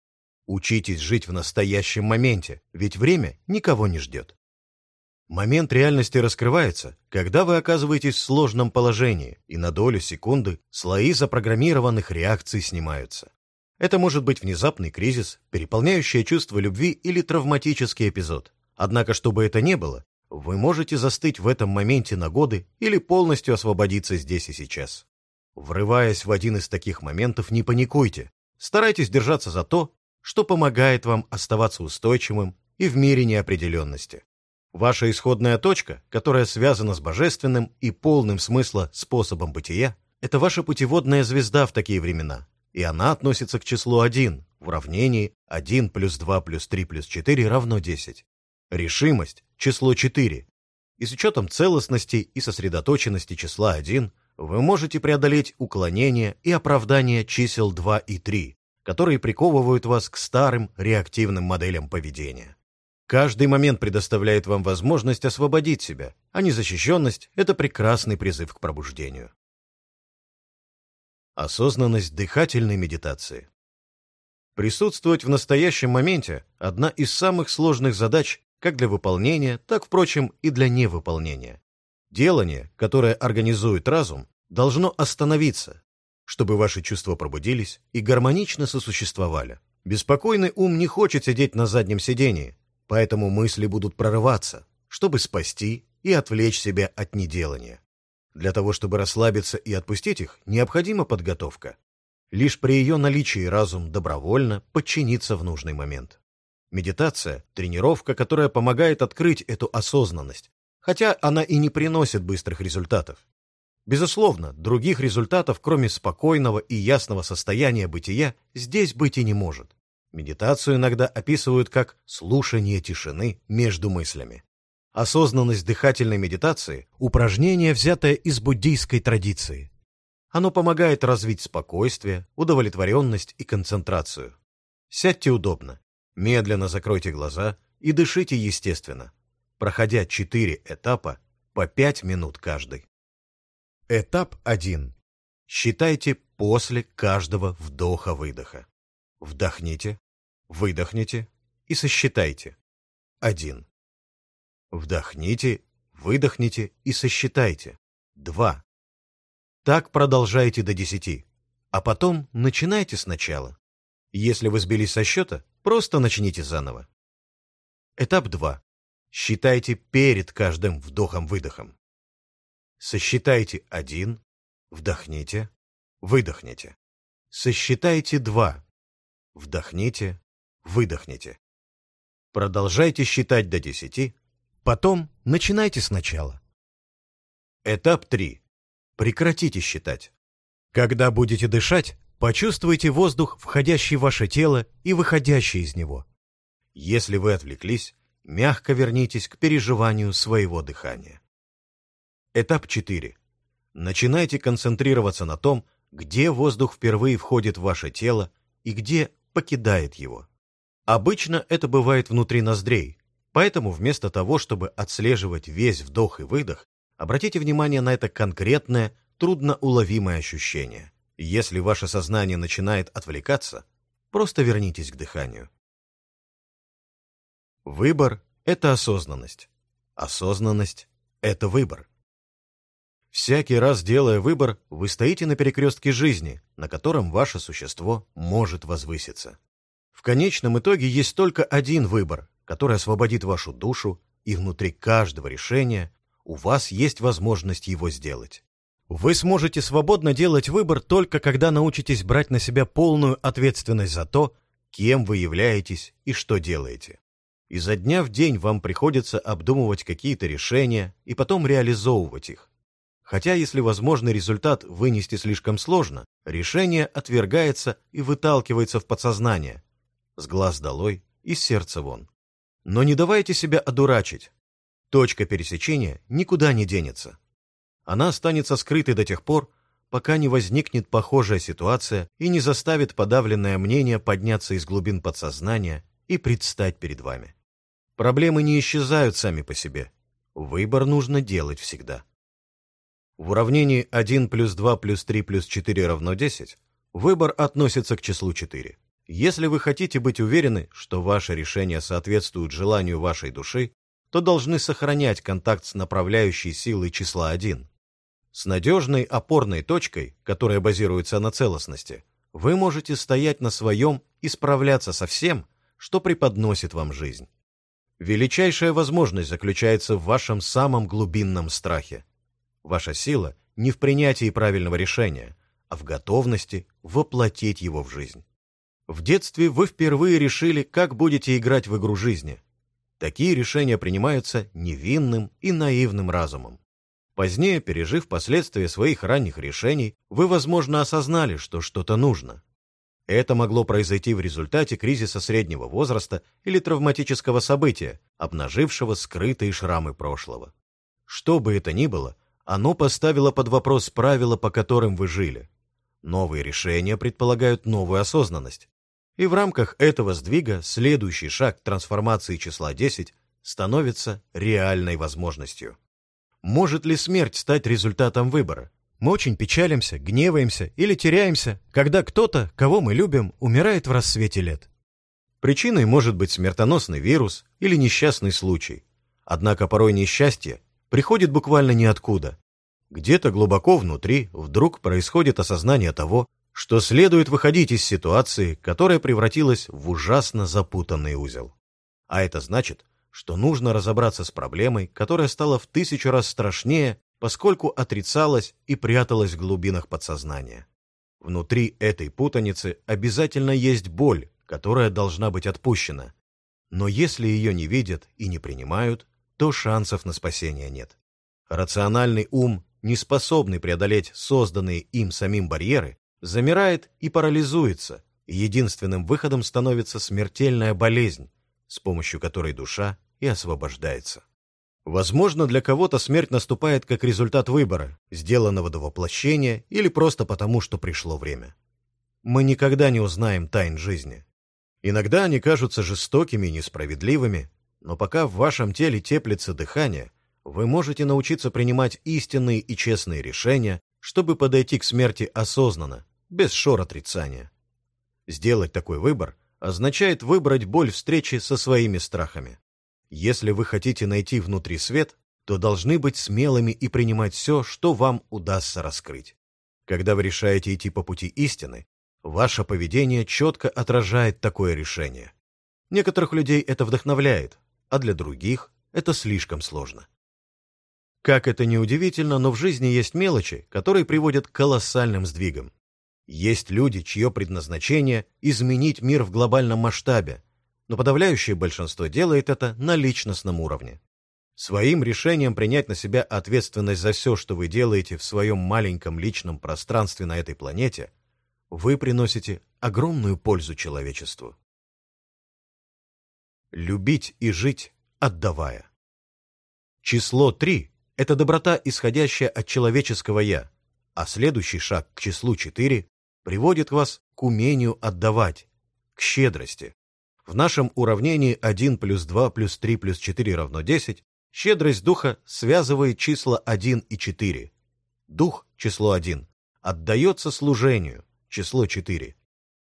Speaker 2: Учитесь жить в настоящем моменте, ведь время никого не ждет. Момент реальности раскрывается, когда вы оказываетесь в сложном положении, и на долю секунды слои запрограммированных реакций снимаются. Это может быть внезапный кризис, переполняющее чувство любви или травматический эпизод. Однако, чтобы это не было, вы можете застыть в этом моменте на годы или полностью освободиться здесь и сейчас. Врываясь в один из таких моментов, не паникуйте. Старайтесь держаться за то, что помогает вам оставаться устойчивым и в мире неопределенности. Ваша исходная точка, которая связана с божественным и полным смысла способом бытия, это ваша путеводная звезда в такие времена, и она относится к числу 1 в уравнении 1 плюс 2 плюс 3 плюс 4 равно 10. Решимость – число 4. И с учетом целостности и сосредоточенности числа 1 вы можете преодолеть уклонение и оправдание чисел 2 и 3, которые приковывают вас к старым реактивным моделям поведения. Каждый момент предоставляет вам возможность освободить себя, а незащищенность – это прекрасный призыв к пробуждению. Осознанность дыхательной медитации. Присутствовать в настоящем моменте – одна из самых сложных задач, как для выполнения, так, впрочем, и для невыполнения. Делание, которое организует разум, должно остановиться, чтобы ваши чувства пробудились и гармонично сосуществовали. Беспокойный ум не хочет сидеть на заднем сидении, поэтому мысли будут прорываться, чтобы спасти и отвлечь себя от неделания. Для того, чтобы расслабиться и отпустить их, необходима подготовка. Лишь при ее наличии разум добровольно подчинится в нужный момент. Медитация – тренировка, которая помогает открыть эту осознанность, хотя она и не приносит быстрых результатов. Безусловно, других результатов, кроме спокойного и ясного состояния бытия, здесь быть и не может. Медитацию иногда описывают как слушание тишины между мыслями. Осознанность дыхательной медитации – упражнение, взятое из буддийской традиции. Оно помогает развить спокойствие, удовлетворенность и концентрацию. Сядьте удобно, Медленно закройте глаза и дышите естественно.
Speaker 1: проходя 4 этапа по 5 минут каждый. Этап 1. Считайте после каждого вдоха-выдоха. Вдохните, выдохните и сосчитайте. 1. Вдохните, выдохните и сосчитайте. 2. Так продолжайте до 10, а потом начинайте сначала. Если вы сбились со счета, просто начните заново. Этап 2. Считайте перед каждым вдохом-выдохом. Сосчитайте 1, вдохните, выдохните. Сосчитайте 2, вдохните, выдохните. Продолжайте считать до 10, потом начинайте сначала. Этап 3. Прекратите считать. Когда будете дышать, почувствуйте воздух, входящий в ваше тело и выходящий из него. Если вы отвлеклись, мягко вернитесь к переживанию своего дыхания. Этап 4. Начинайте концентрироваться на том, где воздух впервые входит в ваше тело и где покидает его. Обычно это бывает внутри ноздрей, поэтому вместо того, чтобы отслеживать весь вдох и выдох, обратите внимание на это конкретное, трудноуловимое ощущение. Если ваше сознание начинает отвлекаться, просто вернитесь к дыханию. Выбор — это осознанность. Осознанность — это выбор. Всякий раз делая выбор, вы стоите на перекрестке жизни, на котором ваше существо может возвыситься. В конечном итоге есть только один выбор, который освободит вашу душу, и внутри каждого решения у вас есть возможность его сделать. Вы сможете свободно делать выбор только когда научитесь брать на себя полную ответственность за то, кем вы являетесь и что делаете. Изо дня в день вам приходится обдумывать какие-то решения и потом реализовывать их. Хотя если возможный результат вынести слишком сложно, решение отвергается и выталкивается в подсознание. С глаз долой и сердца вон. Но не давайте себя одурачить. Точка пересечения никуда не денется. Она останется скрытой до тех пор, пока не возникнет похожая ситуация и не заставит подавленное мнение подняться из глубин подсознания и предстать перед вами. Проблемы не исчезают сами по себе. Выбор нужно делать всегда. В уравнении 1 плюс 2 плюс 3 плюс 4 равно 10 выбор относится к числу 4. Если вы хотите быть уверены, что ваше решение соответствует желанию вашей души, то должны сохранять контакт с направляющей силой числа 1. С надежной опорной точкой, которая базируется на целостности, вы можете стоять на своем и справляться со всем, что преподносит вам жизнь. Величайшая возможность заключается в вашем самом глубинном страхе. Ваша сила не в принятии правильного решения, а в готовности воплотить его в жизнь. В детстве вы впервые решили, как будете играть в игру жизни. Такие решения принимаются невинным и наивным разумом. Позднее, пережив последствия своих ранних решений, вы, возможно, осознали, что что-то нужно. Это могло произойти в результате кризиса среднего возраста или травматического события, обнажившего скрытые шрамы прошлого. Что бы это ни было, оно поставило под вопрос правила, по которым вы жили. Новые решения предполагают новую осознанность. И в рамках этого сдвига следующий шаг трансформации числа 10 становится реальной возможностью. Может ли смерть стать результатом выбора? Мы очень печалимся, гневаемся или теряемся, когда кто-то, кого мы любим, умирает в рассвете лет. Причиной может быть смертоносный вирус или несчастный случай. Однако порой несчастье приходит буквально ниоткуда. Где-то глубоко внутри вдруг происходит осознание того, что следует выходить из ситуации, которая превратилась в ужасно запутанный узел. А это значит, что нужно разобраться с проблемой, которая стала в тысячу раз страшнее, поскольку отрицалась и пряталась в глубинах подсознания. Внутри этой путаницы обязательно есть боль, которая должна быть отпущена. Но если ее не видят и не принимают, то шансов на спасение нет. Рациональный ум, не способный преодолеть созданные им самим барьеры, замирает и парализуется, и единственным выходом становится смертельная болезнь, с помощью которой душа и освобождается. Возможно, для кого-то смерть наступает как результат выбора, сделанного до воплощения или просто потому, что пришло время. Мы никогда не узнаем тайн жизни. Иногда они кажутся жестокими и несправедливыми, но пока в вашем теле теплится дыхание, вы можете научиться принимать истинные и честные решения, чтобы подойти к смерти осознанно, без шор отрицания. Сделать такой выбор означает выбрать боль встречи со своими страхами. Если вы хотите найти внутри свет, то должны быть смелыми и принимать все, что вам удастся раскрыть. Когда вы решаете идти по пути истины, ваше поведение четко отражает такое решение. Некоторых людей это вдохновляет, а для других это слишком сложно. Как это ни удивительно, но в жизни есть мелочи, которые приводят к колоссальным сдвигам. Есть люди, чье предназначение – изменить мир в глобальном масштабе, но подавляющее большинство делает это на личностном уровне. Своим решением принять на себя ответственность за все, что вы делаете в своем маленьком личном пространстве на этой планете, вы приносите огромную пользу человечеству. Любить и жить, отдавая. Число 3 – это доброта, исходящая от человеческого «я», а следующий шаг к числу 4 приводит вас к умению отдавать, к щедрости. В нашем уравнении 1 плюс 2 плюс 3 плюс 4 равно 10 щедрость духа связывает числа 1 и 4. Дух, число 1, отдается служению, число 4.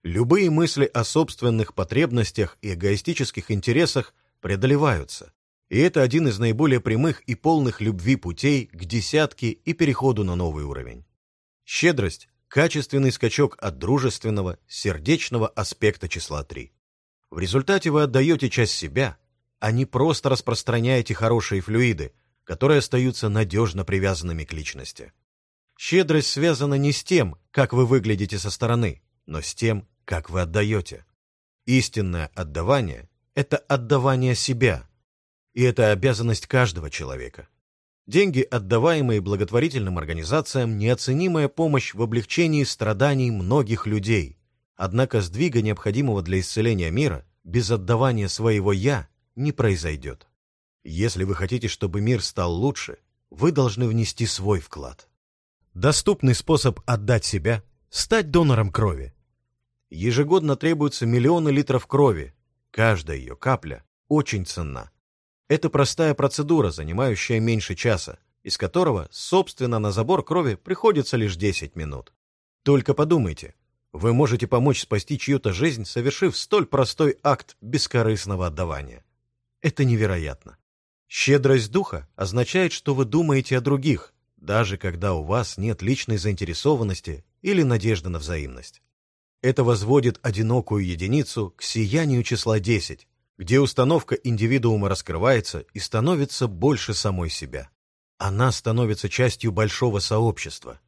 Speaker 1: Любые мысли о собственных потребностях и эгоистических интересах преодолеваются, и это один из наиболее прямых и полных любви путей к десятке и переходу на новый уровень. Щедрость качественный скачок от дружественного, сердечного аспекта числа 3. В результате вы отдаете часть себя, а не просто распространяете хорошие флюиды, которые остаются надежно привязанными к личности. Щедрость связана не с тем, как вы выглядите со стороны, но с тем, как вы отдаете. Истинное отдавание – это отдавание себя, и это обязанность каждого человека. Деньги, отдаваемые благотворительным организациям, неоценимая помощь в облегчении страданий многих людей. Однако сдвига, необходимого для исцеления мира, без отдавания своего «я» не произойдет. Если вы хотите, чтобы мир стал лучше, вы должны внести свой вклад. Доступный способ отдать себя – стать донором крови. Ежегодно требуются миллионы литров крови. Каждая ее капля очень ценна. Это простая процедура, занимающая меньше часа, из которого, собственно, на забор крови приходится лишь 10 минут. Только подумайте, вы можете помочь спасти чью-то жизнь, совершив столь простой акт бескорыстного отдавания. Это невероятно. Щедрость духа означает, что вы думаете о других, даже когда у вас нет личной заинтересованности или надежды на взаимность. Это возводит одинокую единицу к сиянию числа 10, где установка индивидуума раскрывается и становится больше самой себя. Она становится частью большого сообщества.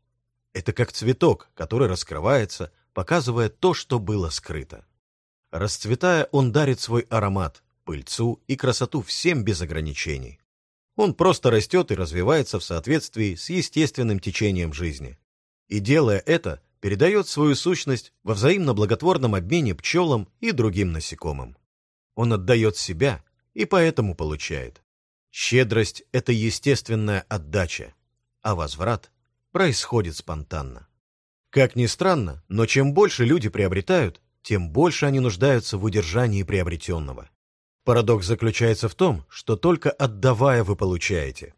Speaker 1: Это как цветок, который раскрывается, показывая то, что было скрыто. Расцветая, он дарит свой аромат, пыльцу и красоту всем без ограничений. Он просто растет и развивается в соответствии с естественным течением жизни. И делая это, передает свою сущность во взаимно благотворном обмене пчелам и другим насекомым. Он отдает себя и поэтому получает. Щедрость – это естественная отдача, а возврат происходит спонтанно. Как ни странно, но чем больше люди приобретают, тем больше они нуждаются в удержании приобретенного. Парадокс заключается в том, что только отдавая вы получаете.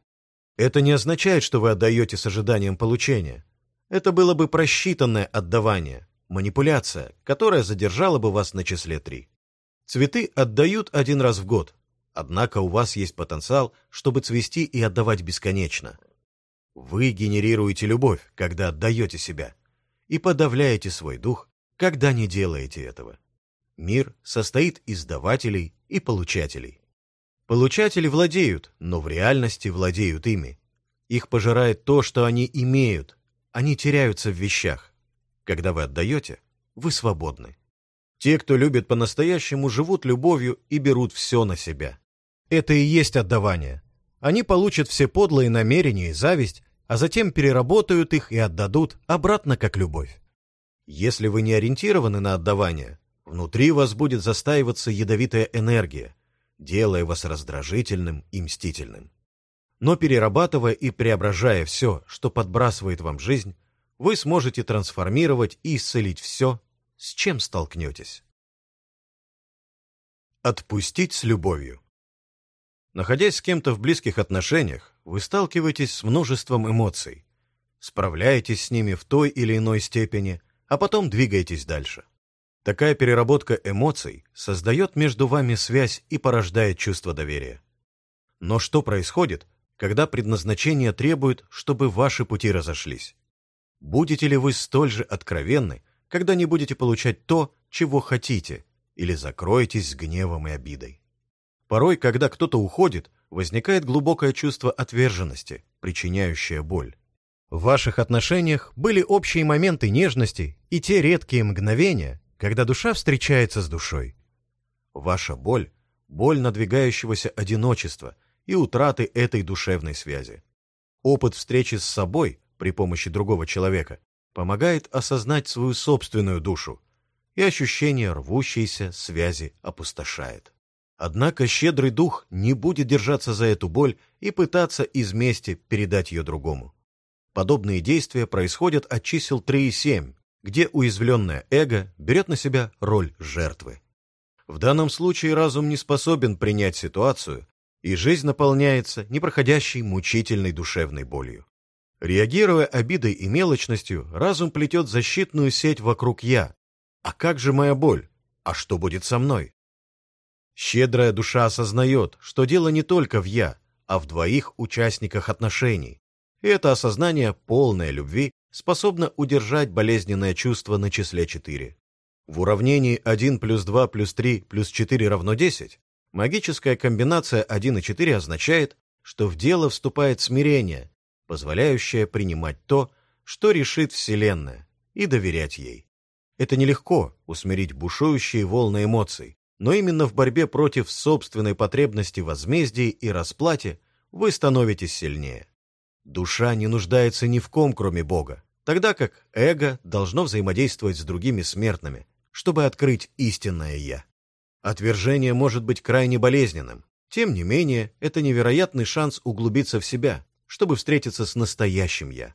Speaker 1: Это не означает, что вы отдаете с ожиданием получения. Это было бы просчитанное отдавание, манипуляция, которая задержала бы вас на числе 3. Цветы отдают один раз в год, однако у вас есть потенциал, чтобы цвести и отдавать бесконечно. Вы генерируете любовь, когда отдаете себя, и подавляете свой дух, когда не делаете этого. Мир состоит из давателей и получателей. Получатели владеют, но в реальности владеют ими. Их пожирает то, что они имеют. Они теряются в вещах. Когда вы отдаете, вы свободны. Те, кто любит по-настоящему, живут любовью и берут все на себя. Это и есть отдавание. Они получат все подлые намерения и зависть, а затем переработают их и отдадут обратно как любовь. Если вы не ориентированы на отдавание, внутри вас будет застаиваться ядовитая энергия, делая вас раздражительным и мстительным. Но перерабатывая и преображая все, что подбрасывает вам жизнь, вы сможете трансформировать и исцелить все, с чем столкнетесь. Отпустить с любовью. Находясь с кем-то в близких отношениях, вы сталкиваетесь с множеством эмоций, справляетесь с ними в той или иной степени, а потом двигаетесь дальше. Такая переработка эмоций создает между вами связь и порождает чувство доверия. Но что происходит, когда предназначение требует, чтобы ваши пути разошлись? Будете ли вы столь же откровенны, когда не будете получать то, чего хотите, или закроетесь с гневом и обидой? Порой, когда кто-то уходит, возникает глубокое чувство отверженности, причиняющее боль. В ваших отношениях были общие моменты нежности и те редкие мгновения, когда душа встречается с душой. Ваша боль — боль надвигающегося одиночества и утраты этой душевной связи. Опыт встречи с собой при помощи другого человека помогает осознать свою собственную душу, и ощущение рвущейся связи опустошает. Однако щедрый дух не будет держаться за эту боль и пытаться из мести передать ее другому. Подобные действия происходят от чисел 3 и 7, где уязвленное эго берет на себя роль жертвы. В данном случае разум не способен принять ситуацию, и жизнь наполняется непроходящей мучительной душевной болью. Реагируя обидой и мелочностью, разум плетет защитную сеть вокруг «я». А как же моя боль? А что будет со мной? Щедрая душа осознает, что дело не только в «я», а в двоих участниках отношений. И это осознание полной любви способно удержать болезненное чувство на числе 4. В уравнении 1 плюс 2 плюс 3 плюс 4 равно 10 магическая комбинация 1 и 4 означает, что в дело вступает смирение, позволяющая принимать то, что решит Вселенная, и доверять ей. Это нелегко усмирить бушующие волны эмоций, но именно в борьбе против собственной потребности возмездии и расплате вы становитесь сильнее. Душа не нуждается ни в ком, кроме Бога, тогда как эго должно взаимодействовать с другими смертными, чтобы открыть истинное «Я». Отвержение может быть крайне болезненным, тем не менее, это невероятный шанс углубиться в себя, чтобы встретиться с настоящим «я».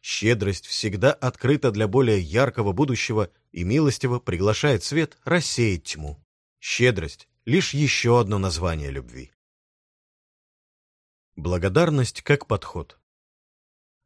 Speaker 1: Щедрость всегда открыта для более яркого будущего и милостиво приглашает свет рассеять тьму. Щедрость — лишь еще одно название любви. Благодарность как подход.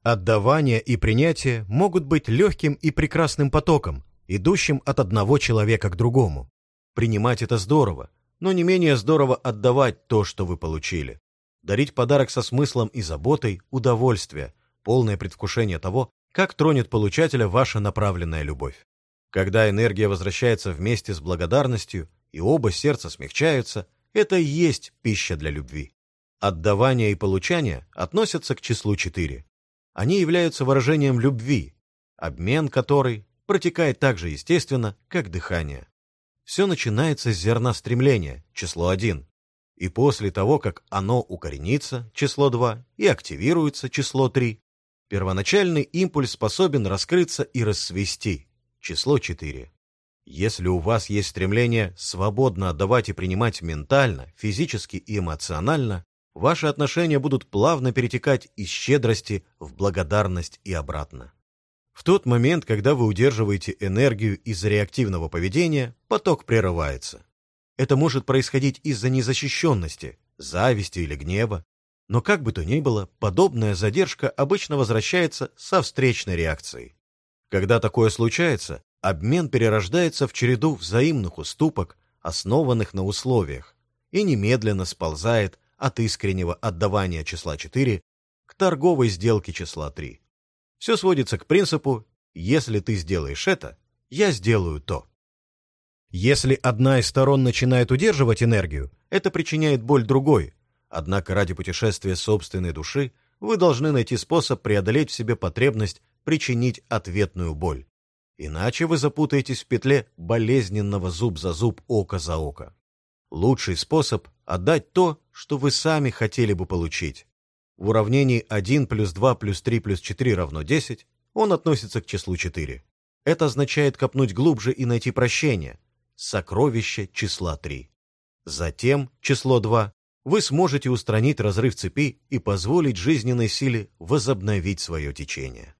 Speaker 1: Отдавание и принятие могут быть легким и прекрасным потоком, идущим от одного человека к другому. Принимать это здорово, но не менее здорово отдавать то, что вы получили дарить подарок со смыслом и заботой, удовольствие, полное предвкушение того, как тронет получателя ваша направленная любовь. Когда энергия возвращается вместе с благодарностью, и оба сердца смягчаются, это и есть пища для любви. Отдавание и получание относятся к числу 4. Они являются выражением любви, обмен которой протекает так же естественно, как дыхание. Все начинается с зерна стремления, число 1, и после того, как оно укоренится, число 2, и активируется, число 3, первоначальный импульс способен раскрыться и расцвести, число 4. Если у вас есть стремление свободно отдавать и принимать ментально, физически и эмоционально, ваши отношения будут плавно перетекать из щедрости в благодарность и обратно. В тот момент, когда вы удерживаете энергию из-за реактивного поведения, поток прерывается. Это может происходить из-за незащищенности, зависти или гнева. Но как бы то ни было, подобная задержка обычно возвращается со встречной реакцией. Когда такое случается, обмен перерождается в череду взаимных уступок, основанных на условиях, и немедленно сползает от искреннего отдавания числа 4 к торговой сделке числа 3. Все сводится к принципу «если ты сделаешь это, я сделаю то». Если одна из сторон начинает удерживать энергию, это причиняет боль другой. Однако ради путешествия собственной души вы должны найти способ преодолеть в себе потребность причинить ответную боль. Иначе вы запутаетесь в петле болезненного зуб за зуб, око за око. Лучший способ – отдать то, что вы сами хотели бы получить. В уравнении 1 плюс 2 плюс 3 плюс 4 равно 10 он относится к числу 4. Это означает копнуть глубже и найти прощение, сокровище числа 3. Затем, число 2, вы сможете устранить разрыв цепи и позволить жизненной силе возобновить свое течение.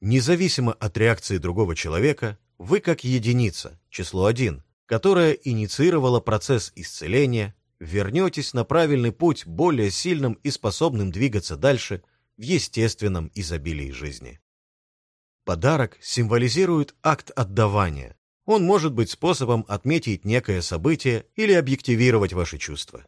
Speaker 1: Независимо от реакции другого человека, вы как единица, число 1, которая инициировала процесс исцеления, вернетесь на правильный путь более сильным и способным двигаться дальше в естественном изобилии жизни. Подарок символизирует акт отдавания. Он может быть способом отметить некое событие или объективировать ваши чувства.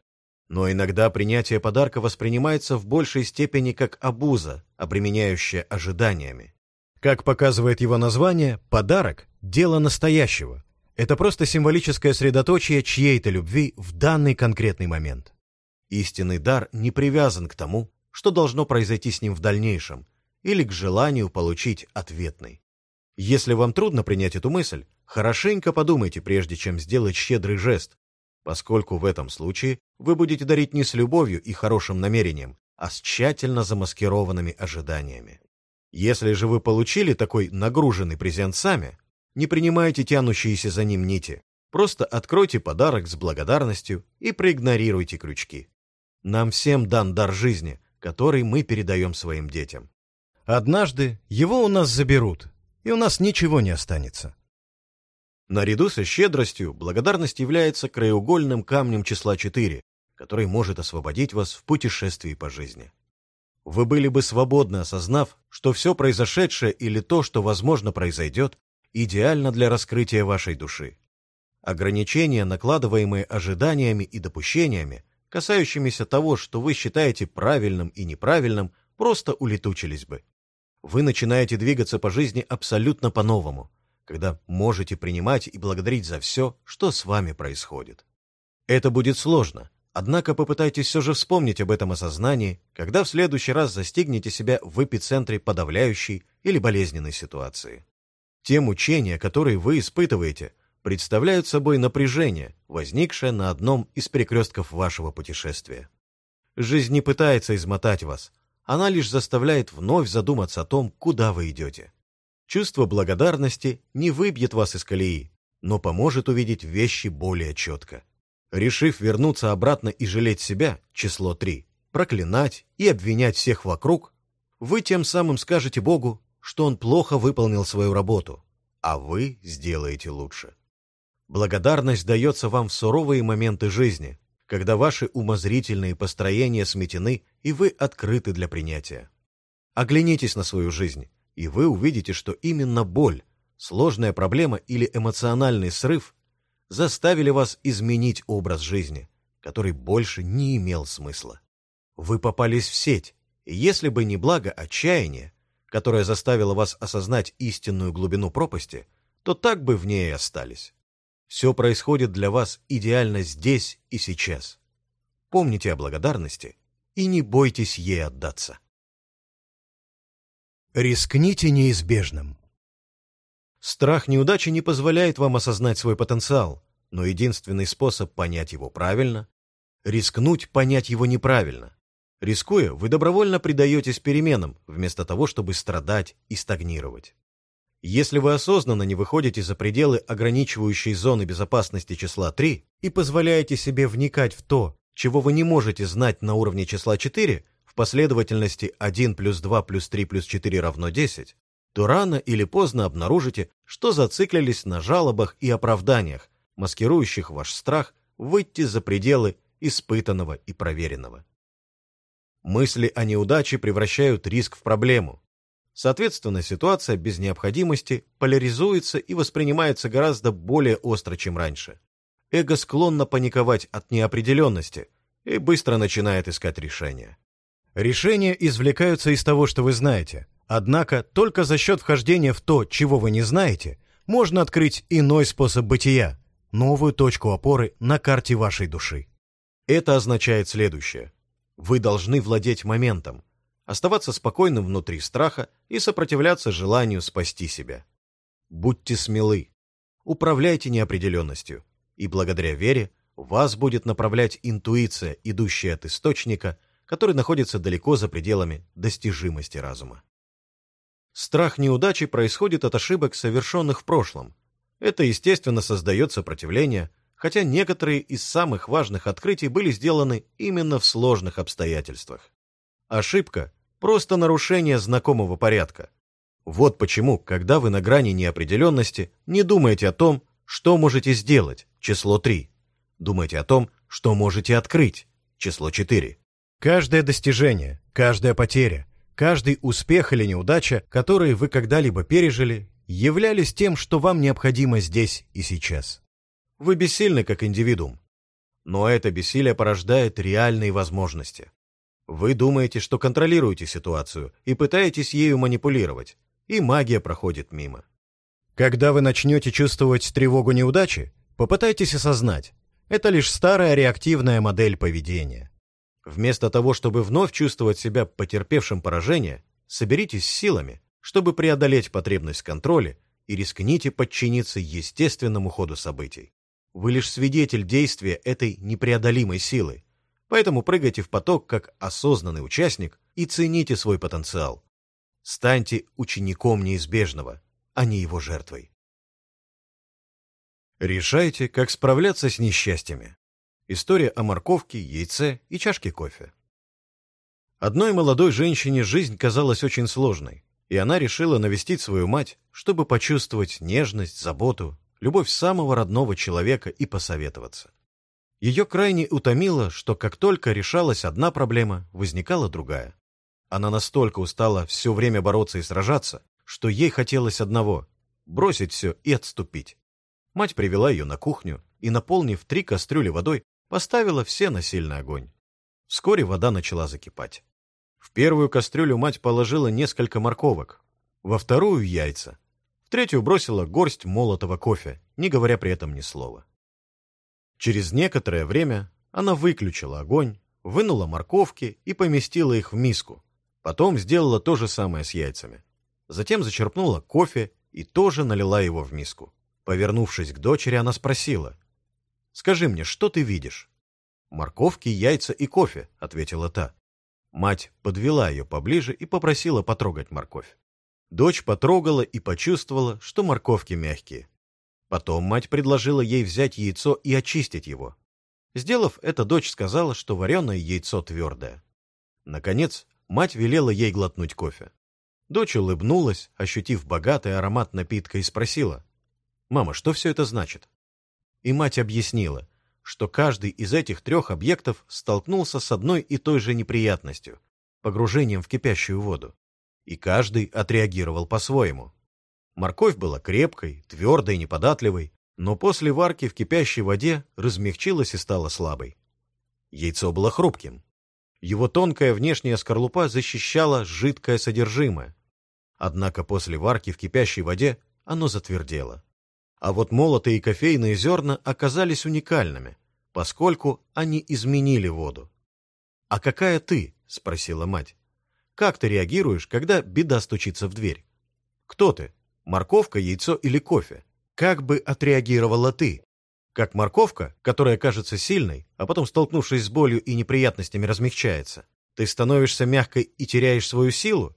Speaker 1: Но иногда принятие подарка воспринимается в большей степени как обуза, обременяющая ожиданиями. Как показывает его название, подарок – дело настоящего. Это просто символическое средоточие чьей-то любви в данный конкретный момент. Истинный дар не привязан к тому, что должно произойти с ним в дальнейшем, или к желанию получить ответный. Если вам трудно принять эту мысль, хорошенько подумайте, прежде чем сделать щедрый жест, поскольку в этом случае вы будете дарить не с любовью и хорошим намерением, а с тщательно замаскированными ожиданиями. Если же вы получили такой нагруженный презент сами, не принимайте тянущиеся за ним нити, просто откройте подарок с благодарностью и проигнорируйте крючки. Нам всем дан дар жизни, который мы передаем своим детям. Однажды его у нас заберут, и у нас ничего не останется. Наряду со щедростью, благодарность является краеугольным камнем числа 4, который может освободить вас в путешествии по жизни. Вы были бы свободны, осознав, что все произошедшее или то, что, возможно, произойдет, идеально для раскрытия вашей души. Ограничения, накладываемые ожиданиями и допущениями, касающимися того, что вы считаете правильным и неправильным, просто улетучились бы. Вы начинаете двигаться по жизни абсолютно по-новому – когда можете принимать и благодарить за все, что с вами происходит. Это будет сложно, однако попытайтесь все же вспомнить об этом осознании, когда в следующий раз застигнете себя в эпицентре подавляющей или болезненной ситуации. Те мучения, которые вы испытываете, представляют собой напряжение, возникшее на одном из перекрестков вашего путешествия. Жизнь не пытается измотать вас, она лишь заставляет вновь задуматься о том, куда вы идете. Чувство благодарности не выбьет вас из колеи, но поможет увидеть вещи более четко. Решив вернуться обратно и жалеть себя, число 3, проклинать и обвинять всех вокруг, вы тем самым скажете Богу, что Он плохо выполнил свою работу, а вы сделаете лучше. Благодарность дается вам в суровые моменты жизни, когда ваши умозрительные построения сметены и вы открыты для принятия. Оглянитесь на свою жизнь и вы увидите, что именно боль, сложная проблема или эмоциональный срыв заставили вас изменить образ жизни, который больше не имел смысла. Вы попались в сеть, и если бы не благо отчаяния, которое заставило вас осознать истинную глубину пропасти, то так бы в ней и остались. Все происходит для вас идеально здесь и сейчас. Помните о благодарности и не бойтесь ей отдаться. Рискните неизбежным. Страх неудачи не позволяет вам осознать свой потенциал, но единственный способ понять его правильно – рискнуть понять его неправильно. Рискуя, вы добровольно предаетесь переменам, вместо того, чтобы страдать и стагнировать. Если вы осознанно не выходите за пределы ограничивающей зоны безопасности числа 3 и позволяете себе вникать в то, чего вы не можете знать на уровне числа 4, в последовательности 1 плюс 2 плюс 3 плюс 4 равно 10, то рано или поздно обнаружите, что зациклились на жалобах и оправданиях, маскирующих ваш страх выйти за пределы испытанного и проверенного. Мысли о неудаче превращают риск в проблему. Соответственно, ситуация без необходимости поляризуется и воспринимается гораздо более остро, чем раньше. Эго склонно паниковать от неопределенности и быстро начинает искать решения. Решения извлекаются из того, что вы знаете. Однако только за счет вхождения в то, чего вы не знаете, можно открыть иной способ бытия, новую точку опоры на карте вашей души. Это означает следующее. Вы должны владеть моментом, оставаться спокойным внутри страха и сопротивляться желанию спасти себя. Будьте смелы, управляйте неопределенностью, и благодаря вере вас будет направлять интуиция, идущая от источника – который находится далеко за пределами достижимости разума. Страх неудачи происходит от ошибок, совершенных в прошлом. Это, естественно, создает сопротивление, хотя некоторые из самых важных открытий были сделаны именно в сложных обстоятельствах. Ошибка – просто нарушение знакомого порядка. Вот почему, когда вы на грани неопределенности, не думайте о том, что можете сделать, число 3. Думайте о том, что можете открыть, число 4. Каждое достижение, каждая потеря, каждый успех или неудача, которые вы когда-либо пережили, являлись тем, что вам необходимо здесь и сейчас. Вы бессильны как индивидуум, но это бессилие порождает реальные возможности. Вы думаете, что контролируете ситуацию и пытаетесь ею манипулировать, и магия проходит мимо. Когда вы начнете чувствовать тревогу неудачи, попытайтесь осознать, это лишь старая реактивная модель поведения. Вместо того, чтобы вновь чувствовать себя потерпевшим поражение, соберитесь силами, чтобы преодолеть потребность в контроле и рискните подчиниться естественному ходу событий. Вы лишь свидетель действия этой непреодолимой силы, поэтому прыгайте в поток как осознанный участник и цените свой потенциал. Станьте учеником неизбежного, а не его жертвой. Решайте, как справляться с несчастьями. История о морковке, яйце и чашке кофе. Одной молодой женщине жизнь казалась очень сложной, и она решила навестить свою мать, чтобы почувствовать нежность, заботу, любовь самого родного человека и посоветоваться. Ее крайне утомило, что как только решалась одна проблема, возникала другая. Она настолько устала все время бороться и сражаться, что ей хотелось одного — бросить все и отступить. Мать привела ее на кухню и, наполнив три кастрюли водой, поставила все на сильный огонь. Вскоре вода начала закипать. В первую кастрюлю мать положила несколько морковок, во вторую — яйца, в третью бросила горсть молотого кофе, не говоря при этом ни слова. Через некоторое время она выключила огонь, вынула морковки и поместила их в миску. Потом сделала то же самое с яйцами. Затем зачерпнула кофе и тоже налила его в миску. Повернувшись к дочери, она спросила. «Скажи мне, что ты видишь?» «Морковки, яйца и кофе», — ответила та. Мать подвела ее поближе и попросила потрогать морковь. Дочь потрогала и почувствовала, что морковки мягкие. Потом мать предложила ей взять яйцо и очистить его. Сделав это, дочь сказала, что вареное яйцо твердое. Наконец, мать велела ей глотнуть кофе. Дочь улыбнулась, ощутив богатый аромат напитка, и спросила, «Мама, что все это значит?» И мать объяснила, что каждый из этих трех объектов столкнулся с одной и той же неприятностью – погружением в кипящую воду. И каждый отреагировал по-своему. Морковь была крепкой, твердой, неподатливой, но после варки в кипящей воде размягчилась и стала слабой. Яйцо было хрупким. Его тонкая внешняя скорлупа защищала жидкое содержимое. Однако после варки в кипящей воде оно затвердело. А вот молотые кофейные зерна оказались уникальными, поскольку они изменили воду. «А какая ты?» — спросила мать. «Как ты реагируешь, когда беда стучится в дверь? Кто ты? Морковка, яйцо или кофе? Как бы отреагировала ты? Как морковка, которая кажется сильной, а потом, столкнувшись с болью и неприятностями, размягчается? Ты становишься мягкой и теряешь свою силу?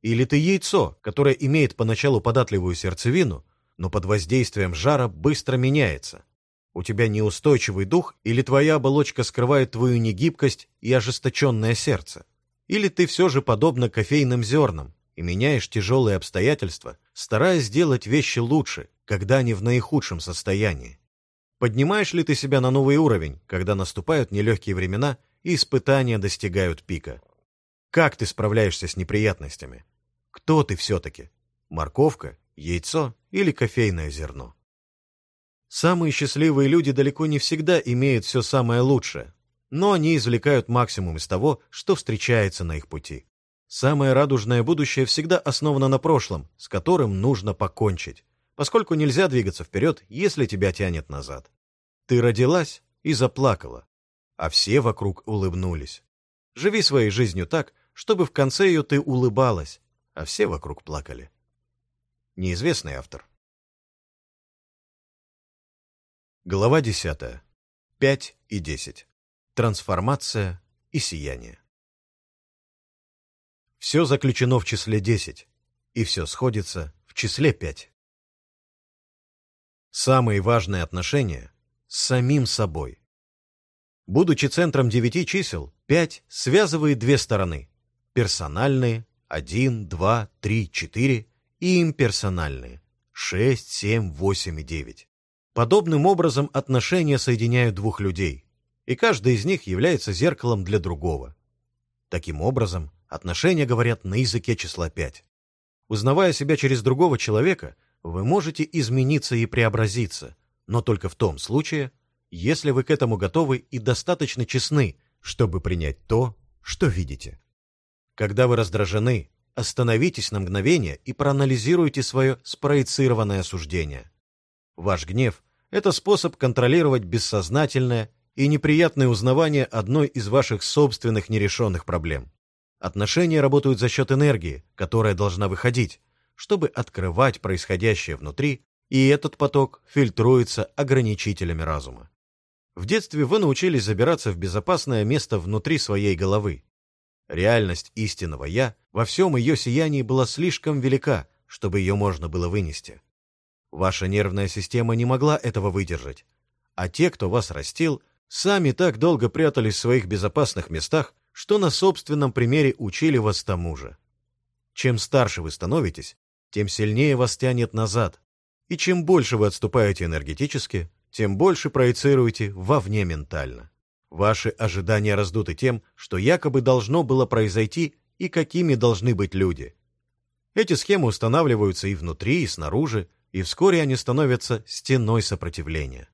Speaker 1: Или ты яйцо, которое имеет поначалу податливую сердцевину, но под воздействием жара быстро меняется? У тебя неустойчивый дух или твоя оболочка скрывает твою негибкость и ожесточенное сердце? Или ты все же подобно кофейным зернам, и меняешь тяжелые обстоятельства, стараясь сделать вещи лучше, когда они в наихудшем состоянии. Поднимаешь ли ты себя на новый уровень, когда наступают нелегкие времена и испытания достигают пика? Как ты справляешься с неприятностями? Кто ты все-таки? Морковка, яйцо или кофейное зерно? Самые счастливые люди далеко не всегда имеют все самое лучшее, но они извлекают максимум из того, что встречается на их пути. Самое радужное будущее всегда основано на прошлом, с которым нужно покончить, поскольку нельзя двигаться вперед, если тебя тянет назад. Ты родилась и заплакала, а все вокруг улыбнулись. Живи своей жизнью так, чтобы в конце ее ты улыбалась, а все вокруг плакали. Неизвестный автор. Глава 10. 5 и 10. Трансформация и сияние. Все заключено в числе 10, и все сходится в числе 5. Самые важные отношения с самим собой. Будучи центром девяти чисел, 5 связывает две стороны – персональные – 1, 2, 3, 4 и имперсональные – 6, 7, 8 и 9. Подобным образом отношения соединяют двух людей. и каждый из них является зеркалом для другого. Таким образом, отношения говорят на языке числа 5. Узнавая себя через другого человека, вы можете измениться и преобразиться, но только в том случае, если вы к этому готовы и достаточно честны, чтобы принять то, что видите. Когда вы раздражены, остановитесь на мгновение и проанализируйте свое спроецированное суждение. Ваш гнев – это способ контролировать бессознательное и неприятное узнавание одной из ваших собственных нерешенных проблем. Отношения работают за счет энергии, которая должна выходить, чтобы открывать происходящее внутри, и этот поток фильтруется ограничителями разума. В детстве вы научились забираться в безопасное место внутри своей головы. Реальность истинного «я» во всем ее сиянии была слишком велика, чтобы ее можно было вынести. Ваша нервная система не могла этого выдержать, а те, кто вас растил, сами так долго прятались в своих безопасных местах, что на собственном примере учили вас тому же. Чем старше вы становитесь, тем сильнее вас тянет назад, и чем больше вы отступаете энергетически, тем больше проецируете вовне ментально. Ваши ожидания раздуты тем, что якобы должно было произойти и какими должны быть люди. Эти схемы устанавливаются и внутри, и снаружи, и вскоре они становятся стеной сопротивления.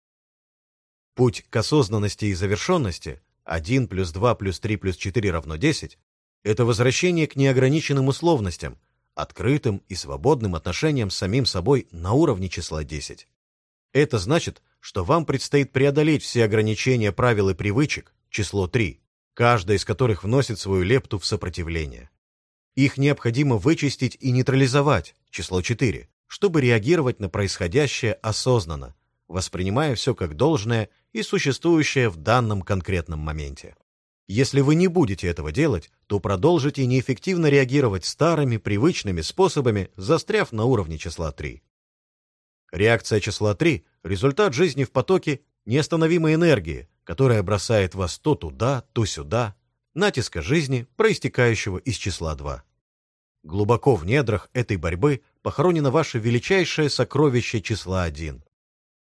Speaker 1: Путь к осознанности и завершенности 1 плюс 2 плюс 3 плюс 4 равно 10 – это возвращение к неограниченным условностям, открытым и свободным отношениям с самим собой на уровне числа 10. Это значит, что вам предстоит преодолеть все ограничения правил и привычек, число 3, каждая из которых вносит свою лепту в сопротивление. Их необходимо вычистить и нейтрализовать, число 4, чтобы реагировать на происходящее осознанно, воспринимая все как должное и существующее в данном конкретном моменте. Если вы не будете этого делать, то продолжите неэффективно реагировать старыми, привычными способами, застряв на уровне числа 3. Реакция числа 3 – результат жизни в потоке неостановимой энергии, которая бросает вас то туда, то сюда, натиска жизни, проистекающего из числа 2. Глубоко в недрах этой борьбы похоронено ваше величайшее сокровище числа 1.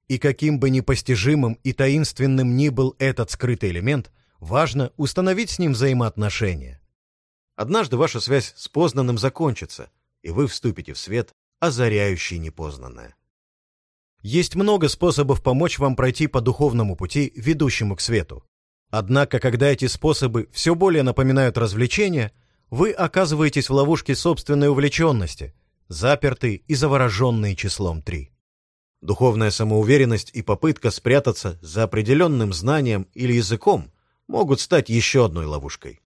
Speaker 1: И каким бы непостижимым и таинственным ни был этот скрытый элемент, важно установить с ним взаимоотношения. Однажды ваша связь с познанным закончится, и вы вступите в свет, озаряющий непознанное. Есть много способов помочь вам пройти по духовному пути, ведущему к свету. Однако, когда эти способы все более напоминают развлечения, вы оказываетесь в ловушке собственной увлеченности, запертые и завороженные числом 3. Духовная самоуверенность и попытка спрятаться за определенным знанием или языком могут стать еще одной ловушкой.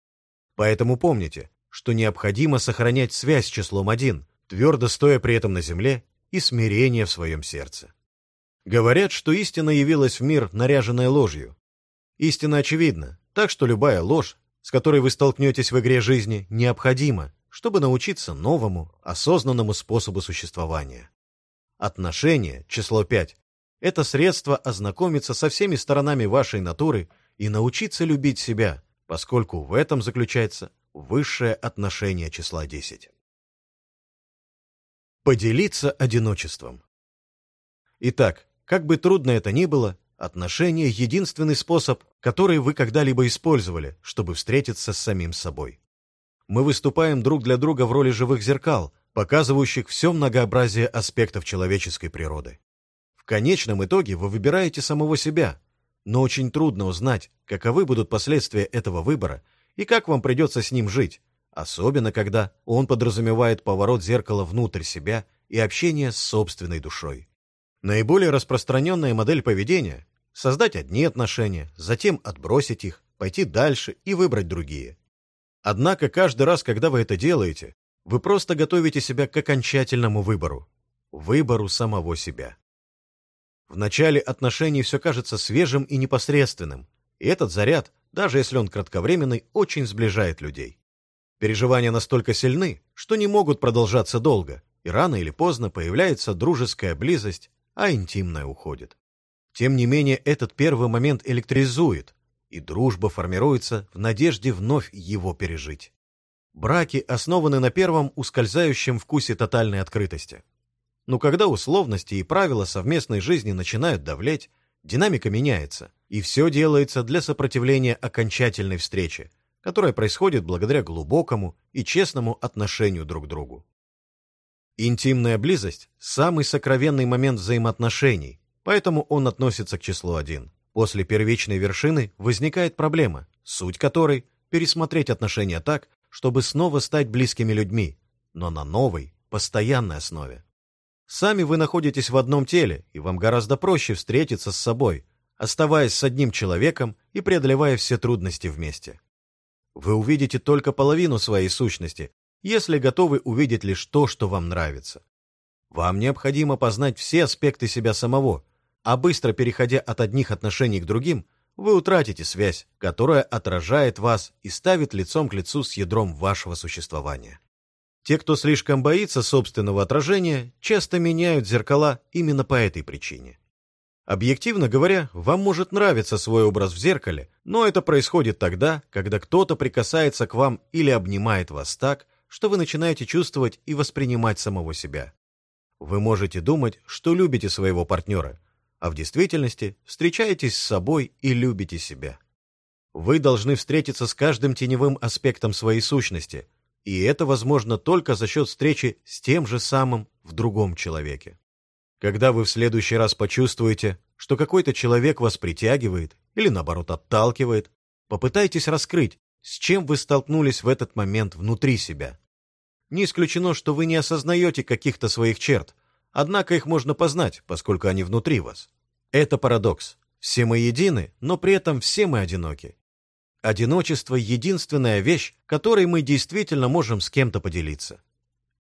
Speaker 1: Поэтому помните, что необходимо сохранять связь с числом 1, твердо стоя при этом на земле и смирение в своем сердце. Говорят, что истина явилась в мир, наряженная ложью. Истина очевидна, так что любая ложь, с которой вы столкнетесь в игре жизни, необходима, чтобы научиться новому, осознанному способу существования. Отношение, число 5, это средство ознакомиться со всеми сторонами вашей натуры и научиться любить себя, поскольку в этом заключается высшее отношение числа 10. Поделиться одиночеством. Итак, как бы трудно это ни было, отношения — единственный способ, который вы когда-либо использовали, чтобы встретиться с самим собой. Мы выступаем друг для друга в роли живых зеркал, показывающих все многообразие аспектов человеческой природы. В конечном итоге вы выбираете самого себя, но очень трудно узнать, каковы будут последствия этого выбора и как вам придется с ним жить, особенно когда он подразумевает поворот зеркала внутрь себя и общение с собственной душой. Наиболее распространенная модель поведения – создать одни отношения, затем отбросить их, пойти дальше и выбрать другие. Однако каждый раз, когда вы это делаете, вы просто готовите себя к окончательному выбору – выбору самого себя. В начале отношений все кажется свежим и непосредственным, и этот заряд, даже если он кратковременный, очень сближает людей. Переживания настолько сильны, что не могут продолжаться долго, и рано или поздно появляется дружеская близость, а интимное уходит. Тем не менее, этот первый момент электризует, и дружба формируется в надежде вновь его пережить. Браки основаны на первом ускользающем вкусе тотальной открытости. Но когда условности и правила совместной жизни начинают давлеть, динамика меняется, И все делается для сопротивления окончательной встрече, которая происходит благодаря глубокому и честному отношению друг к другу. Интимная близость – самый сокровенный момент взаимоотношений, поэтому он относится к числу один. После первичной вершины возникает проблема, суть которой – пересмотреть отношения так, чтобы снова стать близкими людьми, но на новой, постоянной основе. Сами вы находитесь в одном теле, и вам гораздо проще встретиться с собой, оставаясь с одним человеком и преодолевая все трудности вместе. Вы увидите только половину своей сущности, если готовы увидеть лишь то, что вам нравится. Вам необходимо познать все аспекты себя самого, а быстро переходя от одних отношений к другим, вы утратите связь, которая отражает вас и ставит лицом к лицу с ядром вашего существования. Те, кто слишком боится собственного отражения, часто меняют зеркала именно по этой причине. Объективно говоря, вам может нравиться свой образ в зеркале, но это происходит тогда, когда кто-то прикасается к вам или обнимает вас так, что вы начинаете чувствовать и воспринимать самого себя. Вы можете думать, что любите своего партнера, а в действительности встречаетесь с собой и любите себя. Вы должны встретиться с каждым теневым аспектом своей сущности, и это возможно только за счет встречи с тем же самым в другом человеке. Когда вы в следующий раз почувствуете, что какой-то человек вас притягивает или наоборот отталкивает, попытайтесь раскрыть, с чем вы столкнулись в этот момент внутри себя. Не исключено, что вы не осознаете каких-то своих черт, однако их можно познать, поскольку они внутри вас. Это парадокс. Все мы едины, но при этом все мы одиноки. Одиночество – единственная вещь, которой мы действительно можем с кем-то поделиться.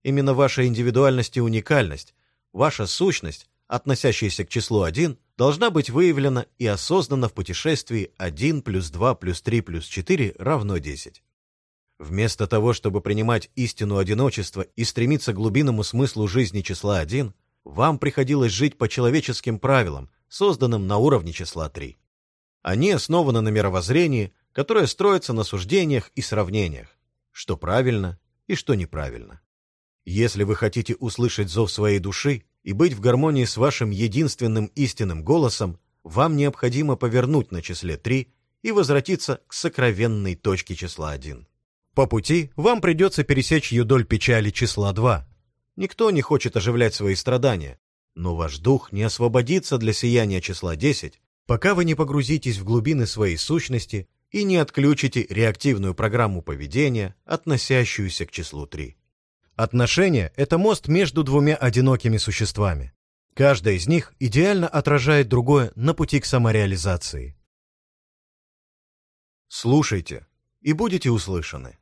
Speaker 1: Именно ваша индивидуальность и уникальность, ваша сущность, относящаяся к числу 1, должна быть выявлена и осознана в путешествии 1 плюс 2 плюс 3 плюс 4 равно 10. Вместо того, чтобы принимать истину одиночества и стремиться к глубинному смыслу жизни числа 1, вам приходилось жить по человеческим правилам, созданным на уровне числа 3. Они основаны на мировоззрении, которое строится на суждениях и сравнениях, что правильно и что неправильно. Если вы хотите услышать зов своей души и быть в гармонии с вашим единственным истинным голосом, вам необходимо повернуть на числе 3 и возвратиться к сокровенной точке числа 1. По пути вам придется пересечь юдоль печали числа 2. Никто не хочет оживлять свои страдания, но ваш дух не освободится для сияния числа 10, пока вы не погрузитесь в глубины своей сущности и не отключите реактивную программу поведения, относящуюся к числу 3. Отношения – это мост между двумя одинокими существами. Каждое из них идеально отражает другое на пути к самореализации. Слушайте и будете услышаны.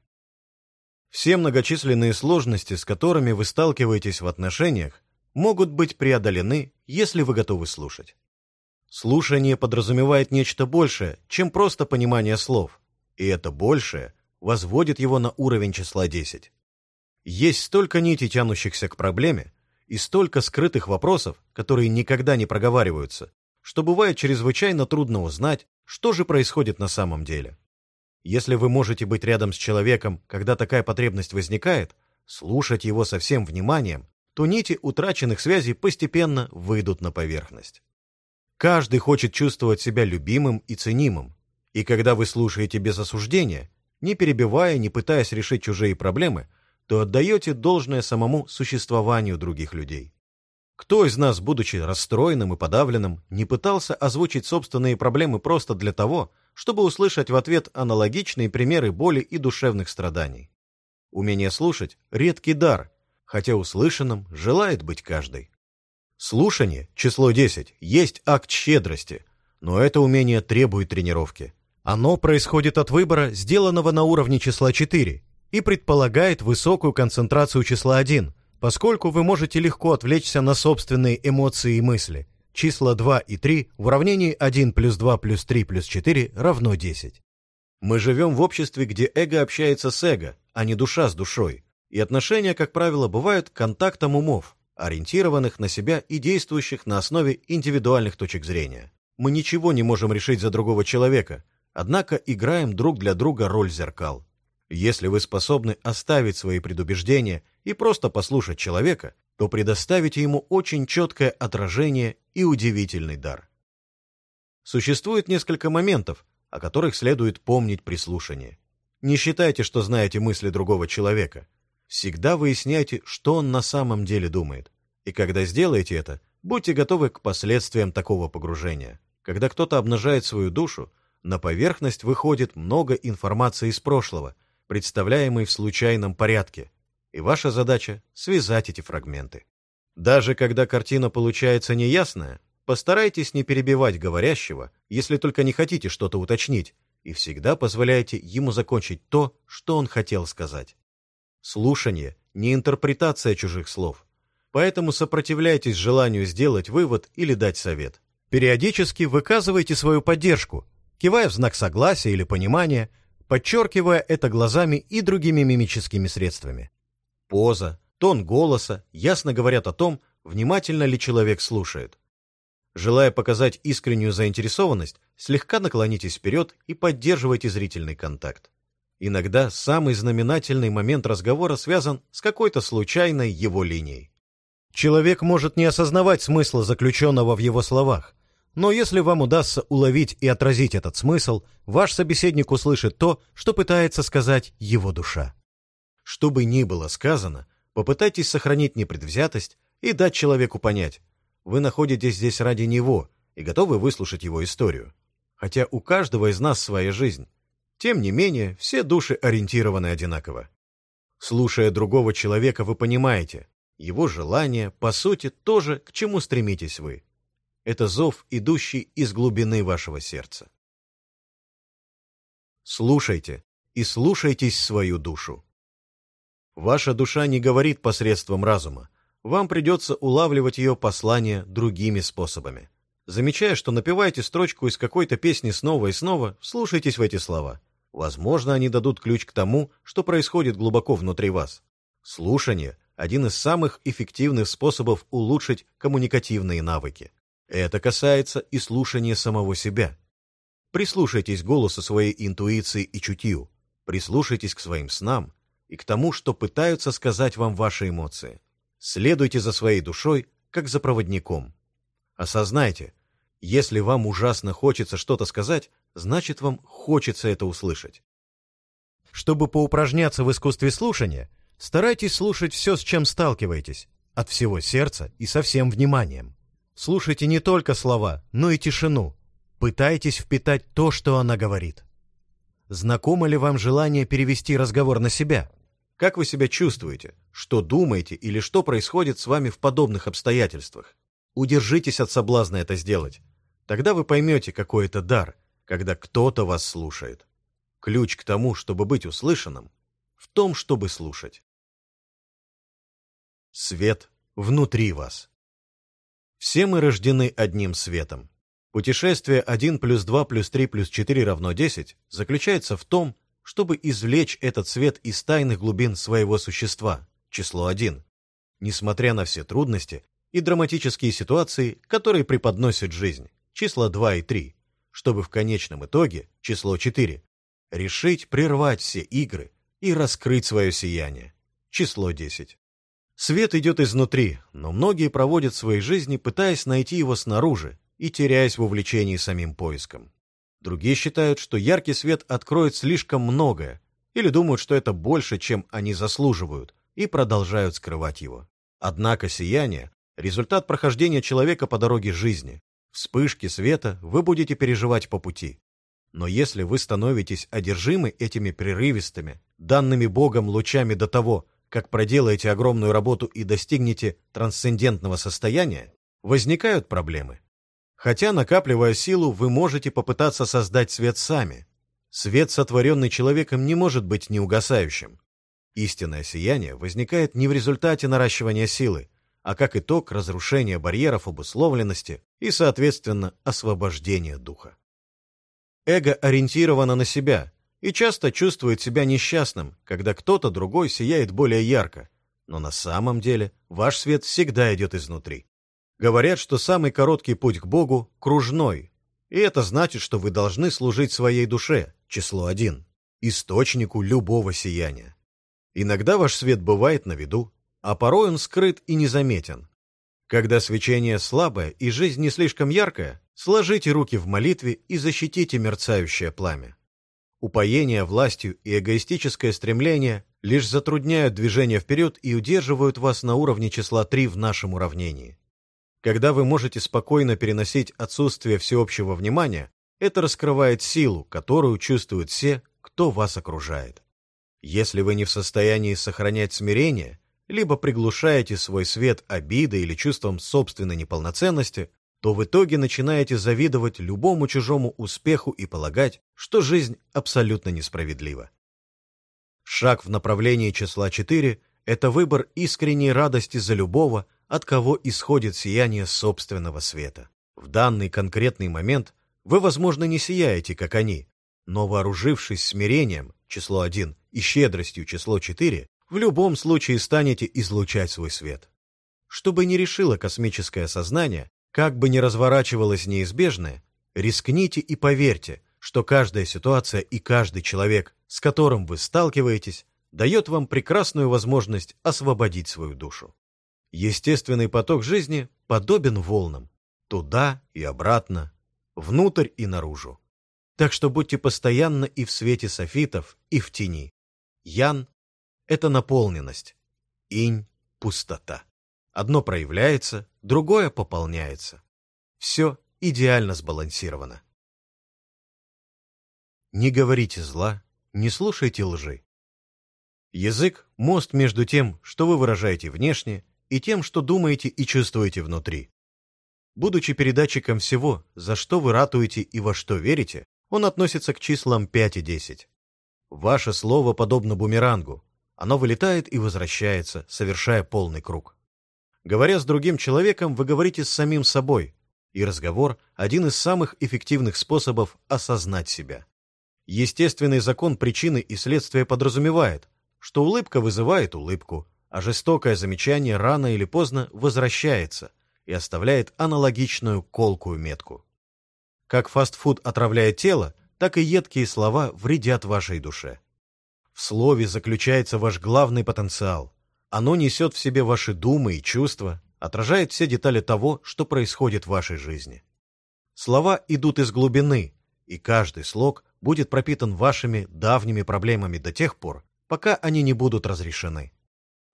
Speaker 1: Все многочисленные сложности, с которыми вы сталкиваетесь в отношениях, могут быть преодолены, если вы готовы слушать. Слушание подразумевает нечто большее, чем просто понимание слов, и это большее возводит его на уровень числа 10. Есть столько нитей, тянущихся к проблеме, и столько скрытых вопросов, которые никогда не проговариваются, что бывает чрезвычайно трудно узнать, что же происходит на самом деле. Если вы можете быть рядом с человеком, когда такая потребность возникает, слушать его со всем вниманием, то нити утраченных связей постепенно выйдут на поверхность. Каждый хочет чувствовать себя любимым и ценимым, и когда вы слушаете без осуждения, не перебивая, не пытаясь решить чужие проблемы, то отдаете должное самому существованию других людей. Кто из нас, будучи расстроенным и подавленным, не пытался озвучить собственные проблемы просто для того, чтобы услышать в ответ аналогичные примеры боли и душевных страданий? Умение слушать – редкий дар, хотя услышанным желает быть каждый. Слушание, число 10, есть акт щедрости, но это умение требует тренировки. Оно происходит от выбора, сделанного на уровне числа 4, и предполагает высокую концентрацию числа 1, поскольку вы можете легко отвлечься на собственные эмоции и мысли. Числа 2 и 3 в уравнении 1 плюс 2 плюс 3 плюс 4 равно 10. Мы живем в обществе, где эго общается с эго, а не душа с душой и отношения, как правило, бывают контактом умов, ориентированных на себя и действующих на основе индивидуальных точек зрения. Мы ничего не можем решить за другого человека, однако играем друг для друга роль зеркал. Если вы способны оставить свои предубеждения и просто послушать человека, то предоставите ему очень четкое отражение и удивительный дар. Существует несколько моментов, о которых следует помнить при слушании. Не считайте, что знаете мысли другого человека. Всегда выясняйте, что он на самом деле думает. И когда сделаете это, будьте готовы к последствиям такого погружения. Когда кто-то обнажает свою душу, на поверхность выходит много информации из прошлого, представляемой в случайном порядке, и ваша задача — связать эти фрагменты. Даже когда картина получается неясная, постарайтесь не перебивать говорящего, если только не хотите что-то уточнить, и всегда позволяйте ему закончить то, что он хотел сказать. Слушание — не интерпретация чужих слов. Поэтому сопротивляйтесь желанию сделать вывод или дать совет. Периодически выказывайте свою поддержку, кивая в знак согласия или понимания, подчеркивая это глазами и другими мимическими средствами. Поза, тон голоса ясно говорят о том, внимательно ли человек слушает. Желая показать искреннюю заинтересованность, слегка наклонитесь вперед и поддерживайте зрительный контакт. Иногда самый знаменательный момент разговора связан с какой-то случайной его линией. Человек может не осознавать смысла заключенного в его словах, но если вам удастся уловить и отразить этот смысл, ваш собеседник услышит то, что пытается сказать его душа. Что бы ни было сказано, попытайтесь сохранить непредвзятость и дать человеку понять, вы находитесь здесь ради него и готовы выслушать его историю. Хотя у каждого из нас своя жизнь. Тем не менее, все души ориентированы одинаково. Слушая другого человека, вы понимаете, его желание, по сути, тоже, к чему стремитесь вы. Это зов, идущий из глубины вашего сердца. Слушайте и слушайтесь свою душу. Ваша душа не говорит посредством разума, вам придется улавливать ее послание другими способами. Замечая, что напеваете строчку из какой-то песни снова и снова, слушайтесь в эти слова. Возможно, они дадут ключ к тому, что происходит глубоко внутри вас. Слушание – один из самых эффективных способов улучшить коммуникативные навыки. Это касается и слушания самого себя. Прислушайтесь к голосу своей интуиции и чутью, прислушайтесь к своим снам и к тому, что пытаются сказать вам ваши эмоции. Следуйте за своей душой, как за проводником. Осознайте, если вам ужасно хочется что-то сказать, значит вам хочется это услышать. Чтобы поупражняться в искусстве слушания, старайтесь слушать все, с чем сталкиваетесь, от всего сердца и со всем вниманием. Слушайте не только слова, но и тишину. Пытайтесь впитать то, что она говорит. Знакомо ли вам желание перевести разговор на себя? Как вы себя чувствуете? Что думаете или что происходит с вами в подобных обстоятельствах? Удержитесь от соблазна это сделать. Тогда вы поймете, какой это дар, когда кто-то вас слушает. Ключ к тому, чтобы быть услышанным, в том, чтобы слушать. Свет внутри вас. Все мы рождены одним светом. Путешествие 1 плюс 2 плюс 3 плюс 4 равно 10 заключается в том, чтобы извлечь этот свет из тайных глубин своего существа, число 1, несмотря на все трудности и драматические ситуации, которые преподносит жизнь, числа 2 и 3, чтобы в конечном итоге, число 4, решить прервать все игры и раскрыть свое сияние, число 10. Свет идет изнутри, но многие проводят свои жизни, пытаясь найти его снаружи и теряясь в увлечении самим поиском. Другие считают, что яркий свет откроет слишком многое, или думают, что это больше, чем они заслуживают, и продолжают скрывать его. Однако сияние – результат прохождения человека по дороге жизни. Вспышки света вы будете переживать по пути. Но если вы становитесь одержимы этими прерывистыми, данными Богом лучами до того, как проделаете огромную работу и достигнете трансцендентного состояния, возникают проблемы. Хотя, накапливая силу, вы можете попытаться создать свет сами. Свет, сотворенный человеком, не может быть неугасающим. Истинное сияние возникает не в результате наращивания силы, а как итог разрушения барьеров обусловленности и, соответственно, освобождения духа. Эго ориентировано на себя и часто чувствует себя несчастным, когда кто-то другой сияет более ярко, но на самом деле ваш свет всегда идет изнутри. Говорят, что самый короткий путь к Богу — кружной, и это значит, что вы должны служить своей душе, число один, источнику любого сияния. Иногда ваш свет бывает на виду, а порой он скрыт и незаметен. Когда свечение слабое и жизнь не слишком яркая, сложите руки в молитве и защитите мерцающее пламя. Упоение властью и эгоистическое стремление лишь затрудняют движение вперед и удерживают вас на уровне числа 3 в нашем уравнении. Когда вы можете спокойно переносить отсутствие всеобщего внимания, это раскрывает силу, которую чувствуют все, кто вас окружает. Если вы не в состоянии сохранять смирение, либо приглушаете свой свет обидой или чувством собственной неполноценности, то в итоге начинаете завидовать любому чужому успеху и полагать, что жизнь абсолютно несправедлива. Шаг в направлении числа 4 – это выбор искренней радости за любого, от кого исходит сияние собственного света. В данный конкретный момент вы, возможно, не сияете, как они, но вооружившись смирением, число 1, и щедростью, число 4, в любом случае станете излучать свой свет. Что бы ни решило космическое сознание, как бы ни разворачивалось неизбежное, рискните и поверьте, что каждая ситуация и каждый человек, с которым вы сталкиваетесь, дает вам прекрасную возможность освободить свою душу. Естественный поток жизни подобен волнам, туда и обратно, внутрь и наружу. Так что будьте постоянно и в свете софитов, и в тени. Ян — это наполненность, инь — пустота. Одно проявляется, другое пополняется. Все идеально сбалансировано. Не говорите зла, не слушайте лжи. Язык — мост между тем, что вы выражаете внешне, и тем, что думаете и чувствуете внутри. Будучи передатчиком всего, за что вы ратуете и во что верите, он относится к числам 5 и 10. Ваше слово подобно бумерангу. Оно вылетает и возвращается, совершая полный круг. Говоря с другим человеком, вы говорите с самим собой, и разговор – один из самых эффективных способов осознать себя. Естественный закон причины и следствия подразумевает, что улыбка вызывает улыбку, а жестокое замечание рано или поздно возвращается и оставляет аналогичную колкую метку. Как фастфуд отравляет тело, так и едкие слова вредят вашей душе. В слове заключается ваш главный потенциал. Оно несет в себе ваши думы и чувства, отражает все детали того, что происходит в вашей жизни. Слова идут из глубины, и каждый слог будет пропитан вашими давними проблемами до тех пор, пока они не будут разрешены.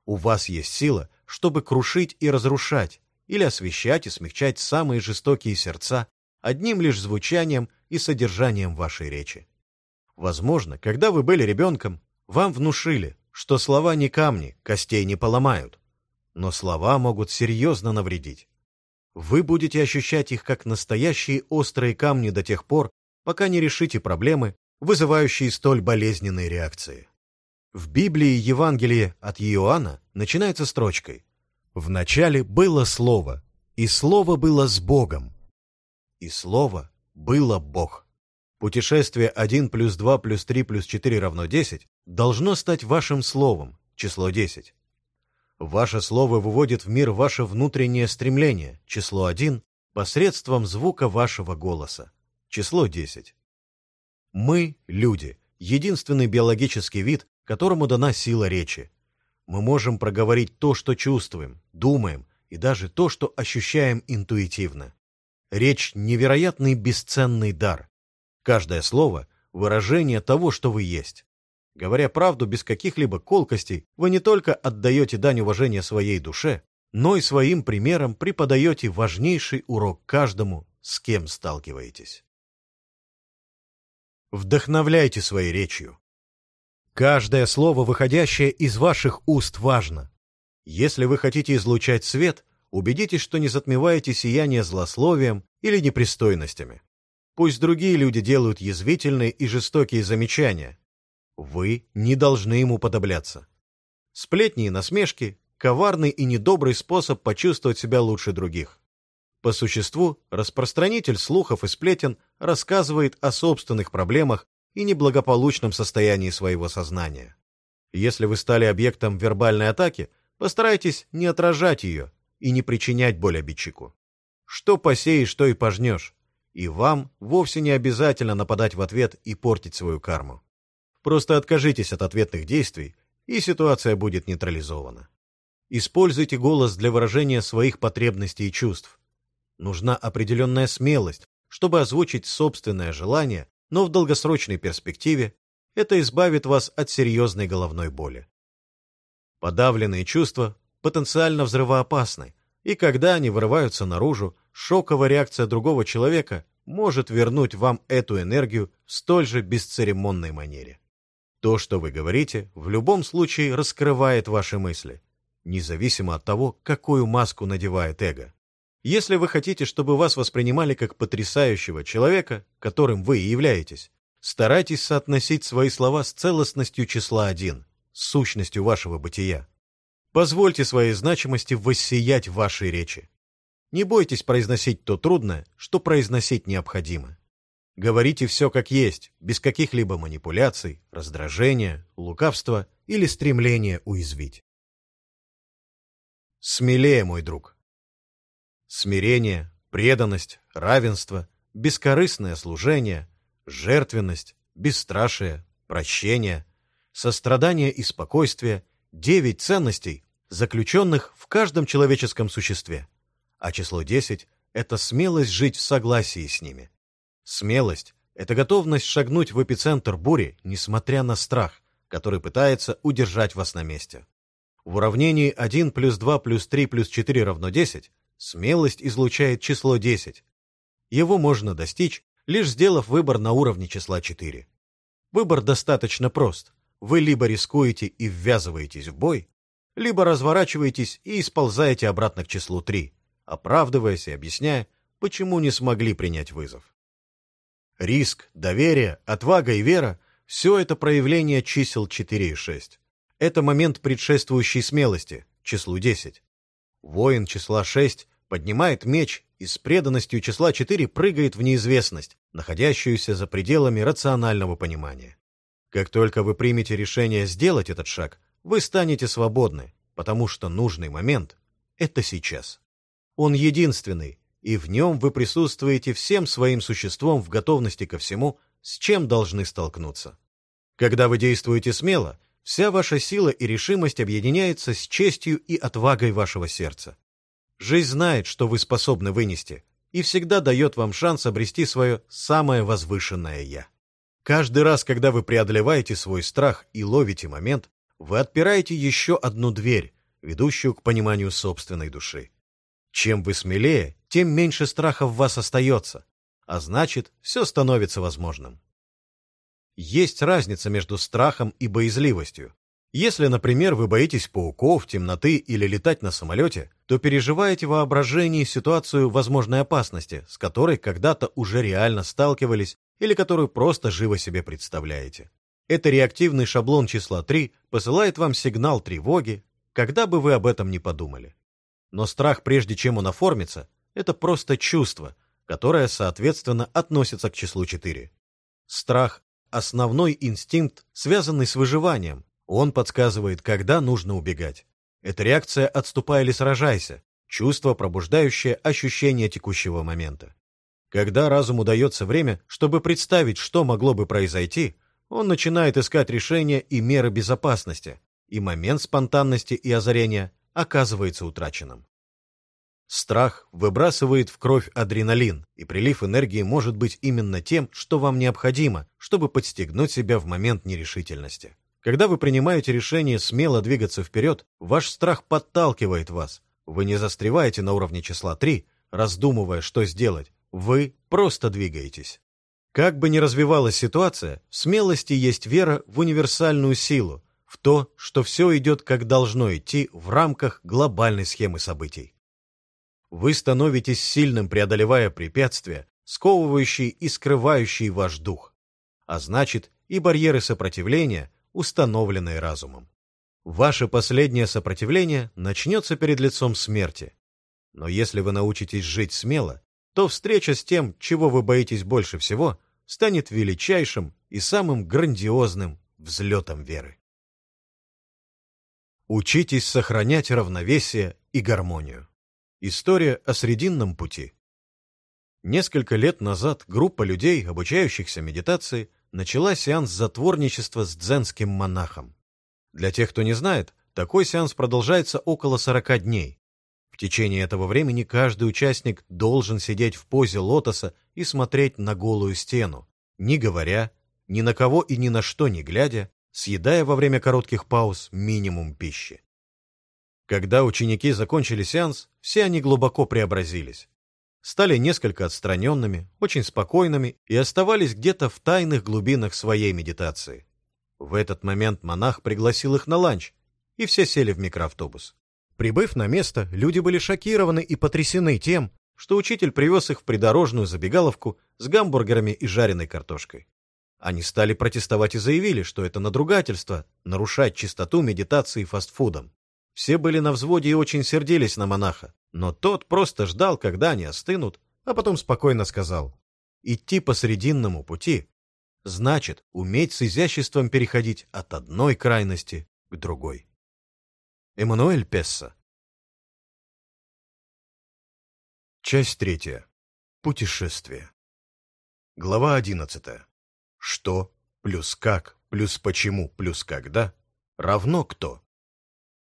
Speaker 1: У вас есть сила, чтобы крушить и разрушать, или освещать и смягчать самые жестокие сердца одним лишь звучанием и содержанием вашей речи. Возможно, когда вы были ребенком, вам внушили, что слова не камни, костей не поломают, но слова могут серьезно навредить. Вы будете ощущать их как настоящие острые камни до тех пор, пока не решите проблемы, вызывающие столь болезненные реакции. В Библии Евангелие от Иоанна начинается строчкой «В начале было Слово, и Слово было с Богом, и Слово было Бог. Путешествие 1 плюс 2 плюс 3 плюс 4 равно 10 должно стать вашим словом, число 10. Ваше слово выводит в мир ваше внутреннее стремление, число 1, посредством звука вашего голоса, число 10. Мы, люди, единственный биологический вид, которому дана сила речи. Мы можем проговорить то, что чувствуем, думаем, и даже то, что ощущаем интуитивно. Речь — невероятный бесценный дар. Каждое слово — выражение того, что вы есть. Говоря правду без каких-либо колкостей, вы не только отдаете дань уважения своей душе, но и своим примером преподаете важнейший урок каждому, с кем сталкиваетесь. Вдохновляйте своей речью. Каждое слово, выходящее из ваших уст, важно. Если вы хотите излучать свет, убедитесь, что не затмеваете сияние злословием или непристойностями. Пусть другие люди делают язвительные и жестокие замечания. Вы не должны ему подобляться. Сплетни и насмешки – коварный и недобрый способ почувствовать себя лучше других. По существу, распространитель слухов и сплетен рассказывает о собственных проблемах и неблагополучном состоянии своего сознания. Если вы стали объектом вербальной атаки, постарайтесь не отражать ее, и не причинять боль обидчику. Что посеешь, то и пожнешь, и вам вовсе не обязательно нападать в ответ и портить свою карму. Просто откажитесь от ответных действий, и ситуация будет нейтрализована. Используйте голос для выражения своих потребностей и чувств. Нужна определенная смелость, чтобы озвучить собственное желание, но в долгосрочной перспективе это избавит вас от серьезной головной боли. Подавленные чувства потенциально взрывоопасны, и когда они вырываются наружу, шоковая реакция другого человека может вернуть вам эту энергию в столь же бесцеремонной манере. То, что вы говорите, в любом случае раскрывает ваши мысли, независимо от того, какую маску надевает эго. Если вы хотите, чтобы вас воспринимали как потрясающего человека, которым вы и являетесь, старайтесь соотносить свои слова с целостностью числа 1, с сущностью вашего бытия. Позвольте своей значимости воссиять в вашей речи. Не бойтесь произносить то трудное, что произносить необходимо. Говорите все как есть, без каких-либо манипуляций, раздражения, лукавства или стремления уязвить. Смелее, мой друг. Смирение, преданность, равенство, бескорыстное служение, жертвенность, бесстрашие, прощение, сострадание и спокойствие – девять ценностей, заключенных в каждом человеческом существе, а число десять – это смелость жить в согласии с ними. Смелость — это готовность шагнуть в эпицентр бури, несмотря на страх, который пытается удержать вас на месте. В уравнении 1 плюс 2 плюс 3 плюс 4 равно 10 смелость излучает число 10. Его можно достичь, лишь сделав выбор на уровне числа 4. Выбор достаточно прост. Вы либо рискуете и ввязываетесь в бой, либо разворачиваетесь и исползаете обратно к числу 3, оправдываясь и объясняя, почему не смогли принять вызов. Риск, доверие, отвага и вера – все это проявление чисел 4 и 6. Это момент предшествующей смелости, числу 10. Воин числа 6 поднимает меч и с преданностью числа 4 прыгает в неизвестность, находящуюся за пределами рационального понимания. Как только вы примете решение сделать этот шаг, вы станете свободны, потому что нужный момент – это сейчас. Он единственный, и в нем вы присутствуете всем своим существом в готовности ко всему, с чем должны столкнуться. Когда вы действуете смело, вся ваша сила и решимость объединяется с честью и отвагой вашего сердца. Жизнь знает, что вы способны вынести, и всегда дает вам шанс обрести свое самое возвышенное «я». Каждый раз, когда вы преодолеваете свой страх и ловите момент, вы отпираете еще одну дверь, ведущую к пониманию собственной души. Чем вы смелее, тем меньше страха в вас остается, а значит, все становится возможным. Есть разница между страхом и боязливостью. Если, например, вы боитесь пауков, темноты или летать на самолете, то переживаете в воображении ситуацию возможной опасности, с которой когда-то уже реально сталкивались или которую просто живо себе представляете. Это реактивный шаблон числа 3 посылает вам сигнал тревоги, когда бы вы об этом не подумали. Но страх, прежде чем он оформится, это просто чувство, которое, соответственно, относится к числу 4. Страх – основной инстинкт, связанный с выживанием. Он подсказывает, когда нужно убегать. Это реакция «отступай или сражайся», чувство, пробуждающее ощущение текущего момента. Когда разуму дается время, чтобы представить, что могло бы произойти, он начинает искать решения и меры безопасности, и момент спонтанности и озарения оказывается утраченным. Страх выбрасывает в кровь адреналин, и прилив энергии может быть именно тем, что вам необходимо, чтобы подстегнуть себя в момент нерешительности. Когда вы принимаете решение смело двигаться вперед, ваш страх подталкивает вас. Вы не застреваете на уровне числа 3, раздумывая, что сделать. Вы просто двигаетесь. Как бы ни развивалась ситуация, в смелости есть вера в универсальную силу, в то, что все идет как должно идти в рамках глобальной схемы событий. Вы становитесь сильным, преодолевая препятствия, сковывающие и скрывающие ваш дух, а значит и барьеры сопротивления, установленные разумом. Ваше последнее сопротивление начнется перед лицом смерти. Но если вы научитесь жить смело, то встреча с тем, чего вы боитесь больше всего, станет величайшим и самым грандиозным взлетом веры. Учитесь сохранять равновесие и гармонию. История о Срединном пути. Несколько лет назад группа людей, обучающихся медитации, начала сеанс затворничества с дзенским монахом. Для тех, кто не знает, Такой сеанс продолжается около 40 дней. Течение этого времени каждый участник должен сидеть в позе лотоса и смотреть на голую стену, не говоря, ни на кого и ни на что не глядя, съедая во время коротких пауз минимум пищи. Когда ученики закончили сеанс, все они глубоко преобразились. Стали несколько отстраненными, очень спокойными и оставались где-то в тайных глубинах своей медитации. В этот момент монах пригласил их на ланч, и все сели в микроавтобус. Прибыв на место, люди были шокированы и потрясены тем, что учитель привез их в придорожную забегаловку с гамбургерами и жареной картошкой. Они стали протестовать и заявили, что это надругательство нарушать чистоту медитации фастфудом. Все были на взводе и очень сердились на монаха, но тот просто ждал, когда они остынут, а потом спокойно сказал, «Идти по срединному пути значит уметь с изяществом переходить от одной крайности к другой». Эммануэль Песса Часть третья. Путешествие. Глава одиннадцатая. Что плюс как плюс почему плюс когда равно кто?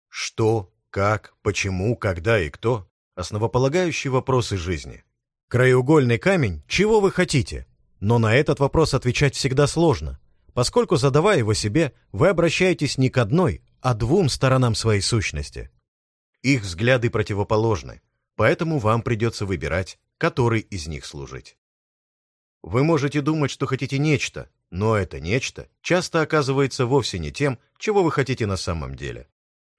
Speaker 1: Что, как, почему, когда и кто – основополагающие вопросы жизни. Краеугольный камень – чего вы хотите? Но на этот вопрос отвечать всегда сложно, поскольку, задавая его себе, вы обращаетесь не к одной, а двум сторонам своей сущности. Их взгляды противоположны, поэтому вам придется выбирать, который из них служить. Вы можете думать, что хотите нечто, но это нечто часто оказывается вовсе не тем, чего вы хотите на самом деле.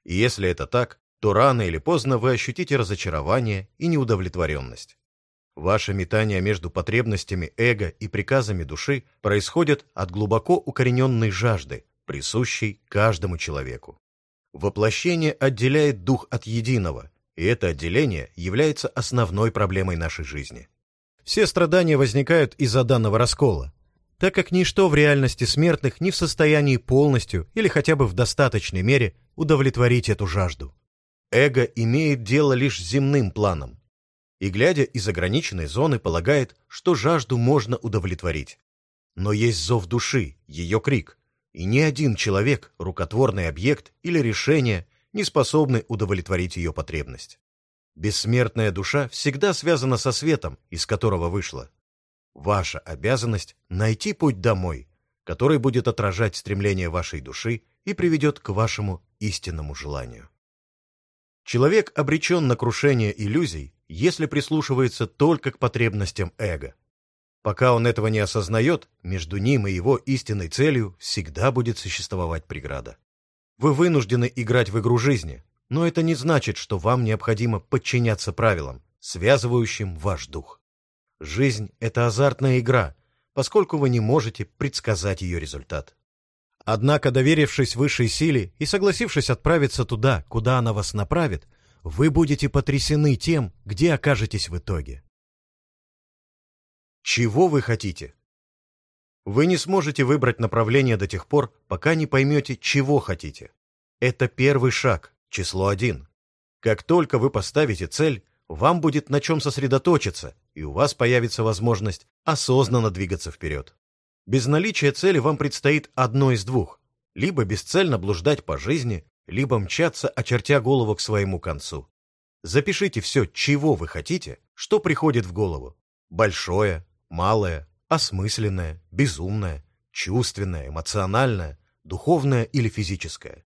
Speaker 1: И если это так, то рано или поздно вы ощутите разочарование и неудовлетворенность. Ваше метание между потребностями эго и приказами души происходит от глубоко укорененной жажды, присущей каждому человеку. Воплощение отделяет дух от единого, и это отделение является основной проблемой нашей жизни. Все страдания возникают из-за данного раскола, так как ничто в реальности смертных не в состоянии полностью или хотя бы в достаточной мере удовлетворить эту жажду. Эго имеет дело лишь с земным планом, и, глядя из ограниченной зоны, полагает, что жажду можно удовлетворить. Но есть зов души, ее крик, и ни один человек, рукотворный объект или решение не способны удовлетворить ее потребность. Бессмертная душа всегда связана со светом, из которого вышла. Ваша обязанность — найти путь домой, который будет отражать стремление вашей души и приведет к вашему истинному желанию. Человек обречен на крушение иллюзий, если прислушивается только к потребностям эго. Пока он этого не осознает, между ним и его истинной целью всегда будет существовать преграда. Вы вынуждены играть в игру жизни, но это не значит, что вам необходимо подчиняться правилам, связывающим ваш дух. Жизнь — это азартная игра, поскольку вы не можете предсказать ее результат. Однако, доверившись высшей силе и согласившись отправиться туда, куда она вас направит, вы будете потрясены тем, где окажетесь в итоге. Чего вы хотите? Вы не сможете выбрать направление до тех пор, пока не поймете, чего хотите. Это первый шаг, число один. Как только вы поставите цель, вам будет на чем сосредоточиться, и у вас появится возможность осознанно двигаться вперед. Без наличия цели вам предстоит одно из двух. Либо бесцельно блуждать по жизни, либо мчаться, очертя голову к своему концу. Запишите все, чего вы хотите, что приходит в голову. Большое, малое, осмысленное, безумное, чувственное, эмоциональное, духовное или физическое.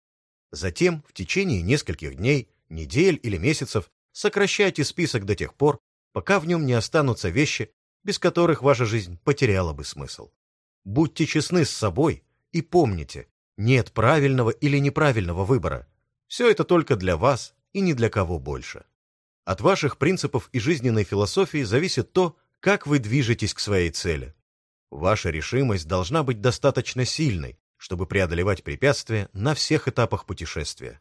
Speaker 1: Затем, в течение нескольких дней, недель или месяцев, сокращайте список до тех пор, пока в нем не останутся вещи, без которых ваша жизнь потеряла бы смысл. Будьте честны с собой и помните, нет правильного или неправильного выбора. Все это только для вас и ни для кого больше. От ваших принципов и жизненной философии зависит то, как вы движетесь к своей цели. Ваша решимость должна быть достаточно сильной, чтобы преодолевать препятствия на всех этапах путешествия.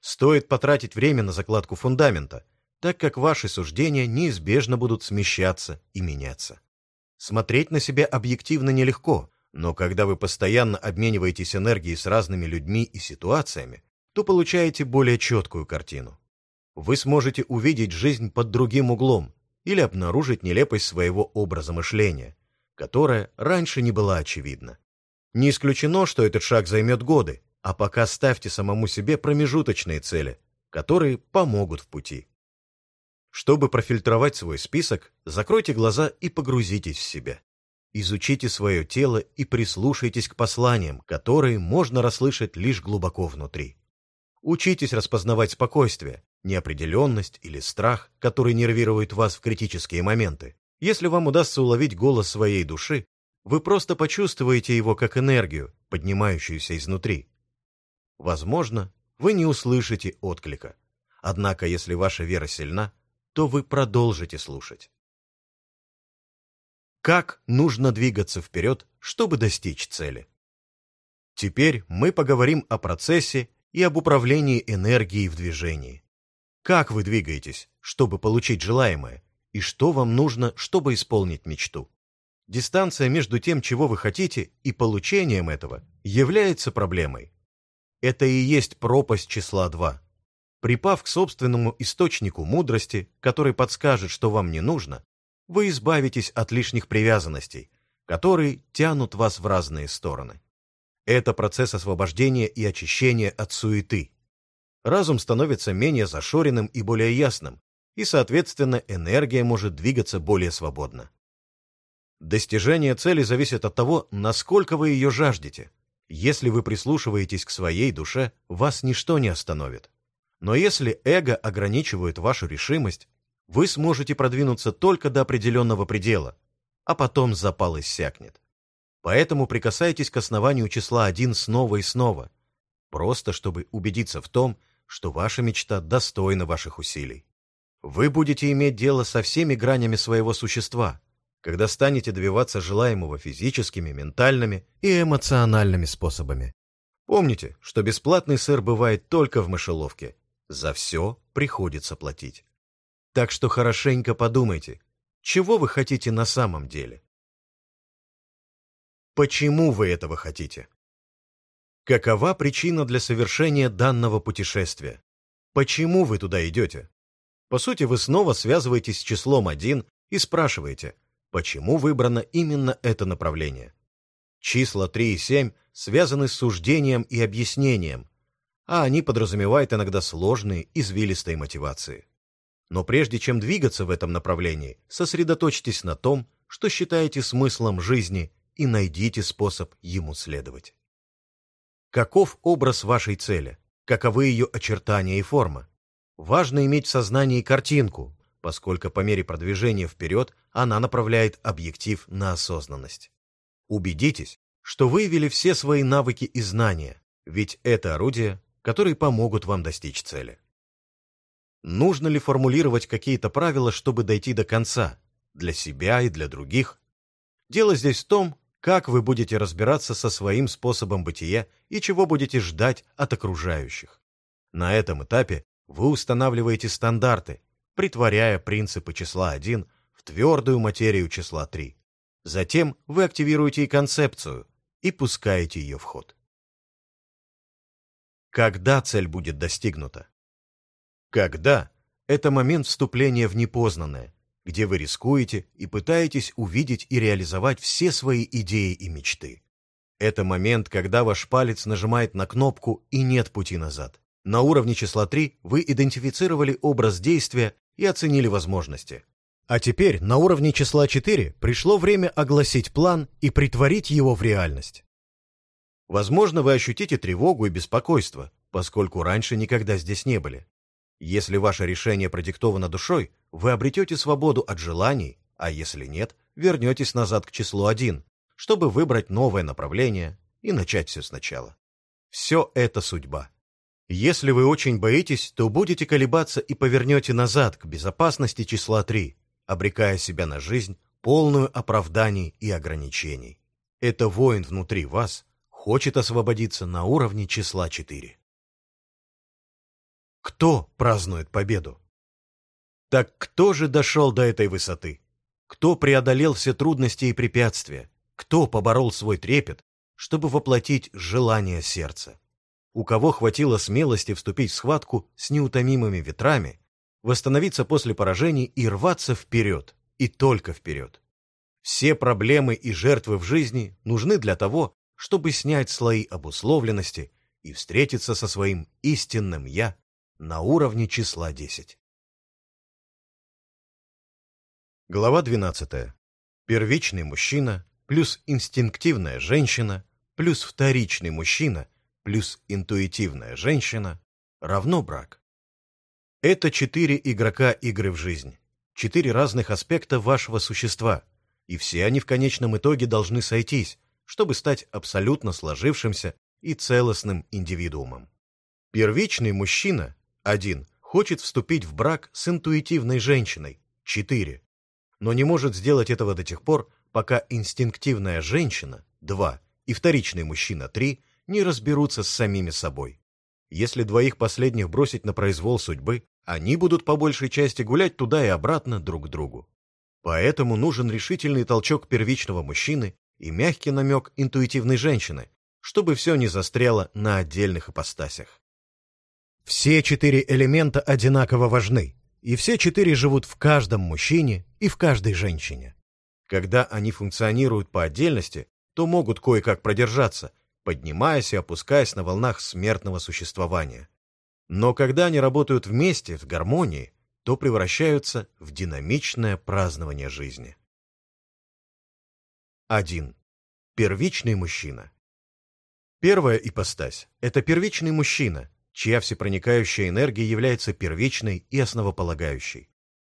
Speaker 1: Стоит потратить время на закладку фундамента, так как ваши суждения неизбежно будут смещаться и меняться. Смотреть на себя объективно нелегко, но когда вы постоянно обмениваетесь энергией с разными людьми и ситуациями, то получаете более четкую картину. Вы сможете увидеть жизнь под другим углом или обнаружить нелепость своего образа мышления, которая раньше не была очевидна. Не исключено, что этот шаг займет годы, а пока ставьте самому себе промежуточные цели, которые помогут в пути. Чтобы профильтровать свой список, закройте глаза и погрузитесь в себя. Изучите свое тело и прислушайтесь к посланиям, которые можно расслышать лишь глубоко внутри. Учитесь распознавать спокойствие, неопределенность или страх, который нервирует вас в критические моменты. Если вам удастся уловить голос своей души, вы просто почувствуете его как энергию, поднимающуюся изнутри. Возможно, вы не услышите отклика. Однако, если ваша вера сильна, то вы продолжите слушать. Как нужно двигаться вперед, чтобы достичь цели? Теперь мы поговорим о процессе и об управлении энергией в движении. Как вы двигаетесь, чтобы получить желаемое, и что вам нужно, чтобы исполнить мечту? Дистанция между тем, чего вы хотите, и получением этого является проблемой. Это и есть пропасть числа 2. Припав к собственному источнику мудрости, который подскажет, что вам не нужно, вы избавитесь от лишних привязанностей, которые тянут вас в разные стороны. Это процесс освобождения и очищения от суеты. Разум становится менее зашоренным и более ясным, и, соответственно, энергия может двигаться более свободно. Достижение цели зависит от того, насколько вы ее жаждете. Если вы прислушиваетесь к своей душе, вас ничто не остановит. Но если эго ограничивает вашу решимость, вы сможете продвинуться только до определенного предела, а потом запал иссякнет. Поэтому прикасайтесь к основанию числа 1 снова и снова, просто чтобы убедиться в том, что ваша мечта достойна ваших усилий. Вы будете иметь дело со всеми гранями своего существа, когда станете добиваться желаемого физическими, ментальными и эмоциональными способами. Помните, что бесплатный сыр бывает только в мышеловке. За все приходится платить. Так что хорошенько подумайте, чего вы хотите на самом деле. Почему вы этого хотите? Какова причина для совершения данного путешествия? Почему вы туда идете? По сути, вы снова связываетесь с числом 1 и спрашиваете – Почему выбрано именно это направление? Числа 3 и 7 связаны с суждением и объяснением, а они подразумевают иногда сложные, извилистые мотивации. Но прежде чем двигаться в этом направлении, сосредоточьтесь на том, что считаете смыслом жизни, и найдите способ ему следовать. Каков образ вашей цели? Каковы ее очертания и форма? Важно иметь в сознании картинку, поскольку по мере продвижения вперед она направляет объектив на осознанность. Убедитесь, что выявили все свои навыки и знания, ведь это орудия, которые помогут вам достичь цели. Нужно ли формулировать какие-то правила, чтобы дойти до конца, для себя и для других? Дело здесь в том, как вы будете разбираться со своим способом бытия и чего будете ждать от окружающих. На этом этапе вы устанавливаете стандарты, притворяя принципы числа 1 в твердую материю числа 3. Затем вы активируете и концепцию и пускаете ее в ход. Когда цель будет достигнута? Когда – это момент вступления в непознанное, где вы рискуете и пытаетесь увидеть и реализовать все свои идеи и мечты. Это момент, когда ваш палец нажимает на кнопку и нет пути назад. На уровне числа 3 вы идентифицировали образ действия и оценили возможности. А теперь на уровне числа 4 пришло время огласить план и притворить его в реальность. Возможно, вы ощутите тревогу и беспокойство, поскольку раньше никогда здесь не были. Если ваше решение продиктовано душой, вы обретете свободу от желаний, а если нет, вернетесь назад к числу 1, чтобы выбрать новое направление и начать все сначала. Все это судьба. Если вы очень боитесь, то будете колебаться и повернете назад к безопасности числа 3, обрекая себя на жизнь, полную оправданий и ограничений. Это воин внутри вас хочет освободиться на уровне числа 4. Кто празднует победу? Так кто же дошел до этой высоты? Кто преодолел все трудности и препятствия? Кто поборол свой трепет, чтобы воплотить желание сердца? у кого хватило смелости вступить в схватку с неутомимыми ветрами, восстановиться после поражений и рваться вперед, и только вперед. Все проблемы и жертвы в жизни нужны для того, чтобы снять слои обусловленности и встретиться со своим истинным «я» на уровне числа 10. Глава 12. Первичный мужчина плюс инстинктивная женщина плюс вторичный мужчина плюс интуитивная женщина равно брак. Это четыре игрока игры в жизнь, четыре разных аспекта вашего существа, и все они в конечном итоге должны сойтись, чтобы стать абсолютно сложившимся и целостным индивидуумом. Первичный мужчина, один, хочет вступить в брак с интуитивной женщиной, четыре, но не может сделать этого до тех пор, пока инстинктивная женщина, два, и вторичный мужчина, три, не разберутся с самими собой. Если двоих последних бросить на произвол судьбы, они будут по большей части гулять туда и обратно друг к другу. Поэтому нужен решительный толчок первичного мужчины и мягкий намек интуитивной женщины, чтобы все не застряло на отдельных ипостасях. Все четыре элемента одинаково важны, и все четыре живут в каждом мужчине и в каждой женщине. Когда они функционируют по отдельности, то могут кое-как продержаться, поднимаясь и опускаясь на волнах смертного существования. Но когда они работают вместе, в гармонии, то превращаются в динамичное празднование жизни. 1. Первичный мужчина. Первая ипостась – это первичный мужчина, чья всепроникающая энергия является первичной и основополагающей.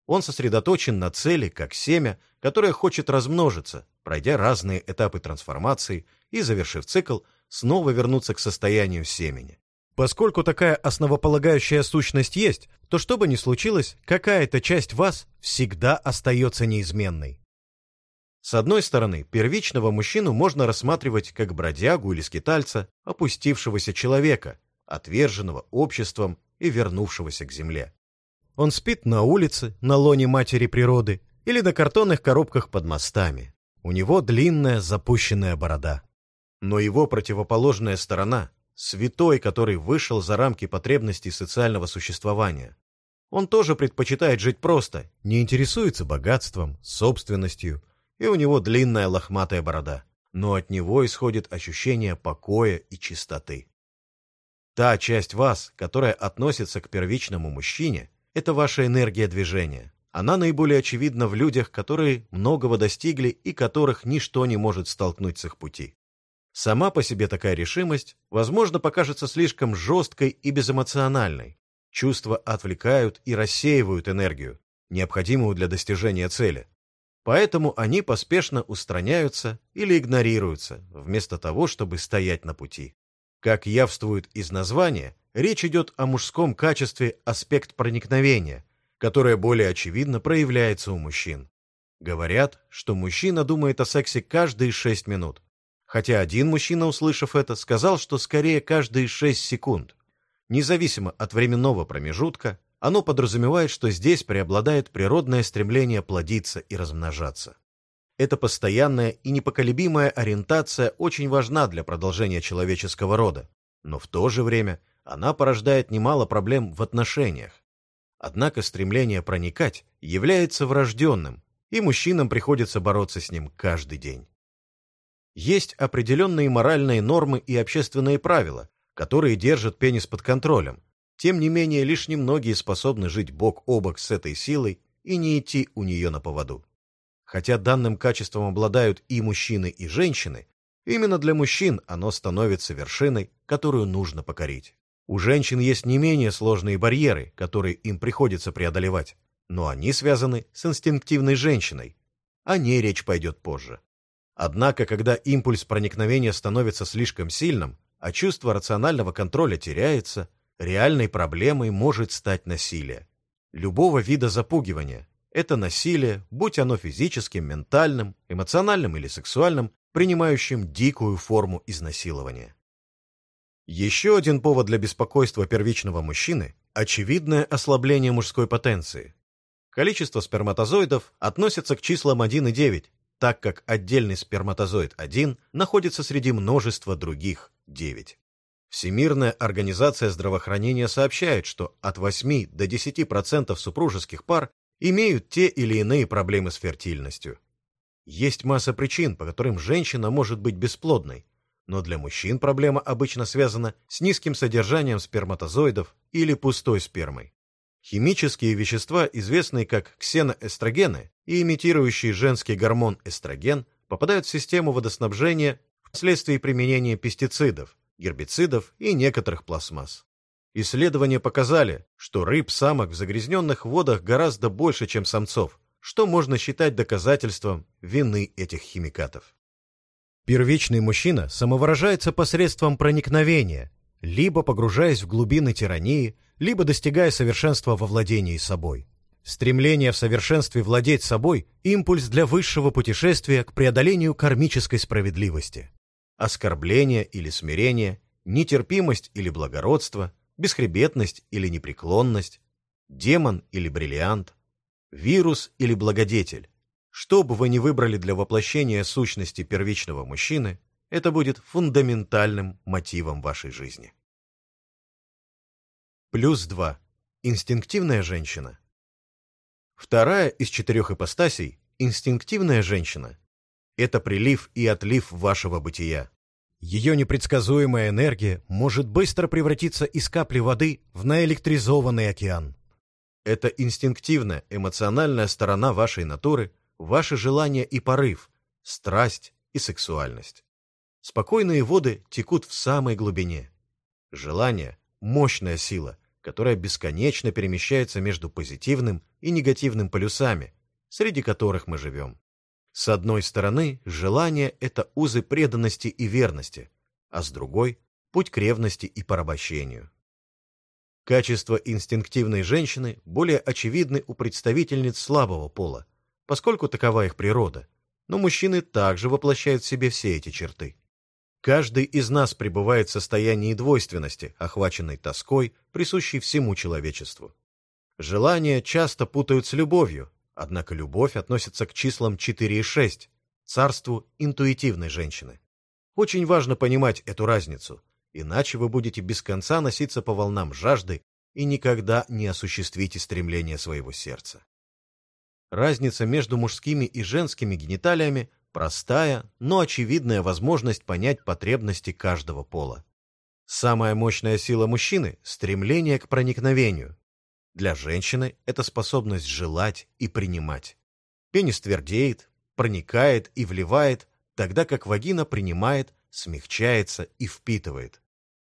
Speaker 1: Он сосредоточен на цели, как семя, которое хочет размножиться, пройдя разные этапы трансформации и, завершив цикл, снова вернуться к состоянию семени. Поскольку такая основополагающая сущность есть, то что бы ни случилось, какая-то часть вас всегда остается неизменной. С одной стороны, первичного мужчину можно рассматривать как бродягу или скитальца, опустившегося человека, отверженного обществом и вернувшегося к земле. Он спит на улице, на лоне матери природы или на картонных коробках под мостами. У него длинная запущенная борода. Но его противоположная сторона — святой, который вышел за рамки потребностей социального существования. Он тоже предпочитает жить просто, не интересуется богатством, собственностью, и у него длинная лохматая борода, но от него исходит ощущение покоя и чистоты. Та часть вас, которая относится к первичному мужчине, это ваша энергия движения. Она наиболее очевидна в людях, которые многого достигли и которых ничто не может столкнуть с их пути. Сама по себе такая решимость, возможно, покажется слишком жесткой и безэмоциональной. Чувства отвлекают и рассеивают энергию, необходимую для достижения цели. Поэтому они поспешно устраняются или игнорируются, вместо того, чтобы стоять на пути. Как явствует из названия, речь идет о мужском качестве аспект проникновения, которое более очевидно проявляется у мужчин. Говорят, что мужчина думает о сексе каждые 6 минут. Хотя один мужчина, услышав это, сказал, что скорее каждые 6 секунд. Независимо от временного промежутка, оно подразумевает, что здесь преобладает природное стремление плодиться и размножаться. Эта постоянная и непоколебимая ориентация очень важна для продолжения человеческого рода, но в то же время она порождает немало проблем в отношениях. Однако стремление проникать является врожденным, и мужчинам приходится бороться с ним каждый день. Есть определенные моральные нормы и общественные правила, которые держат пенис под контролем, тем не менее, лишь немногие способны жить бок о бок с этой силой и не идти у нее на поводу. Хотя данным качеством обладают и мужчины, и женщины, именно для мужчин оно становится вершиной, которую нужно покорить. У женщин есть не менее сложные барьеры, которые им приходится преодолевать, но они связаны с инстинктивной женщиной. О ней речь пойдет позже. Однако, когда импульс проникновения становится слишком сильным, а чувство рационального контроля теряется, реальной проблемой может стать насилие. Любого вида запугивания. Это насилие, будь оно физическим, ментальным, эмоциональным или сексуальным, принимающим дикую форму изнасилования. Еще один повод для беспокойства первичного мужчины – очевидное ослабление мужской потенции. Количество сперматозоидов относится к числам 1 и 9, так как отдельный сперматозоид 1 находится среди множества других 9. Всемирная организация здравоохранения сообщает, что от 8 до 10% супружеских пар имеют те или иные проблемы с фертильностью. Есть масса причин, по которым женщина может быть бесплодной, Но для мужчин проблема обычно связана с низким содержанием сперматозоидов или пустой спермой. Химические вещества, известные как ксеноэстрогены и имитирующие женский гормон эстроген, попадают в систему водоснабжения вследствие применения пестицидов, гербицидов и некоторых пластмасс. Исследования показали, что рыб-самок в загрязненных водах гораздо больше, чем самцов, что можно считать доказательством вины этих химикатов. Первичный мужчина самовыражается посредством проникновения, либо погружаясь в глубины тирании, либо достигая совершенства во владении собой. Стремление в совершенстве владеть собой – импульс для высшего путешествия к преодолению кармической справедливости. Оскорбление или смирение, нетерпимость или благородство, бесхребетность или непреклонность, демон или бриллиант, вирус или благодетель. Что бы вы ни выбрали для воплощения сущности первичного мужчины, это будет фундаментальным мотивом вашей жизни. Плюс 2. Инстинктивная женщина. Вторая из четырех ипостасей – инстинктивная женщина. Это прилив и отлив вашего бытия. Ее непредсказуемая энергия может быстро превратиться из капли воды в наэлектризованный океан. Это инстинктивная, эмоциональная сторона вашей натуры, ваши желания и порыв, страсть и сексуальность. Спокойные воды текут в самой глубине. Желание мощная сила, которая бесконечно перемещается между позитивным и негативным полюсами, среди которых мы живем. С одной стороны, желание – это узы преданности и верности, а с другой – путь к ревности и порабощению. Качества инстинктивной женщины более очевидны у представительниц слабого пола, поскольку такова их природа, но мужчины также воплощают в себе все эти черты. Каждый из нас пребывает в состоянии двойственности, охваченной тоской, присущей всему человечеству. Желания часто путают с любовью, однако любовь относится к числам 4 и 6, царству интуитивной женщины. Очень важно понимать эту разницу, иначе вы будете без конца носиться по волнам жажды и никогда не осуществите стремление своего сердца. Разница между мужскими и женскими гениталиями Простая, но очевидная возможность понять потребности каждого пола. Самая мощная сила мужчины – стремление к проникновению. Для женщины это способность желать и принимать. Пенис твердеет, проникает и вливает, тогда как вагина принимает, смягчается и впитывает.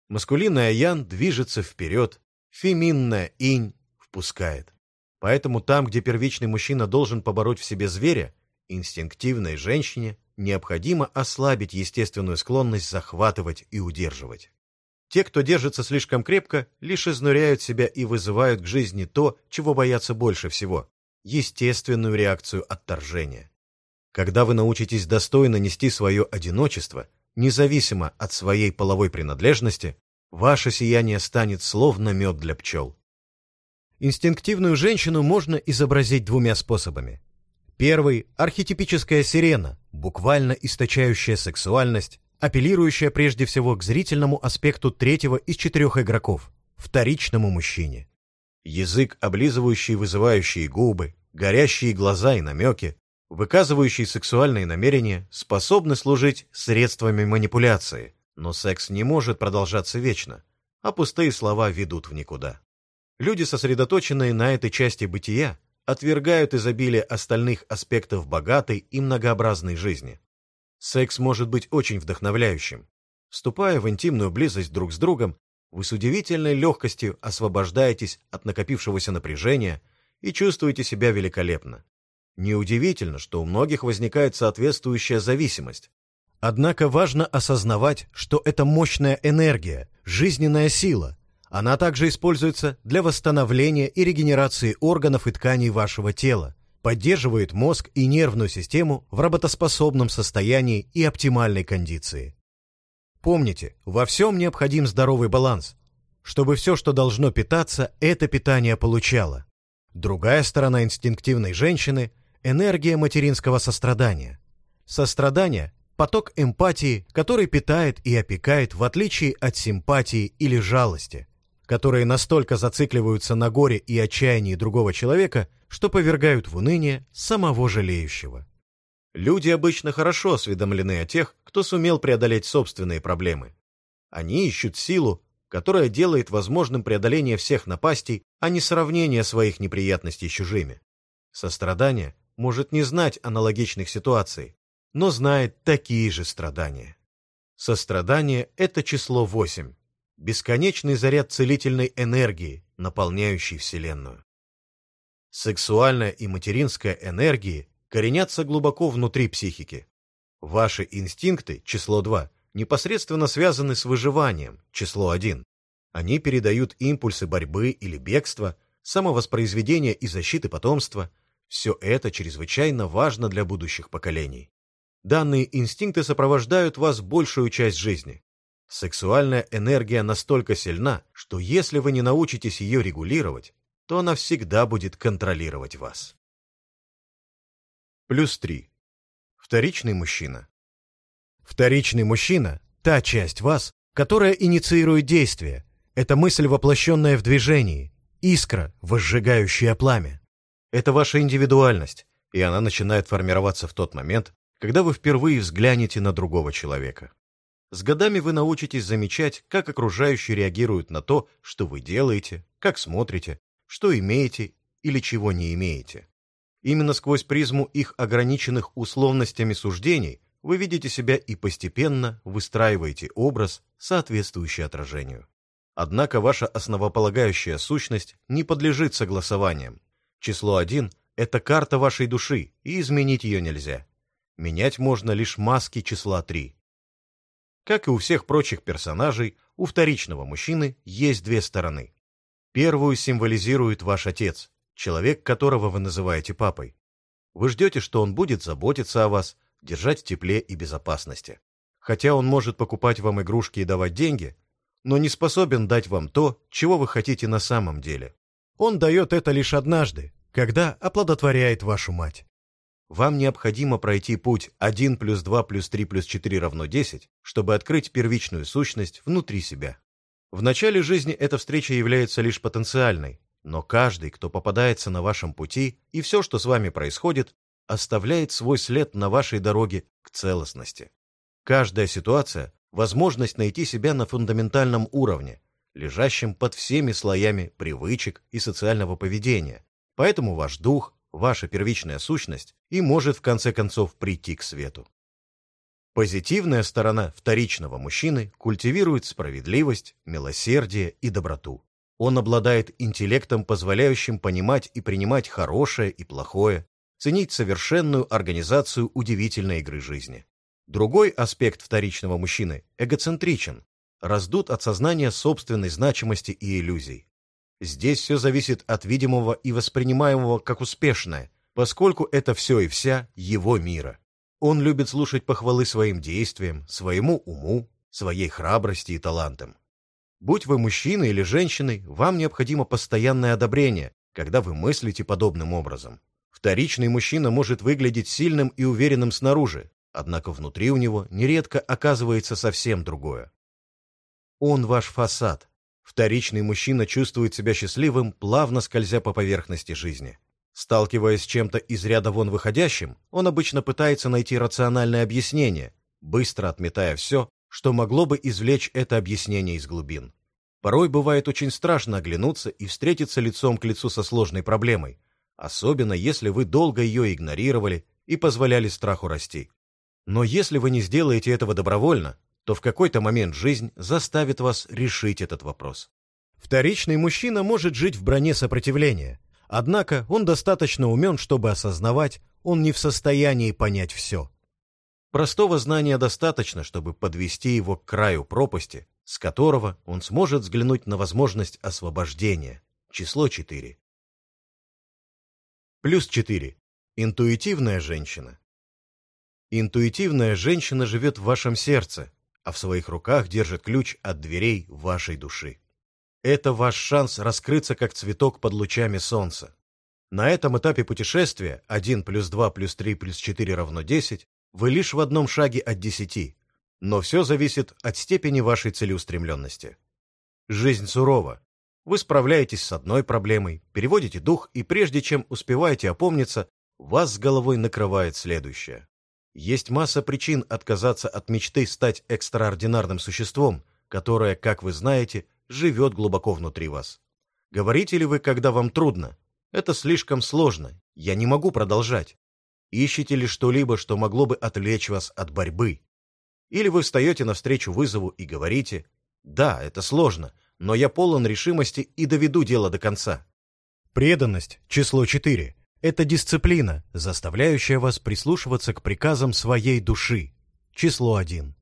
Speaker 1: Маскулинная ян движется вперед, феминная инь впускает. Поэтому там, где первичный мужчина должен побороть в себе зверя, Инстинктивной женщине необходимо ослабить естественную склонность захватывать и удерживать. Те, кто держится слишком крепко, лишь изнуряют себя и вызывают к жизни то, чего боятся больше всего – естественную реакцию отторжения. Когда вы научитесь достойно нести свое одиночество, независимо от своей половой принадлежности, ваше сияние станет словно мед для пчел. Инстинктивную женщину можно изобразить двумя способами. Первый – архетипическая сирена, буквально источающая сексуальность, апеллирующая прежде всего к зрительному аспекту третьего из четырех игроков – вторичному мужчине. Язык, облизывающий вызывающие губы, горящие глаза и намеки, выказывающие сексуальные намерения, способны служить средствами манипуляции, но секс не может продолжаться вечно, а пустые слова ведут в никуда. Люди, сосредоточенные на этой части бытия, отвергают изобилие остальных аспектов богатой и многообразной жизни. Секс может быть очень вдохновляющим. Вступая в интимную близость друг с другом, вы с удивительной легкостью освобождаетесь от накопившегося напряжения и чувствуете себя великолепно. Неудивительно, что у многих возникает соответствующая зависимость. Однако важно осознавать, что это мощная энергия, жизненная сила, она также используется для восстановления и регенерации органов и тканей вашего тела, поддерживает мозг и нервную систему в работоспособном состоянии и оптимальной кондиции. Помните, во всем необходим здоровый баланс, чтобы все, что должно питаться, это питание получало. Другая сторона инстинктивной женщины – энергия материнского сострадания. Сострадание – поток эмпатии, который питает и опекает в отличие от симпатии или жалости – которые настолько зацикливаются на горе и отчаянии другого человека, что повергают в уныние самого жалеющего. Люди обычно хорошо осведомлены о тех, кто сумел преодолеть собственные проблемы. Они ищут силу, которая делает возможным преодоление всех напастей, а не сравнение своих неприятностей с чужими. Сострадание может не знать аналогичных ситуаций, но знает такие же страдания. Сострадание – это число 8, бесконечный заряд целительной энергии, наполняющий Вселенную. Сексуальная и материнская энергии коренятся глубоко внутри психики. Ваши инстинкты, число 2, непосредственно связаны с выживанием, число 1. Они передают импульсы борьбы или бегства, самовоспроизведения и защиты потомства. Все это чрезвычайно важно для будущих поколений. Данные инстинкты сопровождают вас большую часть жизни. Сексуальная энергия настолько сильна, что если вы не научитесь ее регулировать, то она всегда будет контролировать вас. Плюс 3. Вторичный мужчина. Вторичный мужчина – та часть вас, которая инициирует действие. Это мысль, воплощенная в движении, искра, возжигающая пламя. Это ваша индивидуальность, и она начинает формироваться в тот момент, когда вы впервые взглянете на другого человека. С годами вы научитесь замечать, как окружающие реагируют на то, что вы делаете, как смотрите, что имеете или чего не имеете. Именно сквозь призму их ограниченных условностями суждений вы видите себя и постепенно выстраиваете образ, соответствующий отражению. Однако ваша основополагающая сущность не подлежит согласованиям. Число 1 – это карта вашей души, и изменить ее нельзя. Менять можно лишь маски числа 3. Как и у всех прочих персонажей, у вторичного мужчины есть две стороны. Первую символизирует ваш отец, человек, которого вы называете папой. Вы ждете, что он будет заботиться о вас, держать в тепле и безопасности. Хотя он может покупать вам игрушки и давать деньги, но не способен дать вам то, чего вы хотите на самом деле. Он дает это лишь однажды, когда оплодотворяет вашу мать. Вам необходимо пройти путь 1 плюс 2 плюс 3 плюс 4 равно 10, чтобы открыть первичную сущность внутри себя. В начале жизни эта встреча является лишь потенциальной, но каждый, кто попадается на вашем пути, и все, что с вами происходит, оставляет свой след на вашей дороге к целостности. Каждая ситуация – возможность найти себя на фундаментальном уровне, лежащем под всеми слоями привычек и социального поведения. Поэтому ваш дух, ваша первичная сущность и может в конце концов прийти к свету. Позитивная сторона вторичного мужчины культивирует справедливость, милосердие и доброту. Он обладает интеллектом, позволяющим понимать и принимать хорошее и плохое, ценить совершенную организацию удивительной игры жизни. Другой аспект вторичного мужчины – эгоцентричен, раздут от сознания собственной значимости и иллюзий. Здесь все зависит от видимого и воспринимаемого как успешное, поскольку это все и вся его мира. Он любит слушать похвалы своим действиям, своему уму, своей храбрости и талантам. Будь вы мужчиной или женщиной, вам необходимо постоянное одобрение, когда вы мыслите подобным образом. Вторичный мужчина может выглядеть сильным и уверенным снаружи, однако внутри у него нередко оказывается совсем другое. Он ваш фасад, Вторичный мужчина чувствует себя счастливым, плавно скользя по поверхности жизни. Сталкиваясь с чем-то из ряда вон выходящим, он обычно пытается найти рациональное объяснение, быстро отметая все, что могло бы извлечь это объяснение из глубин. Порой бывает очень страшно оглянуться и встретиться лицом к лицу со сложной проблемой, особенно если вы долго ее игнорировали и позволяли страху расти. Но если вы не сделаете этого добровольно, то в какой-то момент жизнь заставит вас решить этот вопрос. Вторичный мужчина может жить в броне сопротивления, однако он достаточно умен, чтобы осознавать, он не в состоянии понять все. Простого знания достаточно, чтобы подвести его к краю пропасти, с которого он сможет взглянуть на возможность освобождения. Число 4. Плюс 4. Интуитивная женщина. Интуитивная женщина живет в вашем сердце, а в своих руках держит ключ от дверей вашей души. Это ваш шанс раскрыться как цветок под лучами солнца. На этом этапе путешествия 1 плюс 2 плюс 3 плюс 4 равно 10 вы лишь в одном шаге от 10, но все зависит от степени вашей целеустремленности. Жизнь сурова. Вы справляетесь с одной проблемой, переводите дух, и прежде чем успеваете опомниться, вас с головой накрывает следующее. Есть масса причин отказаться от мечты стать экстраординарным существом, которое, как вы знаете, живет глубоко внутри вас. Говорите ли вы, когда вам трудно? Это слишком сложно, я не могу продолжать. Ищете ли что-либо, что могло бы отвлечь вас от борьбы? Или вы встаете навстречу вызову и говорите, да, это сложно, но я полон решимости и доведу дело до конца. Преданность, число 4, это дисциплина, заставляющая вас прислушиваться к приказам своей души. Число 1.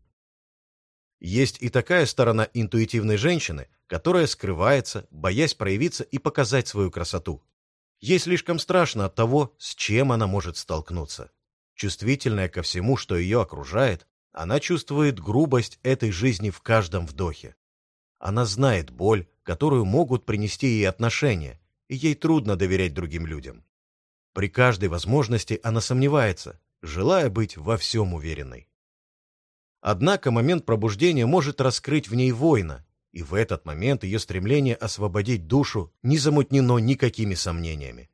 Speaker 1: Есть и такая сторона интуитивной женщины, которая скрывается, боясь проявиться и показать свою красоту. Ей слишком страшно от того, с чем она может столкнуться. Чувствительная ко всему, что ее окружает, она чувствует грубость этой жизни в каждом вдохе. Она знает боль, которую могут принести ей отношения, и ей трудно доверять другим людям. При каждой возможности она сомневается, желая быть во всем уверенной. Однако момент пробуждения может раскрыть в ней воина, и в этот момент ее стремление освободить душу не замутнено никакими сомнениями.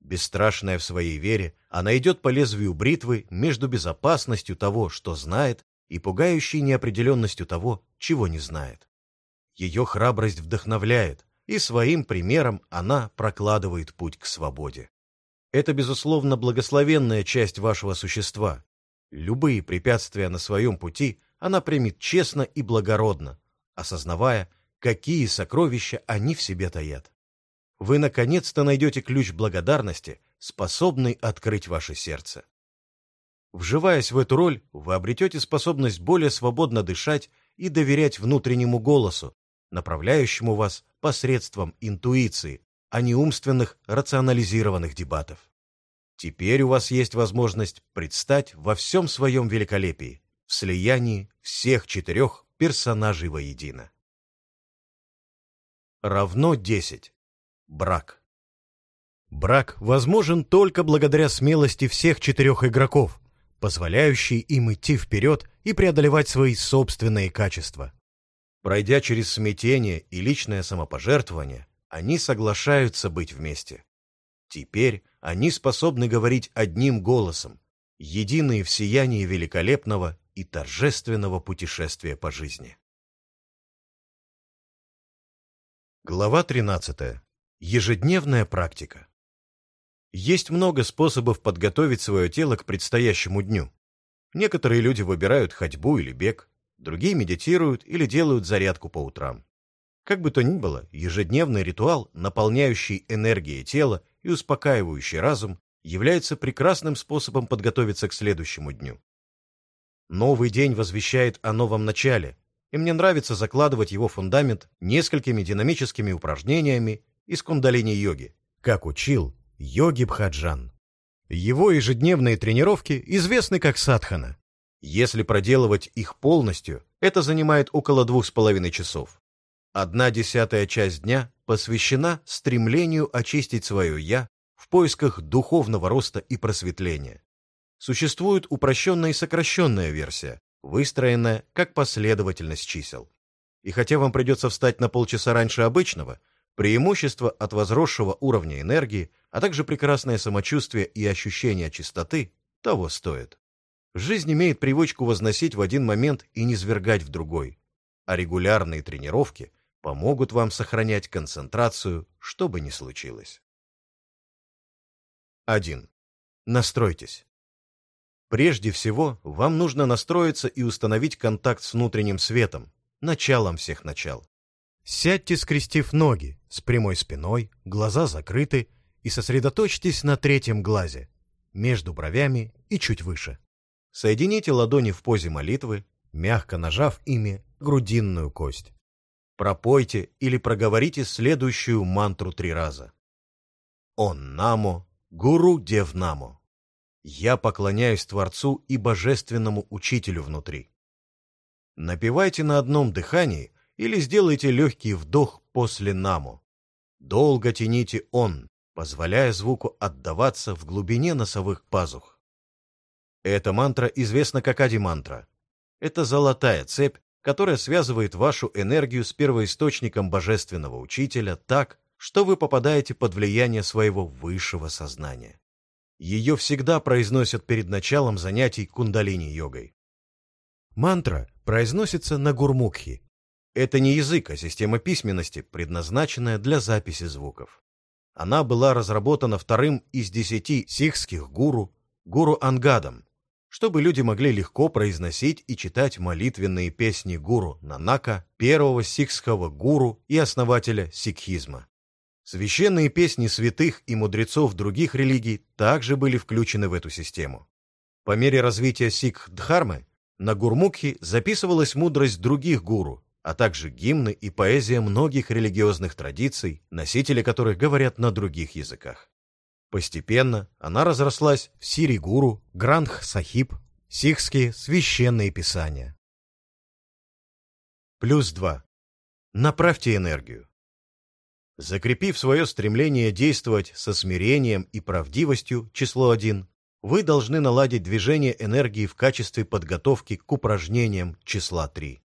Speaker 1: Бесстрашная в своей вере, она идет по лезвию бритвы между безопасностью того, что знает, и пугающей неопределенностью того, чего не знает. Ее храбрость вдохновляет, и своим примером она прокладывает путь к свободе. Это, безусловно, благословенная часть вашего существа. Любые препятствия на своем пути она примет честно и благородно, осознавая, какие сокровища они в себе таят. Вы наконец-то найдете ключ благодарности, способный открыть ваше сердце. Вживаясь в эту роль, вы обретете способность более свободно дышать и доверять внутреннему голосу, направляющему вас посредством интуиции, а не умственных, рационализированных дебатов. Теперь у вас есть возможность предстать во всем своем великолепии, в слиянии всех четырех персонажей воедино. Равно 10. Брак. Брак возможен только благодаря смелости всех четырех игроков, позволяющей им идти вперед и преодолевать свои собственные качества. Пройдя через смятение и личное самопожертвование, они соглашаются быть вместе. Теперь они способны говорить одним голосом, единые в сиянии великолепного и торжественного путешествия по жизни. Глава 13. Ежедневная практика. Есть много способов подготовить свое тело к предстоящему дню. Некоторые люди выбирают ходьбу или бег, другие медитируют или делают зарядку по утрам. Как бы то ни было, ежедневный ритуал, наполняющий энергией тело и успокаивающий разум, является прекрасным способом подготовиться к следующему дню. Новый день возвещает о новом начале, и мне нравится закладывать его фундамент несколькими динамическими упражнениями из кундалини-йоги, как учил йоги Бхаджан. Его ежедневные тренировки известны как садхана. Если проделывать их полностью, это занимает около двух с половиной часов. Одна десятая часть дня посвящена стремлению очистить свое «я» в поисках духовного роста и просветления. Существует упрощенная и сокращенная версия, выстроенная как последовательность чисел. И хотя вам придется встать на полчаса раньше обычного, преимущество от возросшего уровня энергии, а также прекрасное самочувствие и ощущение чистоты того стоит. Жизнь имеет привычку возносить в один момент и низвергать в другой, а регулярные тренировки помогут вам сохранять концентрацию, что бы ни случилось. 1. Настройтесь. Прежде всего, вам нужно настроиться и установить контакт с внутренним светом, началом всех начал. Сядьте, скрестив ноги, с прямой спиной, глаза закрыты, и сосредоточьтесь на третьем глазе, между бровями и чуть выше. Соедините ладони в позе молитвы, мягко нажав ими грудинную кость. Пропойте или проговорите следующую мантру три раза. Он намо, гуру дев намо. Я поклоняюсь Творцу и Божественному Учителю внутри. Напевайте на одном дыхании или сделайте легкий вдох после намо. Долго тяните он, позволяя звуку отдаваться в глубине носовых пазух. Эта мантра известна как Ади-мантра. Это золотая цепь, которая связывает вашу энергию с первоисточником божественного учителя так, что вы попадаете под влияние своего высшего сознания. Ее всегда произносят перед началом занятий кундалини-йогой. Мантра произносится на гурмукхи. Это не язык, а система письменности, предназначенная для записи звуков. Она была разработана вторым из десяти сикхских гуру, гуру Ангадом, чтобы люди могли легко произносить и читать молитвенные песни гуру Нанака, первого сикхского гуру и основателя сикхизма. Священные песни святых и мудрецов других религий также были включены в эту систему. По мере развития сикх-дхармы на гурмукхи записывалась мудрость других гуру, а также гимны и поэзия многих религиозных традиций, носители которых говорят на других языках. Постепенно она разрослась в Сири-гуру, Грандх-сахиб, сикхские священные писания. Плюс 2. Направьте энергию. Закрепив свое стремление действовать со смирением и правдивостью, число 1, вы должны наладить движение энергии в качестве подготовки к упражнениям числа 3.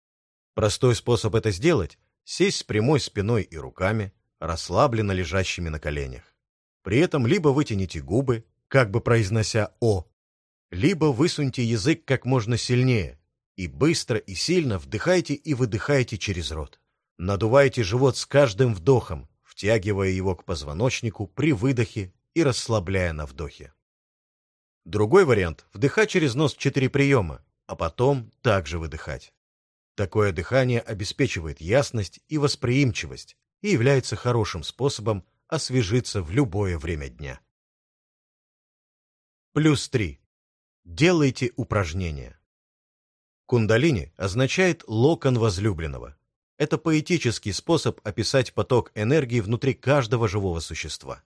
Speaker 1: Простой способ это сделать – сесть с прямой спиной и руками, расслабленно лежащими на коленях. При этом либо вытяните губы, как бы произнося «о», либо высуньте язык как можно сильнее и быстро и сильно вдыхайте и выдыхайте через рот. Надувайте живот с каждым вдохом, втягивая его к позвоночнику при выдохе и расслабляя на вдохе. Другой вариант – вдыхать через нос четыре приема, а потом также выдыхать. Такое дыхание обеспечивает ясность и восприимчивость и является хорошим способом освежиться в любое время дня. Плюс 3. Делайте упражнения. Кундалини означает локон возлюбленного. Это поэтический способ описать поток энергии внутри каждого живого существа.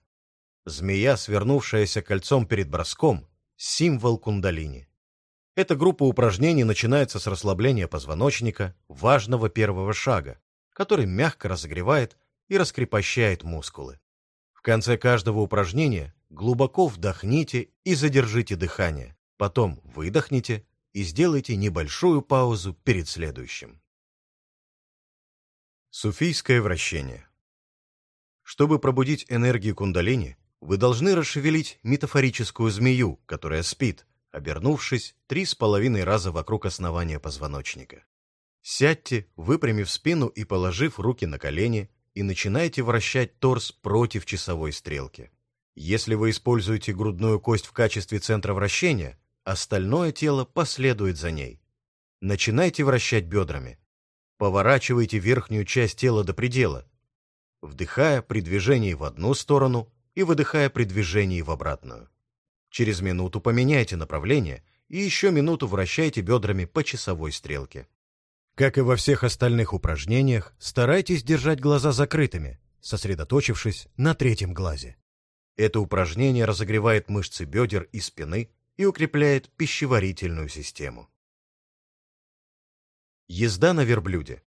Speaker 1: Змея, свернувшаяся кольцом перед броском, символ кундалини. Эта группа упражнений начинается с расслабления позвоночника, важного первого шага, который мягко разогревает и раскрепощает мускулы. В конце каждого упражнения глубоко вдохните и задержите дыхание, потом выдохните и сделайте небольшую паузу перед следующим. Суфийское вращение. Чтобы пробудить энергию кундалини, вы должны расшевелить метафорическую змею, которая спит, обернувшись три с половиной раза вокруг основания позвоночника. Сядьте, выпрямив спину и положив руки на колени, и начинайте вращать торс против часовой стрелки. Если вы используете грудную кость в качестве центра вращения, остальное тело последует за ней. Начинайте вращать бедрами. Поворачивайте верхнюю часть тела до предела, вдыхая при движении в одну сторону и выдыхая при движении в обратную. Через минуту поменяйте направление и еще минуту вращайте бедрами по часовой стрелке. Как и во всех остальных упражнениях, старайтесь держать глаза закрытыми, сосредоточившись на третьем глазе. Это упражнение разогревает мышцы бедер и спины и укрепляет пищеварительную систему. Езда на верблюде.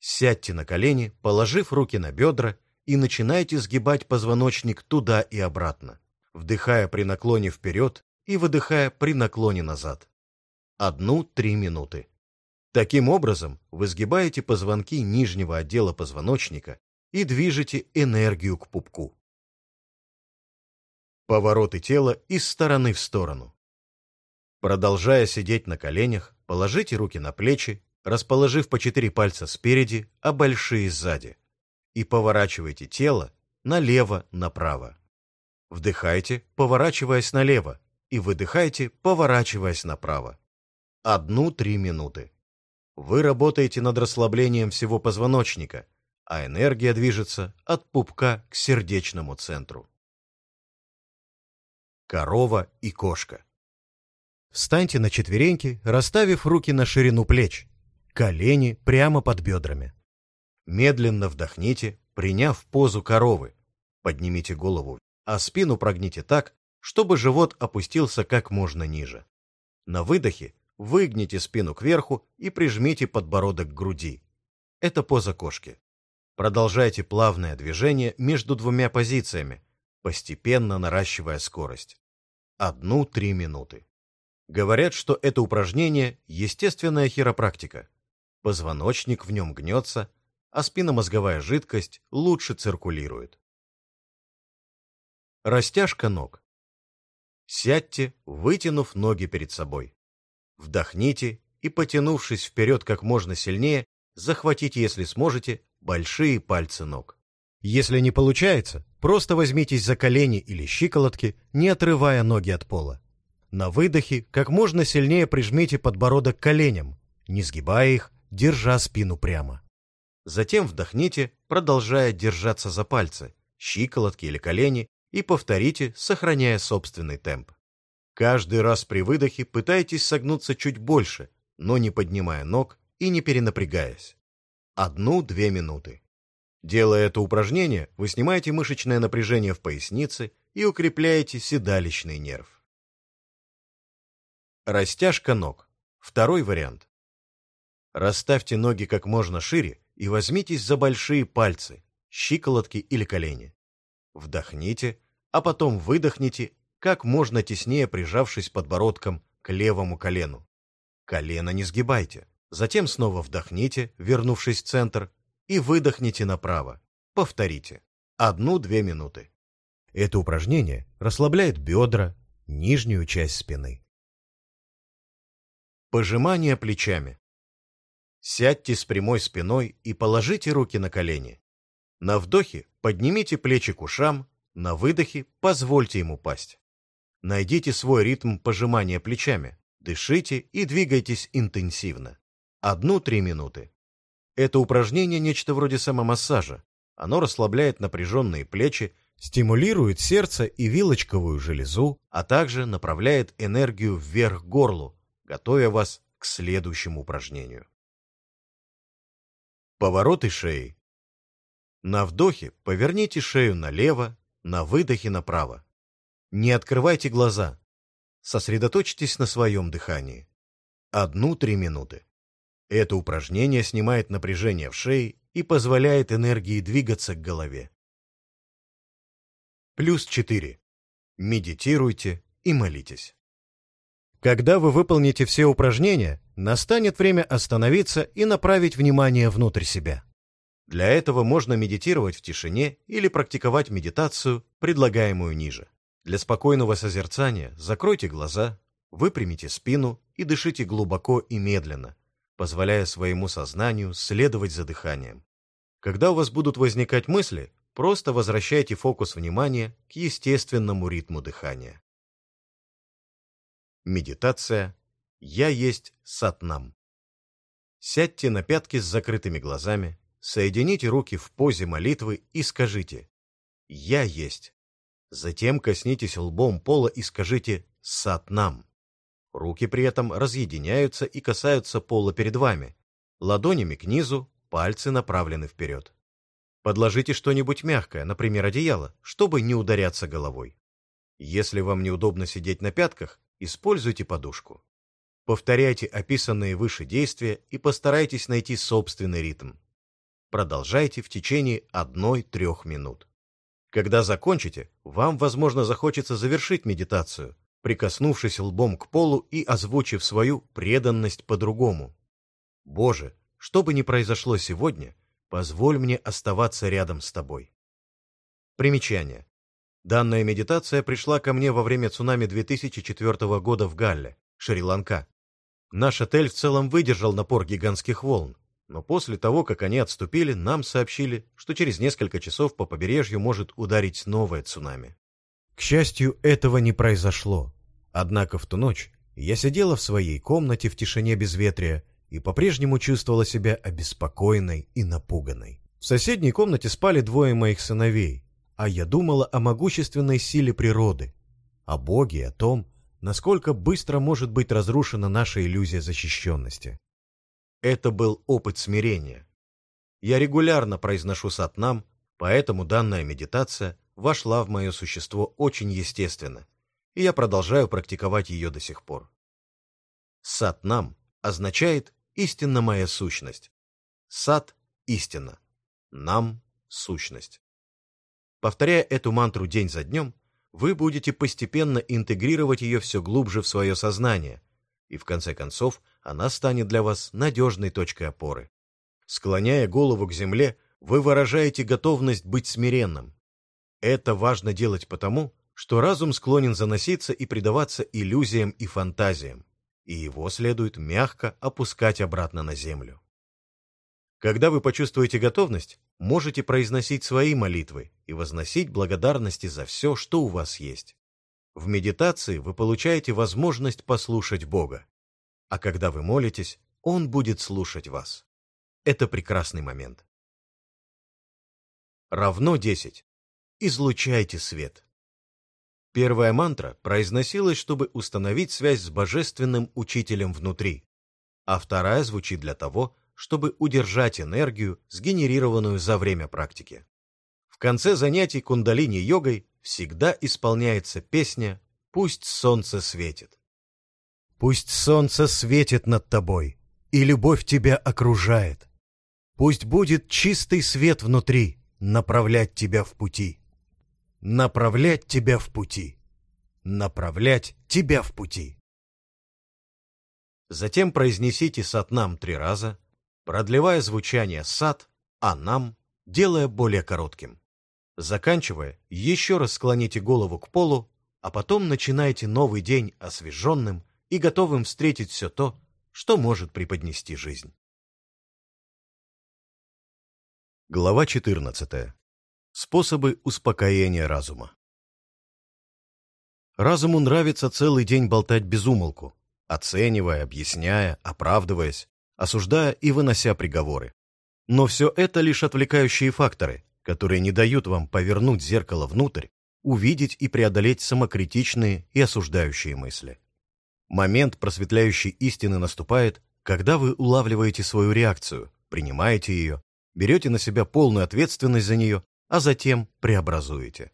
Speaker 1: Сядьте на колени, положив руки на бедра, и начинайте сгибать позвоночник туда и обратно, вдыхая при наклоне вперед и выдыхая при наклоне назад. Одну-три минуты. Таким образом, вы сгибаете позвонки нижнего отдела позвоночника и движете энергию к пупку. Повороты тела из стороны в сторону. Продолжая сидеть на коленях, Положите руки на плечи, расположив по четыре пальца спереди, а большие сзади. И поворачивайте тело налево-направо. Вдыхайте, поворачиваясь налево, и выдыхайте, поворачиваясь направо. Одну-три минуты. Вы работаете над расслаблением всего позвоночника, а энергия движется от пупка к сердечному центру. Корова и кошка. Встаньте на четвереньки, расставив руки на ширину плеч, колени прямо под бедрами. Медленно вдохните, приняв позу коровы. Поднимите голову, а спину прогните так, чтобы живот опустился как можно ниже. На выдохе выгните спину кверху и прижмите подбородок к груди. Это поза кошки. Продолжайте плавное движение между двумя позициями, постепенно наращивая скорость. Одну-три минуты. Говорят, что это упражнение – естественная хиропрактика. Позвоночник в нем гнется, а спинномозговая жидкость лучше циркулирует. Растяжка ног. Сядьте, вытянув ноги перед собой. Вдохните и, потянувшись вперед как можно сильнее, захватите, если сможете, большие пальцы ног. Если не получается, просто возьмитесь за колени или щиколотки, не отрывая ноги от пола. На выдохе как можно сильнее прижмите подбородок коленям, не сгибая их, держа спину прямо. Затем вдохните, продолжая держаться за пальцы, щиколотки или колени, и повторите, сохраняя собственный темп. Каждый раз при выдохе пытайтесь согнуться чуть больше, но не поднимая ног и не перенапрягаясь. Одну-две минуты. Делая это упражнение, вы снимаете мышечное напряжение в пояснице и укрепляете седалищный нерв. Растяжка ног. Второй вариант. Расставьте ноги как можно шире и возьмитесь за большие пальцы, щиколотки или колени. Вдохните, а потом выдохните, как можно теснее прижавшись подбородком к левому колену. Колено не сгибайте. Затем снова вдохните, вернувшись в центр, и выдохните направо. Повторите. Одну-две минуты. Это упражнение расслабляет бедра, нижнюю часть спины. Пожимание плечами. Сядьте с прямой спиной и положите руки на колени. На вдохе поднимите плечи к ушам, на выдохе позвольте ему пасть. Найдите свой ритм пожимания плечами, дышите и двигайтесь интенсивно. Одну-три минуты. Это упражнение нечто вроде самомассажа. Оно расслабляет напряженные плечи, стимулирует сердце и вилочковую железу, а также направляет энергию вверх к горлу, готовя вас к следующему упражнению. Повороты шеи. На вдохе поверните шею налево, на выдохе направо. Не открывайте глаза. Сосредоточьтесь на своем дыхании. Одну-три минуты. Это упражнение снимает напряжение в шее и позволяет энергии двигаться к голове. Плюс 4. Медитируйте и молитесь. Когда вы выполните все упражнения, настанет время остановиться и направить внимание внутрь себя. Для этого можно медитировать в тишине или практиковать медитацию, предлагаемую ниже. Для спокойного созерцания закройте глаза, выпрямите спину и дышите глубоко и медленно, позволяя своему сознанию следовать за дыханием. Когда у вас будут возникать мысли, просто возвращайте фокус внимания к естественному ритму дыхания. Медитация «Я есть Сатнам». Сядьте на пятки с закрытыми глазами, соедините руки в позе молитвы и скажите «Я есть». Затем коснитесь лбом пола и скажите «Сатнам». Руки при этом разъединяются и касаются пола перед вами. Ладонями к низу, пальцы направлены вперед. Подложите что-нибудь мягкое, например, одеяло, чтобы не ударяться головой. Если вам неудобно сидеть на пятках, Используйте подушку. Повторяйте описанные выше действия и постарайтесь найти собственный ритм. Продолжайте в течение 1-3 минут. Когда закончите, вам, возможно, захочется завершить медитацию, прикоснувшись лбом к полу и озвучив свою преданность по-другому. «Боже, что бы ни произошло сегодня, позволь мне оставаться рядом с тобой». Примечание. Данная медитация пришла ко мне во время цунами 2004 года в Галле, Шри-Ланка. Наш отель в целом выдержал напор гигантских волн, но после того, как они отступили, нам сообщили, что через несколько часов по побережью может ударить новое цунами. К счастью, этого не произошло. Однако в ту ночь я сидела в своей комнате в тишине безветрия и по-прежнему чувствовала себя обеспокоенной и напуганной. В соседней комнате спали двое моих сыновей, а я думала о могущественной силе природы, о Боге и о том, насколько быстро может быть разрушена наша иллюзия защищенности. Это был опыт смирения. Я регулярно произношу сатнам, поэтому данная медитация вошла в мое существо очень естественно, и я продолжаю практиковать ее до сих пор. Сатнам означает «истинно моя сущность». Сат – истина, нам – сущность. Повторяя эту мантру день за днем, вы будете постепенно интегрировать ее все глубже в свое сознание, и в конце концов она станет для вас надежной точкой опоры. Склоняя голову к земле, вы выражаете готовность быть смиренным. Это важно делать потому, что разум склонен заноситься и предаваться иллюзиям и фантазиям, и его следует мягко опускать обратно на землю. Когда вы почувствуете готовность, можете произносить свои молитвы и возносить благодарности за все, что у вас есть. В медитации вы получаете возможность послушать Бога, а когда вы молитесь, Он будет слушать вас. Это прекрасный момент. Равно 10. Излучайте свет. Первая мантра произносилась, чтобы установить связь с божественным учителем внутри, а вторая звучит для того, чтобы удержать энергию, сгенерированную за время практики. В конце занятий кундалини-йогой всегда исполняется песня «Пусть солнце светит». Пусть солнце светит над тобой, и любовь тебя окружает. Пусть будет чистый свет внутри, направлять тебя в пути. Направлять тебя в пути. Направлять тебя в пути. Затем произнесите сатнам три раза, продлевая звучание сат, а нам, делая более коротким. Заканчивая, еще раз склоните голову к полу, а потом начинайте новый день освеженным и готовым встретить все то, что может преподнести жизнь. Глава 14. Способы успокоения разума. Разуму нравится целый день болтать без умолку, оценивая, объясняя, оправдываясь, осуждая и вынося приговоры. Но все это лишь отвлекающие факторы, которые не дают вам повернуть зеркало внутрь, увидеть и преодолеть самокритичные и осуждающие мысли. Момент просветляющей истины наступает, когда вы улавливаете свою реакцию, принимаете ее, берете на себя полную ответственность за нее, а затем преобразуете.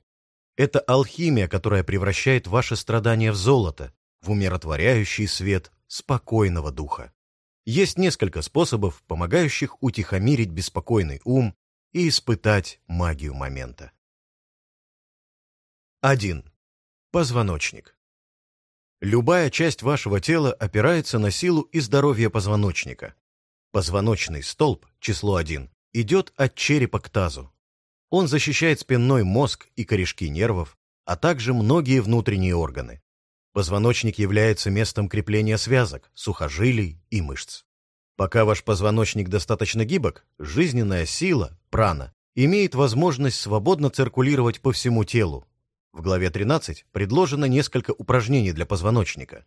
Speaker 1: Это алхимия, которая превращает ваше страдание в золото, в умиротворяющий свет спокойного духа. Есть несколько способов, помогающих утихомирить беспокойный ум и испытать магию момента. 1. Позвоночник. Любая часть вашего тела опирается на силу и здоровье позвоночника. Позвоночный столб, число 1, идет от черепа к тазу. Он защищает спинной мозг и корешки нервов, а также многие внутренние органы. Позвоночник является местом крепления связок, сухожилий и мышц. Пока ваш позвоночник достаточно гибок, жизненная сила, прана, имеет возможность свободно циркулировать по всему телу. В главе 13 предложено несколько упражнений для позвоночника.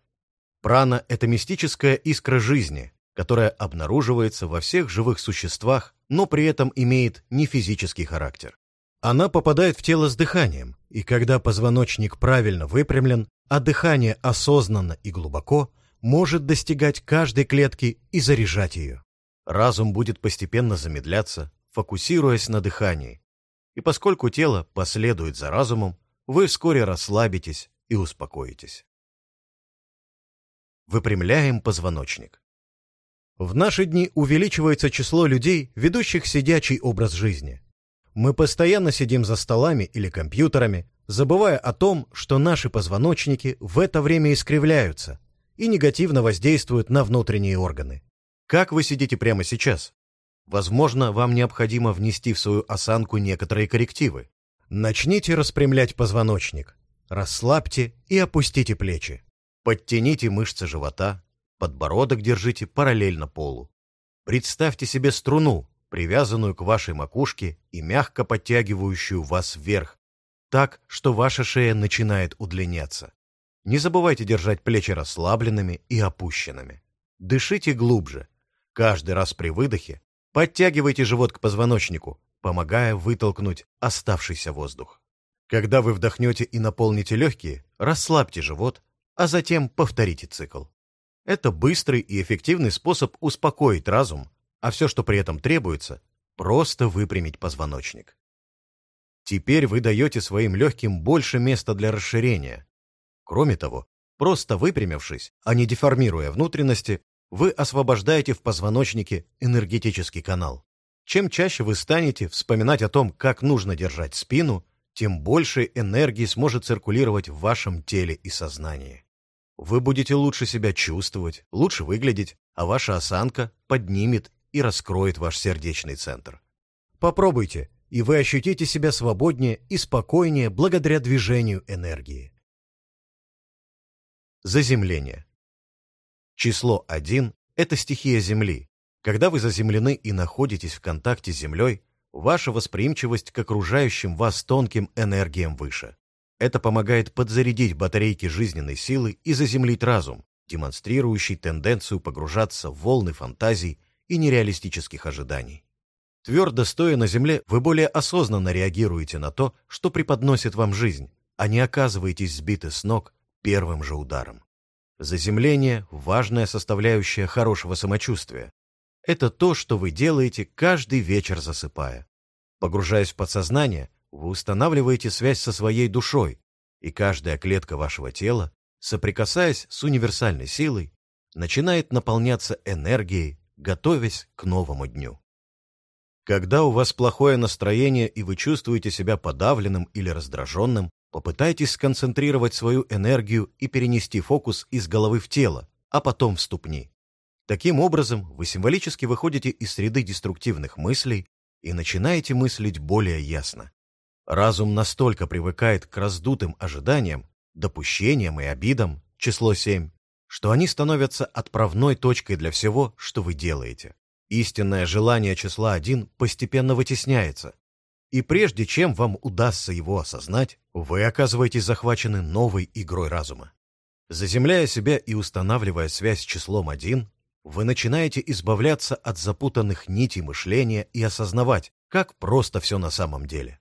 Speaker 1: Прана – это мистическая искра жизни, которая обнаруживается во всех живых существах, но при этом имеет не физический характер. Она попадает в тело с дыханием, и когда позвоночник правильно выпрямлен, а дыхание осознанно и глубоко, может достигать каждой клетки и заряжать ее. Разум будет постепенно замедляться, фокусируясь на дыхании. И поскольку тело последует за разумом, вы вскоре расслабитесь и успокоитесь. Выпрямляем позвоночник. В наши дни увеличивается число людей, ведущих сидячий образ жизни. Мы постоянно сидим за столами или компьютерами, забывая о том, что наши позвоночники в это время искривляются и негативно воздействуют на внутренние органы. Как вы сидите прямо сейчас? Возможно, вам необходимо внести в свою осанку некоторые коррективы. Начните распрямлять позвоночник. Расслабьте и опустите плечи. Подтяните мышцы живота, подбородок держите параллельно полу. Представьте себе струну, привязанную к вашей макушке и мягко подтягивающую вас вверх, так, что ваша шея начинает удлиняться. Не забывайте держать плечи расслабленными и опущенными. Дышите глубже. Каждый раз при выдохе подтягивайте живот к позвоночнику, помогая вытолкнуть оставшийся воздух. Когда вы вдохнете и наполните легкие, расслабьте живот, а затем повторите цикл. Это быстрый и эффективный способ успокоить разум а все, что при этом требуется, просто выпрямить позвоночник. Теперь вы даете своим легким больше места для расширения. Кроме того, просто выпрямившись, а не деформируя внутренности, вы освобождаете в позвоночнике энергетический канал. Чем чаще вы станете вспоминать о том, как нужно держать спину, тем больше энергии сможет циркулировать в вашем теле и сознании. Вы будете лучше себя чувствовать, лучше выглядеть, а ваша осанка поднимет и раскроет ваш сердечный центр. Попробуйте, и вы ощутите себя свободнее и спокойнее благодаря движению энергии. Заземление. Число 1 – это стихия Земли. Когда вы заземлены и находитесь в контакте с Землей, ваша восприимчивость к окружающим вас тонким энергиям выше. Это помогает подзарядить батарейки жизненной силы и заземлить разум, демонстрирующий тенденцию погружаться в волны фантазий и нереалистических ожиданий. Твердо стоя на земле, вы более осознанно реагируете на то, что преподносит вам жизнь, а не оказываетесь сбиты с ног первым же ударом. Заземление – важная составляющая хорошего самочувствия. Это то, что вы делаете каждый вечер засыпая. Погружаясь в подсознание, вы устанавливаете связь со своей душой, и каждая клетка вашего тела, соприкасаясь с универсальной силой, начинает наполняться энергией, готовясь к новому дню. Когда у вас плохое настроение и вы чувствуете себя подавленным или раздраженным, попытайтесь сконцентрировать свою энергию и перенести фокус из головы в тело, а потом в ступни. Таким образом, вы символически выходите из среды деструктивных мыслей и начинаете мыслить более ясно. Разум настолько привыкает к раздутым ожиданиям, допущениям и обидам, число 7, что они становятся отправной точкой для всего, что вы делаете. Истинное желание числа 1 постепенно вытесняется, и прежде чем вам удастся его осознать, вы оказываетесь захвачены новой игрой разума. Заземляя себя и устанавливая связь с числом 1, вы начинаете избавляться от запутанных нитей мышления и осознавать, как просто все на самом деле.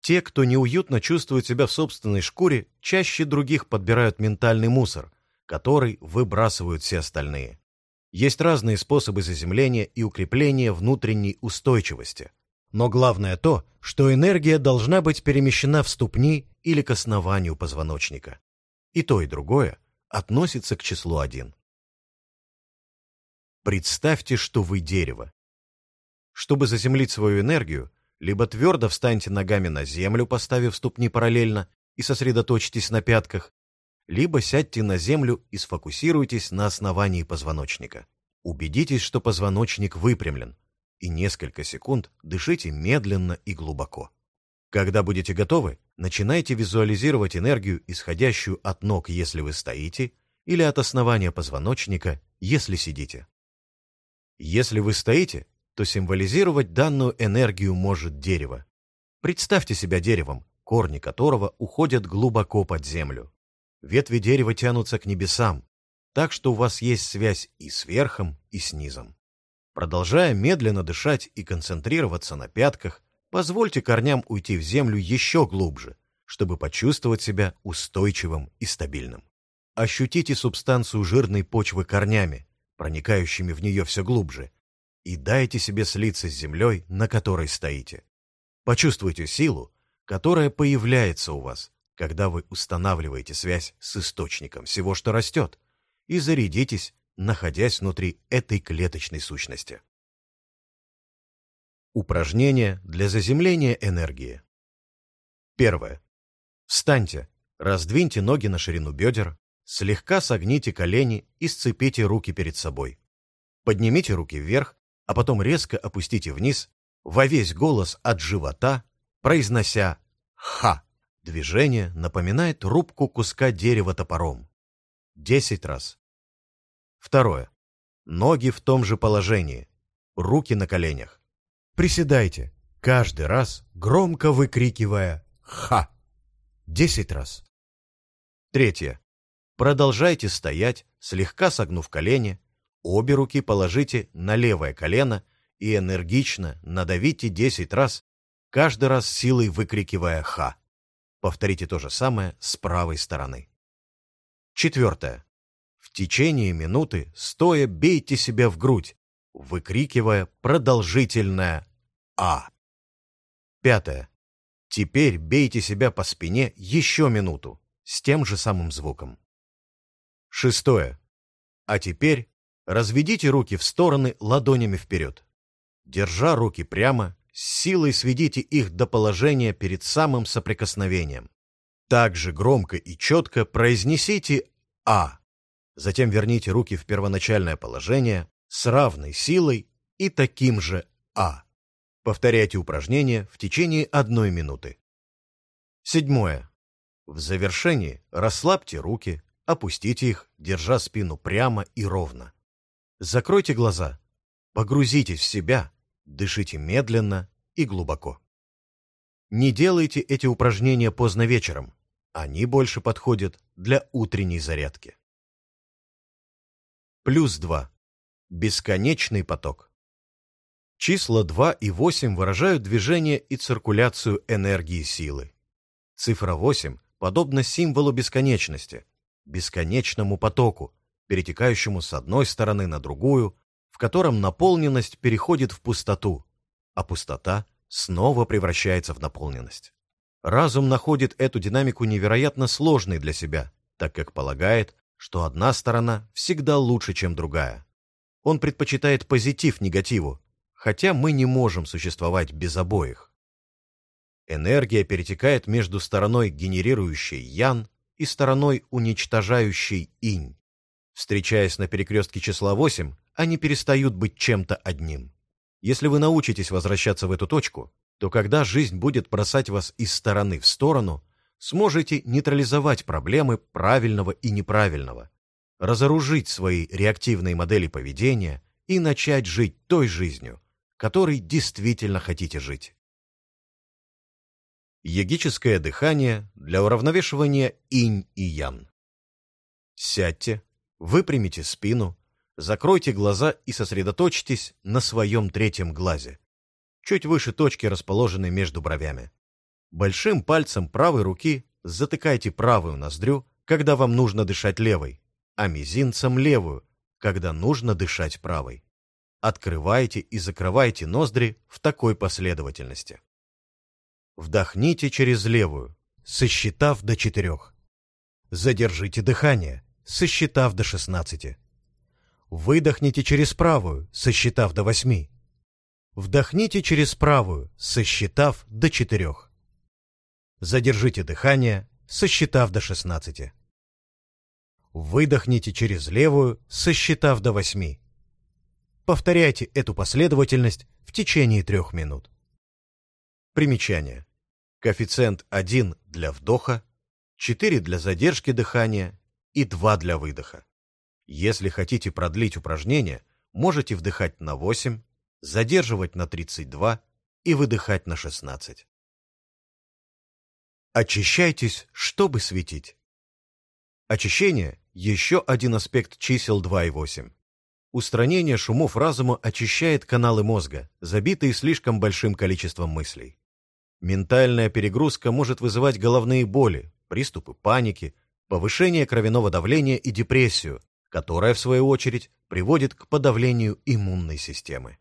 Speaker 1: Те, кто неуютно чувствует себя в собственной шкуре, чаще других подбирают ментальный мусор, который выбрасывают все остальные. Есть разные способы заземления и укрепления внутренней устойчивости. Но главное то, что энергия должна быть перемещена в ступни или к основанию позвоночника. И то, и другое относится к числу 1. Представьте, что вы дерево. Чтобы заземлить свою энергию, либо твердо встаньте ногами на землю, поставив ступни параллельно, и сосредоточьтесь на пятках, либо сядьте на землю и сфокусируйтесь на основании позвоночника. Убедитесь, что позвоночник выпрямлен, и несколько секунд дышите медленно и глубоко. Когда будете готовы, начинайте визуализировать энергию, исходящую от ног, если вы стоите, или от основания позвоночника, если сидите. Если вы стоите, то символизировать данную энергию может дерево. Представьте себя деревом, корни которого уходят глубоко под землю. Ветви дерева тянутся к небесам, так что у вас есть связь и с верхом, и с низом. Продолжая медленно дышать и концентрироваться на пятках, позвольте корням уйти в землю еще глубже, чтобы почувствовать себя устойчивым и стабильным. Ощутите субстанцию жирной почвы корнями, проникающими в нее все глубже, и дайте себе слиться с землей, на которой стоите. Почувствуйте силу, которая появляется у вас, когда вы устанавливаете связь с источником всего, что растет, и зарядитесь, находясь внутри этой клеточной сущности. Упражнение для заземления энергии. Первое. Встаньте, раздвиньте ноги на ширину бедер, слегка согните колени и сцепите руки перед собой. Поднимите руки вверх, а потом резко опустите вниз, во весь голос от живота, произнося «Ха». Движение напоминает рубку куска дерева топором. Десять раз. Второе. Ноги в том же положении. Руки на коленях. Приседайте, каждый раз громко выкрикивая «Ха!» Десять раз. Третье. Продолжайте стоять, слегка согнув колени, обе руки положите на левое колено и энергично надавите десять раз, каждый раз силой выкрикивая «Ха!». Повторите то же самое с правой стороны. Четвертое. В течение минуты стоя бейте себя в грудь, выкрикивая продолжительное «А». Пятое. Теперь бейте себя по спине еще минуту с тем же самым звуком. Шестое. А теперь разведите руки в стороны ладонями вперед. Держа руки прямо, с силой сведите их до положения перед самым соприкосновением. Также громко и четко произнесите «А». Затем верните руки в первоначальное положение с равной силой и таким же «А». Повторяйте упражнение в течение одной минуты. Седьмое. В завершении расслабьте руки, опустите их, держа спину прямо и ровно. Закройте глаза, погрузитесь в себя, дышите медленно и глубоко. Не делайте эти упражнения поздно вечером. Они больше подходят для утренней зарядки. Плюс 2. Бесконечный поток. Числа 2 и 8 выражают движение и циркуляцию энергии силы. Цифра 8 подобна символу бесконечности, бесконечному потоку, перетекающему с одной стороны на другую, в котором наполненность переходит в пустоту, а пустота снова превращается в наполненность. Разум находит эту динамику невероятно сложной для себя, так как полагает, что одна сторона всегда лучше, чем другая. Он предпочитает позитив негативу, хотя мы не можем существовать без обоих. Энергия перетекает между стороной, генерирующей ян, и стороной, уничтожающей инь. Встречаясь на перекрестке числа 8, они перестают быть чем-то одним. Если вы научитесь возвращаться в эту точку, то когда жизнь будет бросать вас из стороны в сторону, сможете нейтрализовать проблемы правильного и неправильного, разоружить свои реактивные модели поведения и начать жить той жизнью, которой действительно хотите жить. Йогическое дыхание для уравновешивания инь и ян. Сядьте, выпрямите спину, закройте глаза и сосредоточьтесь на своем третьем глазе, чуть выше точки, расположенной между бровями. Большим пальцем правой руки затыкайте правую ноздрю, когда вам нужно дышать левой, а мизинцем левую, когда нужно дышать правой. Открывайте и закрывайте ноздри в такой последовательности. Вдохните через левую, сосчитав до четырех. Задержите дыхание, сосчитав до шестнадцати. Выдохните через правую, сосчитав до восьми. Вдохните через правую, сосчитав до четырех. Задержите дыхание, сосчитав до 16. Выдохните через левую, сосчитав до 8. Повторяйте эту последовательность в течение трех минут. Примечание. Коэффициент 1 для вдоха, 4 для задержки дыхания и 2 для выдоха. Если хотите продлить упражнение, можете вдыхать на 8, задерживать на 32 и выдыхать на 16. Очищайтесь, чтобы светить. Очищение – еще один аспект чисел 2 и 8. Устранение шумов разума очищает каналы мозга, забитые слишком большим количеством мыслей. Ментальная перегрузка может вызывать головные боли, приступы паники, повышение кровяного давления и депрессию, которая, в свою очередь, приводит к подавлению иммунной системы.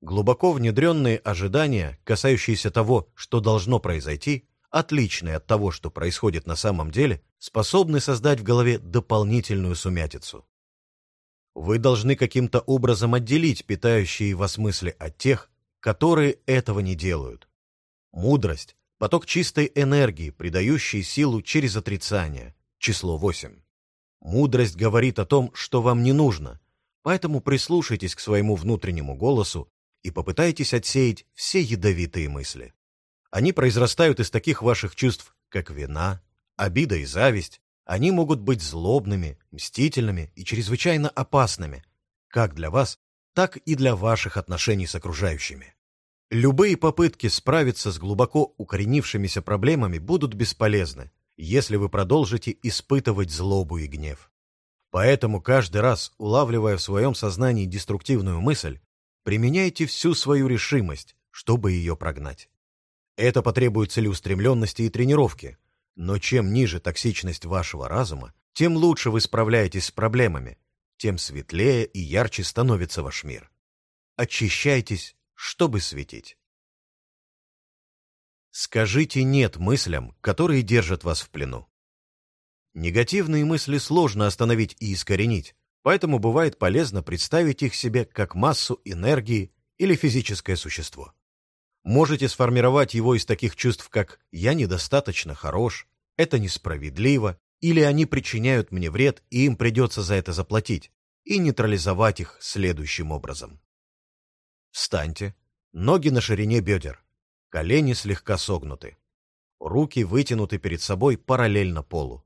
Speaker 1: Глубоко внедренные ожидания, касающиеся того, что должно произойти, отличные от того, что происходит на самом деле, способны создать в голове дополнительную сумятицу. Вы должны каким-то образом отделить питающие вас мысли от тех, которые этого не делают. Мудрость – поток чистой энергии, придающий силу через отрицание, число 8. Мудрость говорит о том, что вам не нужно, поэтому прислушайтесь к своему внутреннему голосу и попытайтесь отсеять все ядовитые мысли. Они произрастают из таких ваших чувств, как вина, обида и зависть. Они могут быть злобными, мстительными и чрезвычайно опасными, как для вас, так и для ваших отношений с окружающими. Любые попытки справиться с глубоко укоренившимися проблемами будут бесполезны, если вы продолжите испытывать злобу и гнев. Поэтому каждый раз, улавливая в своем сознании деструктивную мысль, применяйте всю свою решимость, чтобы ее прогнать. Это потребует целеустремленности и тренировки. Но чем ниже токсичность вашего разума, тем лучше вы справляетесь с проблемами, тем светлее и ярче становится ваш мир. Очищайтесь, чтобы светить. Скажите «нет» мыслям, которые держат вас в плену. Негативные мысли сложно остановить и искоренить, поэтому бывает полезно представить их себе как массу энергии или физическое существо. Можете сформировать его из таких чувств, как «я недостаточно хорош», «это несправедливо», или «они причиняют мне вред, и им придется за это заплатить», и нейтрализовать их следующим образом. Встаньте, Ноги на ширине бедер. Колени слегка согнуты. Руки вытянуты перед собой параллельно полу.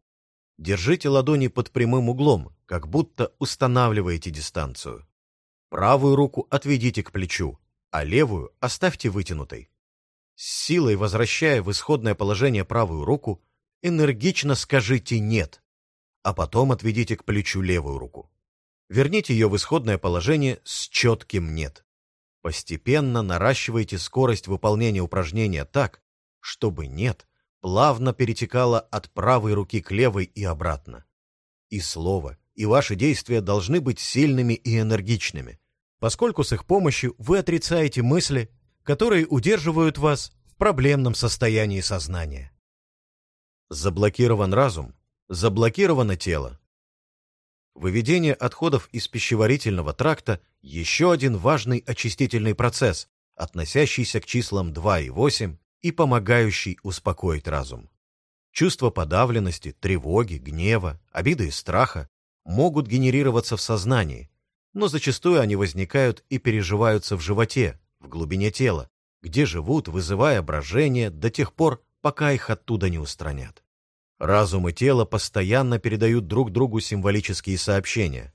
Speaker 1: Держите ладони под прямым углом, как будто устанавливаете дистанцию. Правую руку отведите к плечу, а левую оставьте вытянутой. С силой возвращая в исходное положение правую руку, энергично скажите «нет», а потом отведите к плечу левую руку. Верните ее в исходное положение с четким «нет». Постепенно наращивайте скорость выполнения упражнения так, чтобы «нет» плавно перетекало от правой руки к левой и обратно. И слово, и ваши действия должны быть сильными и энергичными, поскольку с их помощью вы отрицаете мысли, которые удерживают вас в проблемном состоянии сознания. Заблокирован разум, заблокировано тело. Выведение отходов из пищеварительного тракта – еще один важный очистительный процесс, относящийся к числам 2 и 8 и помогающий успокоить разум. Чувства подавленности, тревоги, гнева, обиды и страха могут генерироваться в сознании, но зачастую они возникают и переживаются в животе, в глубине тела, где живут, вызывая брожение до тех пор, пока их оттуда не устранят. Разум и тело постоянно передают друг другу символические сообщения.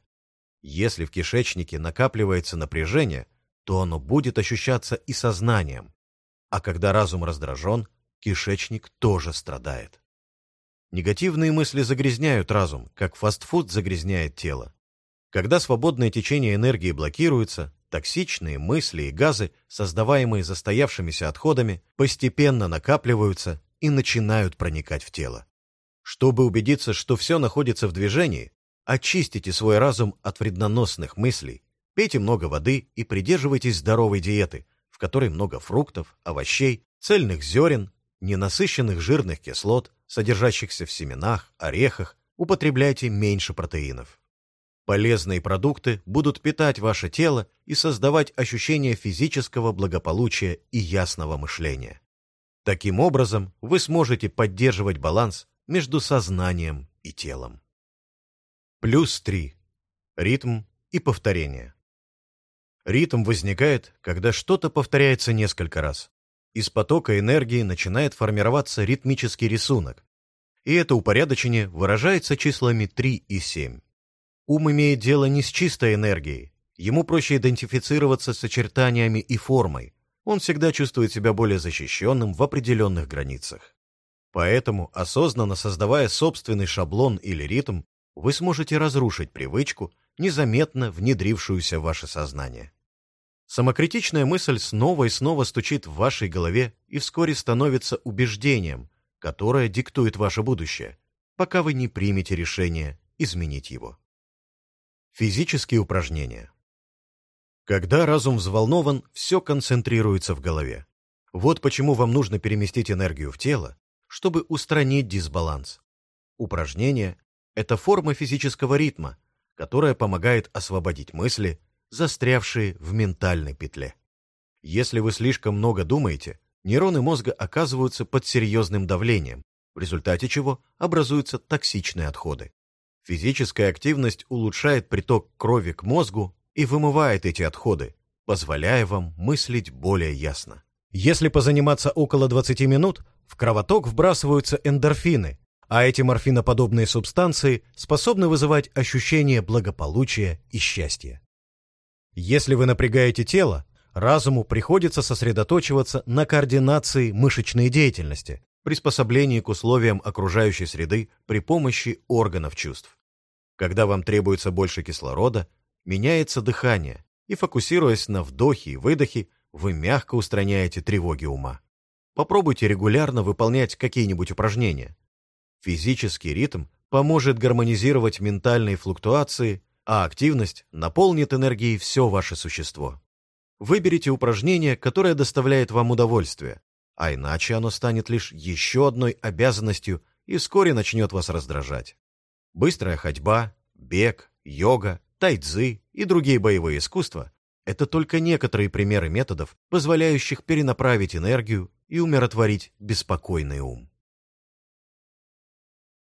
Speaker 1: Если в кишечнике накапливается напряжение, то оно будет ощущаться и сознанием. А когда разум раздражен, кишечник тоже страдает. Негативные мысли загрязняют разум, как фастфуд загрязняет тело. Когда свободное течение энергии блокируется, токсичные мысли и газы, создаваемые застоявшимися отходами, постепенно накапливаются и начинают проникать в тело. Чтобы убедиться, что все находится в движении, очистите свой разум от вредноносных мыслей, пейте много воды и придерживайтесь здоровой диеты, в которой много фруктов, овощей, цельных зерен, ненасыщенных жирных кислот, содержащихся в семенах, орехах, употребляйте меньше протеинов. Полезные продукты будут питать ваше тело и создавать ощущение физического благополучия и ясного мышления. Таким образом, вы сможете поддерживать баланс между сознанием и телом. Плюс 3. Ритм и повторение. Ритм возникает, когда что-то повторяется несколько раз. Из потока энергии начинает формироваться ритмический рисунок, и это упорядочение выражается числами 3 и 7. Ум имеет дело не с чистой энергией. Ему проще идентифицироваться с очертаниями и формой. Он всегда чувствует себя более защищенным в определенных границах. Поэтому, осознанно создавая собственный шаблон или ритм, вы сможете разрушить привычку, незаметно внедрившуюся в ваше сознание. Самокритичная мысль снова и снова стучит в вашей голове и вскоре становится убеждением, которое диктует ваше будущее, пока вы не примете решение изменить его. Физические упражнения. Когда разум взволнован, все концентрируется в голове. Вот почему вам нужно переместить энергию в тело, чтобы устранить дисбаланс. Упражнение – это форма физического ритма, которая помогает освободить мысли, застрявшие в ментальной петле. Если вы слишком много думаете, нейроны мозга оказываются под серьезным давлением, в результате чего образуются токсичные отходы. Физическая активность улучшает приток крови к мозгу и вымывает эти отходы, позволяя вам мыслить более ясно. Если позаниматься около 20 минут, в кровоток вбрасываются эндорфины, а эти морфиноподобные субстанции способны вызывать ощущение благополучия и счастья. Если вы напрягаете тело, разуму приходится сосредоточиваться на координации мышечной деятельности, приспособлении к условиям окружающей среды при помощи органов чувств. Когда вам требуется больше кислорода, меняется дыхание, и фокусируясь на вдохе и выдохе, вы мягко устраняете тревоги ума. Попробуйте регулярно выполнять какие-нибудь упражнения. Физический ритм поможет гармонизировать ментальные флуктуации, а активность наполнит энергией все ваше существо. Выберите упражнение, которое доставляет вам удовольствие, а иначе оно станет лишь еще одной обязанностью и вскоре начнет вас раздражать. Быстрая ходьба, бег, йога, тайцзы и другие боевые искусства – это только некоторые примеры методов, позволяющих перенаправить энергию и умиротворить беспокойный ум.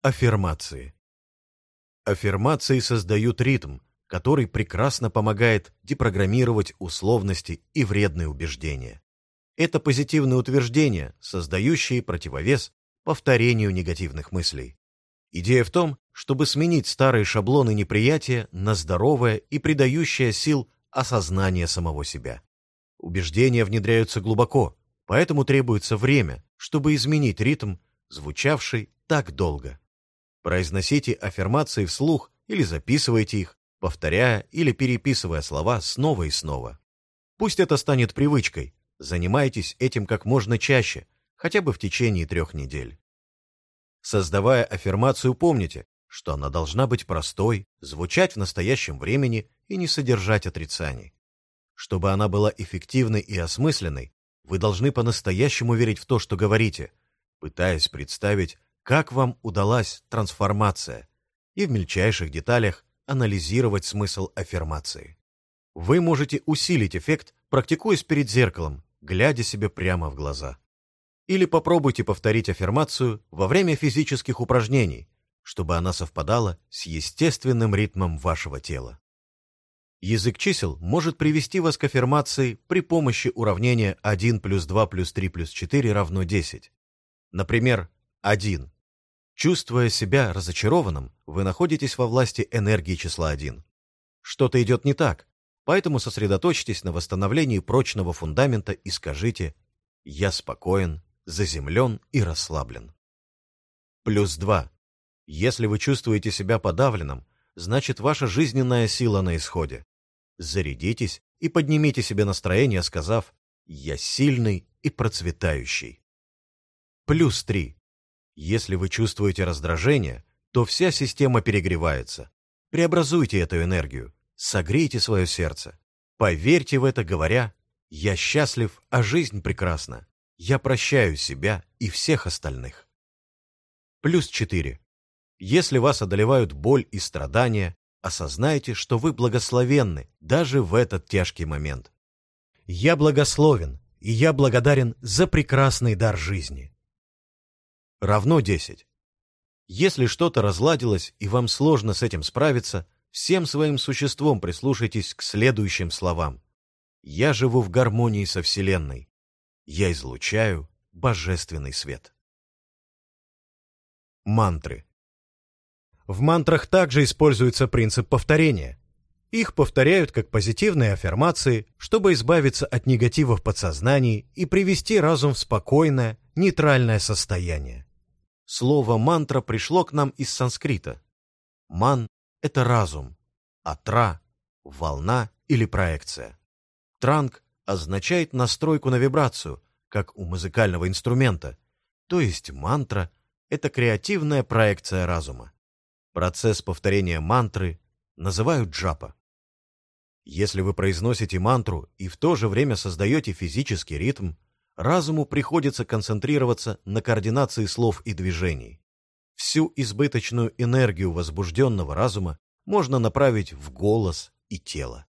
Speaker 1: Аффирмации. Аффирмации создают ритм, который прекрасно помогает депрограммировать условности и вредные убеждения. Это позитивные утверждения, создающие противовес повторению негативных мыслей. Идея в том, чтобы сменить старые шаблоны неприятия на здоровое и придающее сил осознание самого себя. Убеждения внедряются глубоко, поэтому требуется время, чтобы изменить ритм, звучавший так долго. Произносите аффирмации вслух или записывайте их, повторяя или переписывая слова снова и снова. Пусть это станет привычкой, занимайтесь этим как можно чаще, хотя бы в течение трех недель. Создавая аффирмацию, помните, что она должна быть простой, звучать в настоящем времени и не содержать отрицаний. Чтобы она была эффективной и осмысленной, вы должны по-настоящему верить в то, что говорите, пытаясь представить, как вам удалась трансформация, и в мельчайших деталях анализировать смысл аффирмации. Вы можете усилить эффект, практикуясь перед зеркалом, глядя себе прямо в глаза. Или попробуйте повторить аффирмацию во время физических упражнений, чтобы она совпадала с естественным ритмом вашего тела. Язык чисел может привести вас к аффирмации при помощи уравнения 1 плюс 2 плюс 3 плюс 4 равно 10. Например, 1. Чувствуя себя разочарованным, вы находитесь во власти энергии числа 1. Что-то идет не так, поэтому сосредоточьтесь на восстановлении прочного фундамента и скажите «Я спокоен, заземлен и расслаблен». Плюс 2. Если вы чувствуете себя подавленным, значит ваша жизненная сила на исходе. Зарядитесь и поднимите себе настроение, сказав «Я сильный и процветающий». Плюс 3. Если вы чувствуете раздражение, то вся система перегревается. Преобразуйте эту энергию, согрейте свое сердце. Поверьте в это, говоря «Я счастлив, а жизнь прекрасна. Я прощаю себя и всех остальных». Плюс 4. Если вас одолевают боль и страдания, осознайте, что вы благословенны даже в этот тяжкий момент. Я благословен, и я благодарен за прекрасный дар жизни равно 10. Если что-то разладилось и вам сложно с этим справиться, всем своим существом прислушайтесь к следующим словам. Я живу в гармонии со Вселенной. Я излучаю божественный свет. Мантры. В мантрах также используется принцип повторения. Их повторяют как позитивные аффирмации, чтобы избавиться от негатива в подсознании и привести разум в спокойное, нейтральное состояние. Слово «мантра» пришло к нам из санскрита. «Ман» — это разум, а «тра» — волна или проекция. «Транг» означает настройку на вибрацию, как у музыкального инструмента, то есть мантра — это креативная проекция разума. Процесс повторения мантры называют джапа. Если вы произносите мантру и в то же время создаете физический ритм, разуму приходится концентрироваться на координации слов и движений. Всю избыточную энергию возбужденного разума можно направить в голос и тело.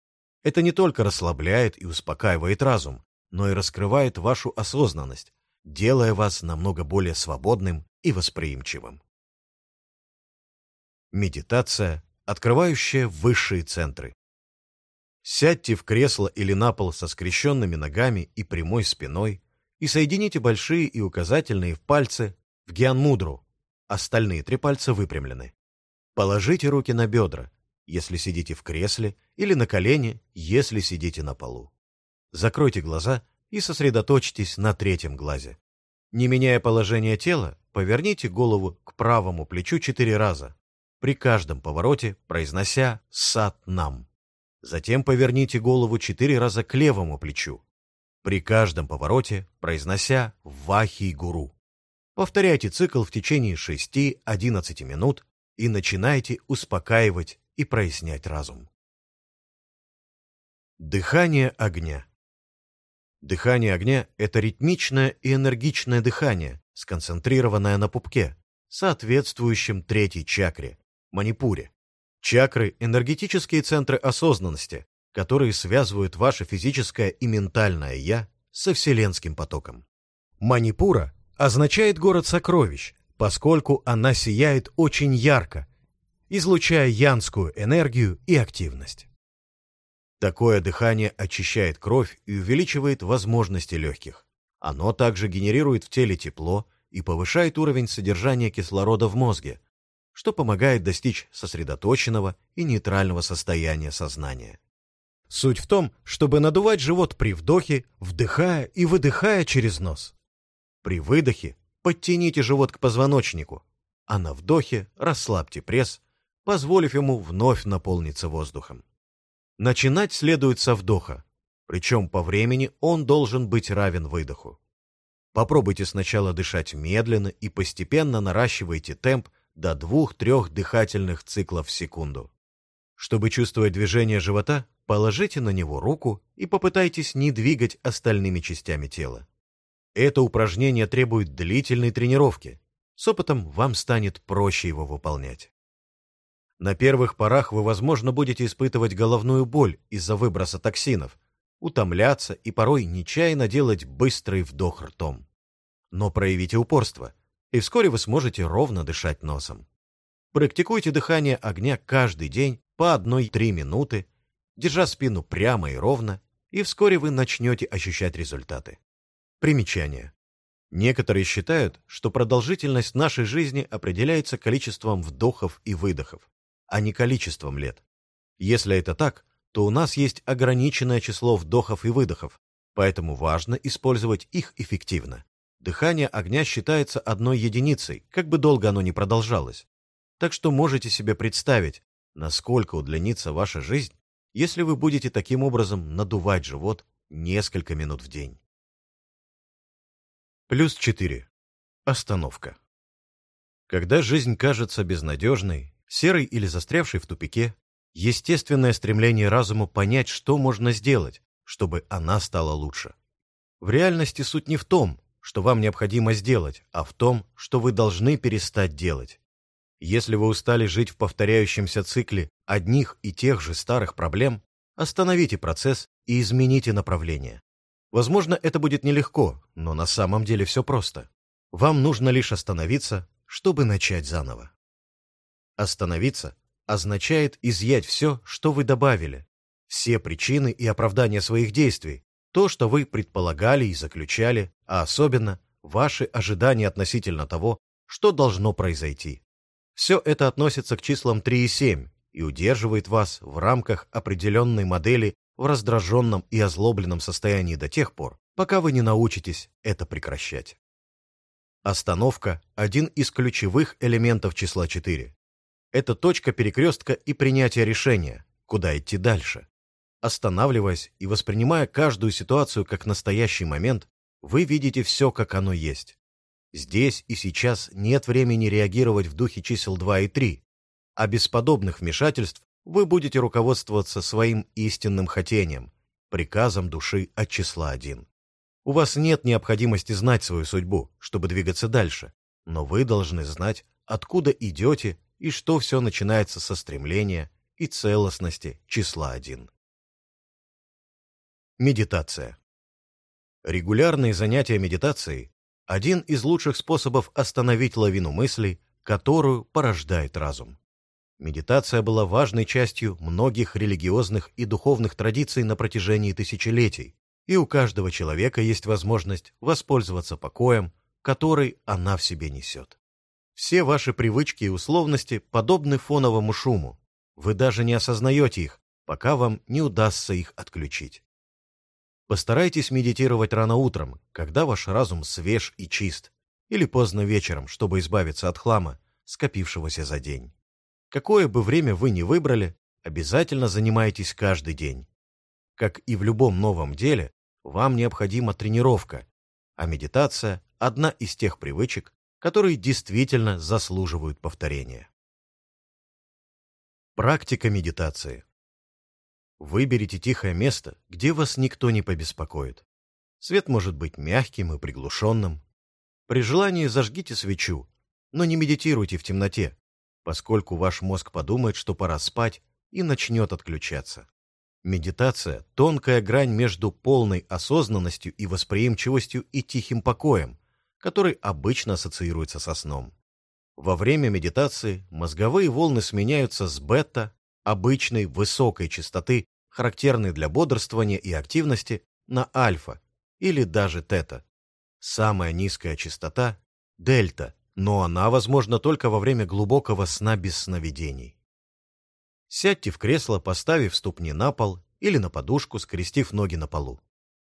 Speaker 1: Это не только расслабляет и успокаивает разум, но и раскрывает вашу осознанность, делая вас намного более свободным и восприимчивым. Медитация, открывающая высшие центры. Сядьте в кресло или на пол со скрещенными ногами и прямой спиной, и соедините большие и указательные пальцы в гианмудру, остальные три пальца выпрямлены. Положите руки на бедра, если сидите в кресле, или на колени, если сидите на полу. Закройте глаза и сосредоточьтесь на третьем глазе. Не меняя положение тела, поверните голову к правому плечу четыре раза, при каждом повороте произнося «сат-нам». Затем поверните голову четыре раза к левому плечу, при каждом повороте произнося «Вахи-гуру». Повторяйте цикл в течение 6-11 минут и начинайте успокаивать и прояснять разум. Дыхание огня Дыхание огня – это ритмичное и энергичное дыхание, сконцентрированное на пупке, соответствующем третьей чакре – манипуре. Чакры – энергетические центры осознанности, которые связывают ваше физическое и ментальное «я» со вселенским потоком. Манипура означает город сокровищ, поскольку она сияет очень ярко, излучая янскую энергию и активность. Такое дыхание очищает кровь и увеличивает возможности легких. Оно также генерирует в теле тепло и повышает уровень содержания кислорода в мозге, что помогает достичь сосредоточенного и нейтрального состояния сознания. Суть в том, чтобы надувать живот при вдохе, вдыхая и выдыхая через нос. При выдохе подтяните живот к позвоночнику, а на вдохе расслабьте пресс, позволив ему вновь наполниться воздухом. Начинать следует со вдоха, причем по времени он должен быть равен выдоху. Попробуйте сначала дышать медленно и постепенно наращивайте темп до 2-3 дыхательных циклов в секунду. Чтобы чувствовать движение живота, положите на него руку и попытайтесь не двигать остальными частями тела. Это упражнение требует длительной тренировки. С опытом вам станет проще его выполнять. На первых порах вы, возможно, будете испытывать головную боль из-за выброса токсинов, утомляться и порой нечаянно делать быстрый вдох ртом. Но проявите упорство, и вскоре вы сможете ровно дышать носом. Практикуйте дыхание огня каждый день по 1-3 минуты, держа спину прямо и ровно, и вскоре вы начнете ощущать результаты. Примечание. Некоторые считают, что продолжительность нашей жизни определяется количеством вдохов и выдохов, а не количеством лет. Если это так, то у нас есть ограниченное число вдохов и выдохов, поэтому важно использовать их эффективно. Дыхание огня считается одной единицей, как бы долго оно ни продолжалось. Так что можете себе представить, насколько удлинится ваша жизнь, если вы будете таким образом надувать живот несколько минут в день. Плюс 4. Остановка. Когда жизнь кажется безнадежной, серой или застрявшей в тупике, естественное стремление разума понять, что можно сделать, чтобы она стала лучше. В реальности суть не в том, что вам необходимо сделать, а в том, что вы должны перестать делать. Если вы устали жить в повторяющемся цикле одних и тех же старых проблем, остановите процесс и измените направление. Возможно, это будет нелегко, но на самом деле все просто. Вам нужно лишь остановиться, чтобы начать заново. Остановиться означает изъять все, что вы добавили, все причины и оправдания своих действий, то, что вы предполагали и заключали, а особенно ваши ожидания относительно того, что должно произойти. Все это относится к числам 3 и 7 и удерживает вас в рамках определенной модели в раздраженном и озлобленном состоянии до тех пор, пока вы не научитесь это прекращать. Остановка – один из ключевых элементов числа 4. Это точка перекрестка и принятия решения, куда идти дальше. Останавливаясь и воспринимая каждую ситуацию как настоящий момент, вы видите все, как оно есть. Здесь и сейчас нет времени реагировать в духе чисел 2 и 3, а без подобных вмешательств вы будете руководствоваться своим истинным хотением, приказом души от числа 1. У вас нет необходимости знать свою судьбу, чтобы двигаться дальше, но вы должны знать, откуда идете и что все начинается со стремления и целостности числа 1. Медитация. Регулярные занятия медитацией – один из лучших способов остановить лавину мыслей, которую порождает разум. Медитация была важной частью многих религиозных и духовных традиций на протяжении тысячелетий, и у каждого человека есть возможность воспользоваться покоем, который она в себе несет. Все ваши привычки и условности подобны фоновому шуму. Вы даже не осознаете их, пока вам не удастся их отключить. Постарайтесь медитировать рано утром, когда ваш разум свеж и чист, или поздно вечером, чтобы избавиться от хлама, скопившегося за день. Какое бы время вы ни выбрали, обязательно занимайтесь каждый день. Как и в любом новом деле, вам необходима тренировка, а медитация – одна из тех привычек, которые действительно заслуживают повторения. Практика медитации. Выберите тихое место, где вас никто не побеспокоит. Свет может быть мягким и приглушенным. При желании зажгите свечу, но не медитируйте в темноте, поскольку ваш мозг подумает, что пора спать и начнет отключаться. Медитация – тонкая грань между полной осознанностью и восприимчивостью и тихим покоем, который обычно ассоциируется со сном. Во время медитации мозговые волны сменяются с бета, обычной высокой частоты, характерной для бодрствования и активности, на альфа или даже тета. Самая низкая частота – дельта, но она возможна только во время глубокого сна без сновидений. Сядьте в кресло, поставив ступни на пол или на подушку, скрестив ноги на полу.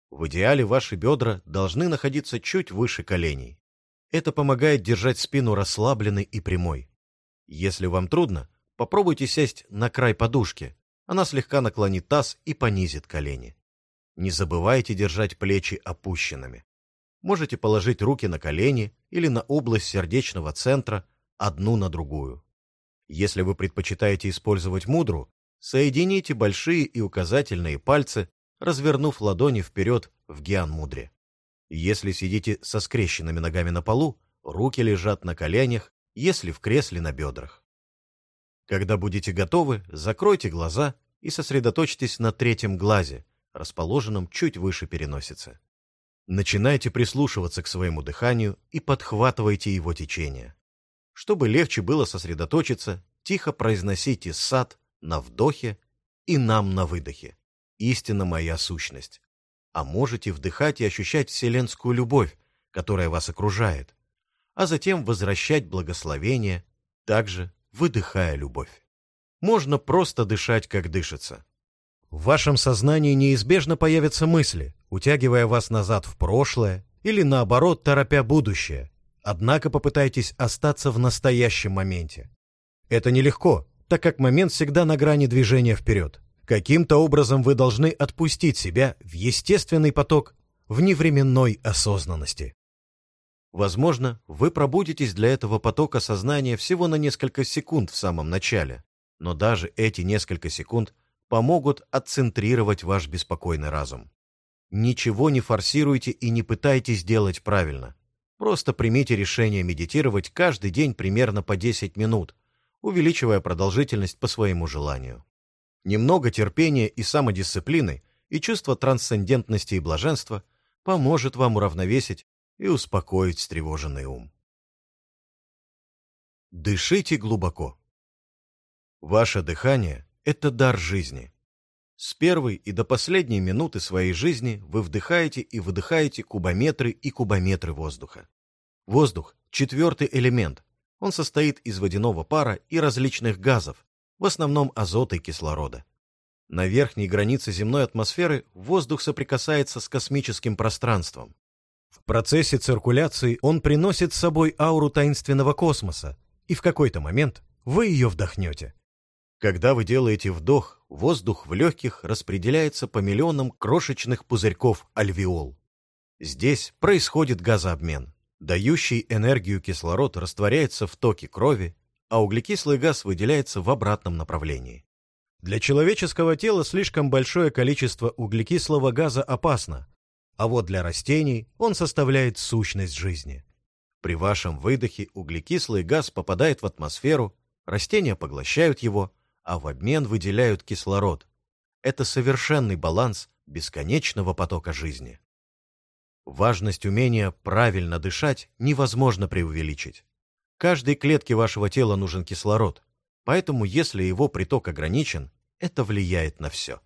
Speaker 1: В идеале ваши бедра должны находиться чуть выше коленей. Это помогает держать спину расслабленной и прямой. Если вам трудно, попробуйте сесть на край подушки. Она слегка наклонит таз и понизит колени. Не забывайте держать плечи опущенными. Можете положить руки на колени или на область сердечного центра, одну на другую. Если вы предпочитаете использовать мудру, соедините большие и указательные пальцы, развернув ладони вперед в гиан-мудре. Если сидите со скрещенными ногами на полу, руки лежат на коленях, если в кресле на бедрах. Когда будете готовы, закройте глаза и сосредоточьтесь на третьем глазе, расположенном чуть выше переносицы. Начинайте прислушиваться к своему дыханию и подхватывайте его течение. Чтобы легче было сосредоточиться, тихо произносите «сад» на вдохе и «нам» на выдохе. Истина моя сущность. А можете вдыхать и ощущать вселенскую любовь, которая вас окружает, а затем возвращать благословение, также выдыхая любовь. Можно просто дышать, как дышится. В вашем сознании неизбежно появятся мысли, утягивая вас назад в прошлое или, наоборот, торопя будущее, Однако попытайтесь остаться в настоящем моменте. Это нелегко, так как момент всегда на грани движения вперед. Каким-то образом вы должны отпустить себя в естественный поток вневременной осознанности. Возможно, вы пробудетесь для этого потока сознания всего на несколько секунд в самом начале, но даже эти несколько секунд помогут отцентрировать ваш беспокойный разум. Ничего не форсируйте и не пытайтесь делать правильно. Просто примите решение медитировать каждый день примерно по 10 минут, увеличивая продолжительность по своему желанию. Немного терпения и самодисциплины и чувство трансцендентности и блаженства поможет вам уравновесить и успокоить встревоженный ум. Дышите глубоко. Ваше дыхание – это дар жизни. С первой и до последней минуты своей жизни вы вдыхаете и выдыхаете кубометры и кубометры воздуха. Воздух – четвертый элемент. Он состоит из водяного пара и различных газов, в основном азота и кислорода. На верхней границе земной атмосферы воздух соприкасается с космическим пространством. Процессе циркуляции он приносит с собой ауру таинственного космоса, и в какой-то момент вы ее вдохнете. Когда вы делаете вдох, воздух в легких распределяется по миллионам крошечных пузырьков альвеол. Здесь происходит газообмен. Дающий энергию кислород растворяется в токе крови, а углекислый газ выделяется в обратном направлении. Для человеческого тела слишком большое количество углекислого газа опасно, а вот для растений он составляет сущность жизни. При вашем выдохе углекислый газ попадает в атмосферу, растения поглощают его, а в обмен выделяют кислород. Это совершенный баланс бесконечного потока жизни. Важность умения правильно дышать невозможно преувеличить. Каждой клетке вашего тела нужен кислород, поэтому если его приток ограничен, это влияет на все.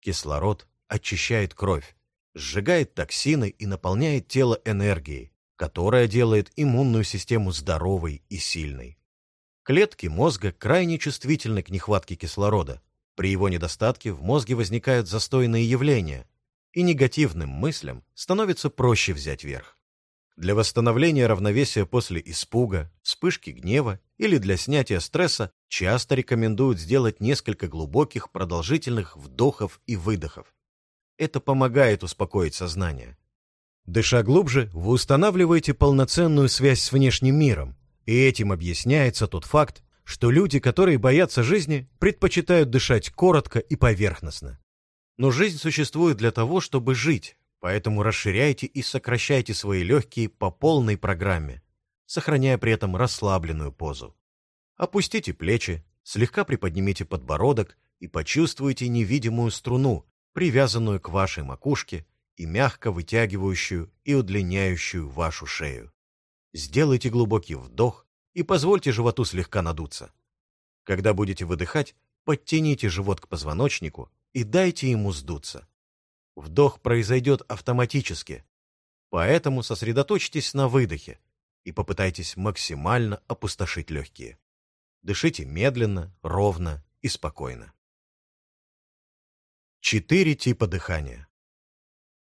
Speaker 1: Кислород очищает кровь, сжигает токсины и наполняет тело энергией, которая делает иммунную систему здоровой и сильной. Клетки мозга крайне чувствительны к нехватке кислорода. При его недостатке в мозге возникают застойные явления, и негативным мыслям становится проще взять верх. Для восстановления равновесия после испуга, вспышки гнева или для снятия стресса часто рекомендуют сделать несколько глубоких продолжительных вдохов и выдохов. Это помогает успокоить сознание. Дыша глубже, вы устанавливаете полноценную связь с внешним миром, и этим объясняется тот факт, что люди, которые боятся жизни, предпочитают дышать коротко и поверхностно. Но жизнь существует для того, чтобы жить, поэтому расширяйте и сокращайте свои легкие по полной программе, сохраняя при этом расслабленную позу. Опустите плечи, слегка приподнимите подбородок и почувствуйте невидимую струну, привязанную к вашей макушке и мягко вытягивающую и удлиняющую вашу шею. Сделайте глубокий вдох и позвольте животу слегка надуться. Когда будете выдыхать, подтяните живот к позвоночнику и дайте ему сдуться. Вдох произойдет автоматически, поэтому сосредоточьтесь на выдохе и попытайтесь максимально опустошить легкие. Дышите медленно, ровно и спокойно. Четыре типа дыхания.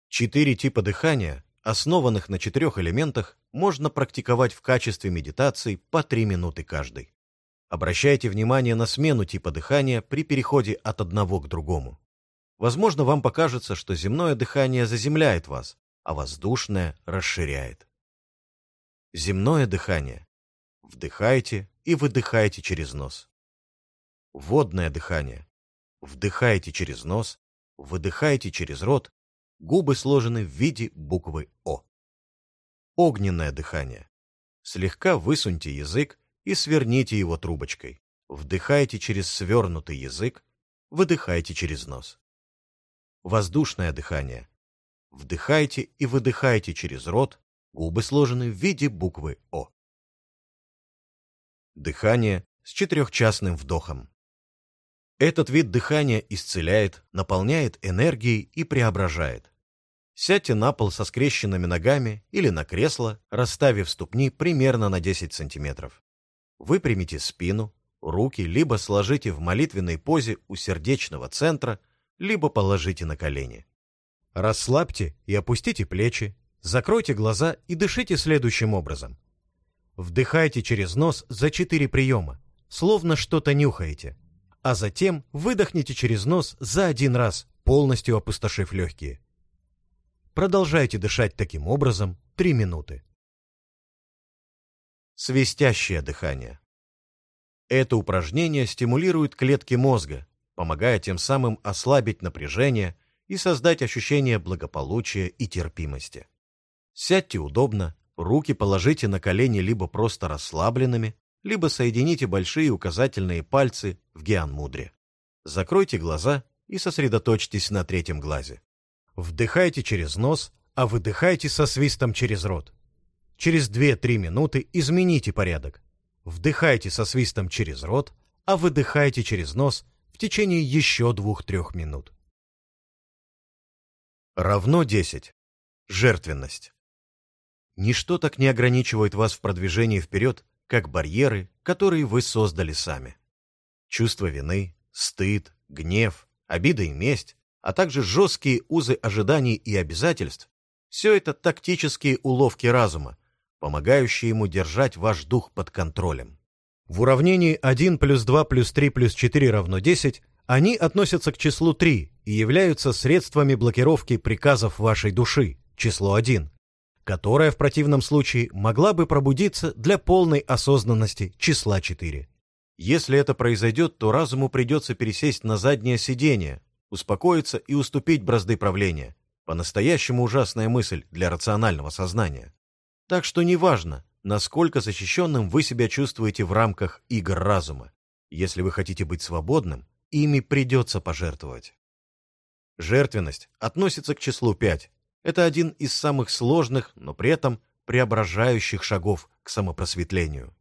Speaker 1: Четыре типа дыхания, основанных на четырех элементах, можно практиковать в качестве медитации по три минуты каждый. Обращайте внимание на смену типа дыхания при переходе от одного к другому. Возможно, вам покажется, что земное дыхание заземляет вас, а воздушное расширяет. Земное дыхание. Вдыхайте и выдыхайте через нос. Водное дыхание. Вдыхайте через нос, выдыхайте через рот, губы сложены в виде буквы О. Огненное дыхание. Слегка высуньте язык и сверните его трубочкой. Вдыхайте через свернутый язык, выдыхайте через нос. Воздушное дыхание. Вдыхайте и выдыхайте через рот, губы сложены в виде буквы О. Дыхание с четырехчастным вдохом. Этот вид дыхания исцеляет, наполняет энергией и преображает. Сядьте на пол со скрещенными ногами или на кресло, расставив ступни примерно на 10 сантиметров. Выпрямите спину, руки либо сложите в молитвенной позе у сердечного центра, либо положите на колени. Расслабьте и опустите плечи, закройте глаза и дышите следующим образом. Вдыхайте через нос за 4 приема, словно что-то нюхаете а затем выдохните через нос за один раз, полностью опустошив легкие. Продолжайте дышать таким образом 3 минуты. Свистящее дыхание. Это упражнение стимулирует клетки мозга, помогая тем самым ослабить напряжение и создать ощущение благополучия и терпимости. Сядьте удобно, руки положите на колени либо просто расслабленными, либо соедините большие указательные пальцы в гиан-мудре. Закройте глаза и сосредоточьтесь на третьем глазе. Вдыхайте через нос, а выдыхайте со свистом через рот. Через 2-3 минуты измените порядок. Вдыхайте со свистом через рот, а выдыхайте через нос в течение еще 2-3 минут. Равно 10. Жертвенность. Ничто так не ограничивает вас в продвижении вперед, как барьеры, которые вы создали сами. Чувство вины, стыд, гнев, обида и месть, а также жесткие узы ожиданий и обязательств – все это тактические уловки разума, помогающие ему держать ваш дух под контролем. В уравнении 1 плюс 2 плюс 3 плюс 4 равно 10 они относятся к числу 3 и являются средствами блокировки приказов вашей души, число 1, которая в противном случае могла бы пробудиться для полной осознанности числа 4. Если это произойдет, то разуму придется пересесть на заднее сиденье, успокоиться и уступить бразды правления. По-настоящему ужасная мысль для рационального сознания. Так что неважно, насколько защищенным вы себя чувствуете в рамках игр разума. Если вы хотите быть свободным, ими придется пожертвовать. Жертвенность относится к числу 5, это один из самых сложных, но при этом преображающих шагов к самопросветлению.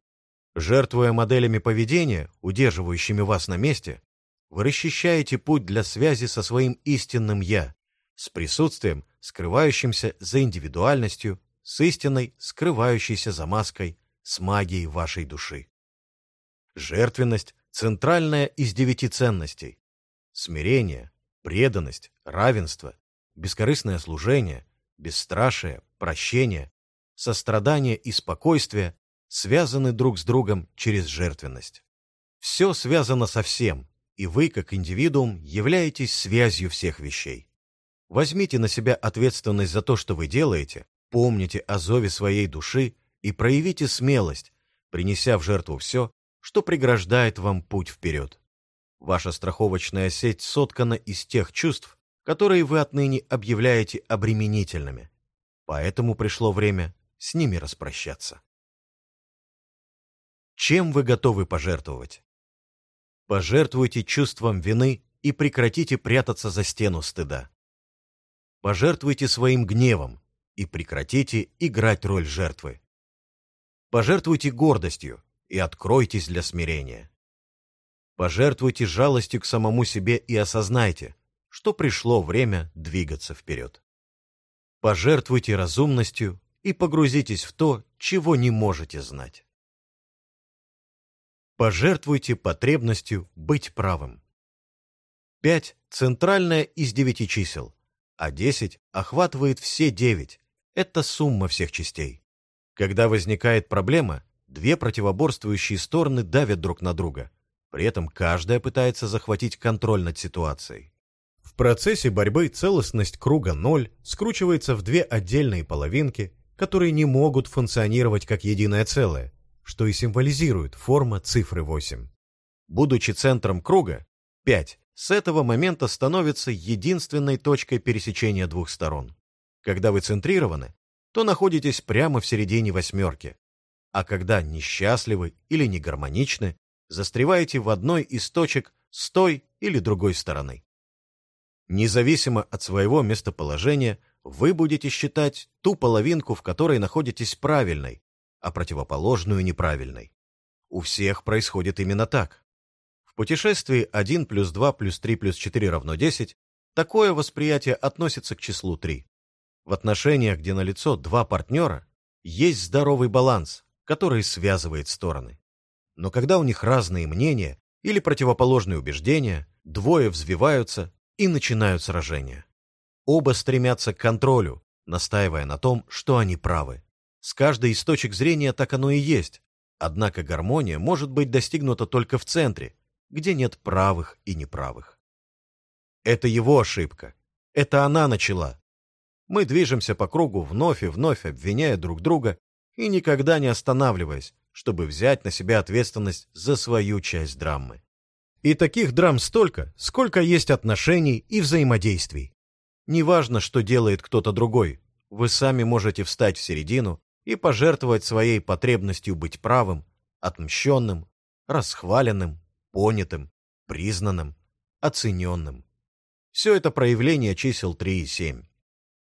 Speaker 1: Жертвуя моделями поведения, удерживающими вас на месте, вы расчищаете путь для связи со своим истинным «я», с присутствием, скрывающимся за индивидуальностью, с истиной, скрывающейся за маской, с магией вашей души. Жертвенность – центральная из девяти ценностей. Смирение, преданность, равенство, бескорыстное служение, бесстрашие, прощение, сострадание и спокойствие связаны друг с другом через жертвенность. Все связано со всем, и вы, как индивидуум, являетесь связью всех вещей. Возьмите на себя ответственность за то, что вы делаете, помните о зове своей души и проявите смелость, принеся в жертву все, что преграждает вам путь вперед. Ваша страховочная сеть соткана из тех чувств, которые вы отныне объявляете обременительными. Поэтому пришло время с ними распрощаться. Чем вы готовы пожертвовать? Пожертвуйте чувством вины и прекратите прятаться за стену стыда. Пожертвуйте своим гневом и прекратите играть роль жертвы. Пожертвуйте гордостью и откройтесь для смирения. Пожертвуйте жалостью к самому себе и осознайте, что пришло время двигаться вперед. Пожертвуйте разумностью и погрузитесь в то, чего не можете знать. Пожертвуйте потребностью быть правым. 5 – центральное из девяти чисел, а 10 охватывает все девять. Это сумма всех частей. Когда возникает проблема, две противоборствующие стороны давят друг на друга. При этом каждая пытается захватить контроль над ситуацией. Процессе борьбы целостность круга 0 скручивается в две отдельные половинки, которые не могут функционировать как единое целое, что и символизирует форма цифры 8. Будучи центром круга, 5 с этого момента становится единственной точкой пересечения двух сторон. Когда вы центрированы, то находитесь прямо в середине восьмерки, а когда несчастливы или негармоничны, застреваете в одной из точек с той или другой стороны. Независимо от своего местоположения, вы будете считать ту половинку, в которой находитесь правильной, а противоположную неправильной. У всех происходит именно так путешествии 1 плюс 2 плюс 3 плюс 4 равно 10 такое восприятие относится к числу 3. В отношениях, где налицо два партнера, есть здоровый баланс, который связывает стороны. Но когда у них разные мнения или противоположные убеждения, двое взвиваются и начинают сражение. Оба стремятся к контролю, настаивая на том, что они правы. С каждой из точек зрения так оно и есть, однако гармония может быть достигнута только в центре, где нет правых и неправых. Это его ошибка. Это она начала. Мы движемся по кругу вновь и вновь, обвиняя друг друга и никогда не останавливаясь, чтобы взять на себя ответственность за свою часть драмы. И таких драм столько, сколько есть отношений и взаимодействий. Неважно, что делает кто-то другой, вы сами можете встать в середину и пожертвовать своей потребностью быть правым, отмщенным, расхваленным, понятым, признанным, оцененным. Все это проявление чисел 3 и 7.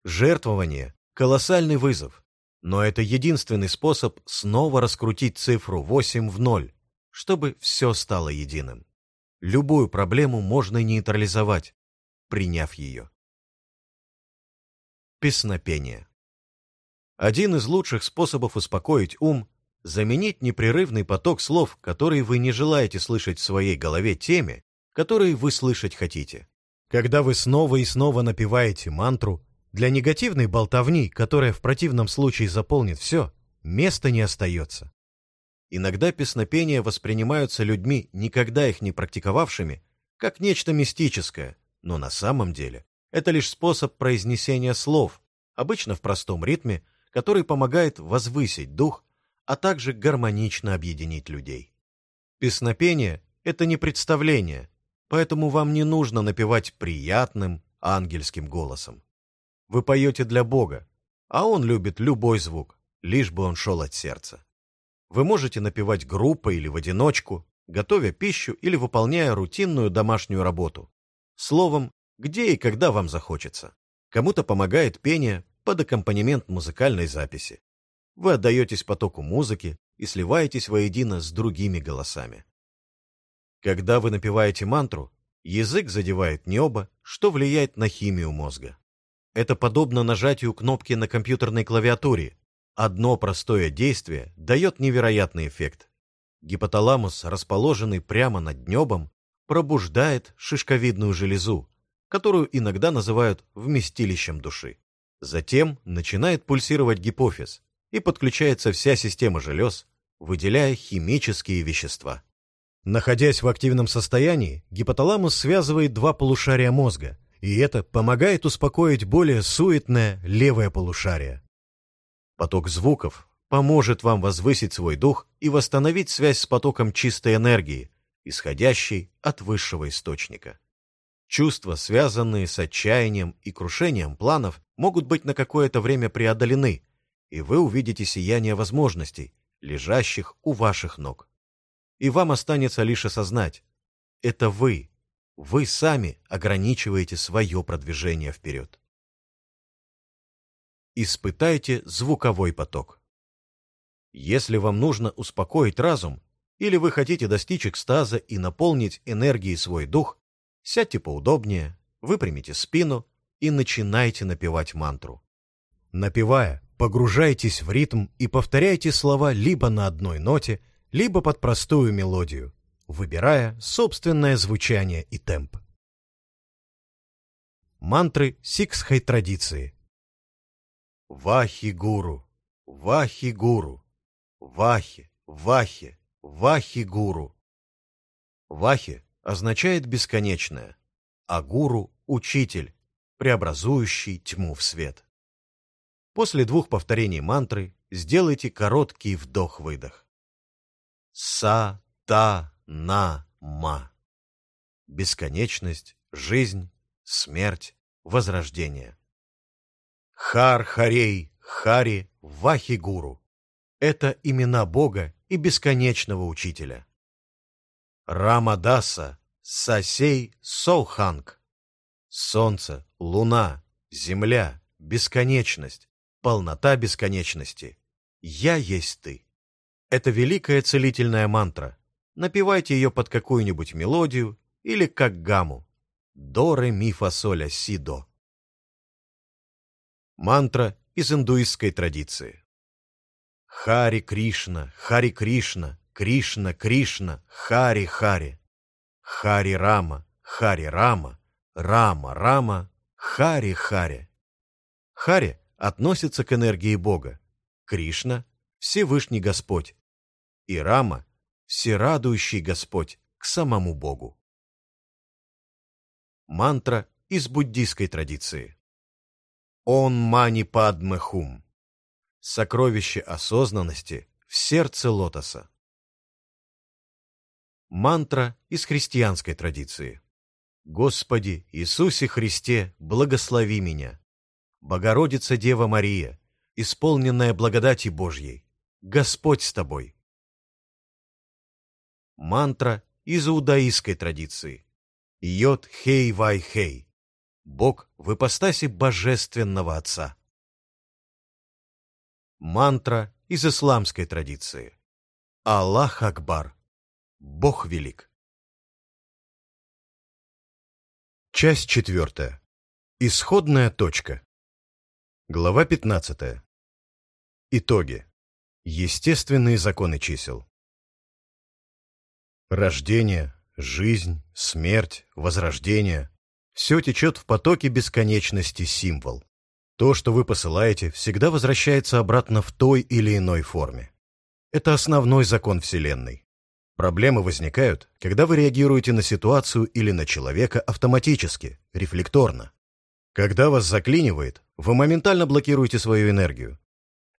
Speaker 1: Жертвование – колоссальный вызов, но это единственный способ снова раскрутить цифру 8 в ноль, чтобы все стало единым. Любую проблему можно нейтрализовать, приняв ее. Песнопение. Один из лучших способов успокоить ум заменить непрерывный поток слов, которые вы не желаете слышать в своей голове теми, которые вы слышать хотите. Когда вы снова и снова напеваете мантру, для негативной болтовни, которая в противном случае заполнит все, места не остается. Иногда песнопения воспринимаются людьми, никогда их не практиковавшими, как нечто мистическое, но на самом деле это лишь способ произнесения слов, обычно в простом ритме, который помогает возвысить дух а также гармонично объединить людей. Песнопение — это не представление, поэтому вам не нужно напевать приятным ангельским голосом. Вы поете для Бога, а Он любит любой звук, лишь бы он шел от сердца. Вы можете напевать группой или в одиночку, готовя пищу или выполняя рутинную домашнюю работу. Словом, где и когда вам захочется. Кому-то помогает пение под аккомпанемент музыкальной записи. Вы отдаетесь потоку музыки и сливаетесь воедино с другими голосами. Когда вы напеваете мантру, язык задевает небо, что влияет на химию мозга. Это подобно нажатию кнопки на компьютерной клавиатуре. Одно простое действие дает невероятный эффект. Гипоталамус, расположенный прямо над небом, пробуждает шишковидную железу, которую иногда называют вместилищем души. Затем начинает пульсировать гипофиз, и подключается вся система желез, выделяя химические вещества. Находясь в активном состоянии, гипоталамус связывает два полушария мозга, и это помогает успокоить более суетное левое полушарие. Поток звуков поможет вам возвысить свой дух и восстановить связь с потоком чистой энергии, исходящей от высшего источника. Чувства, связанные с отчаянием и крушением планов, могут быть на какое-то время преодолены, и вы увидите сияние возможностей, лежащих у ваших ног. И вам останется лишь осознать, это вы, вы сами ограничиваете свое продвижение вперед. Испытайте звуковой поток. Если вам нужно успокоить разум, или вы хотите достичь экстаза и наполнить энергией свой дух, сядьте поудобнее, выпрямите спину и начинайте напевать мантру. Напевая, погружайтесь в ритм и повторяйте слова либо на одной ноте, либо под простую мелодию, выбирая собственное звучание и темп. Мантры сикхской традиции. Вахи-гуру, Вахи-гуру, Вахи, Вахи, Вахи-гуру. Вахи означает бесконечное, а гуру — учитель, преобразующий тьму в свет. После двух повторений мантры сделайте короткий вдох-выдох. Са-та-на-ма. Бесконечность, жизнь, смерть, возрождение. Хар-харей, Хари, Вахи-гуру. Это имена Бога и бесконечного учителя. Рамадаса, Сасей, Солханг. Солнце, луна, земля, бесконечность, полнота бесконечности. Я есть ты. Это великая целительная мантра. Напевайте ее под какую-нибудь мелодию или как гамму. До, ре, ми, фа, соль, си, до. Мантра из индуистской традиции. Хари Кришна, Хари Кришна, Кришна Кришна, Хари Хари. Хари Рама, Хари Рама, Рама Рама, Хари Хари. Хари относится к энергии Бога. Кришна – Всевышний Господь. И Рама – Всерадующий Господь к самому Богу. Мантра из буддийской традиции. Он мани падме хум. Сокровище осознанности в сердце лотоса. Мантра из христианской традиции. Господи Иисусе Христе, благослови меня. Богородица Дева Мария, исполненная благодати Божьей, Господь с тобой. Мантра из иудаистской традиции. Йод хей вай хей. Бог в ипостаси Божественного Отца. Мантра из исламской традиции. Аллах Акбар. Бог велик. Часть четвертая. Исходная точка. Глава пятнадцатая. Итоги. Естественные законы чисел. Рождение, жизнь, смерть, возрождение, все течет в потоке бесконечности символ. То, что вы посылаете, всегда возвращается обратно в той или иной форме. Это основной закон Вселенной. Проблемы возникают, когда вы реагируете на ситуацию или на человека автоматически, рефлекторно. Когда вас заклинивает, вы моментально блокируете свою энергию.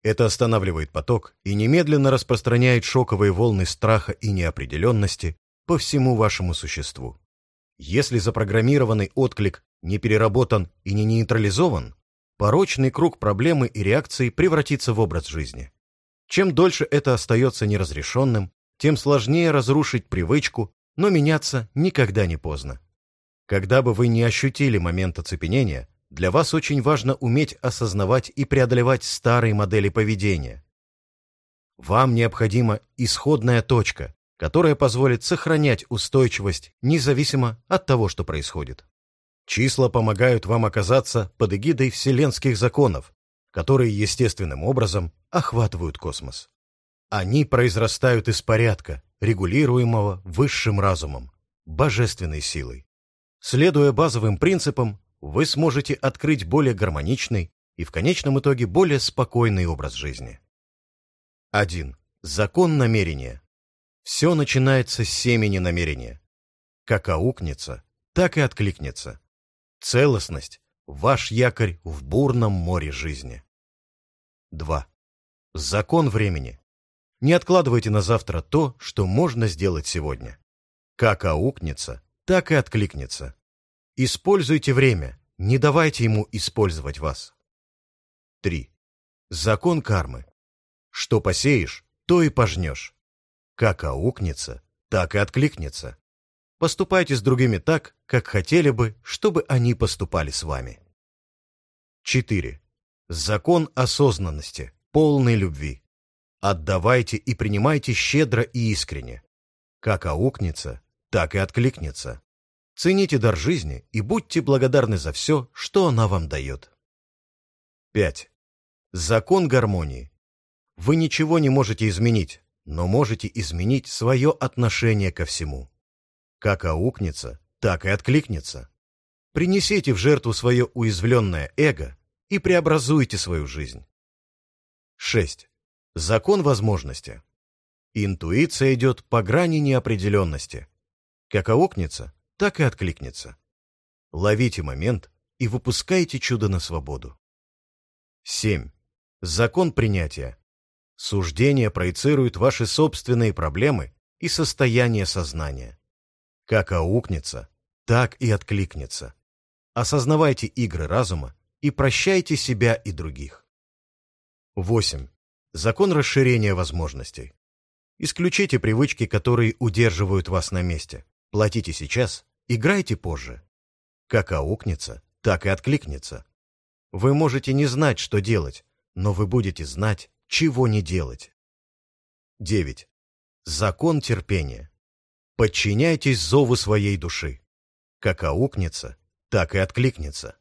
Speaker 1: Это останавливает поток и немедленно распространяет шоковые волны страха и неопределенности по всему вашему существу. Если запрограммированный отклик не переработан и не нейтрализован, порочный круг проблемы и реакции превратится в образ жизни. Чем дольше это остается неразрешенным, тем сложнее разрушить привычку, но меняться никогда не поздно. Когда бы вы не ощутили момент оцепенения, для вас очень важно уметь осознавать и преодолевать старые модели поведения. Вам необходима исходная точка, которая позволит сохранять устойчивость независимо от того, что происходит. Числа помогают вам оказаться под эгидой вселенских законов, которые естественным образом охватывают космос. Они произрастают из порядка, регулируемого высшим разумом, божественной силой. Следуя базовым принципам, вы сможете открыть более гармоничный и в конечном итоге более спокойный образ жизни. 1. Закон намерения. Все начинается с семени намерения. Как аукнется, так и откликнется. Целостность – ваш якорь в бурном море жизни. 2. Закон времени. Не откладывайте на завтра то, что можно сделать сегодня. Как аукнется, так и откликнется. Используйте время, не давайте ему использовать вас. 3. Закон кармы. Что посеешь, то и пожнешь. Как аукнется, так и откликнется. Поступайте с другими так, как хотели бы, чтобы они поступали с вами. 4. Закон осознанности, полной любви. Отдавайте и принимайте щедро и искренне, Как аукнется, так и откликнется. Цените дар жизни и будьте благодарны за все, что она вам дает. 5. Закон гармонии. Вы ничего не можете изменить, но можете изменить свое отношение ко всему. Как аукнется, так и откликнется. Принесите в жертву свое уязвленное эго и преобразуйте свою жизнь. 6. Закон возможности. Интуиция идет по грани неопределенности. Как аукнется, так и откликнется. Ловите момент и выпускайте чудо на свободу. 7. Закон принятия. Суждение проецирует ваши собственные проблемы и состояние сознания. Как аукнется, так и откликнется. Осознавайте игры разума и прощайте себя и других. 8. Закон расширения возможностей. Исключите привычки, которые удерживают вас на месте. Платите сейчас, играйте позже. Как аукнется, так и откликнется. Вы можете не знать, что делать, но вы будете знать, чего не делать. 9. Закон терпения. Подчиняйтесь зову своей души. Как аукнется, так и откликнется.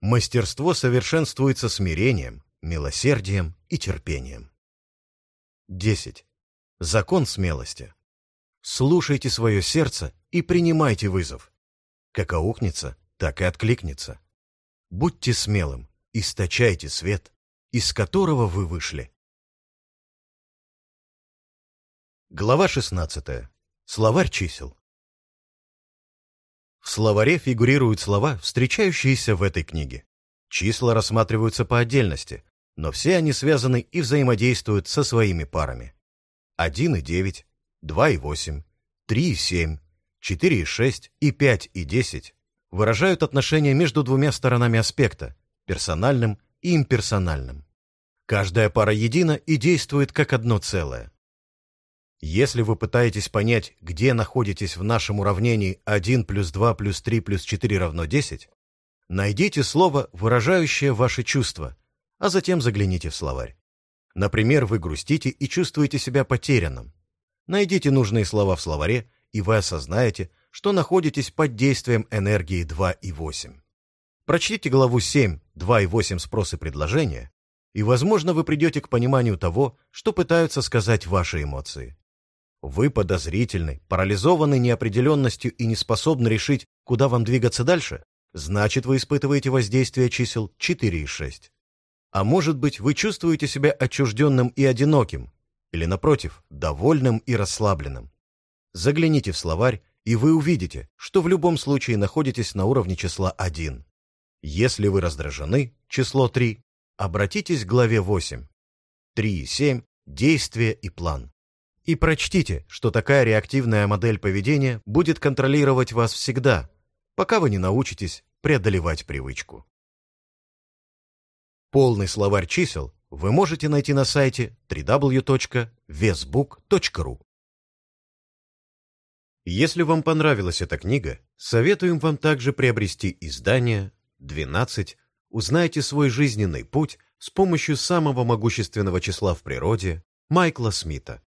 Speaker 1: Мастерство совершенствуется смирением, милосердием и терпением. 10. Закон смелости. Слушайте свое сердце и принимайте вызов. Как аукнется, так и откликнется. Будьте смелым, источайте свет, из которого вы вышли. Глава 16. Словарь чисел. В словаре фигурируют слова, встречающиеся в этой книге. Числа рассматриваются по отдельности, но все они связаны и взаимодействуют со своими парами. 1 и 9, 2 и 8, 3 и 7, 4 и 6 и 5 и 10 выражают отношения между двумя сторонами аспекта – персональным имперсональным. Каждая пара едина и действует как одно целое. Если вы пытаетесь понять, где находитесь в нашем уравнении 1 плюс 2 плюс 3 плюс 4 равно 10, найдите слово, выражающее ваши чувства, а затем загляните в словарь. Например, вы грустите и чувствуете себя потерянным. Найдите нужные слова в словаре, и вы осознаете, что находитесь под действием энергии 2 и 8. Прочтите главу 7, 2 и 8 спросы предложения, и, возможно, вы придете к пониманию того, что пытаются сказать ваши эмоции. Вы подозрительны, парализованы неопределенностью и не способны решить, куда вам двигаться дальше, значит, вы испытываете воздействие чисел 4 и 6. А может быть, вы чувствуете себя отчужденным и одиноким, или, напротив, довольным и расслабленным. Загляните в словарь, и вы увидите, что в любом случае находитесь на уровне числа 1. Если вы раздражены, число 3, обратитесь к главе 8. 3 и 7 – действие и план. И прочтите, что такая реактивная модель поведения будет контролировать вас всегда, пока вы не научитесь преодолевать привычку. Полный словарь чисел вы можете найти на сайте www.vesbook.ru. Если вам понравилась эта книга, советуем вам также приобрести издание «12. Узнайте свой жизненный путь с помощью самого могущественного числа в природе» Майкла Смита.